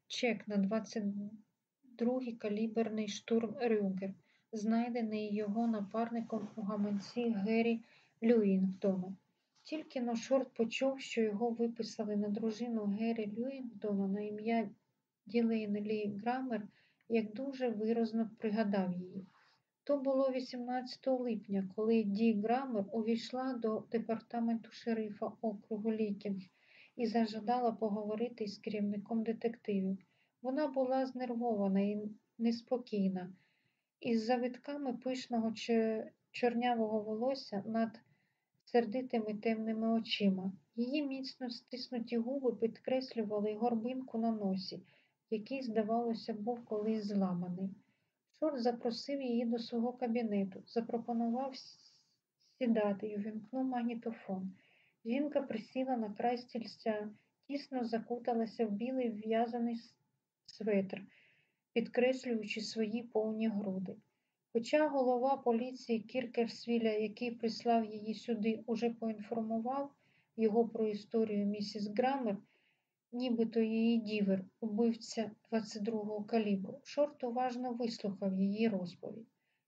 чек на 22-й каліберний Штурм Рюгер, знайдений його напарником у гаманці Геррі Люїнгтона. Тільки но Шорт почув, що його виписали на дружину Геррі Люїнгтона на ім'я Ділейн Лі Грамер, як дуже виразно пригадав її. То було 18 липня, коли Ді Грамер увійшла до департаменту шерифа округу Лікінг і зажадала поговорити з керівником детективів. Вона була знервована і неспокійна, із завитками пишного чорнявого волосся над сердитими темними очима. Її міцно стиснуті губи підкреслювали горбинку на носі, який, здавалося, був колись зламаний. Шорт запросив її до свого кабінету, запропонував сідати і увімкнув магнітофон. Жінка присіла на край стільця, тісно закуталася в білий в'язаний светр, підкреслюючи свої повні груди. Хоча голова поліції Кіркерсвіля, який прислав її сюди, уже поінформував його про історію місіс Грамер, нібито її дівер, убивця 22-го калібру, Шорт уважно вислухав її розповідь.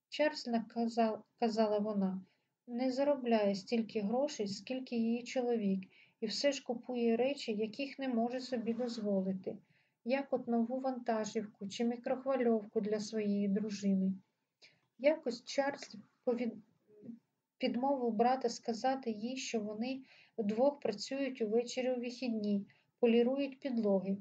Чарльз наказав, казала вона, не заробляє стільки грошей, скільки її чоловік, і все ж купує речі, яких не може собі дозволити, як от нову вантажівку чи мікрохвильовку для своєї дружини. Якось Чарльз повід... підмовив брата сказати їй, що вони вдвох працюють увечері у вихідні, полірують підлоги.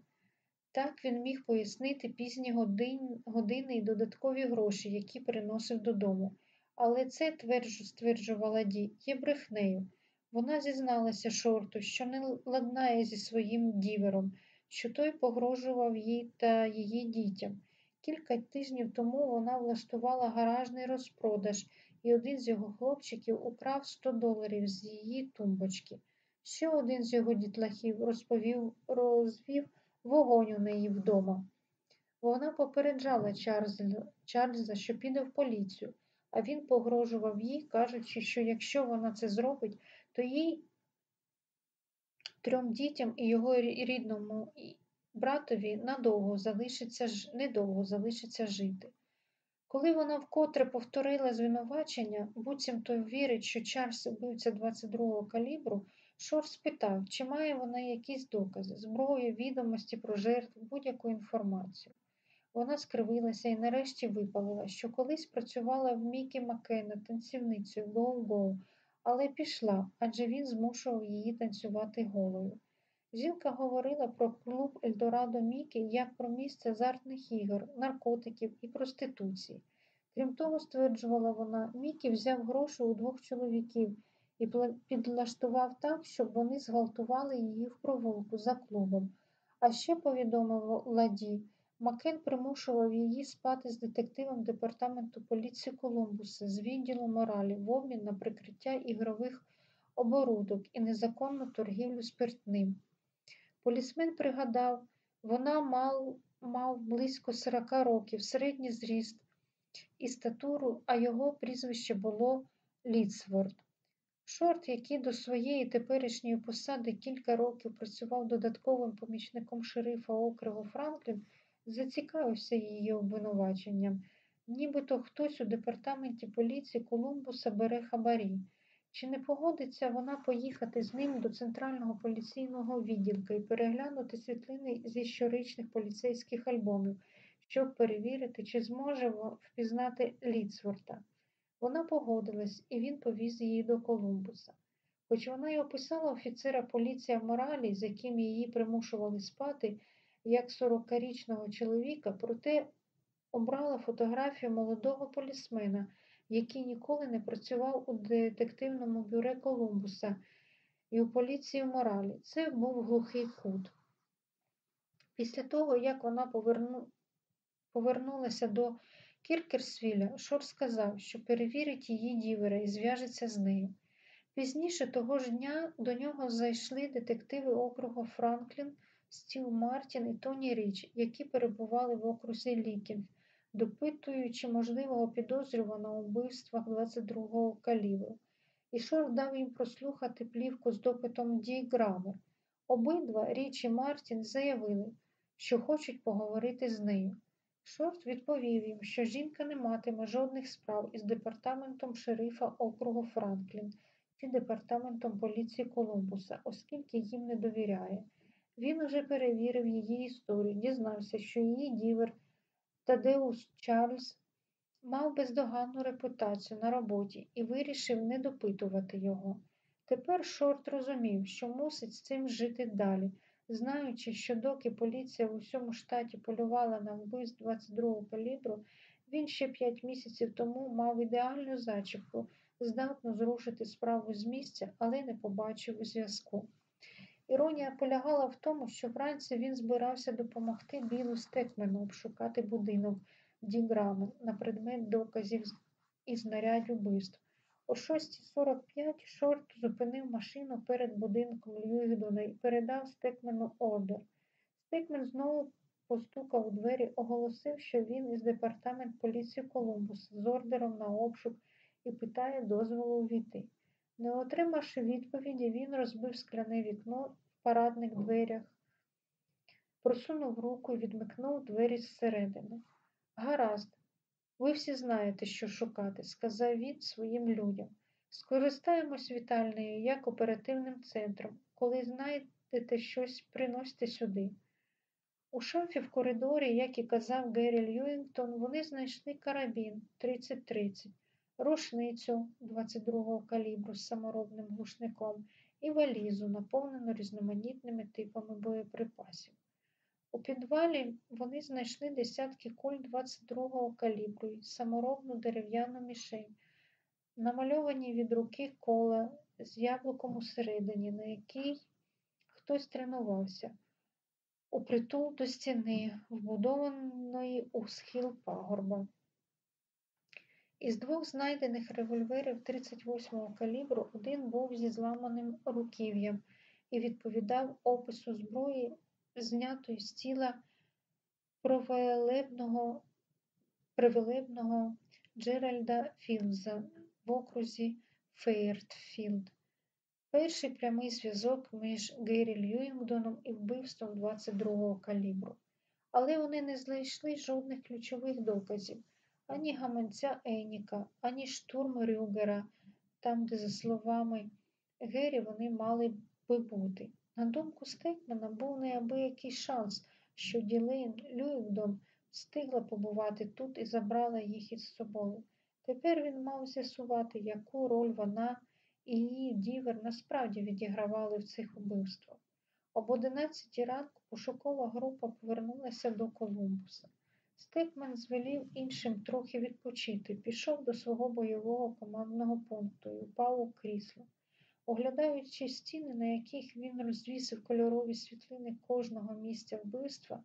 Так він міг пояснити пізні годин... години і додаткові гроші, які приносив додому. Але це, тверджу, стверджувала Ді, є брехнею. Вона зізналася шорту, що не ладнає зі своїм дівером, що той погрожував їй та її дітям. Кілька тижнів тому вона влаштувала гаражний розпродаж, і один з його хлопчиків украв 100 доларів з її тумбочки. Ще один з його дітлахів розповів, розвів вогонь у неї вдома. Вона попереджала Чарльза, Чарльза, що піде в поліцію, а він погрожував їй, кажучи, що якщо вона це зробить, то їй трьом дітям і його рідному братові надовго залишиться, недовго залишиться жити. Коли вона вкотре повторила звинувачення, буцімто вірить, що Чарльз убивця 22-го калібру, Шор спитав, чи має вона якісь докази, зброю, відомості про жертву, будь-яку інформацію. Вона скривилася і нарешті випалила, що колись працювала в Мікі Маккена танцівницею гоу-гоу, але пішла, адже він змушував її танцювати голою. Жінка говорила про клуб Ельдорадо Мікі як про місце азартних ігор, наркотиків і проституції. Крім того, стверджувала вона, Мікі взяв гроші у двох чоловіків і підлаштував так, щоб вони зґвалтували її в провулку за клубом. А ще повідомив Ладі, Макен примушував її спати з детективом департаменту поліції Колумбуса з відділу моралі в обмін на прикриття ігрових оборудок і незаконну торгівлю спиртним. Полісмен пригадав, вона мав, мав близько 40 років, середній зріст і статуру, а його прізвище було Ліцворд. Шорт, який до своєї теперішньої посади кілька років працював додатковим помічником шерифа округу Франклін, зацікавився її обвинуваченням, нібито хтось у департаменті поліції Колумбуса бере хабарі. Чи не погодиться вона поїхати з ним до центрального поліційного відділка і переглянути світлини зі щорічних поліцейських альбомів, щоб перевірити, чи зможе впізнати Ліцворта? Вона погодилась, і він повіз її до Колумбуса. Хоч вона й описала офіцера поліція в моралі, з яким її примушували спати, як сорокарічного чоловіка, проте обрала фотографію молодого полісмена який ніколи не працював у детективному бюро Колумбуса і у поліції в моралі. Це був глухий кут. Після того, як вона поверну... повернулася до Кіркерсвіля, Шор сказав, що перевірить її дівера і зв'яжеться з нею. Пізніше того ж дня до нього зайшли детективи округу Франклін, Стів Мартін і Тоні Річ, які перебували в окрузі Лікінг допитуючи можливого підозрюваного у вбивствах 22-го калібру. І Шорт дав їм прослухати плівку з допитом Ді Грамер. Обидва Річ і Мартін заявили, що хочуть поговорити з нею. Шорт відповів їм, що жінка не матиме жодних справ із департаментом шерифа округу Франклін чи департаментом поліції Колумбуса, оскільки їм не довіряє. Він уже перевірив її історію, дізнався, що її дівер Тадеус Чарльз мав бездоганну репутацію на роботі і вирішив не допитувати його. Тепер Шорт розумів, що мусить з цим жити далі, знаючи, що доки поліція в усьому штаті полювала на вбивств 22-го калібру, він ще п'ять місяців тому мав ідеальну зачіпку, здатну зрушити справу з місця, але не побачив у зв'язку. Іронія полягала в тому, що вранці він збирався допомогти Білу Стекмену обшукати будинок Діграми на предмет доказів і знарядь убивств. О 6.45 Шорт зупинив машину перед будинком Льюігдона і передав Стекмену ордер. Стекмен знову постукав у двері, оголосив, що він із департамент поліції Колумбус з ордером на обшук і питає дозволу увійти. Не отримавши відповіді, він розбив скляне вікно в парадних дверях, просунув руку і відмикнув двері зсередини. Гаразд, ви всі знаєте, що шукати, сказав він своїм людям. Скористаємось вітальнею як оперативним центром. Коли знайдете щось, приносьте сюди. У шафі в коридорі, як і казав Геррі Льюінгтон, вони знайшли карабін 3030, рушницю 22-го калібру з саморобним глушником і валізу, наповнену різноманітними типами боєприпасів. У підвалі вони знайшли десятки куль 22-го калібру і саморобну дерев'яну мішень, намальовані від руки кола з яблуком усередині, на якій хтось тренувався, упритул до стіни, вбудованої у схил пагорба. Із двох знайдених револьверів 38-го калібру один був зі зламаним руків'ям і відповідав опису зброї знятої з тіла провелебного, привелебного Джеральда Філза в окрузі Фейртфілд. Перший прямий зв'язок між Геррі Льюінгдоном і вбивством 22-го калібру. Але вони не знайшли жодних ключових доказів ані гаманця Еніка, ані штурму Рюгера, там, де, за словами Геррі, вони мали би бути. На думку Стекмана, був неабиякий шанс, що Ділейн Люїнгдон встигла побувати тут і забрала їх із собою. Тепер він мав з'ясувати, яку роль вона і її дівер насправді відігравали в цих убивствах. Об 11 ранку пошукова група повернулася до Колумбуса. Стекмен звелів іншим трохи відпочити, пішов до свого бойового командного пункту і упав у крісло. Оглядаючи стіни, на яких він розвісив кольорові світлини кожного місця вбивства,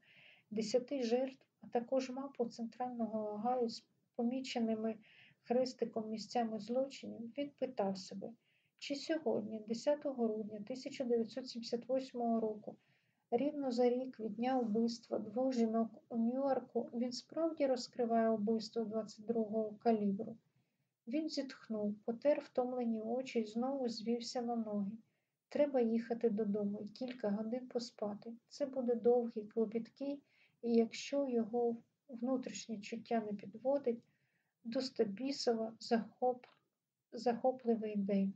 десяти жертв, а також мапу центрального Огайо з поміченими хрестиком місцями злочинів, він питав себе, чи сьогодні, 10 грудня 1978 року, рівно за рік від дня вбивства двох жінок у Нью-Йорку, він справді розкриває вбивство 22-го калібру. Він зітхнув, потер втомлені очі і знову звівся на ноги. Треба їхати додому і кілька годин поспати. Це буде довгий, клопіткий, і якщо його внутрішнє чуття не підводить, достабісова захоп... захопливий день.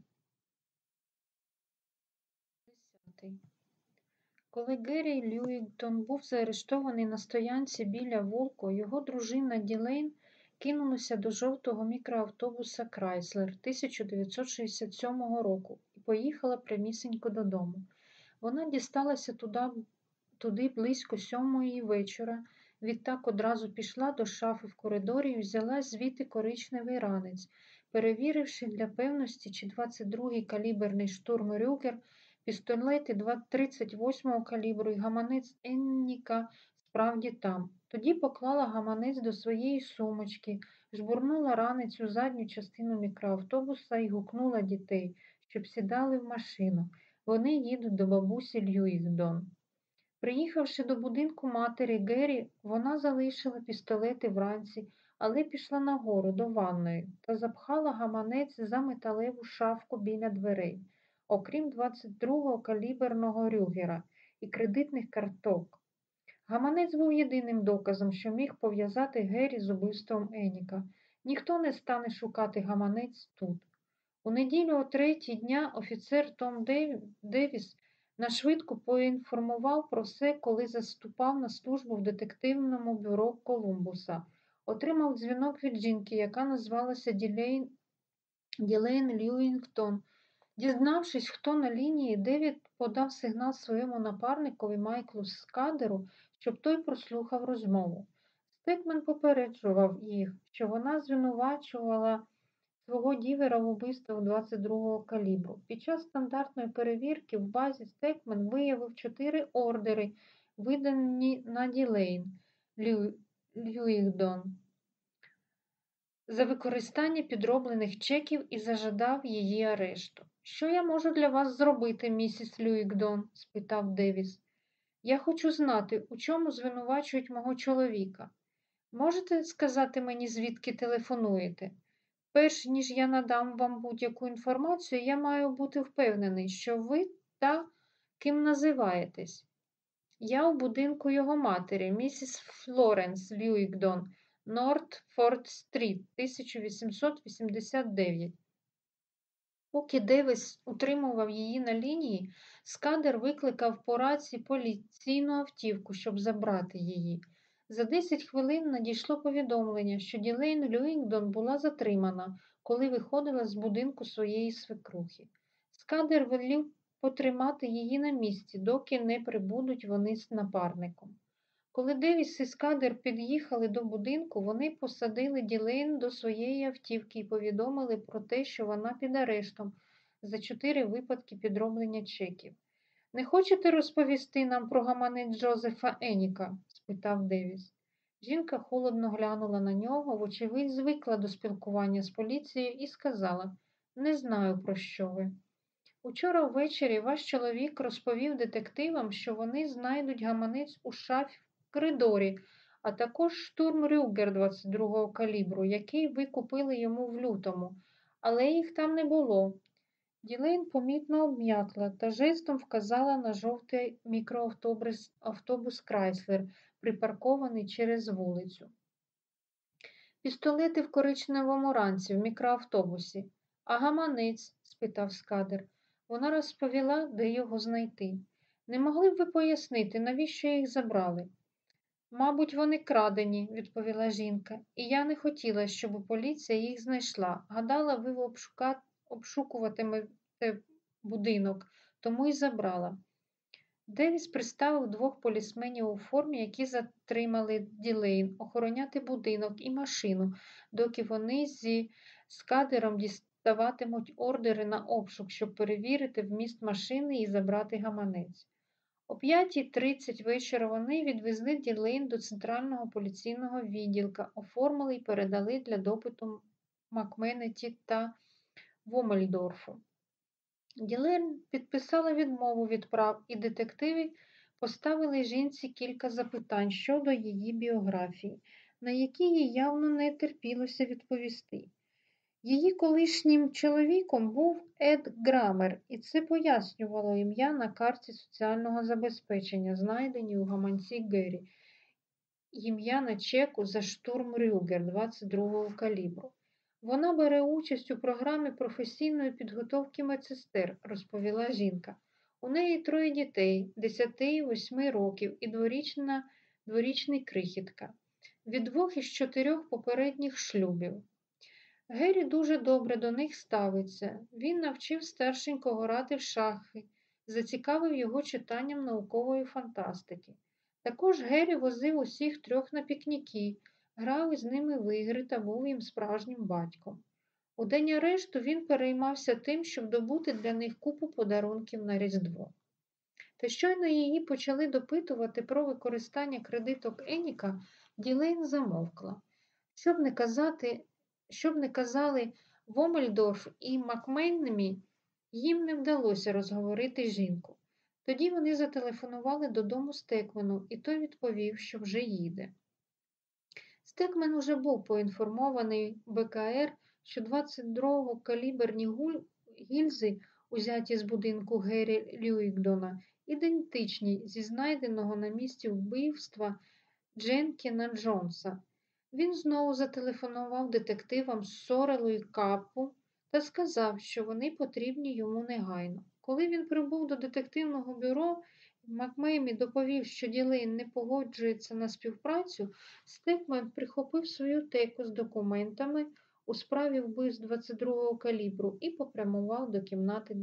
Коли Геррі Льюінгтон був заарештований на стоянці біля Волко, його дружина Ділейн кинулася до жовтого мікроавтобуса Крайслер 1967 року і поїхала прямісінько додому. Вона дісталася туди, туди близько сьомої вечора, відтак одразу пішла до шафи в коридорі і взяла звідти коричневий ранець, перевіривши для певності, чи 22-й каліберний штурм Рюгер, пістолети 38-го калібру і гаманець Енніка справді там. Тоді поклала гаманець до своєї сумочки, жбурнула ранець у задню частину мікроавтобуса і гукнула дітей, щоб сідали в машину. Вони їдуть до бабусі Льюїнгдон. Приїхавши до будинку матері Геррі, вона залишила пістолети вранці, але пішла нагору до ванної та запхала гаманець за металеву шафку біля дверей, окрім 22-го каліберного рюгера і кредитних карток. Гаманець був єдиним доказом, що міг пов'язати Геррі з убивством Еніка. Ніхто не стане шукати гаманець тут. У неділю о третій дня офіцер Том Девіс нашвидко поінформував про все, коли заступав на службу в детективному бюро Колумбуса. Отримав дзвінок від жінки, яка назвалася Ділейн, Ділейн Льюінгтон. Дізнавшись, хто на лінії, Девід подав сигнал своєму напарникові Майклу Скадеру, щоб той прослухав розмову. Стекмен попереджував їх, що вона звинувачувала свого дівера в убивстві 22-го калібру. Під час стандартної перевірки в базі Стекмен виявив чотири ордери, видані на Ділейн Лю... Льюігдон за використання підроблених чеків і зажадав її арешту. Що я можу для вас зробити, місіс Люїкдон? спитав Девіс. Я хочу знати, у чому звинувачують мого чоловіка. Можете сказати мені, звідки телефонуєте? Перш ніж я надам вам будь-яку інформацію, я маю бути впевнений, що ви та ким називаєтесь. Я у будинку його матері, місіс Флоренс Льюікдон, Нортфорд Стріт, 1889. Поки Девіс утримував її на лінії, скадер викликав по рації поліційну автівку, щоб забрати її. За 10 хвилин надійшло повідомлення, що Ділейн Люїнгдон була затримана, коли виходила з будинку своєї свекрухи. Скадер велів потримати її на місці, доки не прибудуть вони з напарником. Коли Девіс і Скадер під'їхали до будинку, вони посадили Ділейн до своєї автівки і повідомили про те, що вона під арештом за чотири випадки підроблення чеків. Не хочете розповісти нам про гаманець Джозефа Еніка? спитав Девіс. Жінка холодно глянула на нього, вочевидь, звикла до спілкування з поліцією і сказала Не знаю, про що ви. Учора ввечері ваш чоловік розповів детективам, що вони знайдуть гаманець у шафі коридорі, а також штурм Рюгер 22-го калібру, який ви купили йому в лютому, але їх там не було. Ділейн помітно обм'якла та жестом вказала на жовтий мікроавтобус автобус Крайслер, припаркований через вулицю. Пістолети в коричневому ранці в мікроавтобусі. А гаманець? спитав скадер. Вона розповіла, де його знайти. Не могли б ви пояснити, навіщо їх забрали? Мабуть, вони крадені, відповіла жінка, і я не хотіла, щоб поліція їх знайшла. Гадала, ви обшука... обшукуватимете будинок, тому й забрала. Девіс приставив двох полісменів у формі, які затримали Ділейн, охороняти будинок і машину, доки вони зі скадером діставатимуть ордери на обшук, щоб перевірити вміст машини і забрати гаманець. О 5.30 вечора вони відвезли Ділейн до центрального поліційного відділка, оформили і передали для допиту Макменеті та Вомельдорфу. Ділейн підписала відмову від прав, і детективи поставили жінці кілька запитань щодо її біографії, на які їй явно не терпілося відповісти. Її колишнім чоловіком був Ед Грамер, і це пояснювало ім'я на карті соціального забезпечення, знайденій у гаманці Геррі, ім'я на чеку за штурм Рюгер 22-го калібру. Вона бере участь у програмі професійної підготовки медсестер, розповіла жінка. У неї троє дітей 10 і 8 років і дворічна, дворічний крихітка, від двох із чотирьох попередніх шлюбів. Геррі дуже добре до них ставиться. Він навчив старшенького грати в шахи, зацікавив його читанням наукової фантастики. Також Геррі возив усіх трьох на пікніки, грав із ними в ігри та був їм справжнім батьком. У день арешту він переймався тим, щоб добути для них купу подарунків на Різдво. Та щойно її почали допитувати про використання кредиток Еніка, Ділейн замовкла. Щоб не казати, щоб не казали Вомельдорф і Макменнемі, їм не вдалося розговорити жінку. Тоді вони зателефонували додому Стекмену, і той відповів, що вже їде. Стекмен уже був поінформований БКР, що 22-го каліберні гільзи, узяті з будинку Геррі Люїкдона, ідентичні зі знайденого на місці вбивства Дженкіна Джонса. Він знову зателефонував детективам Сорелу і Капу та сказав, що вони потрібні йому негайно. Коли він прибув до детективного бюро, Макмеймі доповів, що Ділейн не погоджується на співпрацю, Стекмен прихопив свою теку з документами у справі вбивств 22-го калібру і попрямував до кімнати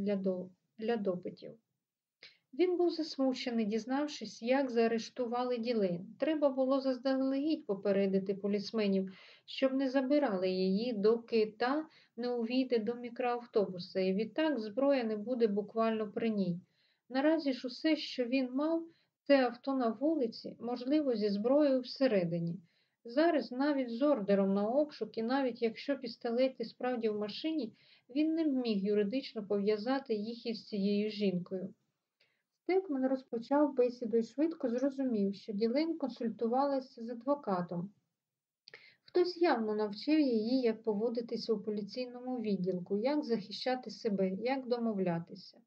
для допитів. Він був засмучений, дізнавшись, як заарештували Ділейн. Треба було заздалегідь попередити полісменів, щоб не забирали її, доки та не увійде до мікроавтобуса, і відтак зброя не буде буквально при ній. Наразі ж усе, що він мав, це авто на вулиці, можливо, зі зброєю всередині. Зараз навіть з ордером на обшук, і навіть якщо пістолети справді в машині, він не міг юридично пов'язати їх із цією жінкою. Стекман розпочав бесіду і швидко зрозумів, що Ділейн консультувалася з адвокатом. Хтось явно навчив її, як поводитися у поліційному відділку, як захищати себе, як домовлятися.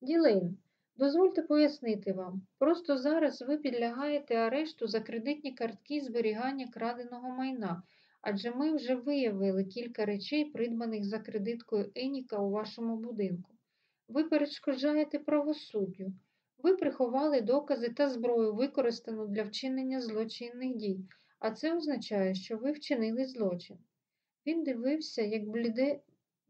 Ділейн, дозвольте пояснити вам. Просто зараз ви підлягаєте арешту за кредитні картки зберігання краденого майна, адже ми вже виявили кілька речей, придбаних за кредиткою Еніка у вашому будинку. Ви перешкоджаєте правосуддю. Ви приховали докази та зброю, використану для вчинення злочинних дій, а це означає, що ви вчинили злочин. Він дивився, як бліде,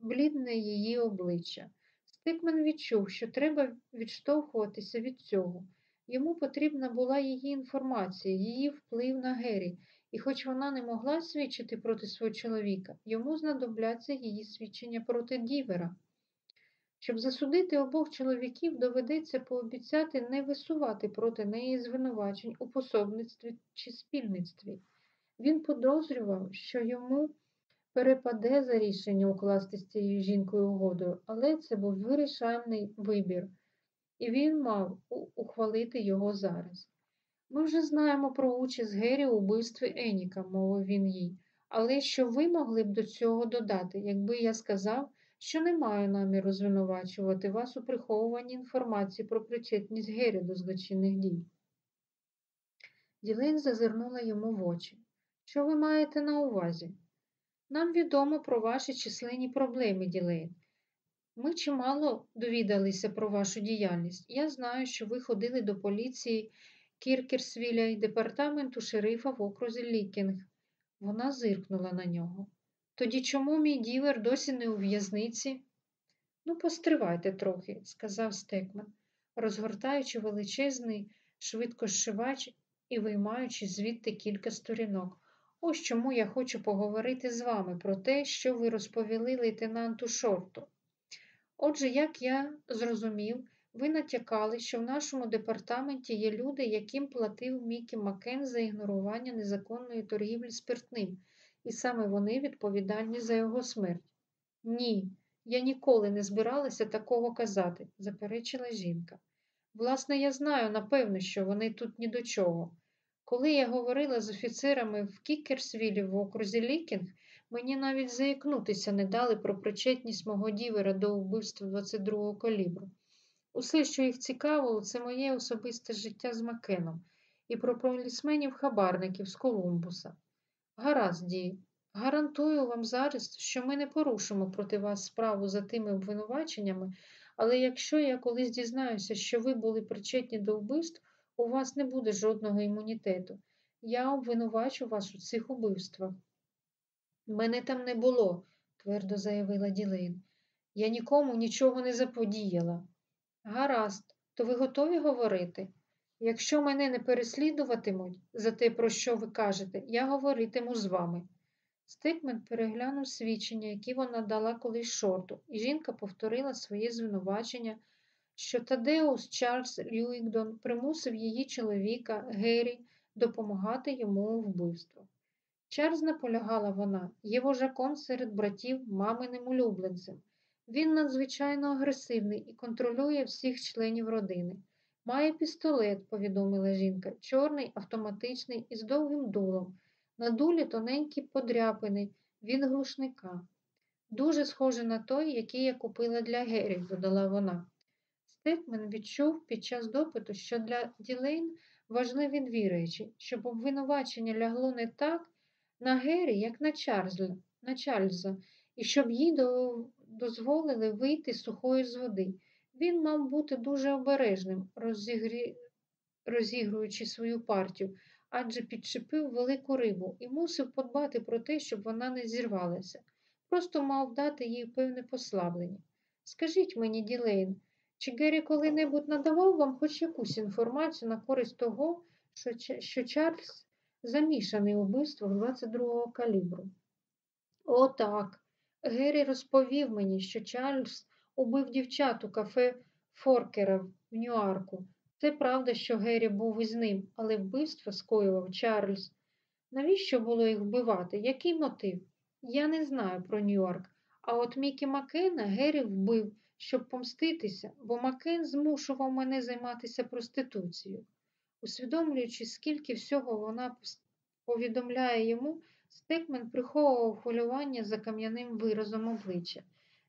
блідне її обличчя. Стикмен відчув, що треба відштовхуватися від цього. Йому потрібна була її інформація, її вплив на Гері, і хоч вона не могла свідчити проти свого чоловіка, йому знадобляться її свідчення проти дівера. Щоб засудити обох чоловіків, доведеться пообіцяти не висувати проти неї звинувачень у пособництві чи спільництві. Він подозрював, що йому перепаде за рішення укласти з цією жінкою угодою, але це був вирішальний вибір, і він мав ухвалити його зараз. Ми вже знаємо про участь Гері у вбивстві Еніка, мовив він їй, але що ви могли б до цього додати, якби я сказав, що не маю наміру звинувачувати вас у приховуванні інформації про причетність Гері до злочинних дій. Ділейн зазирнула йому в очі. Що ви маєте на увазі? Нам відомо про ваші численні проблеми, Ділейн. Ми чимало довідалися про вашу діяльність. Я знаю, що ви ходили до поліції Кіркерсвіля і департаменту шерифа в окрузі Лікінг. Вона зиркнула на нього. Тоді чому мій дівер досі не у в'язниці? Ну, постривайте трохи, сказав Стекман, розгортаючи величезний швидкошивач і виймаючи звідти кілька сторінок. Ось чому я хочу поговорити з вами про те, що ви розповіли лейтенанту Шорту. Отже, як я зрозумів, ви натякали, що в нашому департаменті є люди, яким платив Мікі Макен за ігнорування незаконної торгівлі спиртним, і саме вони відповідальні за його смерть. Ні, я ніколи не збиралася такого казати, заперечила жінка. Власне, я знаю, напевно, що вони тут ні до чого. Коли я говорила з офіцерами в Кіркерсвілі в окрузі Лікінг, мені навіть заікнутися не дали про причетність мого дівера до вбивства 22-го калібру. Усе, що їх цікавило, це моє особисте життя з Макеном і про полісменів-хабарників з Колумбуса. Гаразд, Ді, гарантую вам зараз, що ми не порушимо проти вас справу за тими обвинуваченнями, але якщо я колись дізнаюся, що ви були причетні до вбивств, у вас не буде жодного імунітету. Я обвинувачу вас у цих убивствах. Мене там не було, твердо заявила Ділейн. Я нікому нічого не заподіяла. Гаразд, то ви готові говорити? Якщо мене не переслідуватимуть за те, про що ви кажете, я говоритиму з вами. Стикмен переглянув свідчення, які вона дала колись шорту, і жінка повторила своє звинувачення, що Тадеус Чарльз Люїкдон примусив її чоловіка Геррі допомагати йому у вбивству. Чарльз наполягала вона, є вожаком серед братів маминим улюбленцем. Він надзвичайно агресивний і контролює всіх членів родини. Має пістолет, повідомила жінка, чорний, автоматичний із довгим дулом. На дулі тоненькі подряпини від глушника. Дуже схоже на той, який я купила для Гері, додала вона. Стекмен відчув під час допиту, що для Ділейн важливі дві речі, щоб обвинувачення лягло не так на Гері, як на Чарльза, на Чарльза і щоб їй дозволили вийти сухою з води. Він мав бути дуже обережним, розігрі... розігруючи свою партію, адже підчепив велику рибу і мусив подбати про те, щоб вона не зірвалася. Просто мав дати їй певне послаблення. Скажіть мені, Ділейн, чи Геррі коли-небудь надавав вам хоч якусь інформацію на користь того, що, що Чарльз замішаний у вбивствах 22-го калібру? О, так. Геррі розповів мені, що Чарльз убив дівчат у кафе Форкера в Ньюарку. Це правда, що Геррі був із ним, але вбивство скоював Чарльз. Навіщо було їх вбивати? Який мотив? Я не знаю про Нью-Йорк. А от Мікі Маккена Геррі вбив, щоб помститися, бо Маккен змушував мене займатися проституцією. Усвідомлюючи, скільки всього вона повідомляє йому, Стекмен приховував хвилювання за кам'яним виразом обличчя.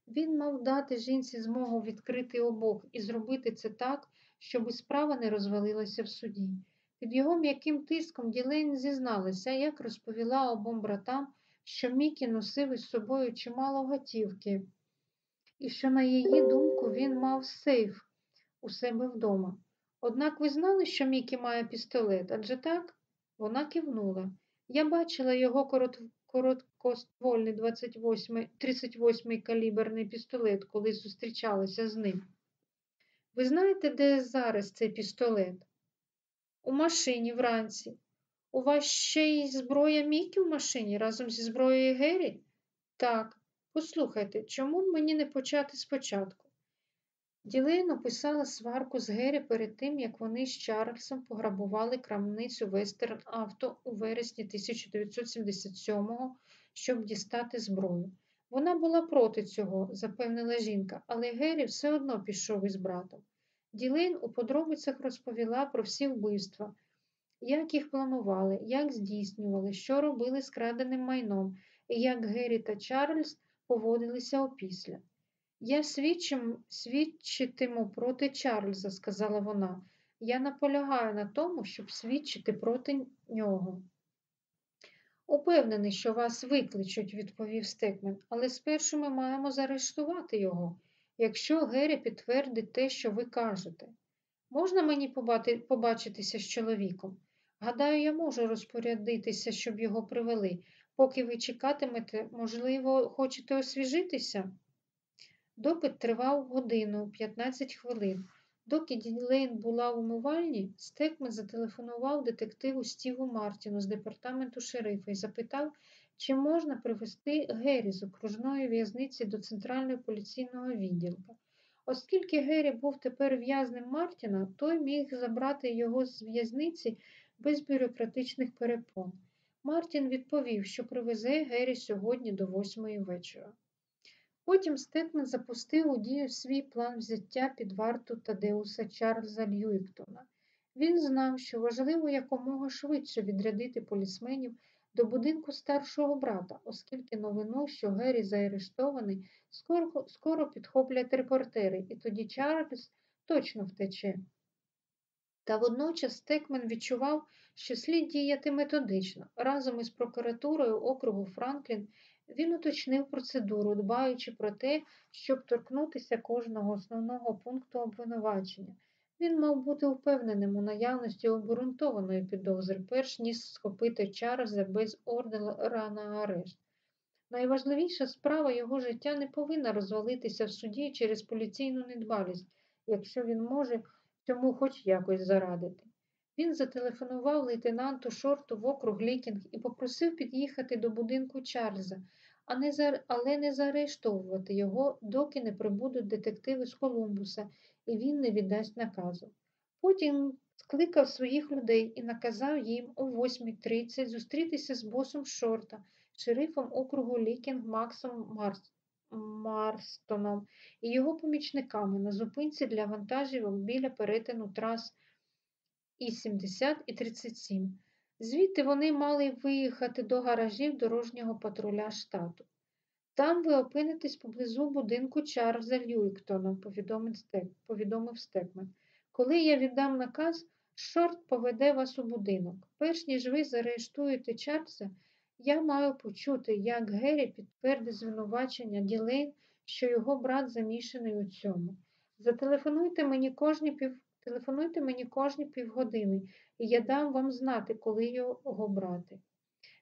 Він мав дати жінці змогу відкрити обох і зробити це так, щоб справа не розвалилася в суді. Під його м'яким тиском Ділейн зізналася, як розповіла обом братам, що Мікі носив із собою чимало готівки, і що, на її думку, він мав сейф у себе вдома. Однак ви знали, що Мікі має пістолет, адже так? Вона кивнула. Я бачила його корот... короткоствольний 28... 38-й каліберний пістолет, коли зустрічалася з ним. Ви знаєте, де зараз цей пістолет? У машині вранці. У вас ще й зброя Мікі в машині разом зі зброєю Геррі? Так, послухайте, чому б мені не почати спочатку? Ділейн описала сварку з Геррі перед тим, як вони з Чарльзом пограбували крамницю Вестерн Авто у вересні 1977-го, щоб дістати зброю. Вона була проти цього, запевнила жінка, але Геррі все одно пішов із братом. Ділейн у подробицях розповіла про всі вбивства, як їх планували, як здійснювали, що робили з краденим майном і як Геррі та Чарльз поводилися опісля. Я свідчим, свідчитиму проти Чарльза, сказала вона. Я наполягаю на тому, щоб свідчити проти нього. Упевнений, що вас викличуть, відповів Стекмен, але спершу ми маємо заарештувати його, якщо Геррі підтвердить те, що ви кажете. Можна мені побачитися з чоловіком? Гадаю, я можу розпорядитися, щоб його привели. Поки ви чекатимете, можливо, хочете освіжитися? Допит тривав годину 15 хвилин. Доки Ділейн була в умивальні, Стекмен зателефонував детективу Стіву Мартіну з департаменту шерифа і запитав, чи можна привезти Геррі з окружної в'язниці до центрального поліційного відділка. Оскільки Геррі був тепер в'язнем Мартіна, той міг забрати його з в'язниці без бюрократичних перепон. Мартін відповів, що привезе Геррі сьогодні до восьмої вечора. Потім Стетмен запустив у дію свій план взяття під варту Тадеуса Чарльза Льюіктона. Він знав, що важливо якомога швидше відрядити полісменів до будинку старшого брата, оскільки новину, що Геррі заарештований, скоро, скоро підхоплять репортери, і тоді Чарльз точно втече. Та водночас Стекмен відчував, що слід діяти методично. Разом із прокуратурою округу Франклін він уточнив процедуру, дбаючи про те, щоб торкнутися кожного основного пункту обвинувачення. Він мав бути впевненим у наявності обґрунтованої підозри, перш ніж схопити Чарльза без ордера на арешт. Найважливіша справа його життя не повинна розвалитися в суді через поліційну недбалість, якщо він може цьому хоч якось зарадити. Він зателефонував лейтенанту Шорту в округ Лікінг і попросив під'їхати до будинку Чарльза. Але не заарештовувати його, доки не прибудуть детективи з Колумбуса, і він не віддасть наказу. Потім скликав своїх людей і наказав їм о 8.30 зустрітися з босом Шорта, шерифом округу Лікінг Максом Марс... Марсоном і його помічниками на зупинці для вантажівок біля перетину трас І-70 і 37. Звідти вони мали виїхати до гаражів дорожнього патруля штату. Там ви опинитесь поблизу будинку Чарльза Льюінгдона, повідомив, Стек, Стекмен. Коли я віддам наказ, шорт поведе вас у будинок. Перш ніж ви заарештуєте Чарльза, я маю почути, як Геррі підтвердить звинувачення Ділейн, що його брат замішаний у цьому. Зателефонуйте мені кожні пів... Телефонуйте мені кожні півгодини, і я дам вам знати, коли його брати.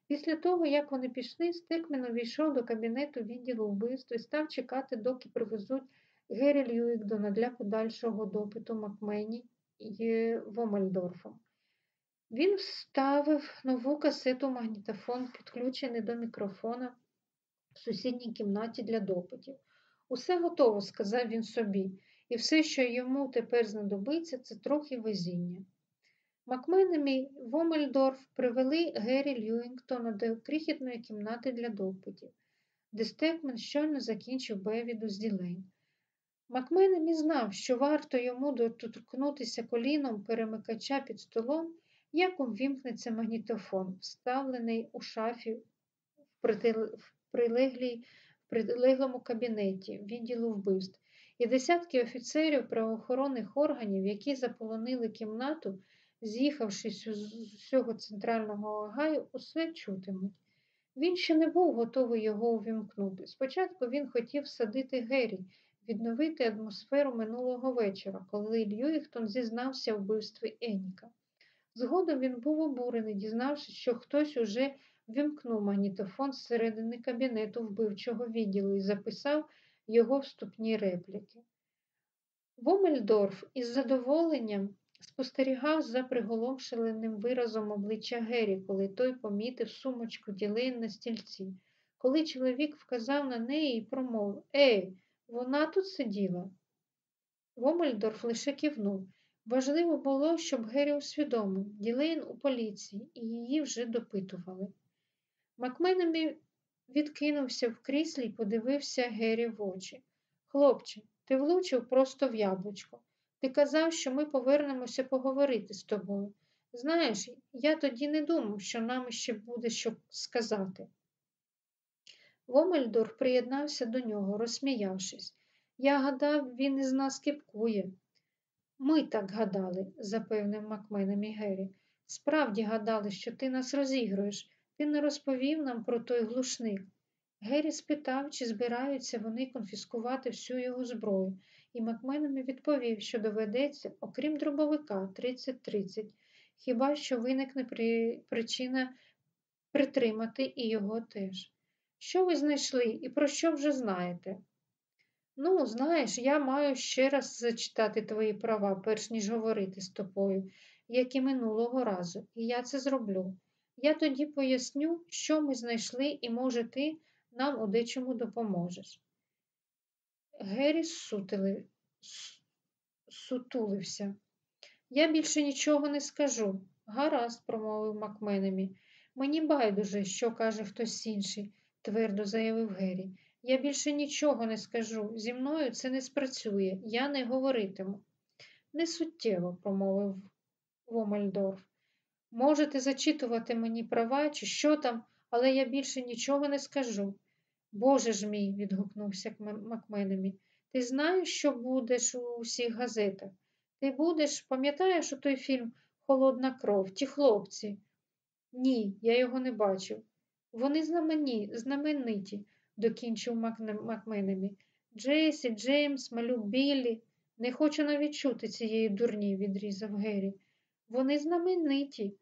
Після того, як вони пішли, Стекмен увійшов до кабінету відділу вбивств і став чекати, доки привезуть Гері Льюікдона для подальшого допиту Макмені і Вомельдорфом. Він вставив нову касету магнітофон, підключений до мікрофона в сусідній кімнаті для допитів. Усе готово, сказав він собі, і все, що йому тепер знадобиться, це трохи везіння. Макменем і Вомельдорф привели Геррі Льюінгтона до крихітної кімнати для допитів, де Стекмен щойно закінчив бевіду з Ділейн. Макменемі знав, що варто йому доторкнутися коліном перемикача під столом, як увімкнеться магнітофон, вставлений у шафі в прилеглому кабінеті відділу вбивств, і десятки офіцерів правоохоронних органів, які заполонили кімнату, з'їхавшись з усього центрального гаю, усе чутимуть. Він ще не був готовий його увімкнути. Спочатку він хотів садити Геррі, відновити атмосферу минулого вечора, коли Льюіхтон зізнався вбивстві Еніка. Згодом він був обурений, дізнавшись, що хтось уже вімкнув магнітофон зсередини кабінету вбивчого відділу і записав його вступні репліки. Вомельдорф із задоволенням спостерігав за приголомшеним виразом обличчя Гері, коли той помітив сумочку ділин на стільці. Коли чоловік вказав на неї і промовив Ей, вона тут сиділа. Вомельдорф лише кивнув. Важливо було, щоб Гері усвідомив, Ділейн у поліції, і її вже допитували. Макменемі відкинувся в кріслі і подивився Гері в очі. Хлопче, ти влучив просто в яблучко. Ти казав, що ми повернемося поговорити з тобою. Знаєш, я тоді не думав, що нам ще буде що сказати. Вомельдор приєднався до нього, розсміявшись. Я гадав, він із нас кипкує. Ми так гадали, запевнив Макменем і Гері. Справді гадали, що ти нас розігруєш. Ти не розповів нам про той глушник. Гері спитав, чи збираються вони конфіскувати всю його зброю, і Макменемі відповів, що доведеться, окрім дробовика 30-30, хіба що виникне при... причина притримати і його теж. Що ви знайшли і про що вже знаєте? Ну, знаєш, я маю ще раз зачитати твої права, перш ніж говорити з тобою, як і минулого разу, і я це зроблю. Я тоді поясню, що ми знайшли, і, може, ти нам у дечому допоможеш. Геррі сутили, сутулився. Я більше нічого не скажу. Гаразд, промовив Макменемі. Мені байдуже, що каже хтось інший, твердо заявив Геррі. Я більше нічого не скажу. Зі мною це не спрацює, я не говоритиму. Не суттєво, промовив Вомельдорф. Можете зачитувати мені права чи що там, але я більше нічого не скажу. Боже ж мій, відгукнувся Макменемі, ти знаєш, що будеш у усіх газетах? Ти будеш, пам'ятаєш у той фільм Холодна кров, ті хлопці? Ні, я його не бачив. Вони знамені, знамениті, докінчив Макменемі. Джесі, Джеймс, малюк Біллі. Не хочу навіть чути цієї дурні, відрізав Геррі. Вони знамениті.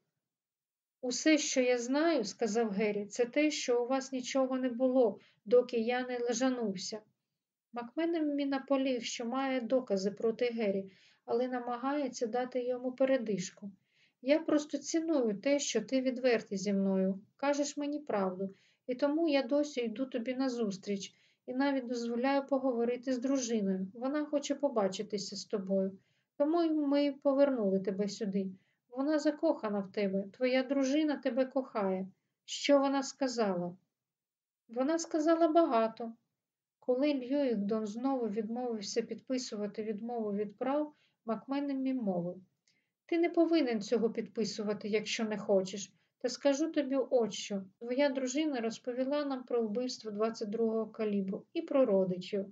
Усе, що я знаю, сказав Геррі, це те, що у вас нічого не було, доки я не лежанувся. Макменемі наполів, що має докази проти Геррі, але намагається дати йому передишку. Я просто ціную те, що ти відвертий зі мною, кажеш мені правду, і тому я досі йду тобі назустріч і навіть дозволяю поговорити з дружиною. Вона хоче побачитися з тобою. Тому ми повернули тебе сюди. Вона закохана в тебе, твоя дружина тебе кохає. Що вона сказала? Вона сказала багато. Коли Льюікдон знову відмовився підписувати відмову від прав, Макменемі мовив Ти не повинен цього підписувати, якщо не хочеш. Та скажу тобі от що. Твоя дружина розповіла нам про вбивство 22-го калібру і про родичів.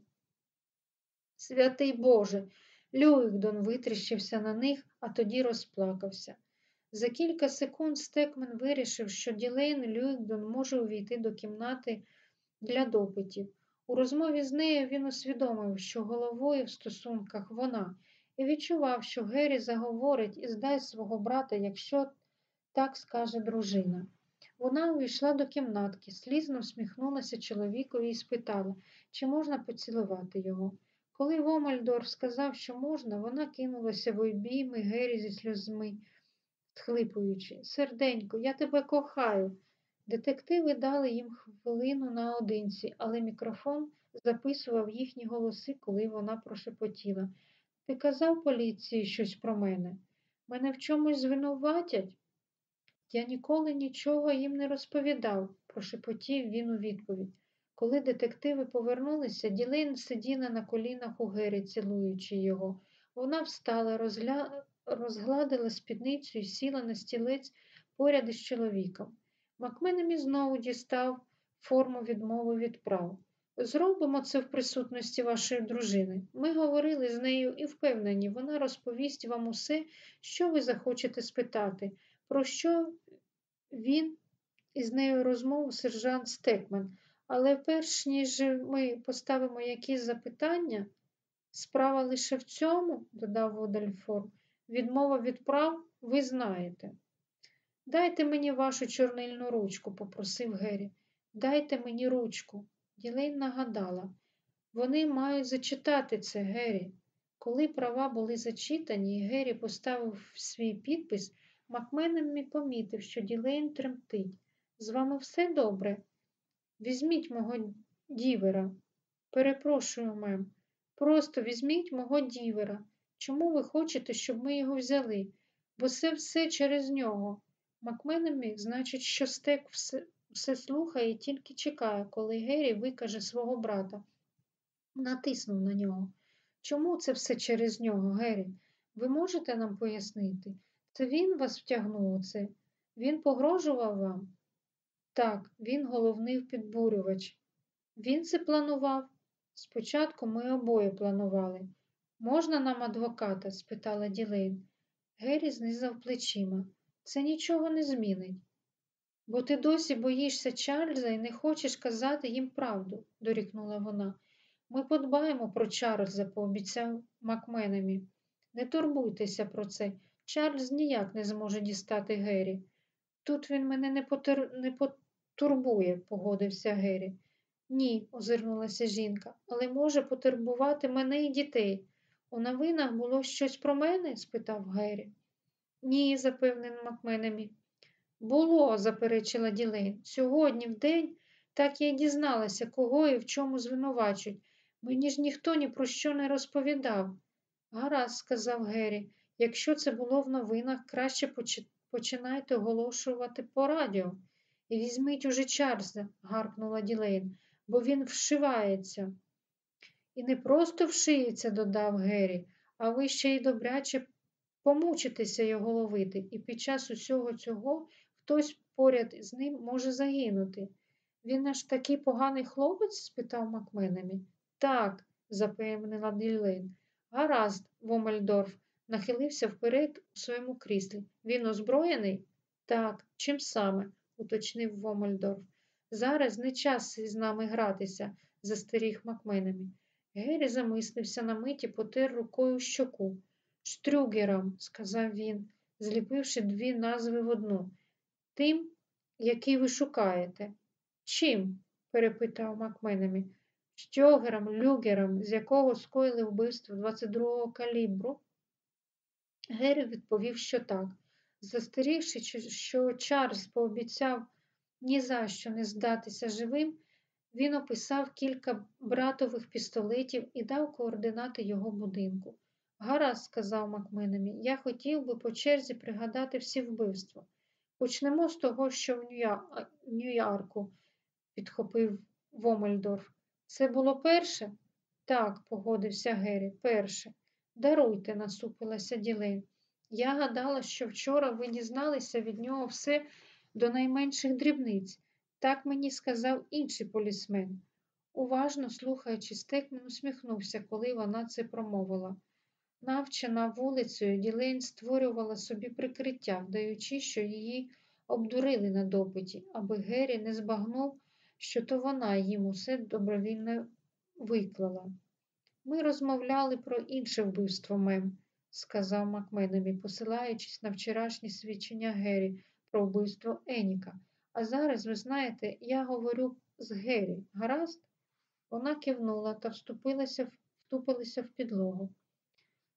Святий Боже, Люїкдон витріщився на них, а тоді розплакався. За кілька секунд Стекмен вирішив, що Ділейн Люїкдон може увійти до кімнати для допитів. У розмові з нею він усвідомив, що головою в стосунках вона, і відчував, що Геррі заговорить і здасть свого брата, якщо так скаже дружина. Вона увійшла до кімнатки, слізно всміхнулася чоловікові і спитала, чи можна поцілувати його. Коли Вомальдорф сказав, що можна, вона кинулася в обійми Гері зі сльозми, схлипуючи. Серденько, я тебе кохаю. Детективи дали їм хвилину наодинці, але мікрофон записував їхні голоси, коли вона прошепотіла. Ти казав поліції щось про мене? Мене в чомусь звинуватять? Я ніколи нічого їм не розповідав, прошепотів він у відповідь. Коли детективи повернулися, Ділейн сиділа на колінах у Гері, цілуючи його. Вона встала, розгля... розгладила спідницю і сіла на стілець поряд із чоловіком. Макменемі знову дістав форму відмови від прав. Зробимо це в присутності вашої дружини. Ми говорили з нею і впевнені, вона розповість вам усе, що ви захочете спитати, про що він із нею розмову сержант Стекмен. Але перш ніж ми поставимо якісь запитання, справа лише в цьому, додав Водальфор, відмова від прав ви знаєте. Дайте мені вашу чорнильну ручку, попросив Геррі. Дайте мені ручку. Ділейн нагадала. Вони мають зачитати це, Геррі. Коли права були зачитані, і Геррі поставив свій підпис, Макменемі помітив, що Ділейн тремтить. З вами все добре? Візьміть мого дівера. Перепрошую, мем. Просто візьміть мого дівера. Чому ви хочете, щоб ми його взяли? Бо це все через нього. Макменемі, значить, що стек все, все слухає і тільки чекає, коли Геррі викаже свого брата. Натиснув на нього. Чому це все через нього, Геррі? Ви можете нам пояснити? Це він вас втягнув у це? Він погрожував вам? Так, він головний підбурювач. Він це планував? Спочатку ми обоє планували. Можна нам адвоката? спитала Ділейн. Геррі знизав плечима. Це нічого не змінить. Бо ти досі боїшся Чарльза і не хочеш казати їм правду, дорікнула вона. Ми подбаємо про Чарльза, пообіцяв Макменемі. Не турбуйтеся про це. Чарльз ніяк не зможе дістати Геррі. Тут він мене не, потер... не потурбує, погодився Геррі. Ні, озирнулася жінка, але може потурбувати мене і дітей. У новинах було щось про мене? спитав Геррі. Ні, запевнив Макменемі. Було, заперечила Ділейн. Сьогодні в день так я дізналася, кого і в чому звинувачують. Мені ж ніхто ні про що не розповідав. Гаразд, сказав Геррі, якщо це було в новинах, краще починайте оголошувати по радіо. Візьміть уже Чарльза, гаркнула Ділейн, бо він вшивається. І не просто вшиється, додав Геррі, а ви ще й добряче помучитеся його ловити, і під час усього цього хтось поряд з ним може загинути. Він аж такий поганий хлопець? спитав Макменемі. Так, запевнила Ділейн. Гаразд, Вомельдорф, нахилився вперед у своєму кріслі. Він озброєний? Так, чим саме, уточнив Вомельдорф. Зараз не час із нами гратися, застеріг Макменемі. Геррі замислився на миті, потер рукою щоку. Штрюгером, сказав він, зліпивши дві назви в одну. Тим, який ви шукаєте. Чим? перепитав Макменемі. Штьогером, люгером, з якого скоїли вбивство 22-го калібру. Геррі відповів, що так. Застерігши, що Чарльз пообіцяв ні за що не здатися живим, він описав кілька братових пістолетів і дав координати його будинку. Гаразд, сказав Макменемі, я хотів би по черзі пригадати всі вбивства. Почнемо з того, що в Нью-Йорку, підхопив Вомельдорф. Це було перше? Так, погодився Геррі, перше. Даруйте, насупилася Ділейн. Я гадала, що вчора ви дізналися від нього все до найменших дрібниць. Так мені сказав інший полісмен. Уважно слухаючи, Стекмен усміхнувся, коли вона це промовила. Навчена вулицею, Ділейн створювала собі прикриття, вдаючи, що її обдурили на допиті, аби Геррі не збагнув, що то вона їм усе добровільно виклала. Ми розмовляли про інше вбивство мем, сказав Макменемі, посилаючись на вчорашнє свідчення Геррі про вбивство Еніка. А зараз, ви знаєте, я говорю з Геррі. Гаразд? Вона кивнула та вступилася, втупилася в підлогу.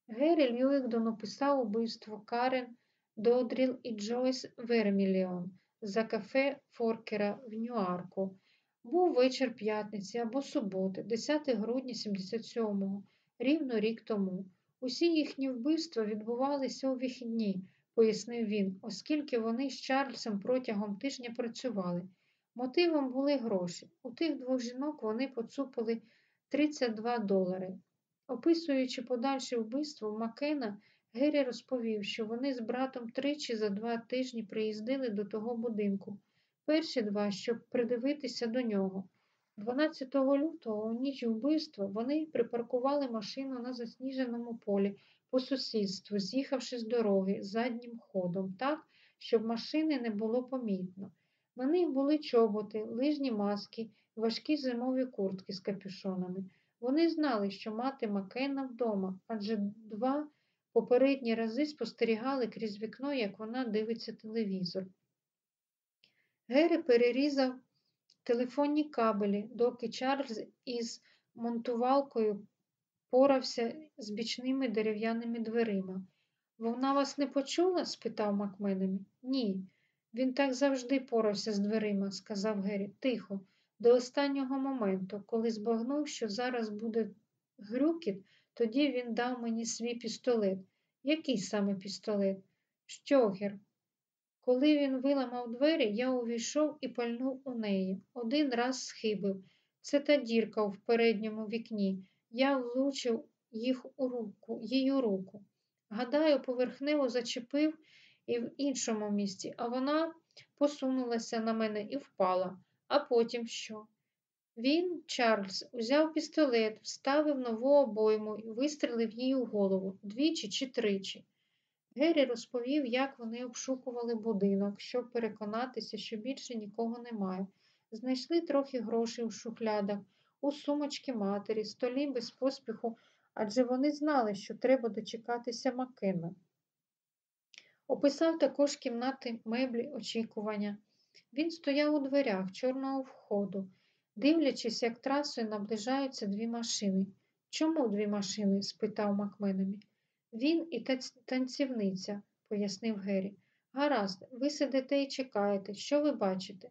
Геррі Льюікдон описав убивство Карен, Додріл і Джойс Верміліон за кафе Форкера в Ньюарку. Був вечір п'ятниці або суботи, 10 грудня 77-го, рівно рік тому. Усі їхні вбивства відбувалися у вихідні, пояснив він, оскільки вони з Чарльзом протягом тижня працювали. Мотивом були гроші. У тих двох жінок вони поцупили 32 долари. Описуючи подальше вбивство Макена, Геррі розповів, що вони з братом тричі за два тижні приїздили до того будинку. Перші два, щоб придивитися до нього. 12 лютого, у ніч вбивства, вони припаркували машину на засніженому полі по сусідству, з'їхавши з дороги заднім ходом, так, щоб машини не було помітно. На них були чоботи, лижні маски, важкі зимові куртки з капюшонами. Вони знали, що мати Макена вдома, адже два попередні рази спостерігали крізь вікно, як вона дивиться телевізор. Гері перерізав телефонні кабелі, доки Чарльз із монтувалкою порався з бічними дерев'яними дверима. Вона вас не почула? спитав Макменемі. Ні. Він так завжди порався з дверима, сказав Гері. Тихо, до останнього моменту, коли збагнув, що зараз буде грюкіт, тоді він дав мені свій пістолет. Який саме пістолет? Щогер. Коли він виламав двері, я увійшов і пальнув у неї. Один раз схибив. Це та дірка в передньому вікні. Я влучив їх у руку, у руку. Гадаю, поверхнево зачепив і в іншому місці, а вона посунулася на мене і впала. А потім що? Він, Чарльз, узяв пістолет, вставив нову обойму і вистрелив їй у голову двічі чи тричі. Геррі розповів, як вони обшукували будинок, щоб переконатися, що більше нікого немає. Знайшли трохи грошей у шухлядах, у сумочки матері, столі без поспіху, адже вони знали, що треба дочекатися Маккена. Описав також кімнати меблі очікування. Він стояв у дверях чорного входу, дивлячись, як трасою наближаються дві машини. Чому дві машини? спитав Макменемі. Він і танцівниця, пояснив Геррі. Гаразд, ви сидите і чекаєте. Що ви бачите?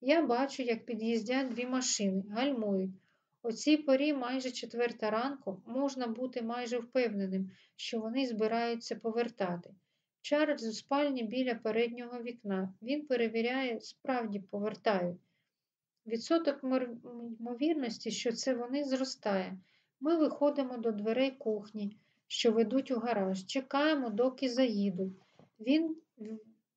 Я бачу, як під'їздять дві машини, гальмують. О цій порі майже четверта ранку можна бути майже впевненим, що вони збираються повертати. Чарльз у спальні біля переднього вікна. Він перевіряє, справді повертають. Відсоток ймовірності, що це вони зростає. Ми виходимо до дверей кухні, що ведуть у гараж. Чекаємо, доки заїдуть. Він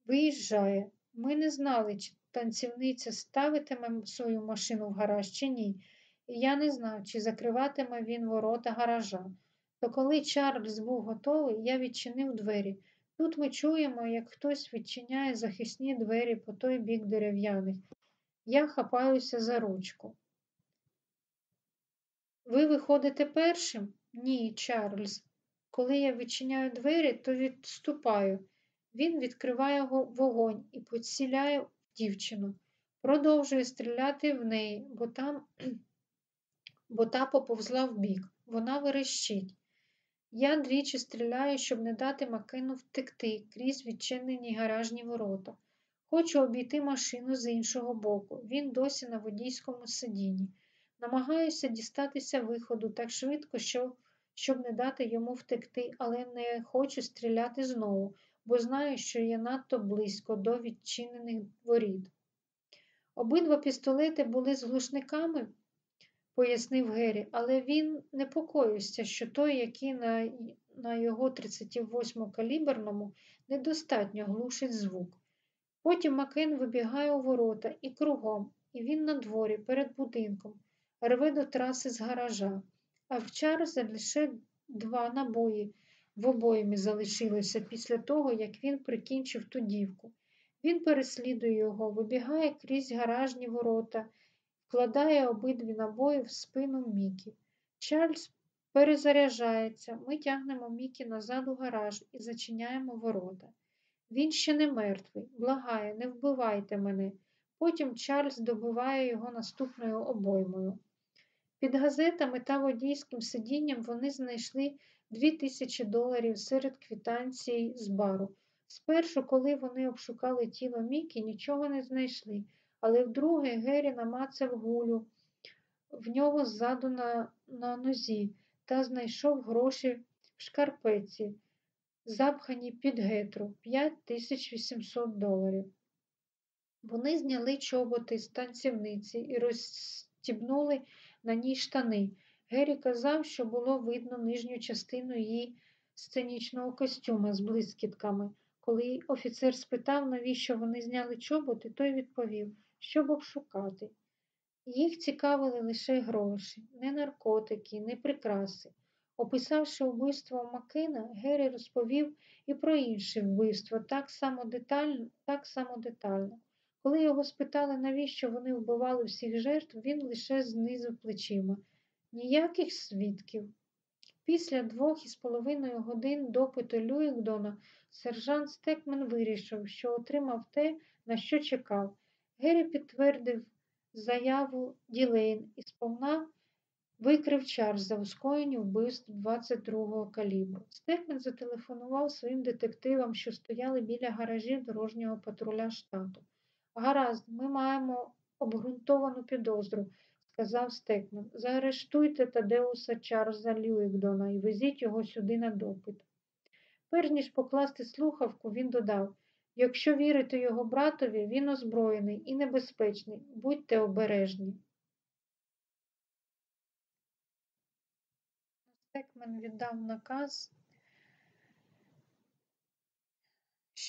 виїжджає. Ми не знали, чи танцівниця ставитиме свою машину в гараж чи ні. І я не знав, чи закриватиме він ворота гаража. То коли Чарльз був готовий, я відчинив двері. Тут ми чуємо, як хтось відчиняє захисні двері по той бік дерев'яних. Я хапаюся за ручку. Ви виходите першим? Ні, Чарльз. Коли я відчиняю двері, то відступаю. Він відкриває вогонь і поціляє в дівчину. Продовжує стріляти в неї, бо там, бо та поповзла вбік. Вона верещить. Я двічі стріляю, щоб не дати Макену втекти крізь відчинені гаражні ворота. Хочу обійти машину з іншого боку. Він досі на водійському сидінні. Намагаюся дістатися виходу так швидко, що, щоб не дати йому втекти, але не хочу стріляти знову, бо знаю, що є надто близько до відчинених воріт. Обидва пістолети були з глушниками, пояснив Геррі, але він непокоївся, що той, який на на його 38 каліберному недостатньо глушить звук. Потім Макен вибігає у ворота і кругом, і він на дворі, перед будинком, рве до траси з гаража, в Чарльза лише два набої в обоймі залишилося після того, як він прикінчив ту дівку. Він переслідує його, вибігає крізь гаражні ворота, вкладає обидві набої в спину Мікі. Чарльз перезаряджається, ми тягнемо Мікі назад у гараж і зачиняємо ворота. Він ще не мертвий, благає, не вбивайте мене. Потім Чарльз добиває його наступною обоймою. Під газетами та водійським сидінням вони знайшли дві тисячі доларів серед квітанцій з бару. Спершу, коли вони обшукали тіло Мікі, нічого не знайшли, але вдруге Геррі намацав гулю в нього ззаду на, на нозі та знайшов гроші в шкарпеці, запхані під гетру 5800 доларів. Вони зняли чоботи з танцівниці і розстібнули на ній штани. Геррі казав, що було видно нижню частину її сценічного костюма з блискітками. Коли офіцер спитав, навіщо вони зняли чоботи, той відповів, щоб обшукати. Їх цікавили лише гроші, не наркотики, не прикраси. Описавши вбивство Макина, Геррі розповів і про інші вбивства так само детально, так само детально. Коли його спитали, навіщо вони вбивали всіх жертв, він лише знизив плечима. Ніяких свідків. Після двох із половиною годин допиту Люїкдона сержант Стекмен вирішив, що отримав те, на що чекав. Геррі підтвердив заяву Ділейн і сповна викрив Чарльза у скоєнні вбивств 22-го калібру. Стекмен зателефонував своїм детективам, що стояли біля гаражів дорожнього патруля штату. Гаразд, ми маємо обґрунтовану підозру, сказав Стекмен. Заарештуйте Тадеуса Чарльза Люїкдона і везіть його сюди на допит. Перш ніж покласти слухавку, він додав якщо вірити його братові, він озброєний і небезпечний. Будьте обережні. Стекмен віддав наказ.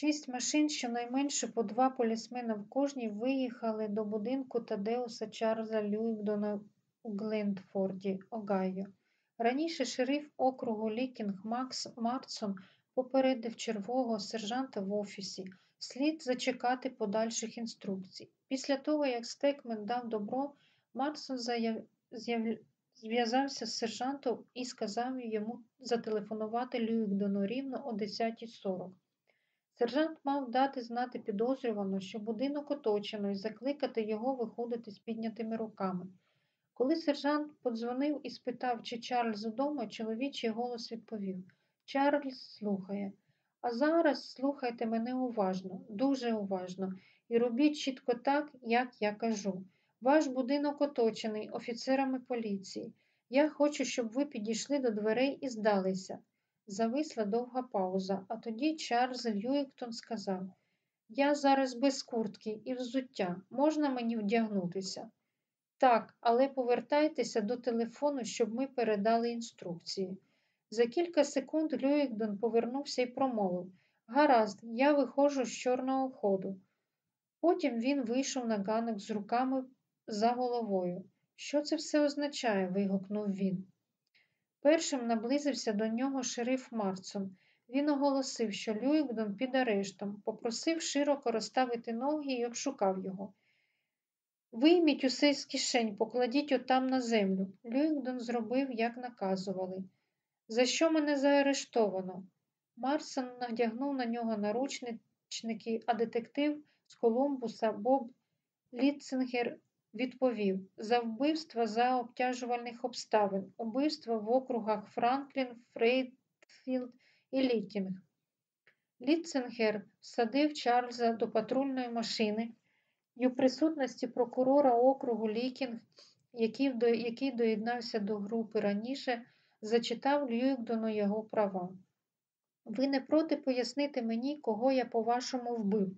Шість машин, щонайменше по два полісмена в кожній, виїхали до будинку Тадеуса Чарльза Люїнгдона у Гленфорді, Огайо. Раніше шериф округу Лікінг Макс Марсон попередив чергового сержанта в офісі. Слід зачекати подальших інструкцій. Після того, як Стекмен дав добро, Марсон зв'язався з сержантом і сказав йому зателефонувати Люїнгдону рівно о 10.40. Сержант мав дати знати підозрювано, що будинок оточено і закликати його виходити з піднятими руками. Коли сержант подзвонив і спитав, чи Чарльз удома, чоловічий голос відповів Чарльз слухає. А зараз слухайте мене уважно, дуже уважно, і робіть чітко так, як я кажу. Ваш будинок оточений офіцерами поліції. Я хочу, щоб ви підійшли до дверей і здалися. Зависла довга пауза, а тоді Чарльз Льюіктон сказав Я зараз без куртки і взуття. Можна мені вдягнутися? Так, але повертайтеся до телефону, щоб ми передали інструкції. За кілька секунд Люїкдон повернувся і промовив Гаразд, я виходжу з чорного ходу. Потім він вийшов на ганок з руками за головою. Що це все означає? вигукнув він. Першим наблизився до нього шериф Марсон. Він оголосив, що Люїкдон під арештом, попросив широко розставити ноги і обшукав його. Вийміть усе з кишень, покладіть отам на землю. Люїкдон зробив, як наказували. За що мене заарештовано? Марсон надягнув на нього наручники, а детектив з Колумбуса Боб Літцингер відповів за вбивство за обтяжувальних обставин, убивства в округах Франклін, Ферфілд і Лікінг. Літцингер всадив Чарльза до патрульної машини і у присутності прокурора округу Лікінг, який доєднався до групи раніше, зачитав Льюінгдону його права. Ви не проти пояснити мені, кого я, по-вашому, вбив.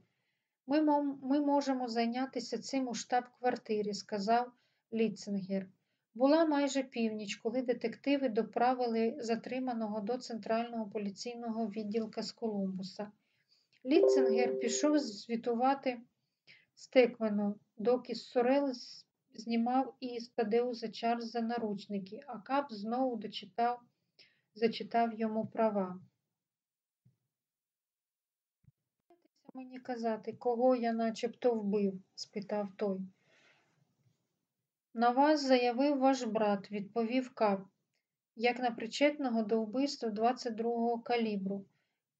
Ми, можемо зайнятися цим у штаб-квартирі, сказав Ліценгер. Була майже північ, коли детективи доправили затриманого до центрального поліційного відділка з Колумбуса. Ліценгер пішов звітувати Стекмену, доки Сорел знімав із Тадеуса Чарльза наручники, а кап знову дочитав, зачитав йому права. Мені казати, кого я начебто вбив? спитав той. На вас заявив ваш брат, відповів кап, як на причетного до вбивства 22-го калібру.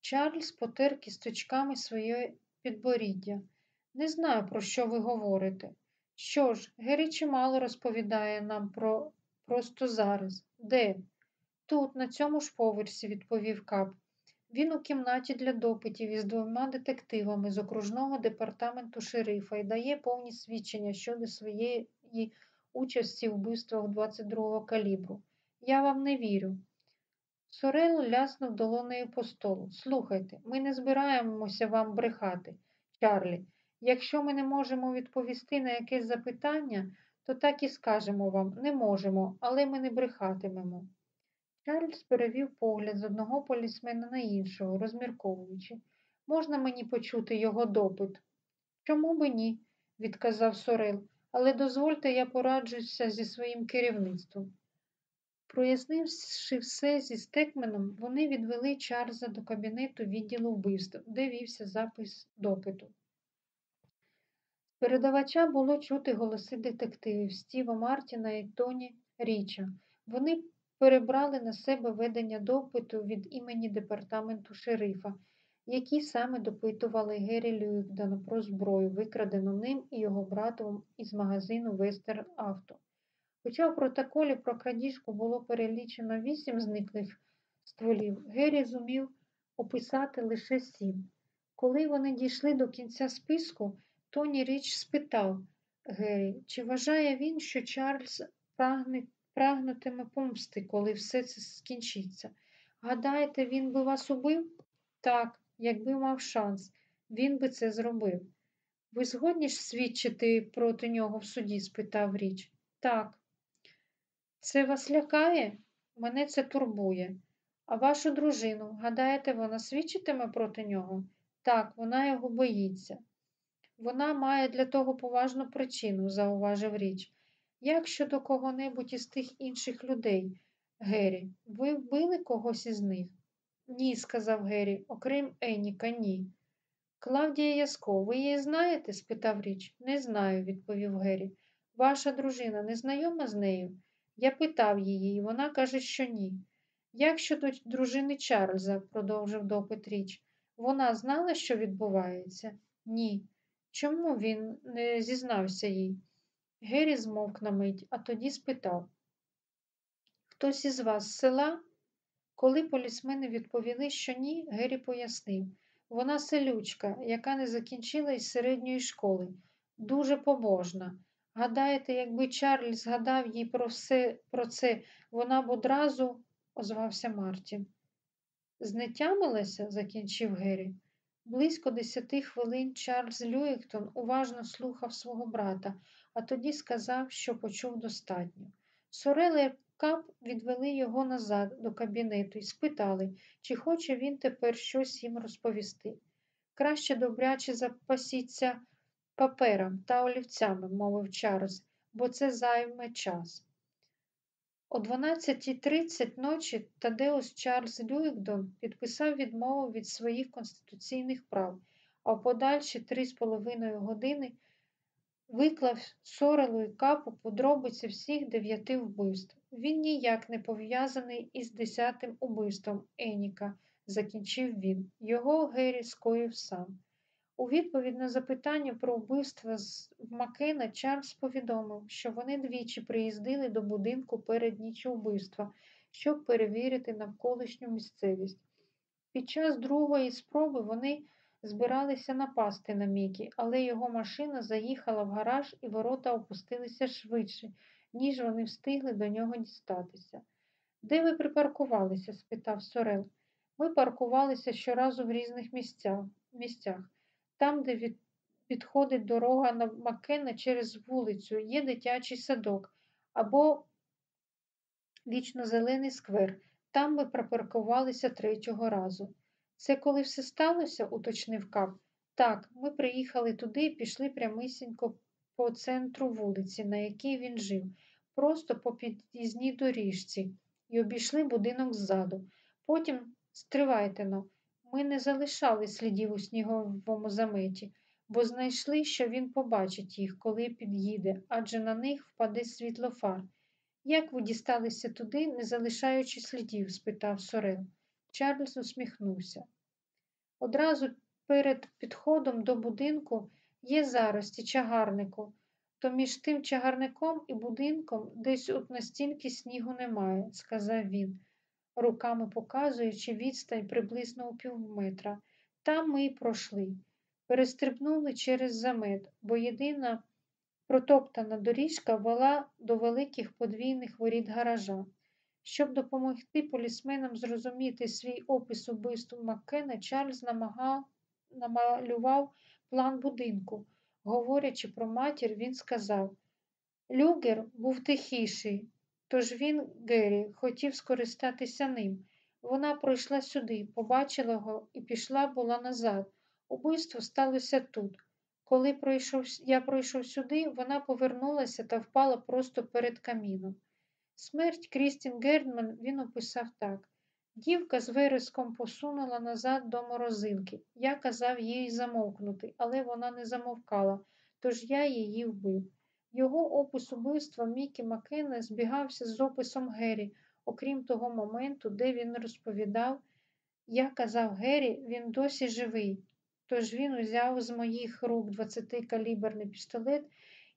Чарльз потер кісточками своє підборіддя. Не знаю, про що ви говорите. Що ж, Гері чимало розповідає нам про просто зараз. Де? Тут, на цьому ж поверсі, відповів кап. Він у кімнаті для допитів із двома детективами з окружного департаменту шерифа і дає повні свідчення щодо своєї участі в вбивствах 22-го калібру. Я вам не вірю. Сорел ляснув долонею по столу. Слухайте, ми не збираємося вам брехати, Чарлі. Якщо ми не можемо відповісти на якесь запитання, то так і скажемо вам не можемо, але ми не брехатимемо. Чарльз перевів погляд з одного полісмена на іншого, розмірковуючи. Можна мені почути його допит? Чому би ні? відказав Сорел, але дозвольте, я пораджуся зі своїм керівництвом. Прояснивши все зі стекменом, вони відвели Чарльза до кабінету відділу вбивств, де вівся запис допиту. З передавача було чути голоси детективів Стіва Мартіна і Тоні Річа. Вони перебрали на себе ведення допиту від імені департаменту шерифа, які саме допитували Гері Люїкдана про зброю, викрадену ним і його братом із магазину Вестерн Авто. Хоча в протоколі про крадіжку було перелічено вісім зниклих стволів, Гері зумів описати лише сім. Коли вони дійшли до кінця списку, Тоні Річ спитав Гері, чи вважає він, що Чарльз прагне, прагнутиме помсти, коли все це скінчиться. Гадаєте, він би вас убив? Так, якби мав шанс, він би це зробив. Ви згодні ж свідчити проти нього в суді? спитав Річ. Так. Це вас лякає? Мене це турбує. А вашу дружину, гадаєте, вона свідчитиме проти нього? Так, вона його боїться. Вона має для того поважну причину, зауважив річ. Як щодо кого-небудь із тих інших людей, Геррі, ви вбили когось із них? Ні, сказав Геррі, окрім Еніка, ні. Клавдія Яско, ви її знаєте? спитав річ. Не знаю, відповів Геррі. Ваша дружина не знайома з нею? Я питав її, і вона каже, що ні. Як щодо дружини Чарльза, продовжив допит річ, вона знала, що відбувається? Ні. Чому він не зізнався їй? Геррі змовк на мить, а тоді спитав Хтось із вас з села? Коли полісмени відповіли, що ні, Геррі пояснив вона селючка, яка не закінчила із середньої школи, дуже побожна. Гадаєте, якби Чарльз згадав їй про все про це, вона б одразу, озвався Мартін. Знетямилася, закінчив Геррі. Близько десяти хвилин Чарльз Люїктон уважно слухав свого брата, а тоді сказав, що почув достатньо. Сорел і Кап відвели його назад до кабінету і спитали, чи хоче він тепер щось їм розповісти. Краще добряче запасіться папером та олівцями, мовив Чарльз, бо це займе час. О 12.30 ночі Тадеус Чарльз Люїкдон підписав відмову від своїх конституційних прав, а в подальші три з половиною години виклав Сорелу і капу подробиці всіх дев'яти вбивств. Він ніяк не пов'язаний із десятим убивством Еніка, закінчив він. Його Геррі скоїв сам. У відповідь на запитання про вбивство з Макена Чарльз повідомив, що вони двічі приїздили до будинку перед ніч вбивства, щоб перевірити навколишню місцевість. Під час другої спроби вони збиралися напасти на Мікі, але його машина заїхала в гараж і ворота опустилися швидше, ніж вони встигли до нього дістатися. Де ви припаркувалися? спитав Сорел. Ми паркувалися щоразу в різних місцях. Там, де підходить дорога на Маккена через вулицю, є дитячий садок або вічно-зелений сквер. Там ми припаркувалися третього разу. Це коли все сталося? уточнив Кап. Так, ми приїхали туди і пішли прямисінько по центру вулиці, на якій він жив, просто по під'їзній доріжці, і обійшли будинок ззаду. Потім стривайте но, ми не залишали слідів у сніговому заметі, бо знайшли, що він побачить їх, коли під'їде, адже на них впаде світло фар. Як ви дісталися туди, не залишаючи слідів? спитав Сорел. Чарльз усміхнувся. Одразу перед підходом до будинку є зарості чагарнику, то між тим чагарником і будинком десь от настільки снігу немає, сказав він, руками показуючи відстань приблизно у півметра. Там ми й пройшли. Перестрибнули через замет, бо єдина протоптана доріжка вела до великих подвійних воріт гаража. Щоб допомогти полісменам зрозуміти свій опис убивства Маккена, Чарльз намагав, намалював план будинку. Говорячи про матір, він сказав Люгер був тихіший, тож він, Геррі, хотів скористатися ним. Вона пройшла сюди, побачила його і пішла була назад. Убивство сталося тут. Коли я пройшов сюди, вона повернулася та впала просто перед каміном. Смерть Крістін Гердман він описав так. Дівка з вириском посунула назад до морозилки. Я казав їй замовкнути, але вона не замовкала, тож я її вбив. Його опис убивства Мікі Маккена збігався з описом Геррі, окрім того моменту, де він розповідав, я казав Геррі, він досі живий. Тож він узяв з моїх рук 20-каліберний пістолет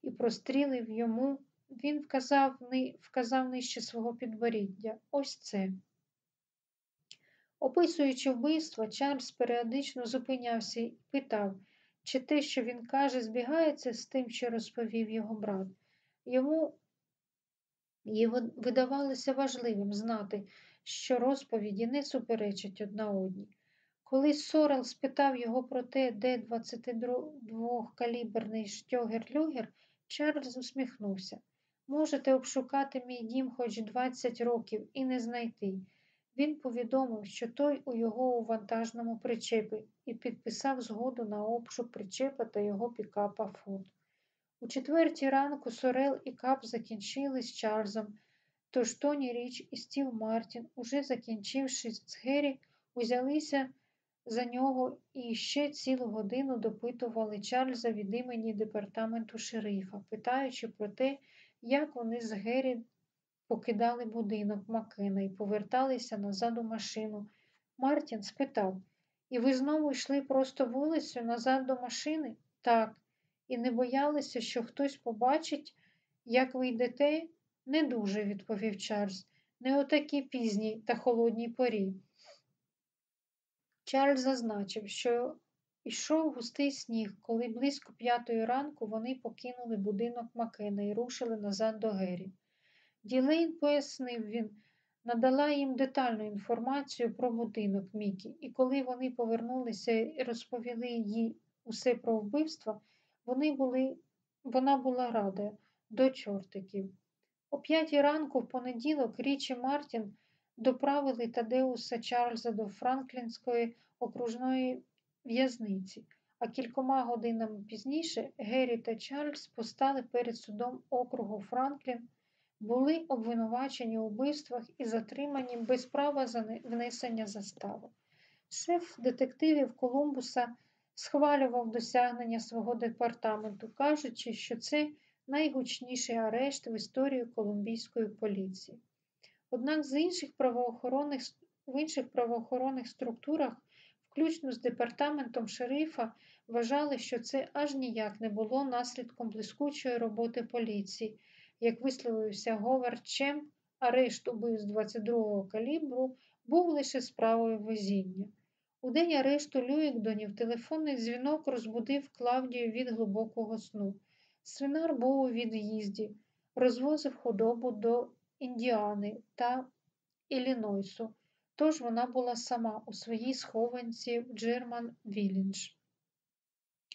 і прострілив йому. Він вказав, вказав нижче свого підборіддя. Ось це. Описуючи вбивство, Чарльз періодично зупинявся і питав, чи те, що він каже, збігається з тим, що розповів його брат. Йому видавалося важливим знати, що розповіді не суперечать одна одній. Коли Сорел спитав його про те, де 22-каліберний штьогер-люгер, Чарльз усміхнувся. Можете обшукати мій дім хоч 20 років і не знайти. Він повідомив, що той у його у вантажному причепі і підписав згоду на обшук причепа та його пікапа Форд. У четвертій ранку Сорел і Кап закінчили з Чарльзом, тож Тоні Річ і Стів Мартін, уже закінчивши з Геррі, узялися за нього і ще цілу годину допитували Чарльза від імені департаменту шерифа, питаючи про те, як вони з Геррі покидали будинок Макена і поверталися назад у машину. Мартін спитав І ви знову йшли просто вулицю назад до машини? Так, і не боялися, що хтось побачить, як ви йдете? Не дуже, відповів Чарльз, не о такій пізній та холодній порі. Чарльз зазначив, що йшов густий сніг, коли близько п'ятої ранку вони покинули будинок Макена і рушили назад до Гері. Ділейн, пояснив він, надала їм детальну інформацію про будинок Мікі, і коли вони повернулися і розповіли їй усе про вбивство, вони були, вона була рада до чортиків. О п'ятій ранку в понеділок Річі Мартін доправили Тадеуса Чарльза до Франклінської окружної в'язниці, а кількома годинами пізніше Геррі та Чарльз постали перед судом округу Франклін, були обвинувачені у вбивствах і затримані без права внесення застави. Шеф детективів Колумбуса схвалював досягнення свого департаменту, кажучи, що це найгучніший арешт в історії колумбійської поліції. Однак з інших правоохоронних, в інших правоохоронних структурах, включно з департаментом шерифа, вважали, що це аж ніяк не було наслідком блискучої роботи поліції. Як висловився Говард Чем, арешт убивств 22-го калібру був лише справою везіння. У день арешту Люїкдонів телефонний дзвінок розбудив Клавдію від глибокого сну. Свинар був у від'їзді, розвозив худобу до Індіани та Іллінойсу, тож вона була сама у своїй схованці в Джерман Вілліндж.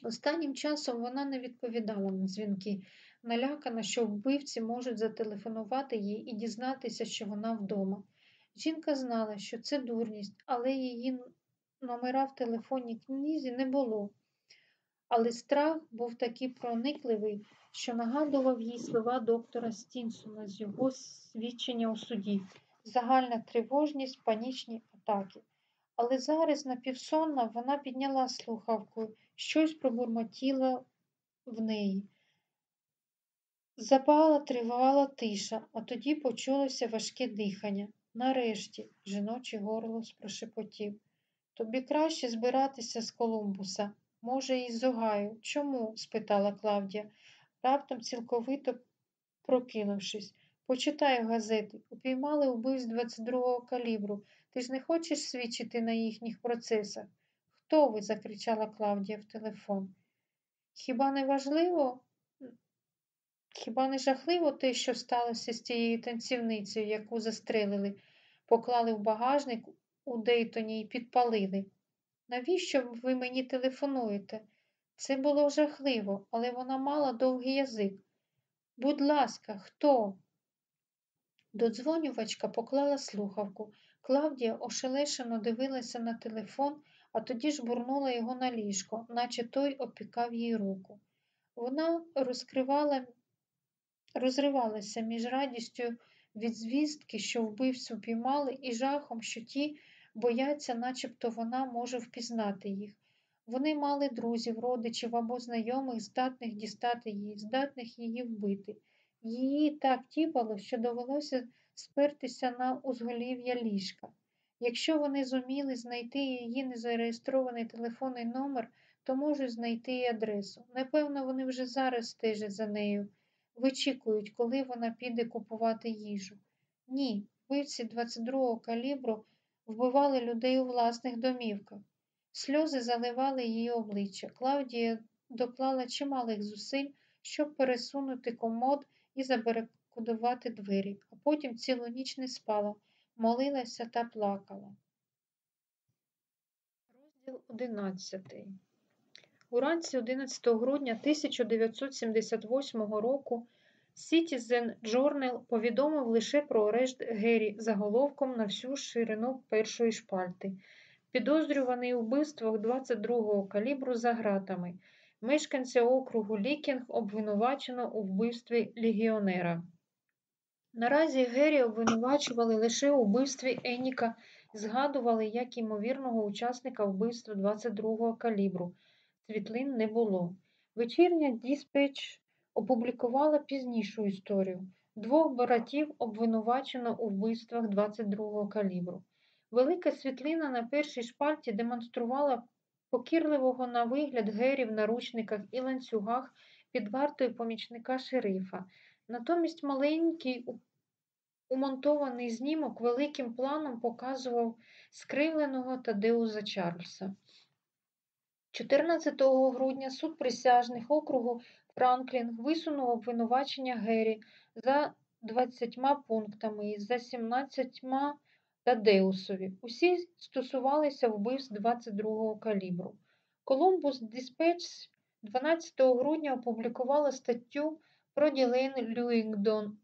Останнім часом вона не відповідала на дзвінки, налякана, що вбивці можуть зателефонувати їй і дізнатися, що вона вдома. Жінка знала, що це дурність, але її номера в телефонній книзі не було, але страх був такий проникливий, що нагадував їй слова доктора Стінсона з його свідчення у суді, загальна тривожність, панічні атаки. Але зараз напівсонна вона підняла слухавку, щось пробурмотіла в неї. Запала тривала тиша, а тоді почулося важке дихання. Нарешті жіночий горло прошепотів. Тобі краще збиратися з Колумбуса, може, і з Огаю. Чому? спитала Клавдія, раптом цілковито прокинувшись. Почитай газети. Упіймали вбивць 22-го калібру. Ти ж не хочеш свідчити на їхніх процесах? Хто ви? закричала Клавдія в телефон. Хіба не важливо? Хіба не жахливо те, що сталося з тією танцівницею, яку застрелили, поклали в багажник у Дейтоні і підпалили? Навіщо ви мені телефонуєте? Це було жахливо, але вона мала довгий язик. Будь ласка, хто? Додзвонювачка поклала слухавку. Клавдія ошелешено дивилася на телефон, а тоді ж бурнула його на ліжко, наче той опікав їй руку. Вона розкривала, розривалася між радістю від звістки, що вбивцю піймали, і жахом, що ті бояться, начебто вона може впізнати їх. Вони мали друзів, родичів або знайомих, здатних дістати її, здатних її вбити. Її так тіпало, що довелося спертися на узголів'я ліжка. Якщо вони зуміли знайти її незареєстрований телефонний номер, то можуть знайти і адресу. Напевно, вони вже зараз стежать за нею, вичікують, коли вона піде купувати їжу. Ні, вбивці 22-го калібру вбивали людей у власних домівках. Сльози заливали її обличчя. Клавдія доклала чималих зусиль, щоб пересунути комод і забарикодувати двері, а потім цілу ніч не спала, молилася та плакала. Розділ 11 Уранці 11 грудня 1978 року Citizen Journal повідомив лише про арешт Геррі заголовком на всю ширину першої шпальти, підозрюваний у вбивствах 22-го калібру за гратами. Мешканця округу Лікінг обвинувачено у вбивстві легіонера. Наразі Геррі обвинувачували лише у вбивстві Еніка, згадували як ймовірного учасника вбивства 22-го калібру. Світлин не було. Вечірня Діспетч опублікувала пізнішу історію. Двох братів обвинувачено у вбивствах 22-го калібру. Велика світлина на першій шпальті демонструвала покірливого на вигляд Гері в наручниках і ланцюгах під вартою помічника шерифа. Натомість маленький умонтований знімок великим планом показував скривленого Тадеуза Чарльза. 14 грудня суд присяжних округу Франклін висунув обвинувачення Гері за 20 пунктами і за 17 Тадеусові. Усі стосувалися вбивств 22-го калібру. Колумбус Dispatch 12 грудня опублікувала статтю про Ділейн Люїнгдон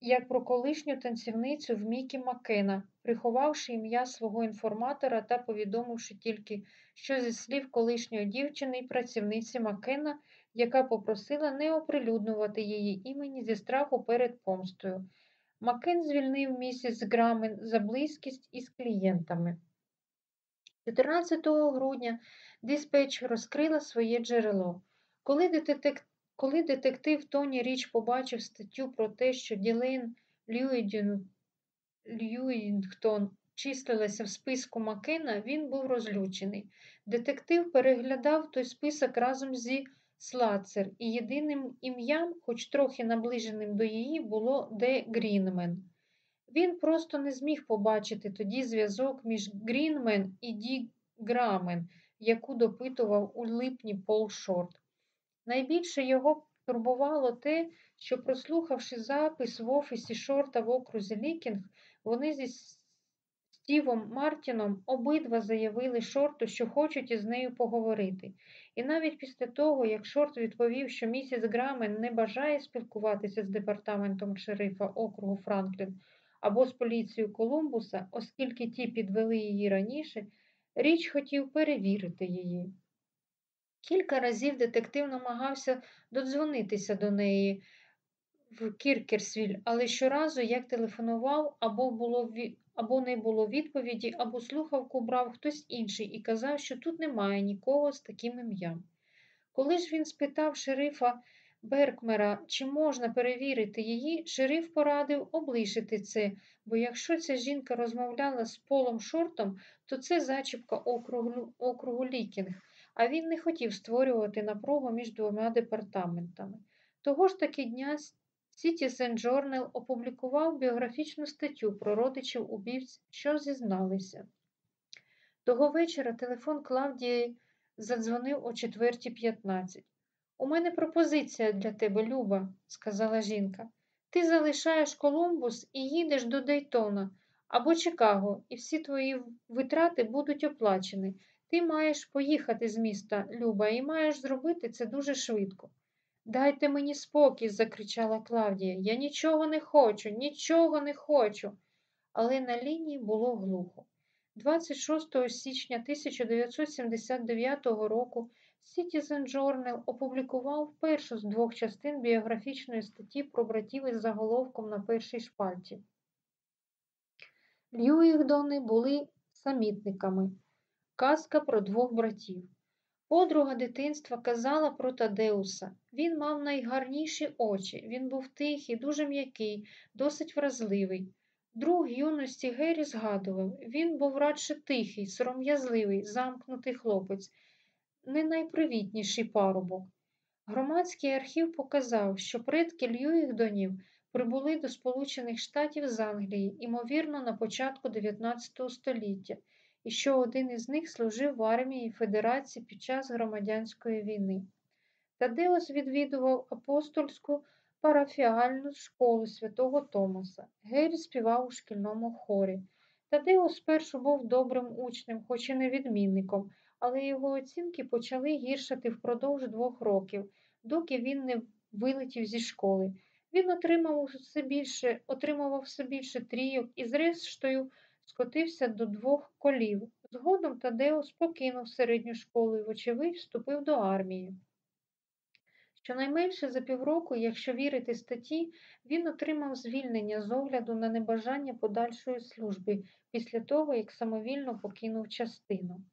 як про колишню танцівницю в Мікі Маккена, приховавши ім'я свого інформатора та повідомивши тільки, що зі слів колишньої дівчини і працівниці Маккена, яка попросила не оприлюднювати її імені зі страху перед помстою. Маккен звільнив місіс Грамен за близькість із клієнтами. 14 грудня диспетч розкрила своє джерело. Коли, детек... Коли детектив Тоні Річ побачив статтю про те, що Ділейн Льюінгдон числилася в списку Маккена, він був розлючений. Детектив переглядав той список разом зі Слацер, і єдиним ім'ям, хоч трохи наближеним до її, було Ді Грінмен. Він просто не зміг побачити тоді зв'язок між Грінмен і Ді Грамен, яку допитував у липні Пол Шорт. Найбільше його турбувало те, що, прослухавши запис в офісі Шорта в окрузі Лікінг, вони зі Стівом Мартіном обидва заявили Шорту, що хочуть із нею поговорити. І навіть після того, як Шорт відповів, що місіс Грамен не бажає спілкуватися з департаментом шерифа округу Франклін або з поліцією Колумбуса, оскільки ті підвели її раніше, Річ хотів перевірити її. Кілька разів детектив намагався додзвонитися до неї в Кіркерсвіль, але щоразу, як телефонував, або, було, або не було відповіді, або слухавку брав хтось інший і казав, що тут немає нікого з таким ім'ям. Коли ж він спитав шерифа Беркмера, чи можна перевірити її, шериф порадив облишити це, бо якщо ця жінка розмовляла з Полом Шортом, то це зачіпка округу, округу Лікінг, а він не хотів створювати напругу між двома департаментами. Того ж таки дня Citizen Journal опублікував біографічну статтю про родичів убивць, що зізналися. Того вечора телефон Клавдії задзвонив о 4.15. У мене пропозиція для тебе, Люба, сказала жінка. Ти залишаєш Колумбус і їдеш до Дейтона або Чикаго, і всі твої витрати будуть оплачені. Ти маєш поїхати з міста, Люба, і маєш зробити це дуже швидко. Дайте мені спокій, закричала Клавдія. Я нічого не хочу, нічого не хочу. Але на лінії було глухо. 26 січня 1979 року Citizen Journal опублікував першу з двох частин біографічної статті про братів із заголовком на першій шпальті. Льюігдони були самітниками. Казка про двох братів. Подруга дитинства казала про Тадеуса. Він мав найгарніші очі, він був тихий, дуже м'який, досить вразливий. Друг юності Гері згадував, він був радше тихий, сором'язливий, замкнутий хлопець, не найпривітніший парубок. Громадський архів показав, що предки Льюїхдонів прибули до Сполучених Штатів з Англії, ймовірно, на початку 19 століття, і що один із них служив в армії Федерації під час громадянської війни. Тадеус відвідував апостольську парафіальну школу святого Томаса. Гері співав у шкільному хорі. Тадеус спершу був добрим учнем, хоч і не відмінником, але його оцінки почали гіршати впродовж двох років, доки він не вилетів зі школи. Він отримав все більше, отримував все більше трійок і, зрештою, скотився до двох колів. Згодом Тадеус покинув середню школу і, вочевидь, вступив до армії. Щонайменше за півроку, якщо вірити статті, він отримав звільнення з огляду на небажання подальшої служби після того, як самовільно покинув частину.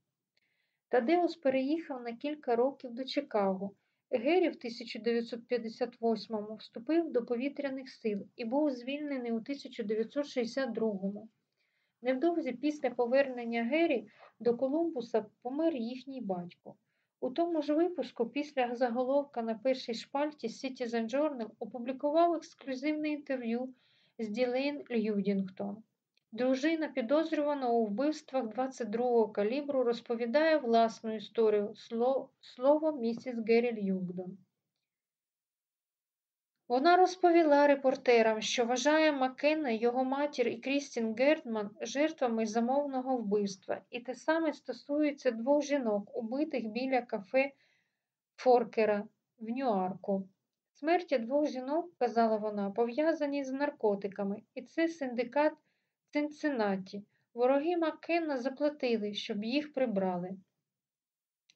Тадеус переїхав на кілька років до Чикаго. Гері в 1958-му вступив до повітряних сил і був звільнений у 1962-му. Невдовзі після повернення Гері до Колумбуса помер їхній батько. У тому ж випуску, після заголовка на першій шпальті Citizen Journal опублікував ексклюзивне інтерв'ю з Ділейн Льюдінгтон. Дружина підозрюваного у вбивствах 22-го калібру розповідає власну історію слово місіс Геррі Льюгдон. Вона розповіла репортерам, що вважає Маккена, його матір і Крістін Гертман жертвами замовного вбивства, і те саме стосується двох жінок, убитих біля кафе Форкера в Ньюарку. Смерті двох жінок, казала вона, пов'язані з наркотиками, і це синдикат Цинциннаті. Вороги Маккена заплатили, щоб їх прибрали.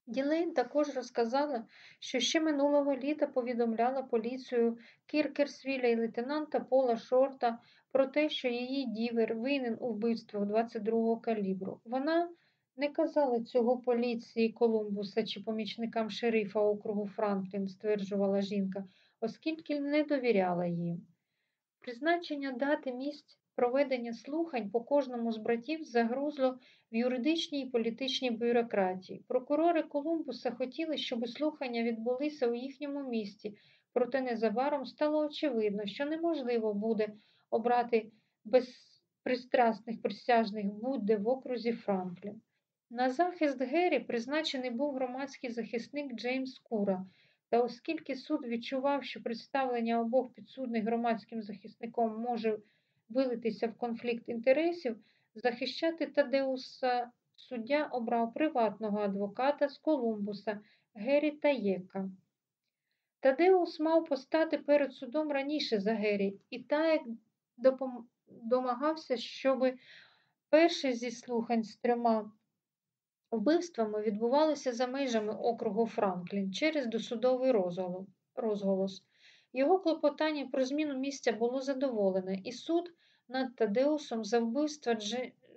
Ділейн також розказала, що ще минулого літа повідомляла поліцію Кіркерсвіля і лейтенанта Пола Шорта про те, що її дівер винен у вбивствах 22-го калібру. Вона не казала цього поліції Колумбуса чи помічникам шерифа округу Франклін, стверджувала жінка, оскільки не довіряла їм. Призначення дати місць проведення слухань по кожному з братів загрузло в юридичній і політичній бюрократії. Прокурори Колумбуса хотіли, щоб слухання відбулися у їхньому місті, проте незабаром стало очевидно, що неможливо буде обрати безпристрасних присяжних будь-де в окрузі Франклін. На захист Геррі призначений був громадський захисник Джеймс Кура, та оскільки суд відчував, що представлення обох підсудних громадським захисником може вилитися в конфлікт інтересів, захищати Тадеуса суддя обрав приватного адвоката з Колумбуса Гері Таєка. Тадеус мав постати перед судом раніше за Гері, і Таєк домагався, щоб перший зі слухань з трьома Вбивствами відбувалися за межами округу Франклін через досудовий розголос. Його клопотання про зміну місця було задоволене, і суд над Тадеусом за вбивство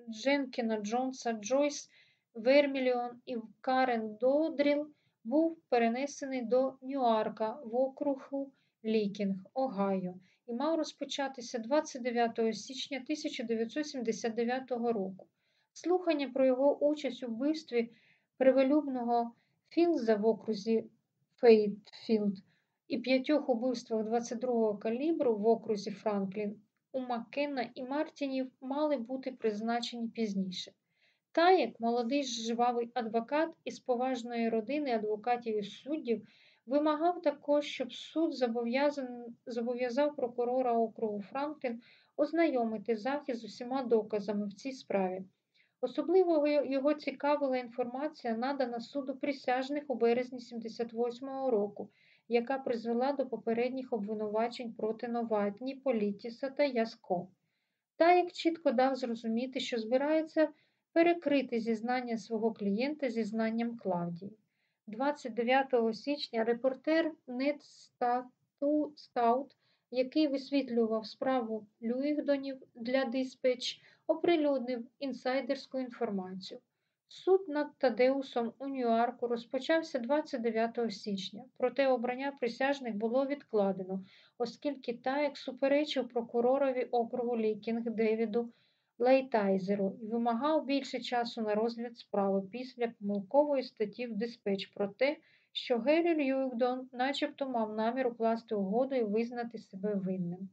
Дженкіна Джонса, Джойс Верміліон і Карен Додріл був перенесений до Ньюарка в округу Лікінг, Огайо, і мав розпочатися 29 січня 1979 року. Слухання про його участь у вбивстві преподобного Філдза в окрузі Ферфілд і п'ятьох убивствах 22-го калібру в окрузі Франклін у Маккенна і Мартінів мали бути призначені пізніше. Та, як молодий жвавий адвокат із поважної родини адвокатів і суддів, вимагав також, щоб суд зобов'язав прокурора округу Франклін ознайомити захист з усіма доказами в цій справі. Особливо його цікавила інформація, надана суду присяжних у березні 78-го року, яка призвела до попередніх обвинувачень проти Новатні, Політіса та Яско. Та як чітко дав зрозуміти, що збирається перекрити зізнання свого клієнта зізнанням Клавдії. 29 січня репортер Нед Стаут, який висвітлював справу Люїнгдонів для диспетч, оприлюднив інсайдерську інформацію. Суд над Тадеусом у Ньюарку розпочався 29 січня, проте обрання присяжних було відкладено, оскільки Таєк суперечив прокуророві округу Лікінг Девіду Лайтайзеру і вимагав більше часу на розгляд справи після помилкової статті в диспетч про те, що Геррі Льюікдон начебто мав намір укласти угоду і визнати себе винним.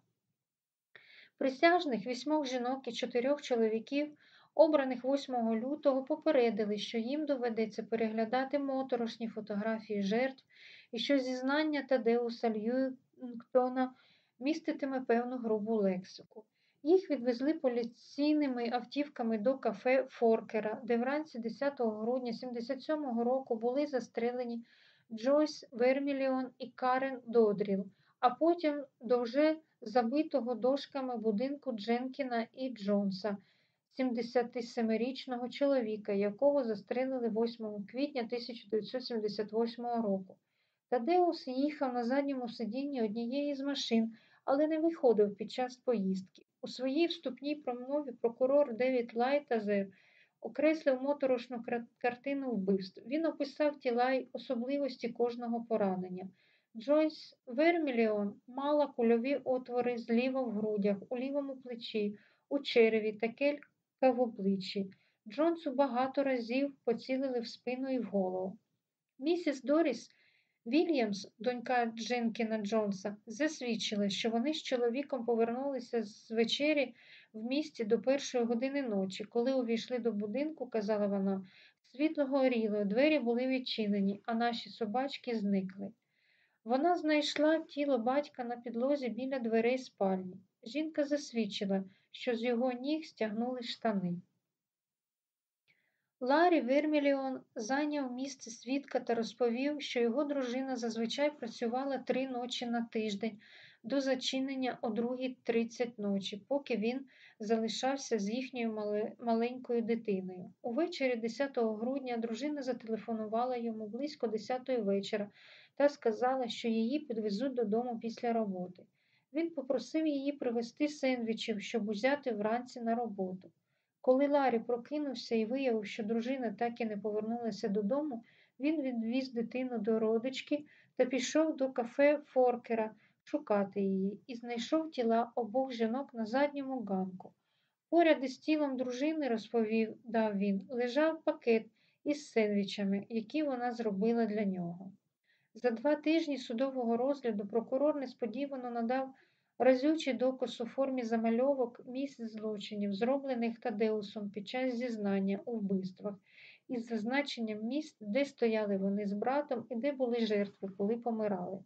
Присяжних вісьмох жінок і чотирьох чоловіків, обраних 8 лютого, попередили, що їм доведеться переглядати моторошні фотографії жертв і що зізнання Тадеуса Льюіктона міститиме певну грубу лексику. Їх відвезли поліційними автівками до кафе Форкера, де вранці 10 грудня 77-го року були застрелені Джойс Верміліон і Карен Додріл, а потім до вже забитого дошками будинку Дженкіна і Джонса, 77-річного чоловіка, якого застрелили 8 квітня 1978 року. Тадеус їхав на задньому сидінні однієї з машин, але не виходив під час поїздки. У своїй вступній промові прокурор Девід Лайтазер окреслив моторошну картину вбивств. Він описав тіла й особливості кожного поранення. Джойс Верміліон мала кульові отвори зліва в грудях, у лівому плечі, у череві та в обличчі. Джонсу багато разів поцілили в спину і в голову. Місіс Доріс Вільямс, донька Дженкіна Джонса, засвідчила, що вони з чоловіком повернулися з вечері в місті до першої години ночі. Коли увійшли до будинку, казала вона, світло горіло, двері були відчинені, а наші собачки зникли. Вона знайшла тіло батька на підлозі біля дверей спальні. Жінка засвідчила, що з його ніг стягнули штани. Ларі Верміліон зайняв місце свідка та розповів, що його дружина зазвичай працювала три ночі на тиждень до зачинення о 2.30 ночі, поки він залишався з їхньою маленькою дитиною. Увечері 10 грудня дружина зателефонувала йому близько 10 вечора та сказала, що її підвезуть додому після роботи. Він попросив її привезти сендвічів, щоб узяти вранці на роботу. Коли Ларі прокинувся і виявив, що дружина так і не повернулася додому, він відвіз дитину до родички та пішов до кафе Форкера шукати її і знайшов тіла обох жінок на задньому ганку. Поряд із тілом дружини, розповідав він, лежав пакет із сендвічами, які вона зробила для нього. За два тижні судового розгляду прокурор несподівано надав разючий доказ у формі замальовок місць злочинів, зроблених Тадеусом під час зізнання у вбивствах, із зазначенням місць, де стояли вони з братом і де були жертви, коли помирали.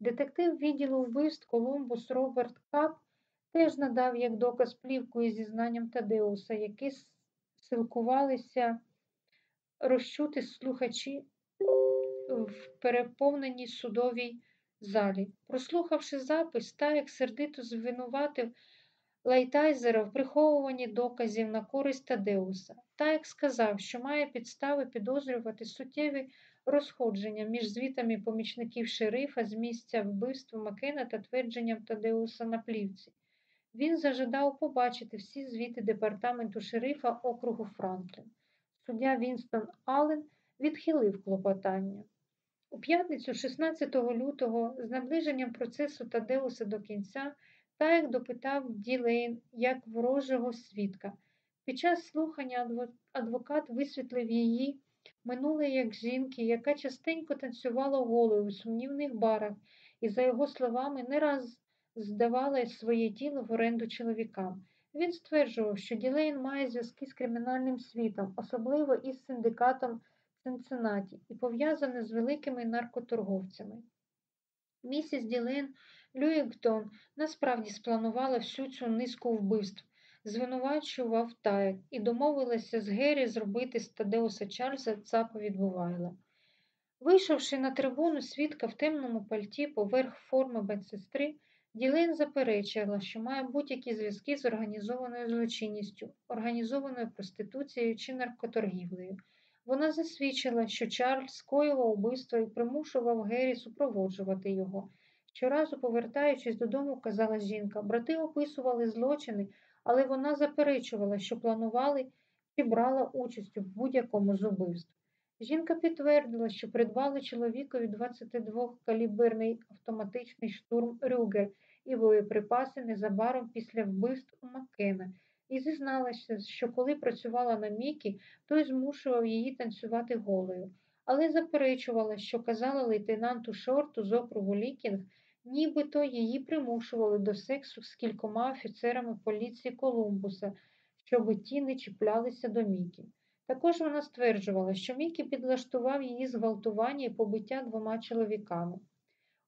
Детектив відділу вбивств Колумбус Роберт Кап теж надав як доказ плівку із зізнанням Тадеуса, які силкувалися розчути слухачі в переповненій судовій залі. Прослухавши запис, Таєк сердито звинуватив Лайтайзера в приховуванні доказів на користь Тадеуса. Таек сказав, що має підстави підозрювати суттєві розходження між звітами помічників шерифа з місця вбивства Макена та твердженням Тадеуса на плівці. Він зажадав побачити всі звіти департаменту шерифа округу Франклін. Суддя Вінстон Аллен відхилив клопотання. У п'ятницю, 16 лютого, з наближенням процесу Тадеуса до кінця, Таєк допитав Ділейн як ворожого свідка. Під час слухання адвокат висвітлив її минуле як жінки, яка частенько танцювала голою у сумнівних барах і, за його словами, не раз здавала своє тіло в оренду чоловікам. Він стверджував, що Ділейн має зв'язки з кримінальним світом, особливо із синдикатом Цинциннаті і пов'язане з великими наркоторговцями. Місіс Ділейн Люїнгтон насправді спланувала всю цю низку вбивств, звинувачував Таєк і домовилася з Геррі зробити з Тадеуса Чарльза цапа відбувайла. Вийшовши на трибуну свідка в темному пальті поверх форми медсестри, Ділейн заперечила, що має будь-які зв'язки з організованою злочинністю, організованою проституцією чи наркоторгівлею. Вона засвідчила, що Чарльз скоював убивство і примушував Геррі супроводжувати його. Щоразу, повертаючись додому, казала жінка, брати описували злочини, але вона заперечувала, що планували чи брала участь у будь-якому з убивств. Жінка підтвердила, що придбали чоловікові 22 каліберний автоматичний «Штурм Рюгер» і боєприпаси незабаром після вбивств Маккена, і зізналася, що коли працювала на Мікі, той змушував її танцювати голою, але заперечувала, що казала лейтенанту Шорту з округу Лікінг, нібито її примушували до сексу з кількома офіцерами поліції Колумбуса, щоби ті не чіплялися до Мікі. Також вона стверджувала, що Мікі підлаштував її зґвалтування і побиття двома чоловіками.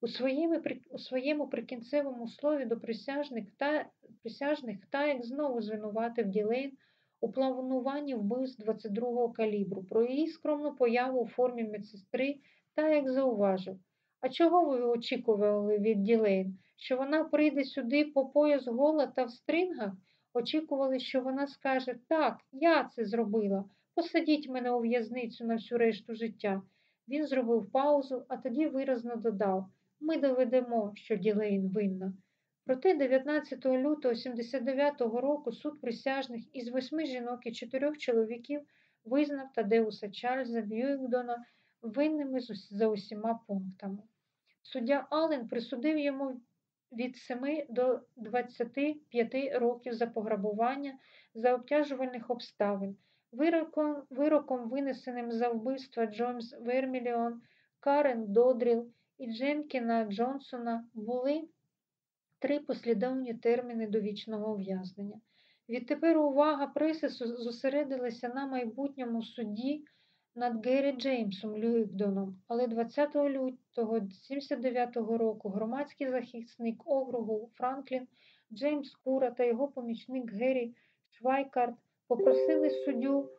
У своєму, у своєму прикінцевому слові до присяжних та, присяжних Таєк знову звинуватив Ділейн у плануванні вбивств 22-го калібру. Про її скромну появу у формі медсестри Таєк зауважив. А чого ви очікували від Ділейн? Що вона прийде сюди по пояс гола та в стрингах? Очікували, що вона скаже так, я це зробила. Посадіть мене у в'язницю на всю решту життя. Він зробив паузу, а тоді виразно додав ми доведемо, що Ділейн винна. Проте 19 лютого 79-го року суд присяжних із восьми жінок і чотирьох чоловіків визнав Тадеуса Чарльза Б'юїнгдона винними за усіма пунктами. Суддя Аллен присудив йому від 7 до 25 років за пограбування за обтяжувальних обставин, вироком, вироком винесеним за вбивство Джонс Верміліон, Карен Додріл і Дженкіна Джонсона були три послідовні терміни довічного ув'язнення. Відтепер увага преси зосередилася на майбутньому судді над Геррі Джеймсом Люїнгдоном, але 20 лютого 79-го року громадський захисник округу Франклін Джеймс Кура та його помічник Геррі Швайкарт попросили суддю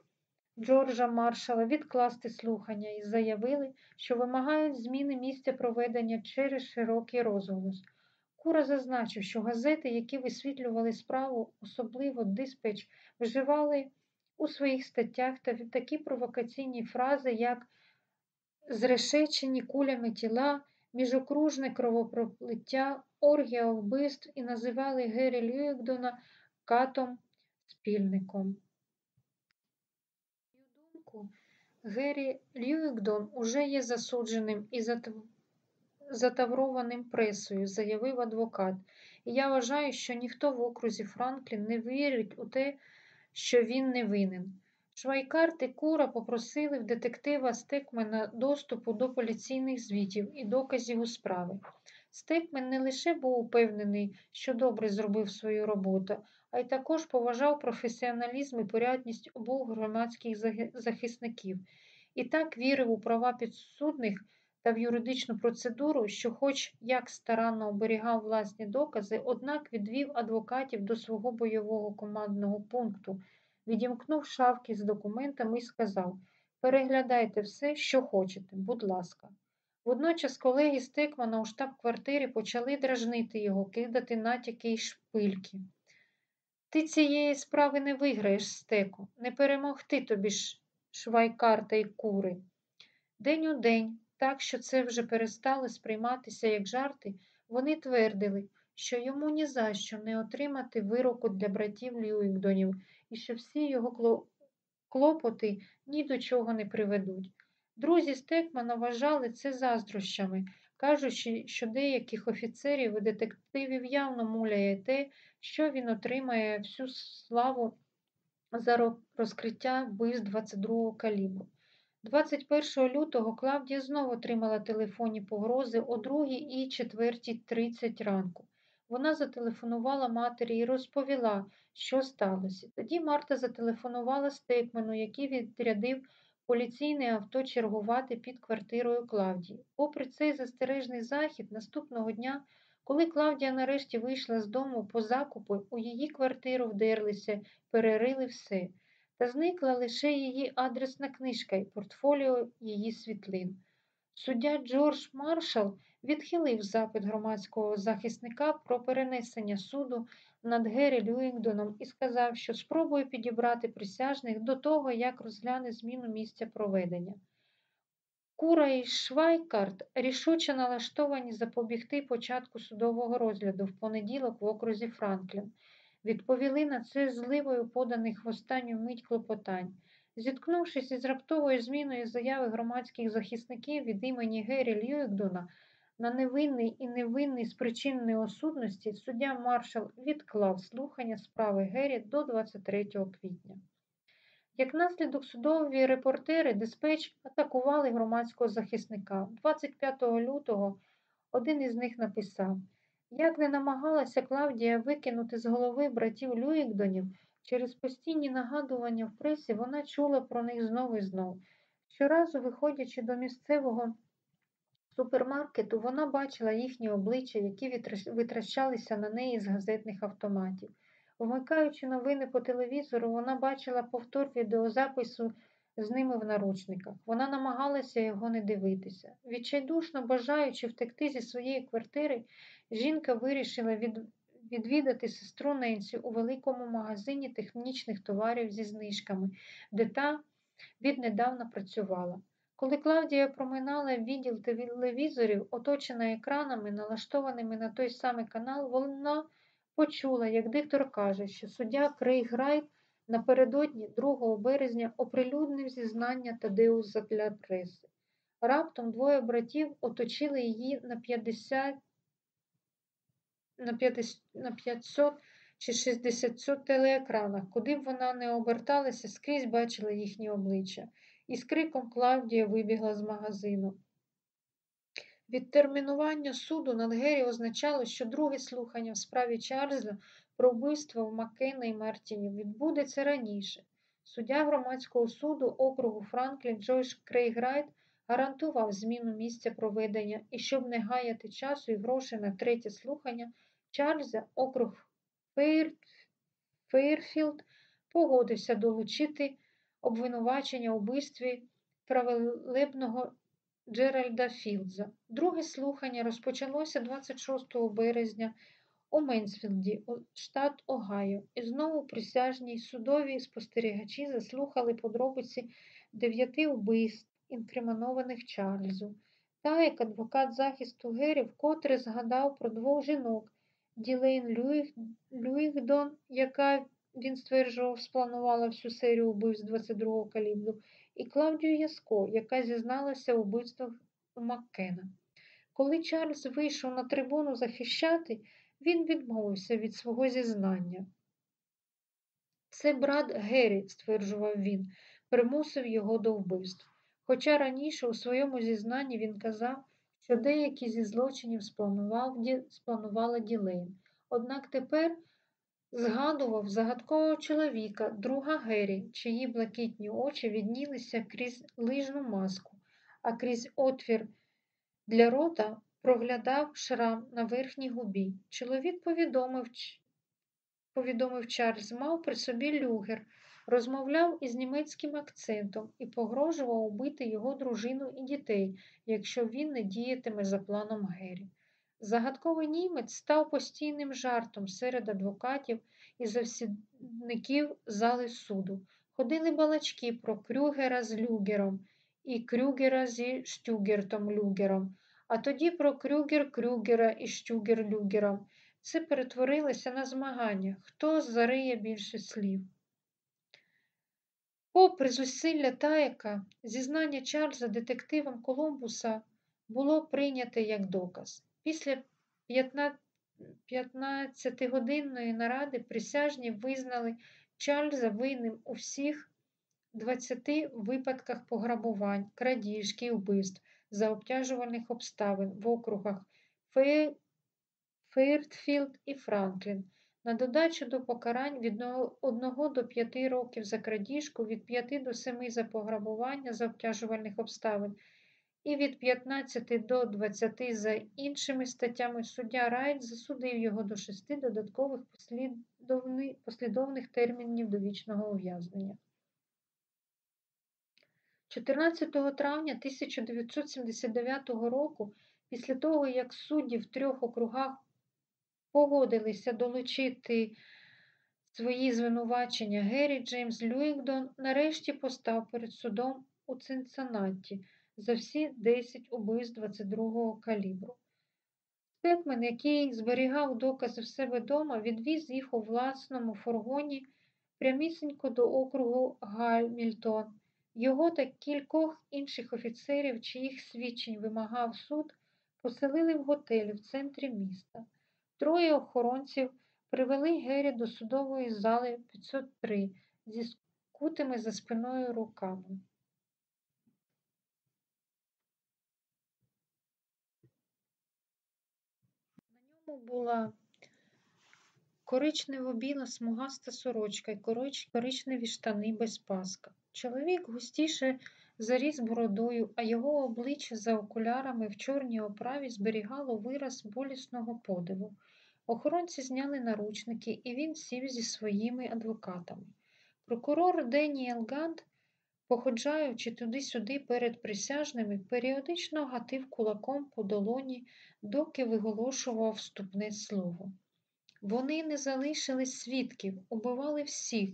Джорджа Маршала відкласти слухання і заявили, що вимагають зміни місця проведення через широкий розголос. Кура зазначив, що газети, які висвітлювали справу, особливо диспетч, вживали у своїх статтях такі провокаційні фрази, як зрешечені кулями тіла, міжокружне кровопролиття, оргія вбивств і називали Геррі Люїкдона катом спільником думку, Геррі Люїнгдон уже є засудженим і затаврованим пресою, заявив адвокат. І я вважаю, що ніхто в окрузі Франклін не вірить у те, що він не винен. Швайкарт і Кура попросили в детектива Стекмена доступу до поліційних звітів і доказів у справі. Стекмен не лише був упевнений, що добре зробив свою роботу, а й також поважав професіоналізм і порядність обох громадських захисників і так вірив у права підсудних та в юридичну процедуру, що, хоч як старанно оберігав власні докази, однак відвів адвокатів до свого бойового командного пункту, відімкнув шавки з документами і сказав Переглядайте все, що хочете, будь ласка. Водночас колеги з Текмана у штаб-квартирі почали дражнити його, кидати натяки й шпильки. Ти цієї справи не виграєш, стеку, не перемогти тобі ж швайкарта й кури. День у день, так що це вже перестало сприйматися як жарти, вони твердили, що йому ні за що не отримати вироку для братів Льюікдонів і що всі його клопоти ні до чого не приведуть. Друзі Стекмана вважали це заздрощами, кажучи, що деяких офіцерів і детективів явно муляє те, що він отримає всю славу за розкриття вбивств 22-го калібру. 21 лютого Клавдія знову отримала телефонні погрози о 2 і 4.30 ранку. Вона зателефонувала матері і розповіла, що сталося. Тоді Марта зателефонувала Стекмену, який відрядив поліційне авто чергувати під квартирою Клавдії. Попри цей застережний захід, наступного дня, коли Клавдія нарешті вийшла з дому по закупи, у її квартиру вдерлися, перерили все. Та зникла лише її адресна книжка і портфоліо її світлин. Суддя Джордж Маршал відхилив запит громадського захисника про перенесення суду над Геррі Люїнгдоном і сказав, що спробує підібрати присяжних до того, як розгляне зміну місця проведення. Кура і Швайкарт рішуче налаштовані запобігти початку судового розгляду в понеділок в окрузі Франклін. Відповіли на це зливою поданих в останню мить клопотань. Зіткнувшись із раптовою зміною заяви громадських захисників від імені Геррі Люїнгдона на невинний і невинний з причин неосудності, суддя маршал відклав слухання справи Геррі до 23 квітня. Як наслідок судові репортери диспетч атакували громадського захисника. 25 лютого один із них написав як не намагалася Клавдія викинути з голови братів Люїкдонів, через постійні нагадування в пресі вона чула про них знову і знову. Щоразу, виходячи до місцевого супермаркету, вона бачила їхні обличчя, які витрачалися на неї з газетних автоматів. Вмикаючи новини по телевізору, вона бачила повтор відеозапису з ними в наручниках. Вона намагалася його не дивитися. Відчайдушно бажаючи втекти зі своєї квартири, жінка вирішила від... відвідати сестру Ненсі у великому магазині технічних товарів зі знижками, де та віднедавна працювала. Коли Клавдія проминала відділ телевізорів, оточена екранами, налаштованими на той самий канал, вона почула, як диктор каже, що суддя Крейг Райт напередодні 2 березня оприлюднив зізнання Тадеуса для преси. Раптом двоє братів оточили її на 50 на 50, на 500 чи 60 телеекранах, куди б вона не оберталася, скрізь бачила їхні обличчя, і з криком Клавдія вибігла з магазину. Відтермінування суду над Гері означало, що друге слухання в справі Чарльза про вбивство в Маккейна і Мартінів відбудеться раніше. Суддя громадського суду округу Франклін Джордж Крейг Райт гарантував зміну місця проведення і, щоб не гаяти часу і грошей на третє слухання, Чарльза округ Фейр... Фейрфілд погодився долучити обвинувачення у вбивстві Праволебного Джеральда Філдза. Друге слухання розпочалося 26 березня у Менсфілді, штат Огайо, і знову присяжні судові спостерігачі заслухали подробиці дев'яти вбивств, інкримінованих Чарльзу. Та як адвокат захисту Гері вкотре згадав про двох жінок Ділейн Люїгдон, яка він стверджував, спланувала всю серію вбивств 22-го калібру, і Клавдію Яско, яка зізналася у вбивствах Маккена. Коли Чарльз вийшов на трибуну захищати, він відмовився від свого зізнання. Це брат Геррі, стверджував він, примусив його до вбивств. Хоча раніше у своєму зізнанні він казав, що деякі зі злочинів спланував, спланувала Ділейн. Однак тепер згадував загадкового чоловіка, друга Геррі, чиї блакитні очі віднілися крізь лижну маску, а крізь отвір для рота проглядав шрам на верхній губі. Чоловік повідомив, повідомив Чарльз, мав при собі люгер, розмовляв із німецьким акцентом і погрожував убити його дружину і дітей, якщо він не діятиме за планом Геррі. Загадковий німець став постійним жартом серед адвокатів і завсідників зали суду. Ходили балачки про Крюгера з Люгером і Крюгера зі Штюгертом Люгером, а тоді про Крюгер Крюгера і Штюгер Люгером. Це перетворилося на змагання, хто зариє більше слів. Попри зусилля Таяка, зізнання Чарльза детективом Колумбуса було прийняте як доказ. Після 15-годинної наради присяжні визнали Чарльза винним у всіх 20 випадках пограбувань, крадіжки вбивств за обтяжувальних обставин в округах Фейрфілд і Франклін. На додачу до покарань від 1 до 5 років за крадіжку, від 5 до 7 за пограбування за обтяжувальних обставин і від 15 до 20 за іншими статтями суддя Райт засудив його до 6 додаткових послідовних термінів довічного ув'язнення. 14 травня 1979 року, після того, як судді в трьох округах погодилися долучити свої звинувачення, Геррі Джеймс Люїкдон нарешті постав перед судом у Цинциннаті за всі 10 убивств 22-го калібру. Степмен, який зберігав докази в себе вдома, відвіз їх у власному фургоні прямісінько до округу Гальмільтон. Його та кількох інших офіцерів, чиїх свідчень вимагав суд, поселили в готелі в центрі міста. Троє охоронців привели Гері до судової зали 503 зі скутими за спиною руками. Була коричнево-біла смугаста сорочка і коричневі штани без паска. Чоловік густіше заріс бородою, а його обличчя за окулярами в чорній оправі зберігало вираз болісного подиву. Охоронці зняли наручники, і він сів зі своїми адвокатами. Прокурор Деніел Гант, походжаючи туди-сюди перед присяжними, періодично гатив кулаком по долоні, доки виголошував вступне слово. Вони не залишили свідків, убивали всіх.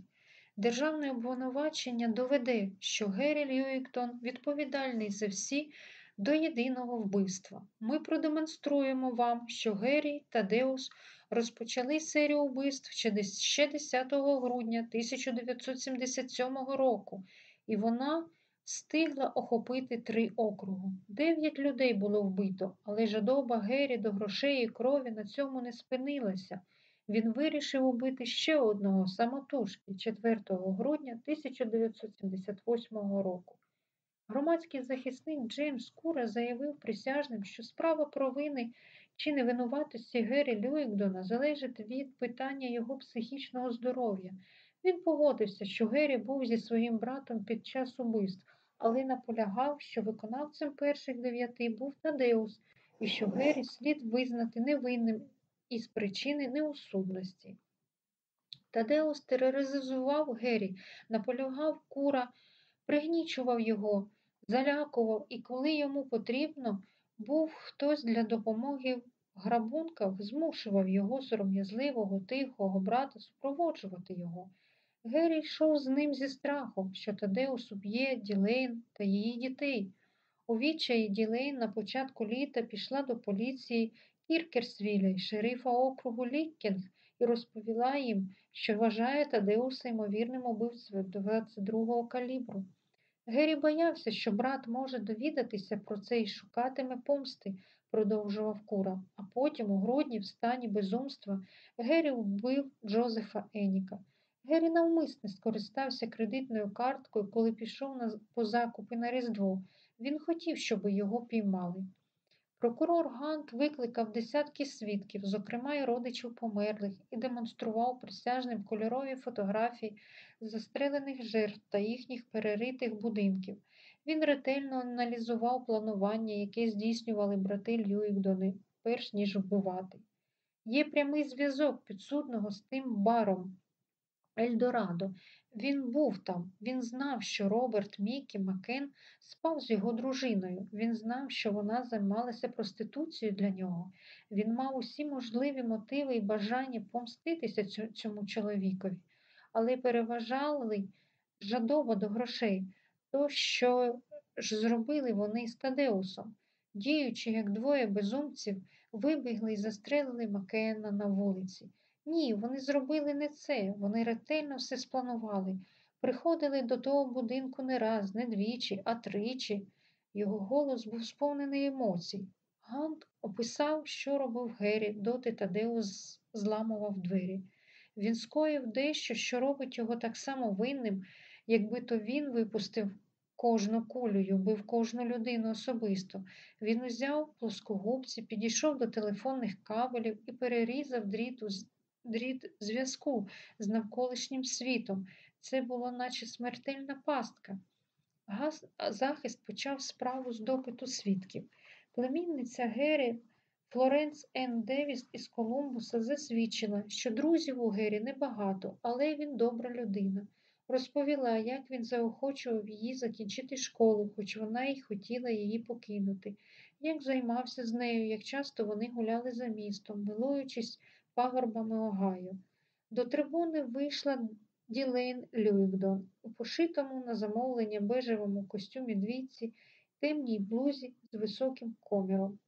Державне обвинувачення доведе, що Геррі Люїнгдон відповідальний за всі до єдиного вбивства. Ми продемонструємо вам, що Геррі й Тадеус розпочали серію вбивств ще 10 грудня 1977 року, і вона встигла охопити три округу. Дев'ять людей було вбито, але жадоба Геррі до грошей і крові на цьому не спинилася. Він вирішив убити ще одного самотужки 4 грудня 1978 року. Громадський захисник Джеймс Кура заявив присяжним, що справа провини чи невинуватості Геррі Люїкдона залежить від питання його психічного здоров'я. Він погодився, що Геррі був зі своїм братом під час убивств, але наполягав, що виконавцем перших дев'яти був Тадеус і що Геррі слід визнати невинним із причини неусудності. Тадеус тероризував Геррі, наполягав кура, пригнічував його, залякував і, коли йому потрібно, був хтось для допомоги в грабунках, змушував його сором'язливого, тихого брата супроводжувати його. Геррі йшов з ним зі страхом, що Тадеус уб'є Ділейн та її дітей. У відчаї Ділейн на початку літа пішла до поліції Кіркерсвіля й шерифа округу Ліккінг і розповіла їм, що вважає Тадеуса ймовірним убивцем 22-го калібру. Геррі боявся, що брат може довідатися про це і шукатиме помсти, продовжував Кура, а потім, у грудні, в стані безумства, Геррі вбив Джозефа Еніка. Геррі навмисне скористався кредитною карткою, коли пішов на, по закупи на Різдво. Він хотів, щоб його піймали. Прокурор Гант викликав десятки свідків, зокрема й родичів померлих, і демонстрував присяжним кольорові фотографії застрелених жертв та їхніх переритих будинків. Він ретельно аналізував планування, яке здійснювали брати Льюікдони, перш ніж вбивати. Є прямий зв'язок підсудного з тим баром, Ельдорадо. Він був там, він знав, що Роберт Мікі Макен спав з його дружиною. Він знав, що вона займалася проституцією для нього. Він мав усі можливі мотиви і бажання помститися цьому чоловікові, але переважали жадоба до грошей, то, що ж зробили вони з Тадеусом, діючи, як двоє безумців, вибігли і застрелили Макена на вулиці. Ні, вони зробили не це, вони ретельно все спланували. Приходили до того будинку не раз, не двічі, а тричі. Його голос був сповнений емоцій. Гант описав, що робив Геррі, доти Тадеус зламував двері. Він скоїв дещо, що робить його так само винним, якби то він випустив кожну кулю, бив кожну людину особисто. Він узяв плоскогубці, підійшов до телефонних кабелів і перерізав дріт, дріт зв'язку з навколишнім світом. Це було наче смертельна пастка. Газ, захист почав справу з допиту свідків. Племінниця Гері Флоренс Н. Девіс із Колумбуса засвідчила, що друзів у Гері небагато, але він добра людина. Розповіла, як він заохочував її закінчити школу, хоч вона й хотіла її покинути, як займався з нею, як часто вони гуляли за містом, милуючись пагорбами Огайо. До трибуни вийшла Ділейн Люїнгдон у пошитому на замовлення бежевому костюмі двійці, темній блузі з високим коміром.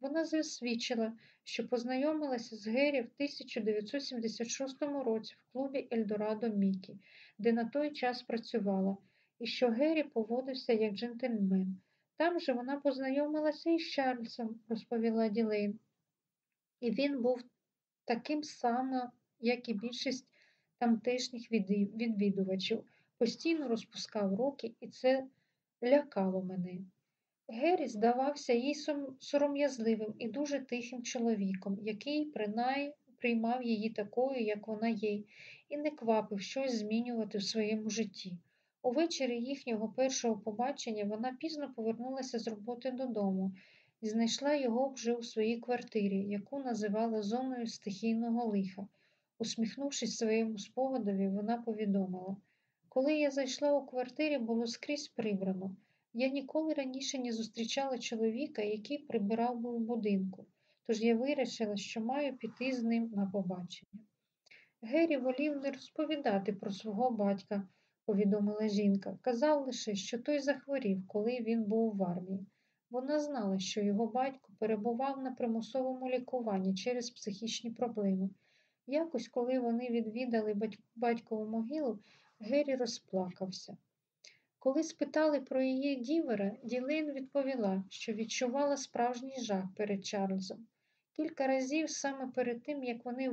Вона засвідчила, що познайомилася з Гері в 1976 році в клубі Ельдорадо Мікі, де на той час працювала, і що Гері поводився як джентльмен. Там же вона познайомилася із Чарльзом, розповіла Ділейн, і він був таким самим, як і більшість тамтешніх відвідувачів, постійно розпускав руки, і це лякало мене. Геррі здавався їй сором'язливим і дуже тихим чоловіком, який принаймні приймав її такою, як вона є, і не квапив щось змінювати в своєму житті. Увечері їхнього першого побачення вона пізно повернулася з роботи додому і знайшла його вже у своїй квартирі, яку називала зоною стихійного лиха. Усміхнувшись своєму спогадові, вона повідомила коли я зайшла у квартирі, було скрізь прибрано. Я ніколи раніше не зустрічала чоловіка, який прибирав би в будинку, тож я вирішила, що маю піти з ним на побачення. Геррі волів не розповідати про свого батька, повідомила жінка. Казав лише, що той захворів, коли він був в армії. Вона знала, що його батько перебував на примусовому лікуванні через психічні проблеми. Якось, коли вони відвідали батькову могилу, Геррі розплакався. Коли спитали про її дівера, Ділейн відповіла, що відчувала справжній жах перед Чарльзом. Кілька разів саме перед тим, як вони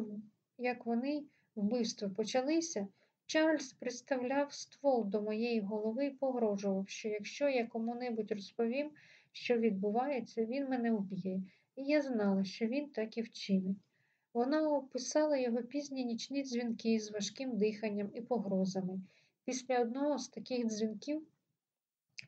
як вони вбивства почалися, Чарльз представляв ствол до моєї голови і погрожував, що якщо я кому-небудь розповім, що відбувається, він мене вб'є, і я знала, що він так і вчинить. Вона описала його пізні нічні дзвінки з важким диханням і погрозами. Після одного з таких дзвінків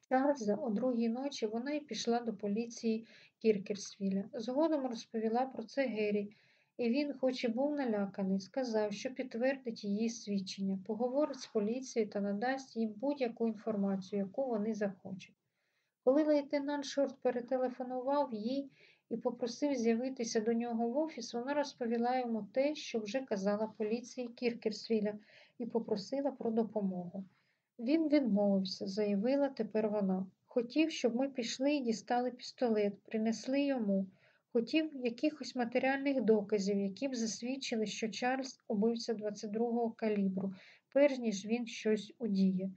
Чарльза о другій ночі вона й пішла до поліції Кіркерсвіля. Згодом розповіла про це Геррі, і він, хоч і був наляканий, сказав, що підтвердить її свідчення, поговорить з поліцією та надасть їм будь-яку інформацію, яку вони захочуть. Коли лейтенант Шорт перетелефонував їй і попросив з'явитися до нього в офіс, вона розповіла йому те, що вже казала поліції Кіркерсвіля, і попросила про допомогу. Він відмовився, заявила тепер вона. Хотів, щоб ми пішли і дістали пістолет, принесли йому. Хотів якихось матеріальних доказів, які б засвідчили, що Чарльз убився 22-го калібру, перш ніж він щось удіє.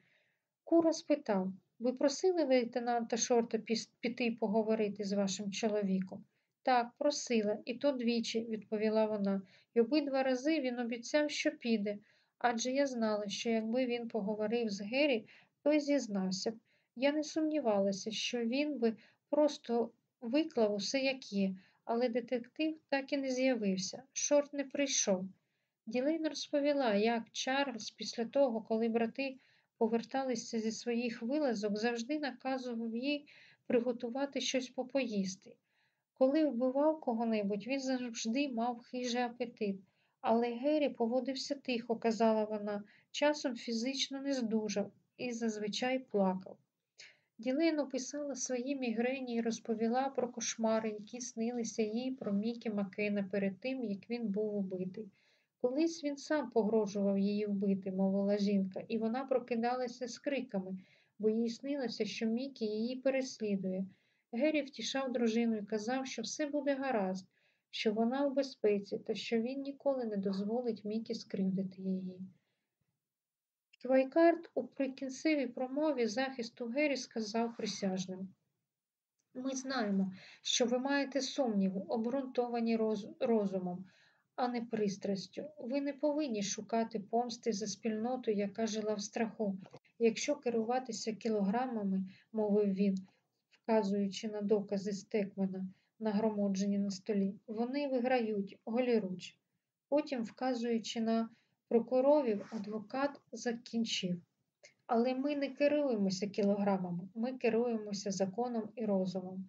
Кура спитав ви просили лейтенанта Шорта піти поговорити з вашим чоловіком? Так, просила, і то двічі, відповіла вона, і обидва рази він обіцяв, що піде, адже я знала, що якби він поговорив з Геррі, той зізнався б. Я не сумнівалася, що він би просто виклав усе, як є, але детектив так і не з'явився. Шорт не прийшов. Ділейн розповіла, як Чарльз, після того, коли брати поверталися зі своїх вилазок, завжди наказував їй приготувати щось попоїсти. Коли вбивав кого-небудь, він завжди мав хижий апетит, Але Геррі поводився тихо, казала вона, часом фізично не здужав і зазвичай плакав. Ділен описала свої мігрені і розповіла про кошмари, які снилися їй про Мікі Макена перед тим, як він був убитий. Колись він сам погрожував її вбити, мовила жінка, і вона прокидалася з криками, бо їй снилося, що Мікі її переслідує. Гері втішав дружину і казав, що все буде гаразд, що вона в безпеці та що він ніколи не дозволить Мікі скривдити її. Швайкарт у прикінцевій промові захисту Гері сказав присяжним. Ми знаємо, що ви маєте сумніви, обґрунтовані роз... розумом, а не пристрастю. Ви не повинні шукати помсти за спільноту, яка жила в страху. Якщо керуватися кілограмами, мовив він, вказуючи на докази Стекмана, нагромоджені на столі, вони виграють голіруч. Потім, вказуючи на прокурорів, адвокат закінчив. Але ми не керуємося кілограмами, ми керуємося законом і розумом.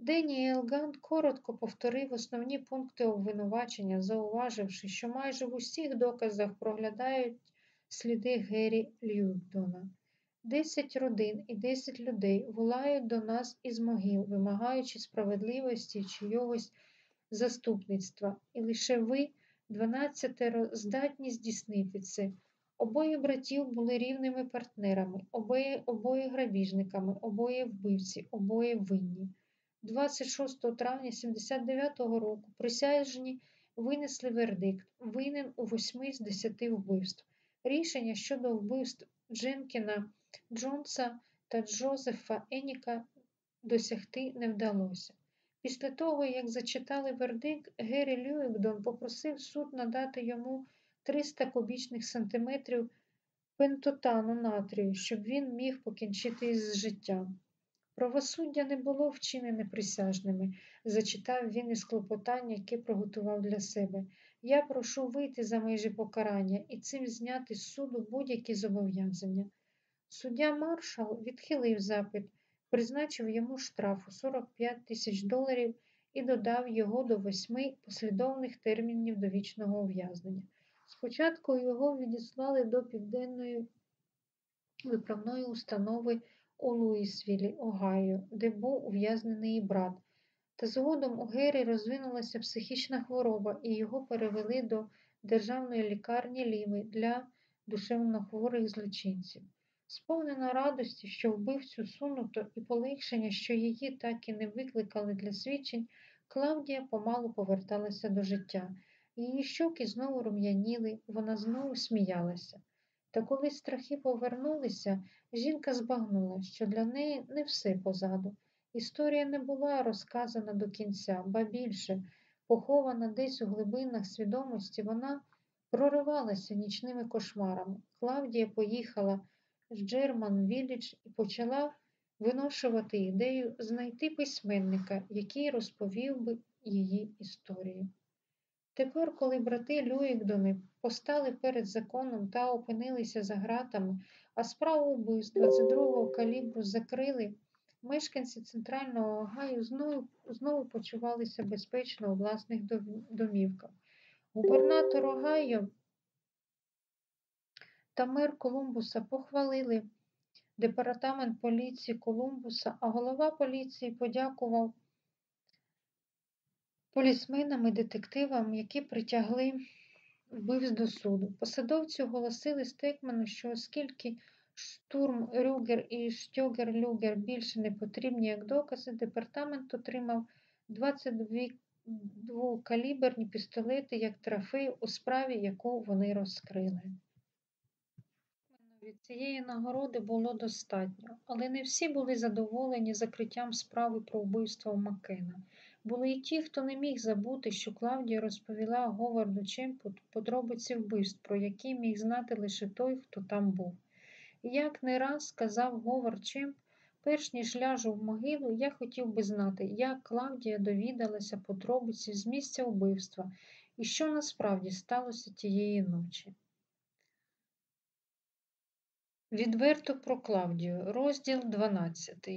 Деніел Гант коротко повторив основні пункти обвинувачення, зауваживши, що майже в усіх доказах проглядають сліди Геррі Льюдона. Десять родин і десять людей волають до нас із могил, вимагаючи справедливості чийогось заступництва, і лише ви, дванадцятеро, здатні здійснити це. Обоє братів були рівними партнерами, обоє, обоє грабіжниками, обоє вбивці, обоє винні. 26 травня 79-го року присяжні винесли вердикт винен у восьми з десяти вбивств. Рішення щодо вбивств Дженкіна, Джонса та Джозефа Еніка досягти не вдалося. Після того, як зачитали вердикт, Геррі Люїкдон попросив суд надати йому 300 кубічних сантиметрів пентотану натрію, щоб він міг покінчити із життям. Правосуддя не було вчинене присяжними, зачитав він із клопотання, яке приготував для себе. Я прошу вийти за межі покарання і цим зняти з суду будь-які зобов'язання. Суддя маршал відхилив запит, призначив йому штраф у 45 тисяч доларів і додав його до восьми послідовних термінів довічного ув'язнення. Спочатку його відіслали до південної виправної установи у Луїсвілі, Огайо, де був ув'язнений брат. Та згодом у Гері розвинулася психічна хвороба, і його перевели до державної лікарні Ліми для душевнохворих злочинців. Сповнена радості, що вбивцю сунуто, і полегшення, що її так і не викликали для свідчень, Клавдія помалу поверталася до життя. Її щоки знову рум'яніли, вона знову сміялася. Та коли страхи повернулися, жінка збагнула, що для неї не все позаду. Історія не була розказана до кінця, ба більше, похована десь у глибинах свідомості, вона проривалася нічними кошмарами. Клавдія поїхала з Джерман Віллідж і почала виношувати ідею знайти письменника, який розповів би її історію. Тепер, коли брати Люїкдони постали перед законом та опинилися за ґратами, а справу вбивств 22-го калібру закрили, мешканці центрального Огайо знову, знову почувалися безпечно у власних домівках. Губернатор Огайо та мер Колумбуса похвалили департамент поліції Колумбуса, а голова поліції подякував полісменам і детективам, які притягли вбивць до суду. Посадовці оголосили Стекману, що оскільки Штурм Рюгер і Штоґер Люгер більше не потрібні як докази, департамент отримав 22 каліберні пістолети як трофей у справі, яку вони розкрили. Від цієї нагороди було достатньо, але не всі були задоволені закриттям справи про вбивство Маккена. Були й ті, хто не міг забути, що Клавдія розповіла Говарду Чемпу подробиці вбивств, про які міг знати лише той, хто там був. Як не раз сказав Говард Чемп, перш ніж ляжу в могилу, я хотів би знати, як Клавдія довідалася подробиці з місця вбивства і що насправді сталося тієї ночі. Відверто про Клавдію, розділ 12.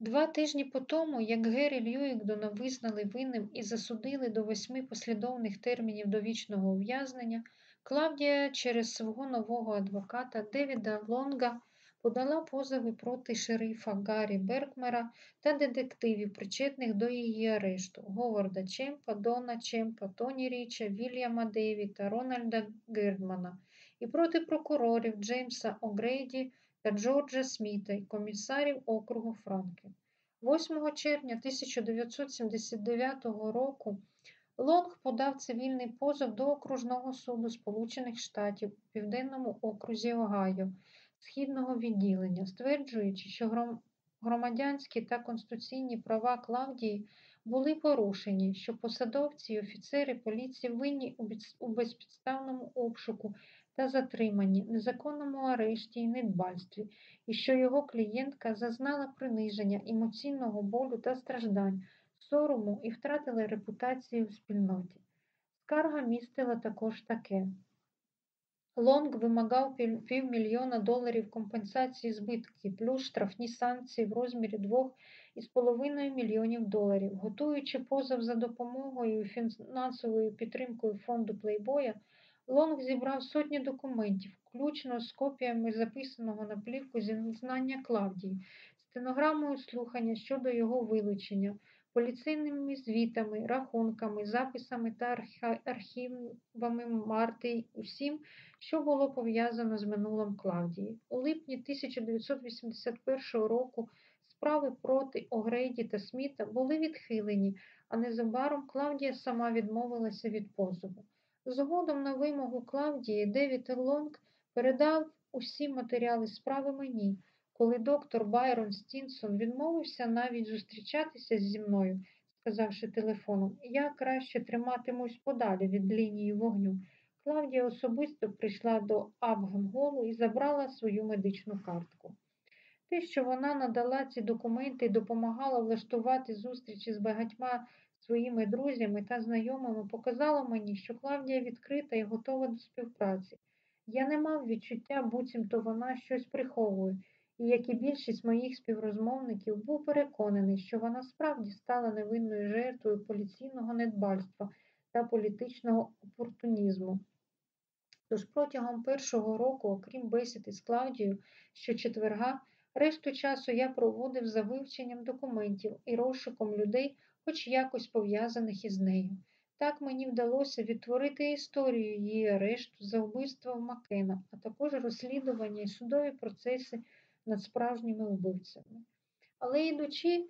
Два тижні по тому, як Гері Льюікдона визнали винним і засудили до восьми послідовних термінів довічного ув'язнення, Клавдія через свого нового адвоката Девіда Лонга подала позови проти шерифа Гаррі Беркмера та детективів, причетних до її арешту Говарда Чемпа, Дона Чемпа, Тоні Річа, Вільяма Дейві та Рональда Гердмана, і проти прокурорів Джеймса Огрейді та Джорджа Сміта і комісарів округу Франклін. 8 червня 1979 року Лонг подав цивільний позов до окружного суду Сполучених Штатів у Південному окрузі Огайо, східного відділення, стверджуючи, що громадянські та конституційні права Клавдії були порушені, що посадовці і офіцери поліції винні у безпідставному обшуку та затриманні, незаконному арешті і недбальстві, і що його клієнтка зазнала приниження, емоційного болю та страждань, сорому і втратила репутацію в спільноті. Скарга містила також таке. Лонг вимагав півмільйона доларів компенсації збитків, плюс штрафні санкції в розмірі 2,5 мільйонів доларів. Готуючи позов за допомогою і фінансовою підтримкою фонду Плейбоя, Лонг зібрав сотні документів, включно з копіями записаного на плівку зізнання Клавдії, стенограмою слухання щодо його вилучення, поліцейними звітами, рахунками, записами та архівами Марти, усім, що було пов'язано з минулим Клавдії. У липні 1981 року справи проти Огрейді та Сміта були відхилені, а незабаром Клавдія сама відмовилася від позову. Згодом на вимогу Клавдії Девід Лонг передав усі матеріали справи мені, коли доктор Байрон Стінсон відмовився навіть зустрічатися зі мною, сказавши телефоном, я краще триматимусь подалі від лінії вогню. Клавдія особисто прийшла до Абгенголу і забрала свою медичну картку. Те, що вона надала ці документи і допомагала влаштувати зустрічі з багатьма своїми друзями та знайомими показало мені, що Клавдія відкрита і готова до співпраці. Я не мав відчуття, буцімто вона щось приховує, і, як і більшість моїх співрозмовників, був переконаний, що вона справді стала невинною жертвою поліційного недбальства та політичного опортунізму. Тож протягом першого року, окрім бесід із Клавдією, щочетверга, решту часу я проводив за вивченням документів і розшуком людей, хоч якось пов'язаних із нею. Так мені вдалося відтворити історію її арешту за вбивство Макена, а також розслідування і судові процеси над справжніми вбивцями. Але йдучи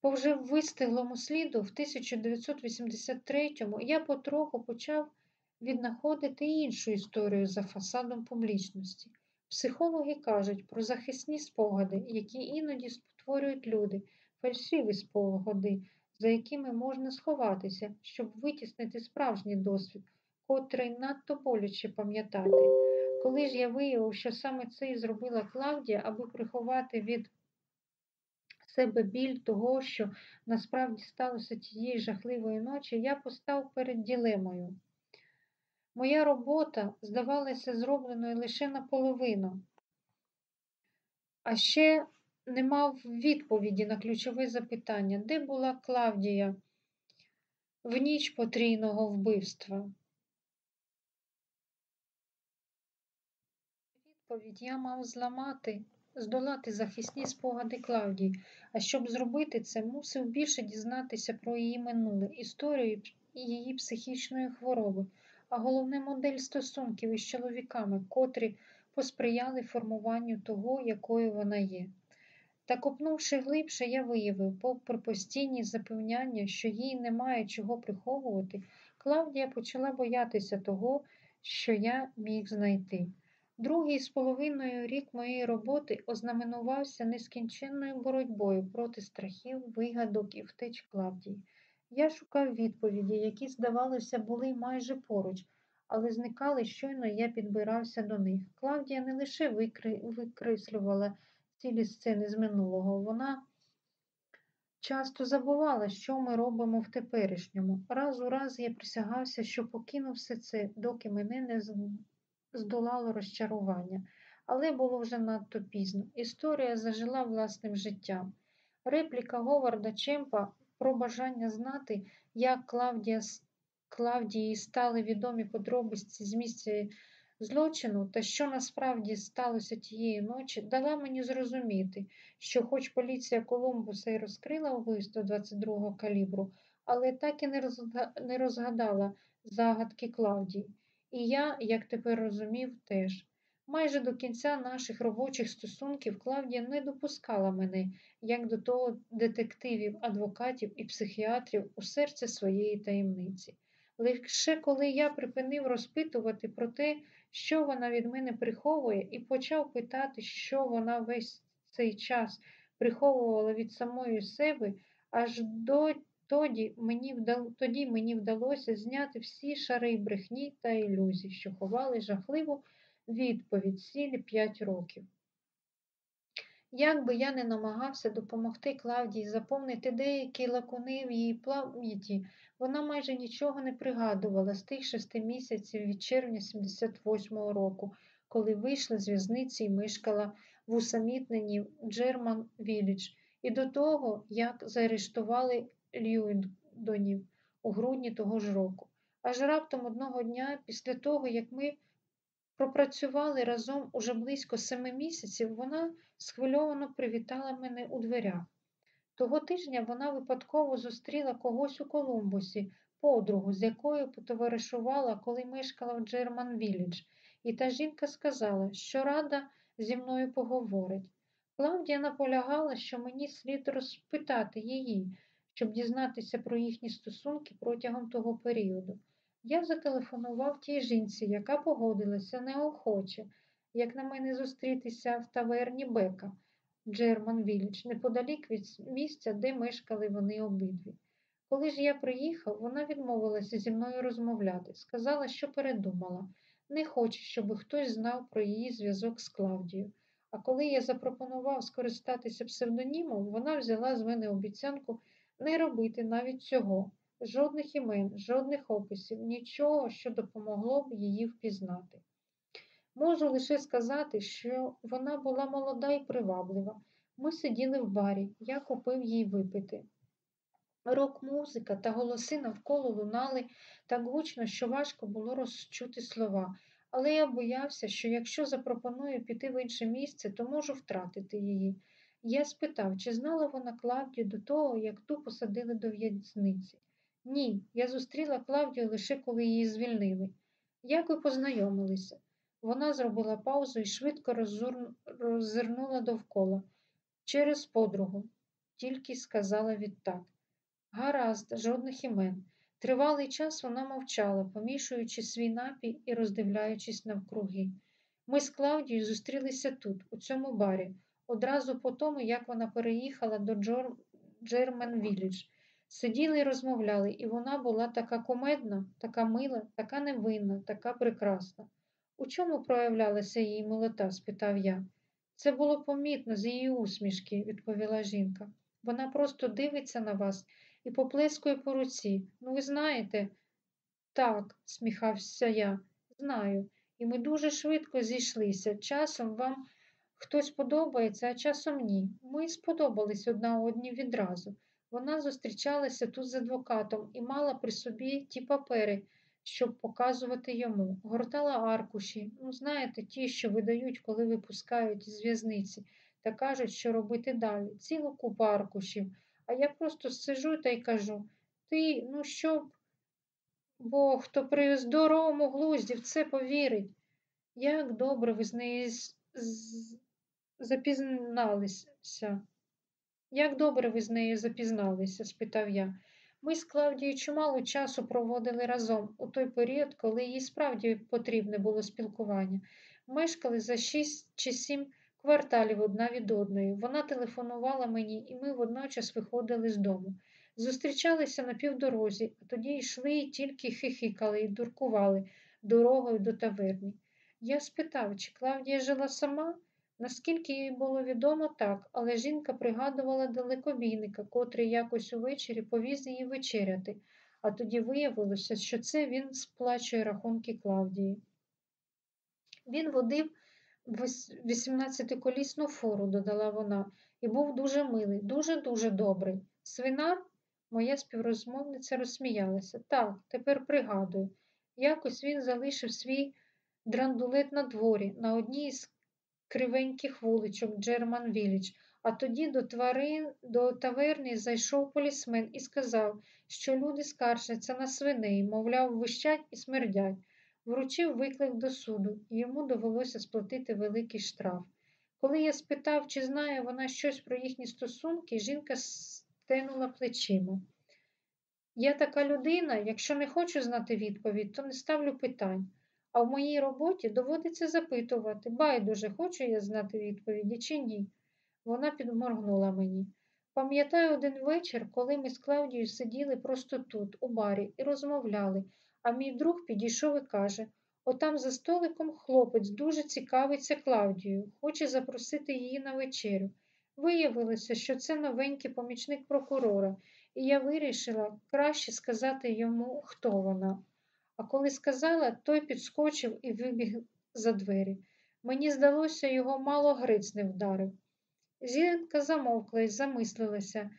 по вже вистиглому сліду, в 1983-му я потроху почав віднаходити іншу історію за фасадом публічності. Психологи кажуть про захисні спогади, які іноді спотворюють люди, фальшиві спогади, за якими можна сховатися, щоб витіснити справжній досвід, котрий надто боляче пам'ятати. Коли ж я виявив, що саме це і зробила Клавдія, аби приховати від себе біль того, що насправді сталося тієї жахливої ночі, я постав перед ділемою. Моя робота здавалася зробленою лише наполовину, а ще не мав відповіді на ключове запитання, де була Клавдія в ніч потрійного вбивства. Відповідь я мав зламати, здолати захисні спогади Клавдії, а щоб зробити це, мусив більше дізнатися про її минуле, історію її психічної хвороби, а головне модель стосунків із чоловіками, котрі посприяли формуванню того, якою вона є. Та копнувши глибше, я виявив, попри постійні запевняння, що їй немає чого приховувати, Клавдія почала боятися того, що я міг знайти. Другий з половиною рік моєї роботи ознаменувався нескінченною боротьбою проти страхів, вигадок і втеч Клавдії. Я шукав відповіді, які, здавалося, були майже поруч, але зникали щойно я підбирався до них. Клавдія не лише викри... викреслювала цілі сцени з минулого. Вона часто забувала, що ми робимо в теперішньому. Раз у раз я присягався, що покинув все це, доки мене не здолало розчарування. Але було вже надто пізно. Історія зажила власним життям. Репліка Говарда Чемпа про бажання знати, як Клавдія, Клавдії стали відомі подробиці з місця злочину та що насправді сталося тієї ночі, дала мені зрозуміти, що хоч поліція Колумбуса і розкрила вбивство 22-го калібру, але так і не розгадала загадки Клавдії. І я, як тепер розумів, теж. Майже до кінця наших робочих стосунків Клавдія не допускала мене, як до того детективів, адвокатів і психіатрів у серце своєї таємниці. Лише коли я припинив розпитувати про те, що вона від мене приховує, і почав питати, що вона весь цей час приховувала від самої себе, аж до тоді мені, вдал... тоді мені вдалося зняти всі шари брехні та ілюзій, що ховали жахливу відповідь цілі п'ять років. Як би я не намагався допомогти Клавдії заповнити деякі лакуни в її пам'яті, вона майже нічого не пригадувала з тих шести місяців від червня 78-го року, коли вийшла з в'язниці і мешкала в усамітненні Джерман Віллідж, і до того, як заарештували Льюіндонів у грудні того ж року. Аж раптом одного дня, після того, як ми пропрацювали разом уже близько семи місяців, вона схвильовано привітала мене у дверях. Того тижня вона випадково зустріла когось у Колумбусі, подругу, з якою потоваришувала, коли мешкала в Джерман Віллідж, і та жінка сказала, що рада зі мною поговорить. Клавдія наполягала, що мені слід розпитати її, щоб дізнатися про їхні стосунки протягом того періоду. Я зателефонував тій жінці, яка погодилася неохоче, як на мене зустрітися в таверні Бека, Джерман Віллідж, неподалік від місця, де мешкали вони обидві. Коли ж я приїхав, вона відмовилася зі мною розмовляти, сказала, що передумала, не хоче, щоб хтось знав про її зв'язок з Клавдією. А коли я запропонував скористатися псевдонімом, вона взяла з мене обіцянку не робити навіть цього. Жодних імен, жодних описів, нічого, що допомогло б її впізнати. Можу лише сказати, що вона була молода і приваблива. Ми сиділи в барі, я купив їй випити. Рок-музика та голоси навколо лунали так гучно, що важко було розчути слова, але я боявся, що якщо запропоную піти в інше місце, то можу втратити її. Я спитав, чи знала вона Клавдію до того, як ту посадили до в'язниці. Ні, я зустріла Клавдію лише коли її звільнили. Як ви познайомилися? Вона зробила паузу і швидко роззирнула довкола. Через подругу, тільки сказала відтак. Гаразд, жодних імен. Тривалий час вона мовчала, помішуючи свій напій і роздивляючись навкруги. Ми з Клавдією зустрілися тут, у цьому барі, одразу по тому, як вона переїхала до Джор... Джермен Віллідж. Сиділи і розмовляли, і вона була така кумедна, така мила, така невинна, така прекрасна. У чому проявлялася її милота? спитав я. Це було помітно з її усмішки, відповіла жінка. Вона просто дивиться на вас і поплескує по руці. Ну, ви знаєте? Так, сміхався я, знаю. І ми дуже швидко зійшлися. Часом вам хтось подобається, а часом ні. Ми сподобались одна одній відразу. Вона зустрічалася тут з адвокатом і мала при собі ті папери, щоб показувати йому. Гортала аркуші, ну, знаєте, ті, що видають, коли випускають із в'язниці, та кажуть, що робити далі. Цілу купу аркушів. А я просто сижу та й кажу ти, ну що б, бо хто при здоровому глузді в це повірить. Як добре ви з нею з... з... запізналися? Як добре ви з нею запізналися? спитав я. Ми з Клавдією чимало часу проводили разом у той період, коли їй справді потрібне було спілкування. Мешкали за шість чи сім кварталів одна від одної. Вона телефонувала мені, і ми водночас виходили з дому. Зустрічалися на півдорозі, а тоді йшли і тільки хихикали і дуркували дорогою до таверні. Я спитав, чи Клавдія жила сама? Наскільки їй було відомо, так, але жінка пригадувала далекобійника, котрий якось увечері повіз її вечеряти, а тоді виявилося, що це він сплачує рахунки Клавдії. Він водив 18-колісну фуру, додала вона, і був дуже милий, дуже-дуже добрий. Свинар, моя співрозмовниця розсміялася. Так, тепер пригадую. Якось він залишив свій драндулет на дворі на одній із кривеньких вуличок Джерман Віліч, а тоді до, тварин, до таверни зайшов полісмен і сказав, що люди скаржаться на свиней, мовляв, вищать і смердять. Вручив виклик до суду, і йому довелося сплатити великий штраф. Коли я спитав, чи знає вона щось про їхні стосунки, жінка стенула плечима. Я така людина, якщо не хочу знати відповідь, то не ставлю питань. А в моїй роботі доводиться запитувати, байдуже, хочу я знати відповіді чи ні. Вона підморгнула мені. Пам'ятаю один вечір, коли ми з Клавдією сиділи просто тут, у барі, і розмовляли, а мій друг підійшов і каже отам за столиком хлопець дуже цікавиться Клавдією, хоче запросити її на вечерю. Виявилося, що це новенький помічник прокурора, і я вирішила краще сказати йому, хто вона. А коли сказала, той підскочив і вибіг за двері. Мені здалося, його мало гриць не вдарив. Зіленка замовкла і замислилася,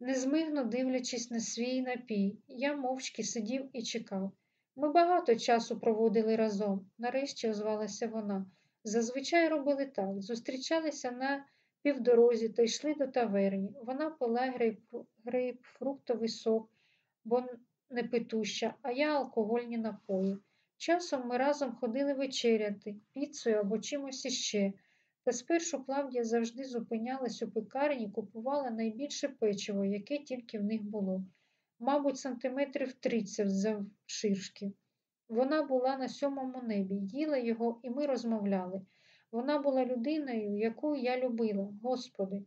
незмигно дивлячись на свій напій. Я мовчки сидів і чекав. Ми багато часу проводили разом, нарешті озвалася вона. Зазвичай робили так, зустрічалися на півдорозі та йшли до таверні. Вона пила грейпфруктовий сок, бо не питуща, а я алкогольні напої. Часом ми разом ходили вечеряти, піцею або чимось іще. Та спершу Клавдія завжди зупинялась у пекарні, купувала найбільше печиво, яке тільки в них було. Мабуть, сантиметрів тридцять завширшки. Вона була на сьомому небі, їла його, і ми розмовляли. Вона була людиною, яку я любила, Господи.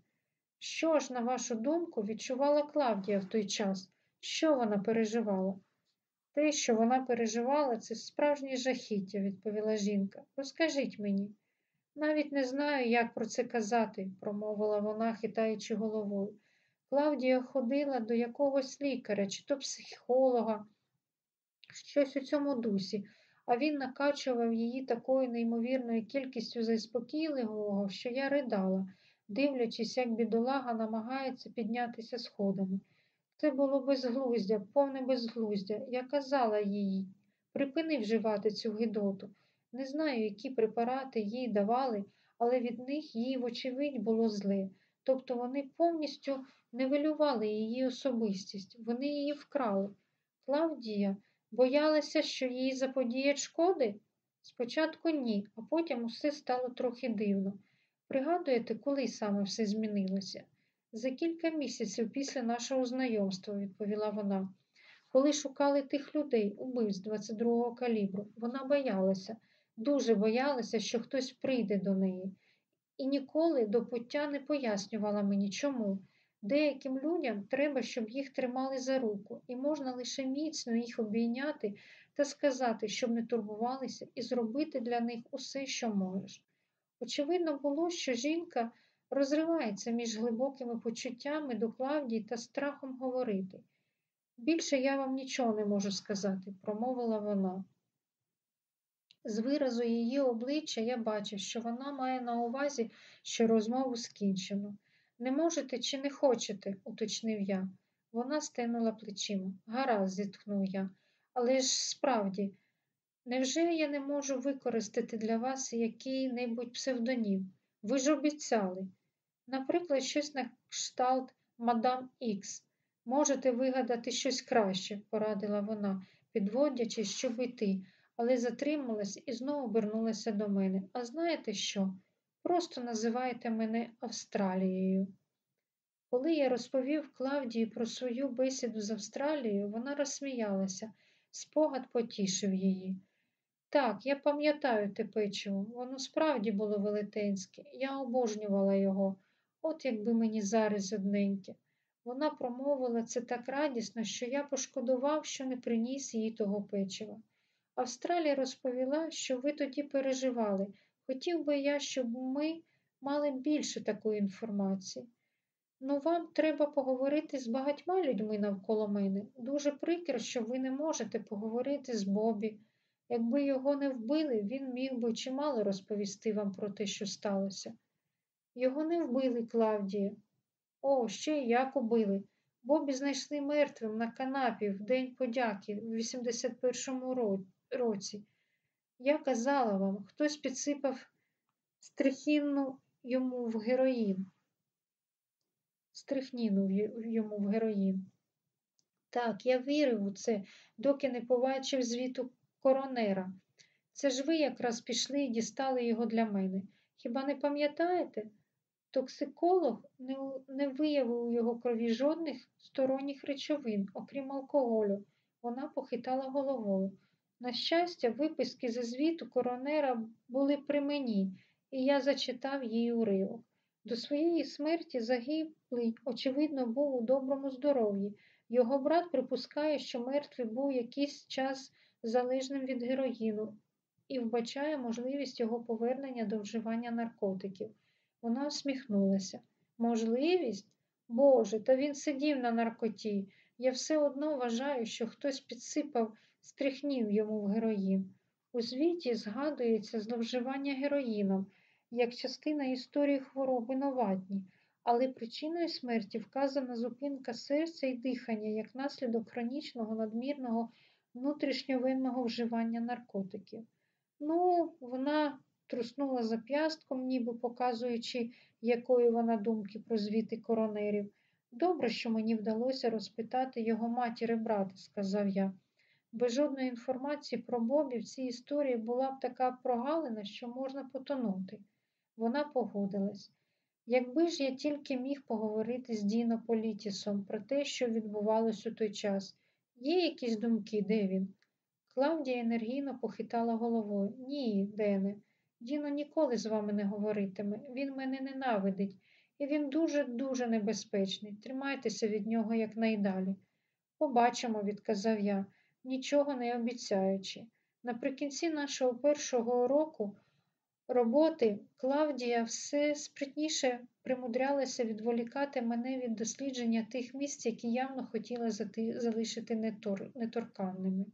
Що ж, на вашу думку, відчувала Клавдія в той час? Що вона переживала? Те, що вона переживала, це справжнє жахіття, відповіла жінка. Розкажіть мені. Навіть не знаю, як про це казати, промовила вона, хитаючи головою. Клавдія ходила до якогось лікаря, чи то психолога, щось у цьому дусі, а він накачував її такою неймовірною кількістю заспокійливого, що я ридала, дивлячись, як бідолага намагається піднятися сходами. Це було безглуздя, повне безглуздя. Я казала їй, припини вживати цю гидоту. Не знаю, які препарати їй давали, але від них їй, вочевидь, було зле. Тобто вони повністю невелювали її особистість, вони її вкрали. Клавдія боялася, що їй заподіять шкоди? Спочатку ні, а потім усе стало трохи дивно. Пригадуєте, коли саме все змінилося? За кілька місяців після нашого знайомства, відповіла вона. Коли шукали тих людей, убивць 22-го калібру, вона боялася, дуже боялася, що хтось прийде до неї. І ніколи до пуття не пояснювала мені, чому. Деяким людям треба, щоб їх тримали за руку, і можна лише міцно їх обійняти та сказати, щоб не турбувалися, і зробити для них усе, що можеш. Очевидно було, що жінка розривається між глибокими почуттями до Клавдії та страхом говорити. Більше я вам нічого не можу сказати, промовила вона. З виразу її обличчя я бачив, що вона має на увазі, що розмову скінчено. Не можете чи не хочете, уточнив я. Вона стинула плечима. Гаразд, зітхнув я. Але ж справді, невже я не можу використати для вас який-небудь псевдонім? Ви ж обіцяли. Наприклад, щось на кшталт мадам Ікс. Можете вигадати щось краще, порадила вона, підводячись, щоб йти, але затрималась і знову обернулася до мене. А знаєте що? Просто називайте мене Австралією. Коли я розповів Клавдії про свою бесіду з Австралією, вона розсміялася, спогад потішив її. Так, я пам'ятаю те печиво, воно справді було велетенське, я обожнювала його, от якби мені зараз одненьке. Вона промовила це так радісно, що я пошкодував, що не приніс їй того печива. Австралія розповіла, що ви тоді переживали. Хотів би я, щоб ми мали більше такої інформації. Ну, вам треба поговорити з багатьма людьми навколо мене. Дуже прикро, що ви не можете поговорити з Бобі. Якби його не вбили, він міг би чимало розповісти вам про те, що сталося. Його не вбили, Клавдія. О, ще як убили. Бобі знайшли мертвим на канапі в День подяки в 81-му році. Я казала вам, хтось підсипав стрихінну йому в героїн. Стрихніну йому в героїн. Так, я вірив у це, доки не побачив звіту коронера. Це ж ви якраз пішли і дістали його для мене. Хіба не пам'ятаєте? Токсиколог не, не виявив у його крові жодних сторонніх речовин, окрім алкоголю. Вона похитала головою. На щастя, виписки зі звіту коронера були при мені, і я зачитав їй уривок. До своєї смерті загиблий, очевидно, був у доброму здоров'ї. Його брат припускає, що мертвий був якийсь час залежним від героїну і вбачає можливість його повернення до вживання наркотиків. Вона усміхнулася. Можливість? Боже, та він сидів на наркоті. Я все одно вважаю, що хтось підсипав, стрихнів йому в героїн. У звіті згадується зловживання героїном як частина історії хвороби новатні, але причиною смерті вказана зупинка серця і дихання як наслідок хронічного надмірного внутрішньовинного вживання наркотиків. Ну, вона труснула зап'ястком, ніби показуючи, якої вона думки про звіти коронерів. Добре, що мені вдалося розпитати його матір і брата, сказав я. Без жодної інформації про Бобі в цій історії була б така прогалина, що можна потонути. Вона погодилась. Якби ж я тільки міг поговорити з Діно Політісом про те, що відбувалось у той час, є якісь думки, де він? Клавдія енергійно похитала головою. Ні, Дене, Діно ніколи з вами не говоритиме. Він мене ненавидить, і він дуже-дуже небезпечний. Тримайтеся від нього якнайдалі. Побачимо, відказав я, нічого не обіцяючи. Наприкінці нашого першого року роботи Клавдія все спритніше примудрялася відволікати мене від дослідження тих місць, які явно хотіла залишити неторканними.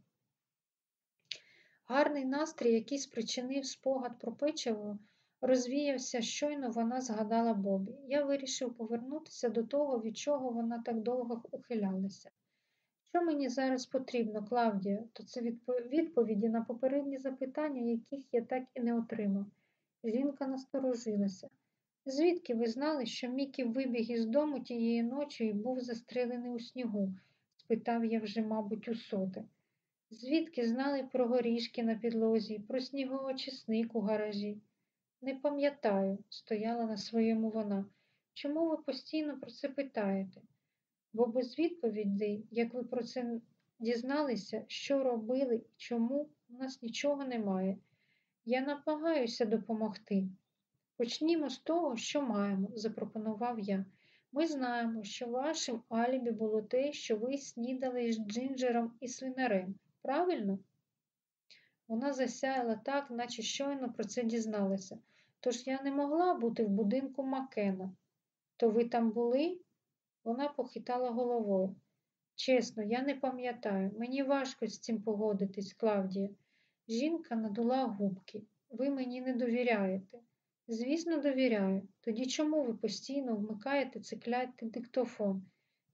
Гарний настрій, який спричинив спогад про печиво, розвіявся, щойно вона згадала Бобі. Я вирішив повернутися до того, від чого вона так довго ухилялася. Що мені зараз потрібно, Клавдія, то це відповіді на попередні запитання, яких я так і не отримав. Жінка насторожилася. Звідки ви знали, що Мікі вибіг із дому тієї ночі і був застрелений у снігу? спитав я вже, мабуть, у соти. Звідки знали про горішки на підлозі, про снігоочисник у гаражі? Не пам'ятаю, стояла на своєму вона. Чому ви постійно про це питаєте? Бо без відповідей, як ви про це дізналися, що робили і чому, у нас нічого немає. Я намагаюся допомогти. Почнімо з того, що маємо, запропонував я. Ми знаємо, що вашим алібі було те, що ви снідали з джинджером і свинарем. Правильно? Вона засяяла так, наче щойно про це дізналася. Тож я не могла бути в будинку Макена. То ви там були? Вона похитала головою. Чесно, я не пам'ятаю. Мені важко з цим погодитись, Клавдія. Жінка надула губки. Ви мені не довіряєте. Звісно, довіряю. Тоді чому ви постійно вмикаєте цей диктофон?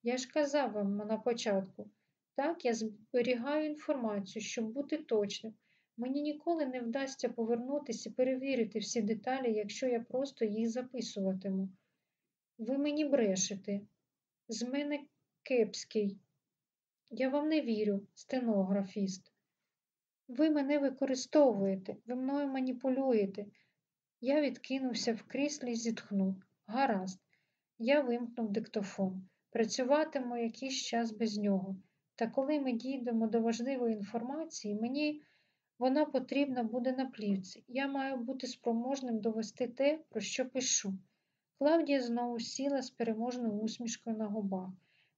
Я ж казав вам на початку. Так, я зберігаю інформацію, щоб бути точним. Мені ніколи не вдасться повернутися і перевірити всі деталі, якщо я просто їх записуватиму. Ви мені брешете. З мене кепський. Я вам не вірю, стенографіст. Ви мене використовуєте, ви мною маніпулюєте. Я відкинувся в кріслі і зітхнув. Гаразд, я вимкнув диктофон. Працюватиму якийсь час без нього. Та коли ми дійдемо до важливої інформації, мені вона потрібна буде на плівці. Я маю бути спроможним довести те, про що пишу. Клавдія знову сіла з переможною усмішкою на губах.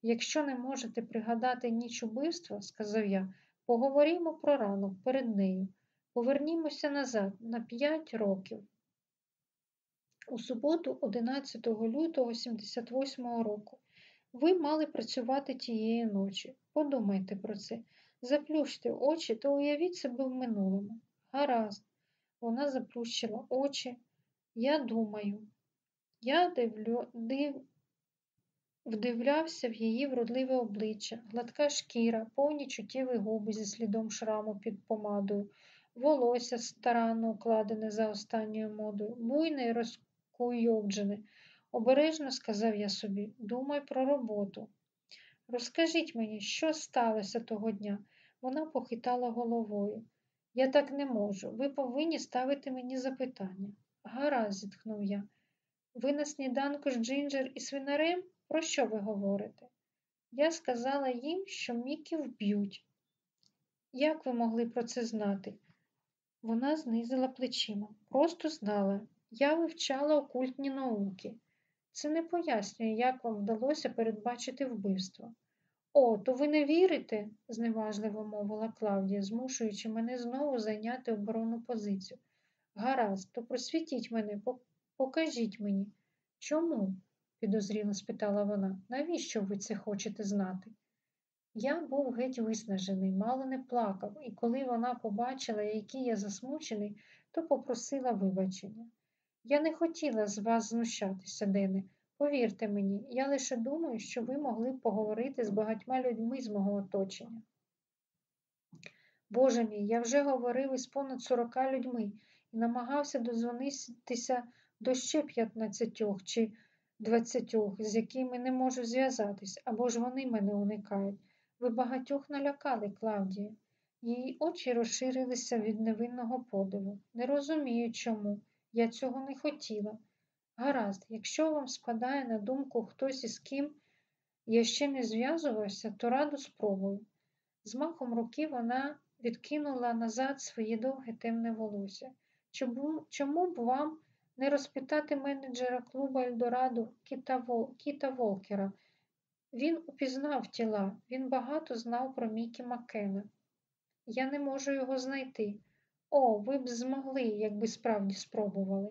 Якщо не можете пригадати ніч убивства, сказав я, поговоримо про ранок перед нею. Повернімося назад на п'ять років. У суботу, 11 лютого 78 року, ви мали працювати тієї ночі. Подумайте про це. Заплющте очі та уявіть себе в минулому. Гаразд, вона заплющила очі. Я думаю. Я дивлю, див, вдивлявся в її вродливе обличчя, гладка шкіра, повні чуттєві губи зі слідом шраму під помадою, волосся старанно укладене за останньою модою, буйне і розкуйовджене. Обережно сказав я собі, думай про роботу. Розкажіть мені, що сталося того дня? Вона похитала головою. Я так не можу. Ви повинні ставити мені запитання. Гаразд, зітхнув я. Ви на сніданку з Джинджер і свинарем? Про що ви говорите? Я сказала їм, що Мікі вб'ють. Як ви могли про це знати? Вона знизила плечима. Просто знала. Я вивчала окультні науки. Це не пояснює, як вам вдалося передбачити вбивство. О, то ви не вірите, зневажливо мовила Клавдія, змушуючи мене знову зайняти оборонну позицію. Гаразд, то просвітіть мене, покажіть мені. Чому? підозріло спитала вона. Навіщо ви це хочете знати? Я був геть виснажений, мало не плакав, і коли вона побачила, який я засмучений, то попросила вибачення. Я не хотіла з вас знущатися, Дене. Повірте мені, я лише думаю, що ви могли б поговорити з багатьма людьми з мого оточення. Боже мій, я вже говорив із понад сорока людьми і намагався дозвонитися до ще п'ятнадцятьох чи двадцятьох, з якими не можу зв'язатись, або ж вони мене уникають. Ви багатьох налякали, Клавдія. Її очі розширилися від невинного подиву. Не розумію, чому. Я цього не хотіла. Гаразд, якщо вам спадає на думку хтось із ким я ще не зв'язувався, то раду спробую. З махом руки вона відкинула назад своє довге темне волосся. Чому, чому б вам не розпитати менеджера клуба Ельдорадо Кіта, Кіта Волкера? Він упізнав тіла, він багато знав про Мікі Маккена. Я не можу його знайти. О, ви б змогли, якби справді спробували.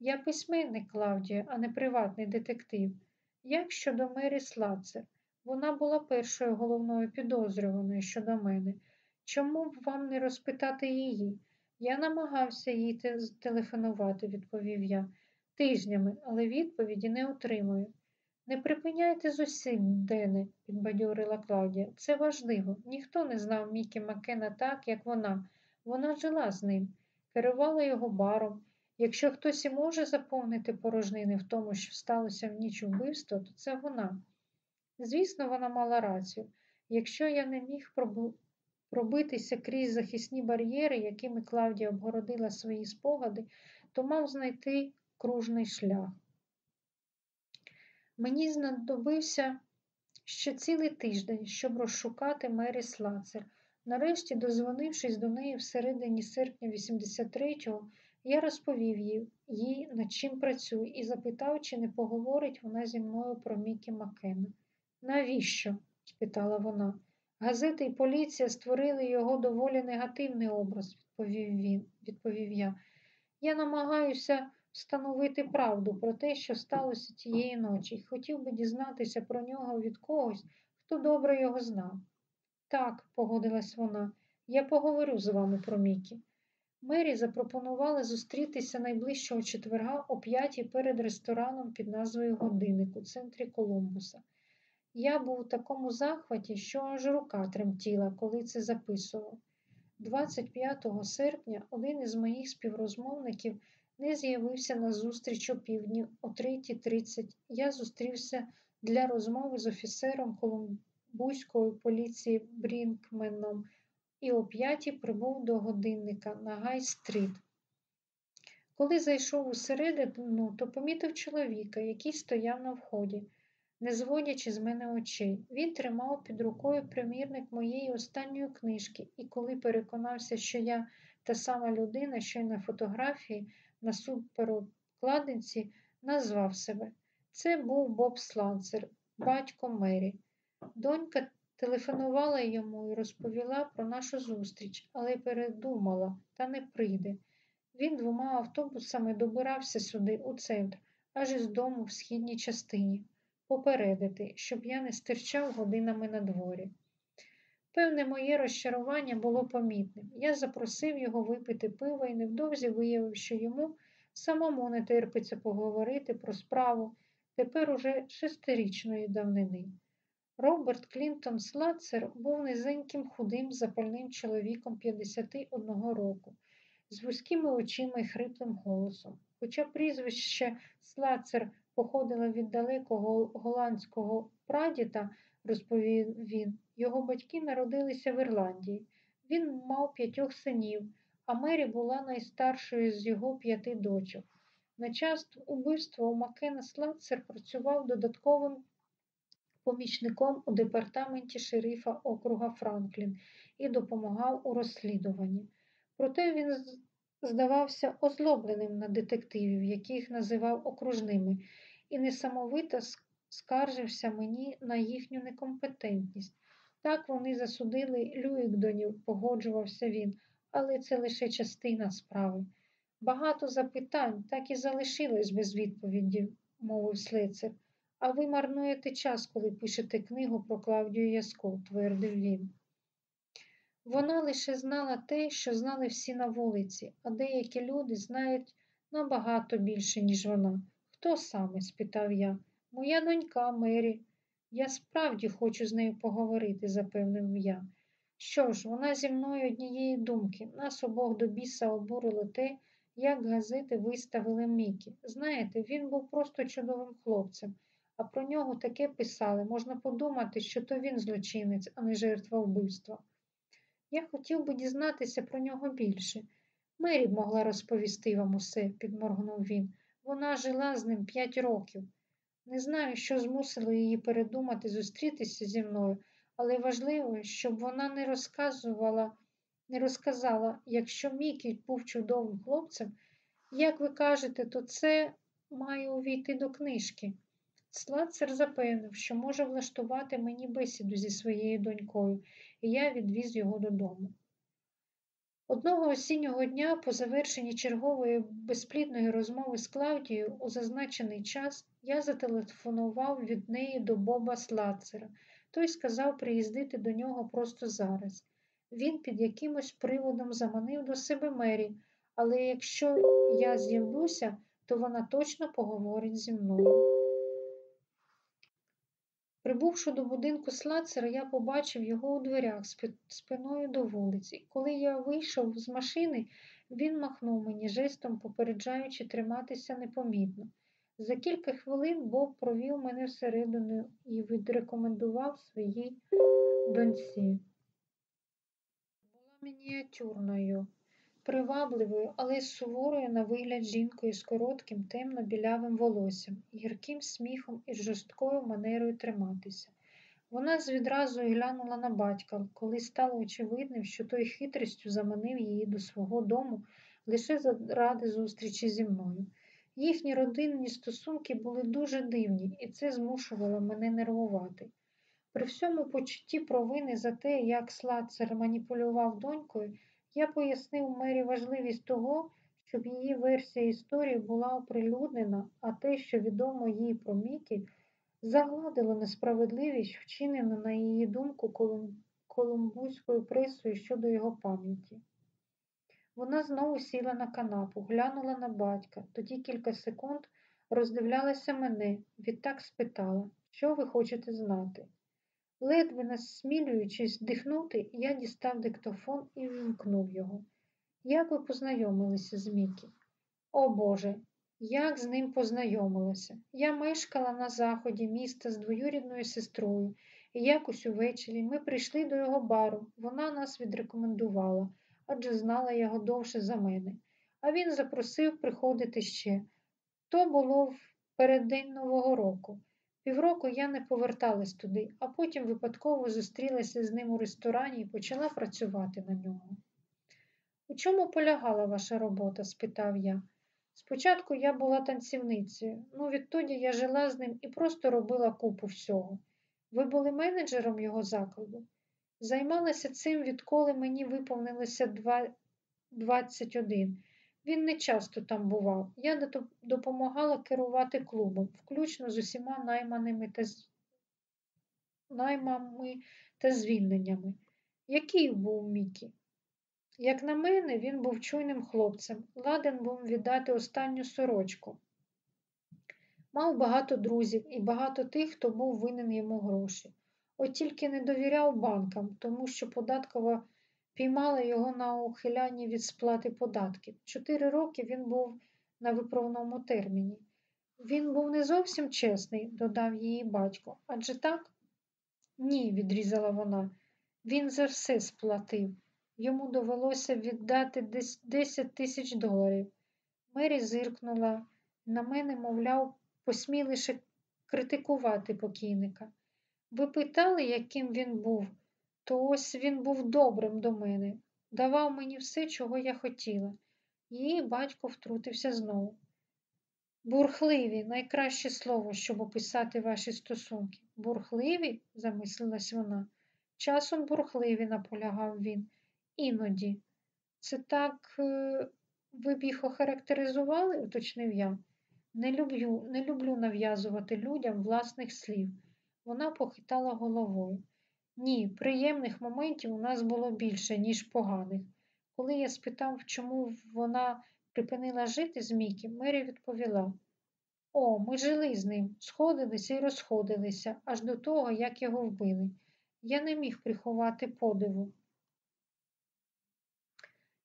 Я письменник Клавдія, а не приватний детектив. Як щодо Мері Слацер? Вона була першою головною підозрюваною щодо мене. Чому б вам не розпитати її? Я намагався їй телефонувати, відповів я, тижнями, але відповіді не отримую. Не припиняйте з усім, Дене, підбадьорила Клавдія. Це важливо. Ніхто не знав Мікі Макена так, як вона. Вона жила з ним, керувала його баром. Якщо хтось і може заповнити порожнини в тому, що сталося в ніч вбивства, то це вона. Звісно, вона мала рацію. Якщо я не міг пробитися крізь захисні бар'єри, якими Клавдія обгородила свої спогади, то мав знайти кружний шлях. Мені знадобився ще цілий тиждень, щоб розшукати Мері Слацер. Нарешті, дозвонившись до неї всередині серпня 83-го, я розповів їй, їй, над чим працюю, і запитав, чи не поговорить вона зі мною про Мікі Маккена. Навіщо? спитала вона. Газети і поліція створили його доволі негативний образ, відповів він, відповів я. Я намагаюся встановити правду про те, що сталося тієї ночі, і хотів би дізнатися про нього від когось, хто добре його знав. Так, погодилась вона, я поговорю з вами про Мікі. Мері запропонували зустрітися найближчого четверга о п'ятій перед рестораном під назвою Годинник у центрі Колумбуса. Я був у такому захваті, що аж рука тремтіла, коли це записував. 25 серпня один із моїх співрозмовників не з'явився на зустріч півдні о 3.30. Я зустрівся для розмови з офіцером колумбуйської поліції Брінкменом і о п'ятій прибув до годинника на Гай-стріт. Коли зайшов усередину, то помітив чоловіка, який стояв на вході, не зводячи з мене очей. Він тримав під рукою примірник моєї останньої книжки, і коли переконався, що я та сама людина, що й на фотографії на суперокладинці, назвав себе. Це був Боб Сланцер, батько Мері. Донька Телефонувала йому і розповіла про нашу зустріч, але передумала та не прийде. Він двома автобусами добирався сюди, у центр, аж із дому в східній частині, попередити, щоб я не стирчав годинами на дворі. Певне, моє розчарування було помітним. Я запросив його випити пиво і невдовзі виявив, що йому Самому не терпиться поговорити про справу тепер уже шестирічної давнини. Роберт Клінтон Слацер був низеньким худим запальним чоловіком 51 року, з вузькими очима і хриплим голосом. Хоча прізвище Слацер походило від далекого голландського прадіда, розповів він, його батьки народилися в Ірландії. Він мав п'ятьох синів, а Мері була найстаршою з його п'яти дочок. На час убивства у Макена Слацер працював додатковим помічником у департаменті шерифа округа Франклін і допомагав у розслідуванні. Проте він здавався озлобленим на детективів, яких називав окружними, і несамовито скаржився мені на їхню некомпетентність. Так вони засудили Люїкдонів, погоджувався він, але це лише частина справи. Багато запитань так і залишилось без відповіді, мовив слицар. А ви марнуєте час, коли пишете книгу про Клавдію Яско, твердив він. Вона лише знала те, що знали всі на вулиці, а деякі люди знають набагато більше, ніж вона. Хто саме? спитав я. Моя донька Мері. Я справді хочу з нею поговорити, запевнив я. Що ж, вона зі мною однієї думки. Нас обох до біса обурило те, як газети виставили Мікі. Знаєте, він був просто чудовим хлопцем, а про нього таке писали. Можна подумати, що то він злочинець, а не жертва вбивства. Я хотів би дізнатися про нього більше. Мері б могла розповісти вам усе, підморгнув він. Вона жила з ним п'ять років. Не знаю, що змусило її передумати зустрітися зі мною, але важливо, щоб вона не розказувала, не розказала, якщо Мікі був чудовим хлопцем, як ви кажете, то це має увійти до книжки. Слацер запевнив, що може влаштувати мені бесіду зі своєю донькою, і я відвіз його додому. Одного осіннього дня, по завершенні чергової безплідної розмови з Клаудією, у зазначений час я зателефонував від неї до Боба Слацера. Той сказав приїздити до нього просто зараз. Він під якимось приводом заманив до себе Мері, але якщо я з'явлюся, то вона точно поговорить зі мною. Прибувши до будинку слацера, я побачив його у дверях спиною до вулиці. Коли я вийшов з машини, він махнув мені жестом, попереджаючи триматися непомітно. За кілька хвилин Боб провів мене всередину і відрекомендував своїй доньці. Була мініатюрною, привабливою, але суворою на вигляд жінкою з коротким темно-білявим волоссям, гірким сміхом і жорсткою манерою триматися. Вона звідразу й глянула на батька, коли стало очевидним, що той хитрістю заманив її до свого дому лише заради зустрічі зі мною. Їхні родинні стосунки були дуже дивні, і це змушувало мене нервувати. При всьому почутті провини за те, як Слацер маніпулював донькою, я пояснив мері важливість того, щоб її версія історії була оприлюднена, а те, що відомо їй про Мікі, загладило несправедливість, вчинену, на її думку, колумбузькою пресою щодо його пам'яті. Вона знову сіла на канапу, глянула на батька, тоді кілька секунд роздивлялася мене, відтак спитала, що ви хочете знати. Ледве насмілюючись дихнути, я дістав диктофон і вимкнув його. Як ви познайомилися з Мікі? О Боже, як з ним познайомилася? Я мешкала на заході міста з двоюрідною сестрою, і якось увечері ми прийшли до його бару. Вона нас відрекомендувала, адже знала його довше за мене. А він запросив приходити ще. То було в переддень Нового року. Півроку я не поверталась туди, а потім випадково зустрілася з ним у ресторані і почала працювати на нього. У чому полягала ваша робота? спитав я. Спочатку я була танцівницею, ну відтоді я жила з ним і просто робила купу всього. Ви були менеджером його закладу? Займалася цим, відколи мені виповнилося 21. Він не часто там бував. Я допомагала керувати клубом, включно з усіма найманими та наймами та звільненнями. Який був Мікі? Як на мене, він був чуйним хлопцем, ладен був віддати останню сорочку. Мав багато друзів і багато тих, хто був винен йому гроші. От тільки не довіряв банкам, тому що податкова піймала його на ухилянні від сплати податків. Чотири роки він був на виправному терміні. Він був не зовсім чесний, додав її батько. Адже так? Ні, відрізала вона. Він за все сплатив. Йому довелося віддати 10 тисяч доларів. Мері зиркнула на мене, мовляв, посмій лише критикувати покійника. Ви питали, яким він був, то ось він був добрим до мене, давав мені все, чого я хотіла. Її батько втрутився знову. Бурхливі найкраще слово, щоб описати ваші стосунки. Бурхливі? замислилась вона. Часом бурхливі, наполягав він. Іноді. Це так е, ви б їх охарактеризували, уточнив я. Не люблю, не люблю нав'язувати людям власних слів. Вона похитала головою. Ні, приємних моментів у нас було більше, ніж поганих. Коли я спитав, чому вона припинила жити з Мікі, Мері відповіла: О, ми жили з ним, сходилися і розходилися аж до того, як його вбили. Я не міг приховати подиву.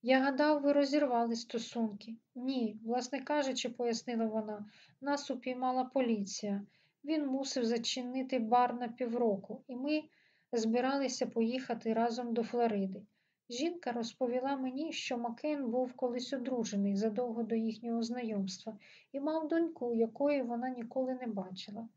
Я гадав, ви розірвали стосунки. Ні, власне кажучи, пояснила вона, нас упіймала поліція. Він мусив зачинити бар на півроку, і ми збиралися поїхати разом до Флориди. Жінка розповіла мені, що Макен був колись одружений задовго до їхнього знайомства і мав доньку, якої вона ніколи не бачила.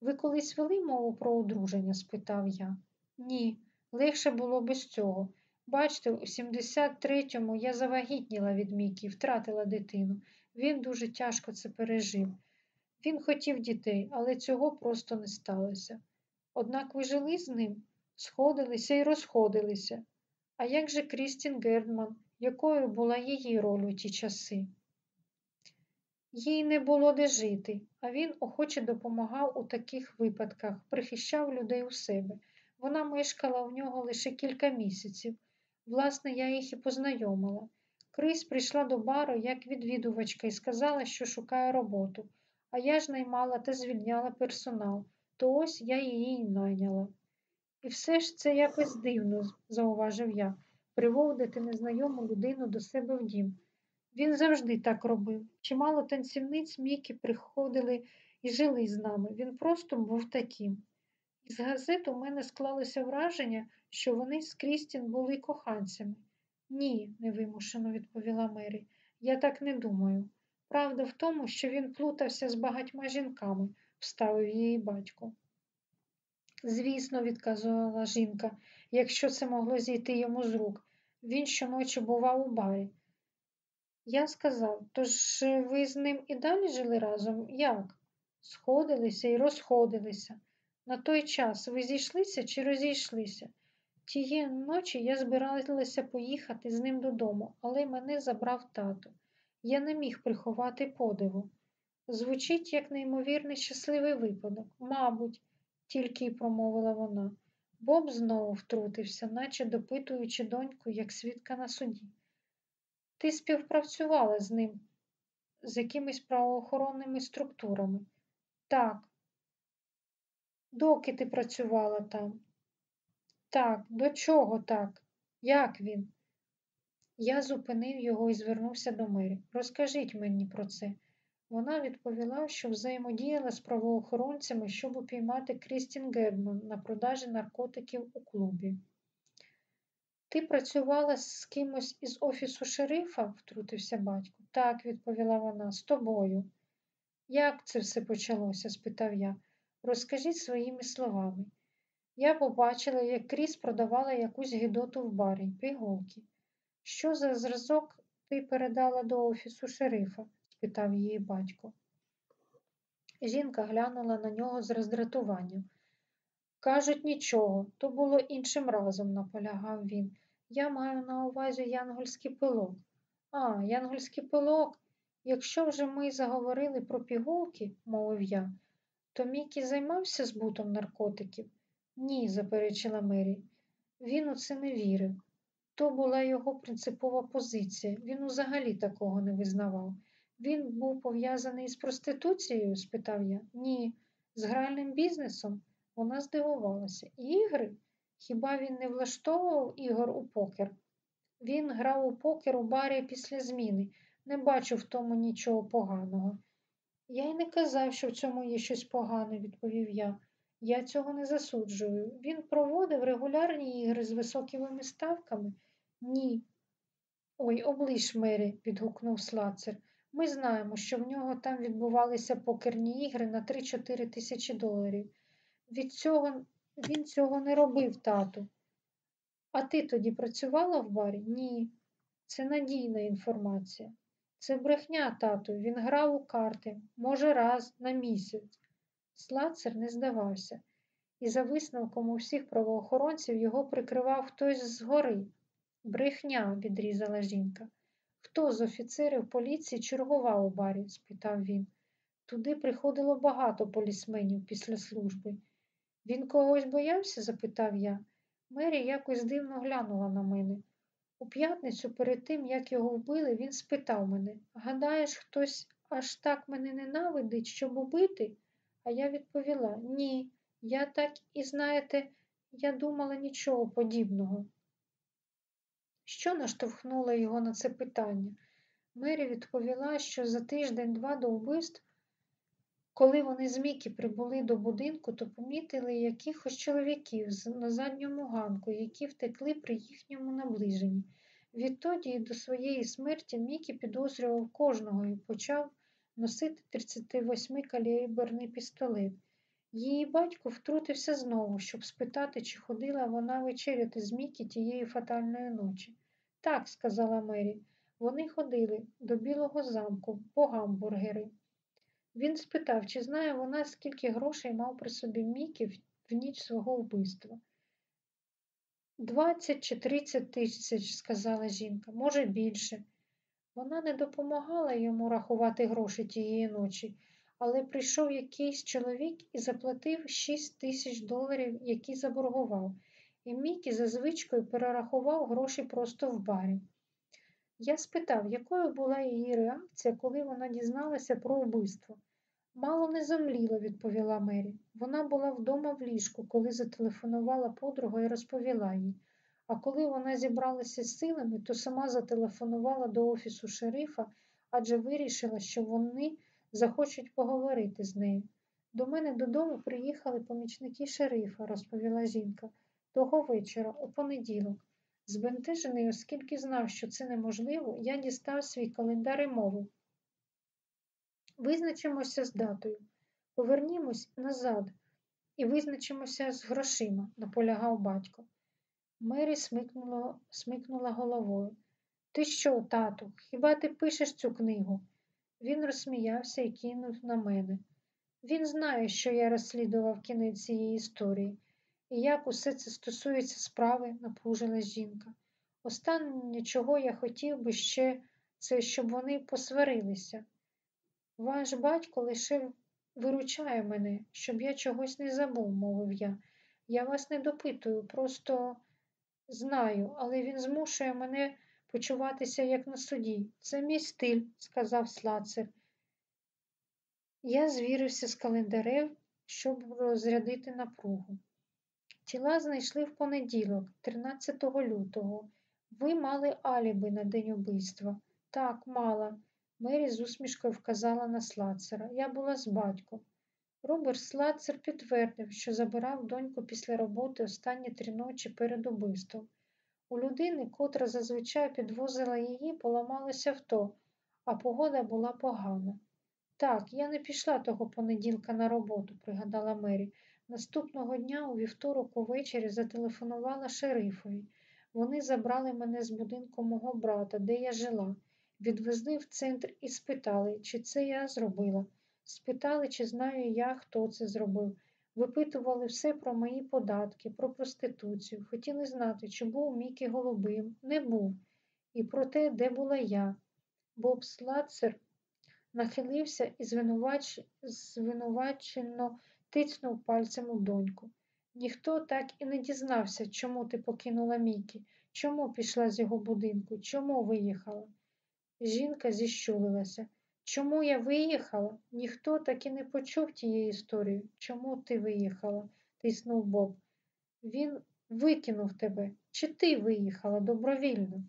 Ви колись вели мову про одруження? спитав я. Ні, легше було без цього. Бачите, у 73-му я завагітніла від Мікі втратила дитину. Він дуже тяжко це пережив. Він хотів дітей, але цього просто не сталося. Однак ви жили з ним, сходилися і розходилися. А як же Крістін Гердман, якою була її роль у ті часи? Їй не було де жити, а він охоче допомагав у таких випадках, прихищав людей у себе. Вона мешкала у нього лише кілька місяців. Власне, я їх і познайомила. Крис прийшла до бару як відвідувачка і сказала, що шукає роботу, а я ж наймала та звільняла персонал, то ось я її й найняла. І все ж це якось дивно, зауважив я, приводити незнайому людину до себе в дім. Він завжди так робив. Чимало танцівниць Мікі приходили і жили з нами. Він просто був таким. Із газет у мене склалося враження, що вони з Крістін були коханцями. Ні, невимушено відповіла Мері. Я так не думаю. Правда в тому, що він плутався з багатьма жінками, вставив її батько. Звісно, відказувала жінка, якщо це могло зійти йому з рук. Він щоночі бував у барі. Я сказав, тож ви з ним і далі жили разом? Як? Сходилися і розходилися. На той час ви зійшлися чи розійшлися? Тієї ночі я збиралася поїхати з ним додому, але мене забрав тато. Я не міг приховати подиву. Звучить як неймовірний щасливий випадок, мабуть, тільки й промовила вона. Боб знову втрутився, наче допитуючи доньку, як свідка на суді. Ти співпрацювала з ним, з якимись правоохоронними структурами. Так. Доки ти працювала там? Так, до чого так? Як він? Я зупинив його і звернувся до Мері. Розкажіть мені про це. Вона відповіла, що взаємодіяла з правоохоронцями, щоб упіймати Крістін Гедман на продажі наркотиків у клубі. Ти працювала з кимось із офісу шерифа? втрутився батько. Так, відповіла вона, з тобою. Як це все почалося? спитав я. Розкажіть своїми словами. Я побачила, як Кріс продавала якусь гідоту в барі, пігулки. Що за зразок ти передала до офісу шерифа? Спитав її батько. Жінка глянула на нього з роздратуванням. Кажуть, нічого, то було іншим разом, наполягав він. Я маю на увазі янгольський пилок. А, янгольський пилок. Якщо вже ми заговорили про пігулки, мовив я, то Мікі займався збутом наркотиків? Ні, заперечила Мері. Він у це не вірив. То була його принципова позиція. Він взагалі такого не визнавав. Він був пов'язаний з проституцією? спитав я. Ні, з гральним бізнесом. Вона здивувалася. Ігри? Хіба він не влаштовував ігор у покер? Він грав у покер у барі після зміни, не бачу в тому нічого поганого. Я й не казав, що в цьому є щось погане, відповів я. Я цього не засуджую. Він проводив регулярні ігри з високими ставками? Ні. Ой, оближ Мері, відгукнув слацер. Ми знаємо, що в нього там відбувалися покерні ігри на 3-4 тисячі доларів. Від цього він цього не робив, тату. А ти тоді працювала в барі? Ні. Це надійна інформація. Це брехня, тату. Він грав у карти, може, раз на місяць. Слацер не здавався, і за висновком у всіх правоохоронців його прикривав хтось згори. Брехня, відрізала жінка. Хто з офіцерів поліції чергував у барі? спитав він. Туди приходило багато полісменів після служби. Він когось боявся? запитав я. Мері якось дивно глянула на мене. У п'ятницю, перед тим, як його вбили, він спитав мене Гадаєш, хтось аж так мене ненавидить, щоб убити? А я відповіла Ні, я так і знаєте, я думала нічого подібного. Що наштовхнуло його на це питання? Мері відповіла, що за тиждень-два до вбивств, коли вони з Мікі прибули до будинку, то помітили якихось чоловіків на задньому ганку, які втекли при їхньому наближенні. Відтоді до своєї смерті Мікі підозрював кожного і почав носити 38 каліберний пістолет. Її батько втрутився знову, щоб спитати, чи ходила вона вечеряти з Мікі тієї фатальної ночі. Так, сказала Мері, вони ходили до Білого замку по гамбургери. Він спитав, чи знає вона, скільки грошей мав при собі Мікі в ніч свого вбивства. Двадцять чи тридцять тисяч, сказала жінка, може більше. Вона не допомагала йому рахувати гроші тієї ночі, але прийшов якийсь чоловік і заплатив шість тисяч доларів, які заборгував, і Мікі за звичкою перерахував гроші просто в барі. Я спитав, якою була її реакція, коли вона дізналася про вбивство. Мало не зомліла, відповіла Мері. Вона була вдома в ліжку, коли зателефонувала подруга і розповіла їй. А коли вона зібралася з силами, то сама зателефонувала до офісу шерифа, адже вирішила, що вони захочуть поговорити з нею. До мене додому приїхали помічники шерифа, розповіла жінка, того вечора, у понеділок. Збентежений, оскільки знав, що це неможливо, я дістав свій календар і мовив. Визначимося з датою, повернімось назад і визначимося з грошима, наполягав батько. Мері смикнула, смикнула головою. Ти що, тату, хіба ти пишеш цю книгу? Він розсміявся і кинув на мене. Він знає, що я розслідував кінець цієї історії, і як усе це стосується справи, напружила жінка. Останнє, чого я хотів би ще, це щоб вони посварилися. Ваш батько лише виручає мене, щоб я чогось не забув, мовив я. Я вас не допитую, просто знаю, але він змушує мене почуватися як на суді. Це мій стиль, сказав слацер. Я звірився з календарем, щоб розрядити напругу. Тіла знайшли в понеділок, 13 лютого. Ви мали аліби на день убивства. Так, мала. Мері з усмішкою вказала на слацера. Я була з батьком. Роберт Слацер підтвердив, що забирав доньку після роботи останні три ночі перед убивством. У людини, котра зазвичай підвозила її, поламалося авто, а погода була погана. Так, я не пішла того понеділка на роботу, пригадала Мері. Наступного дня у вівторок увечері зателефонувала шерифові. Вони забрали мене з будинку мого брата, де я жила. Відвезли в центр і спитали, чи це я зробила. Спитали, чи знаю я, хто це зробив. Випитували все про мої податки, про проституцію. Хотіли знати, чи був Мікі голубим, не був, і про те, де була я. Боб Слацер нахилився і звинувач... звинувачено тицнув пальцем у доньку. Ніхто так і не дізнався, чому ти покинула Мікі, Чому пішла з його будинку? Чому виїхала? Жінка зіщулилася. Чому я виїхала? Ніхто так і не почув тієї історії. Чому ти виїхала? тиснув Боб. Він викинув тебе. Чи ти виїхала добровільно?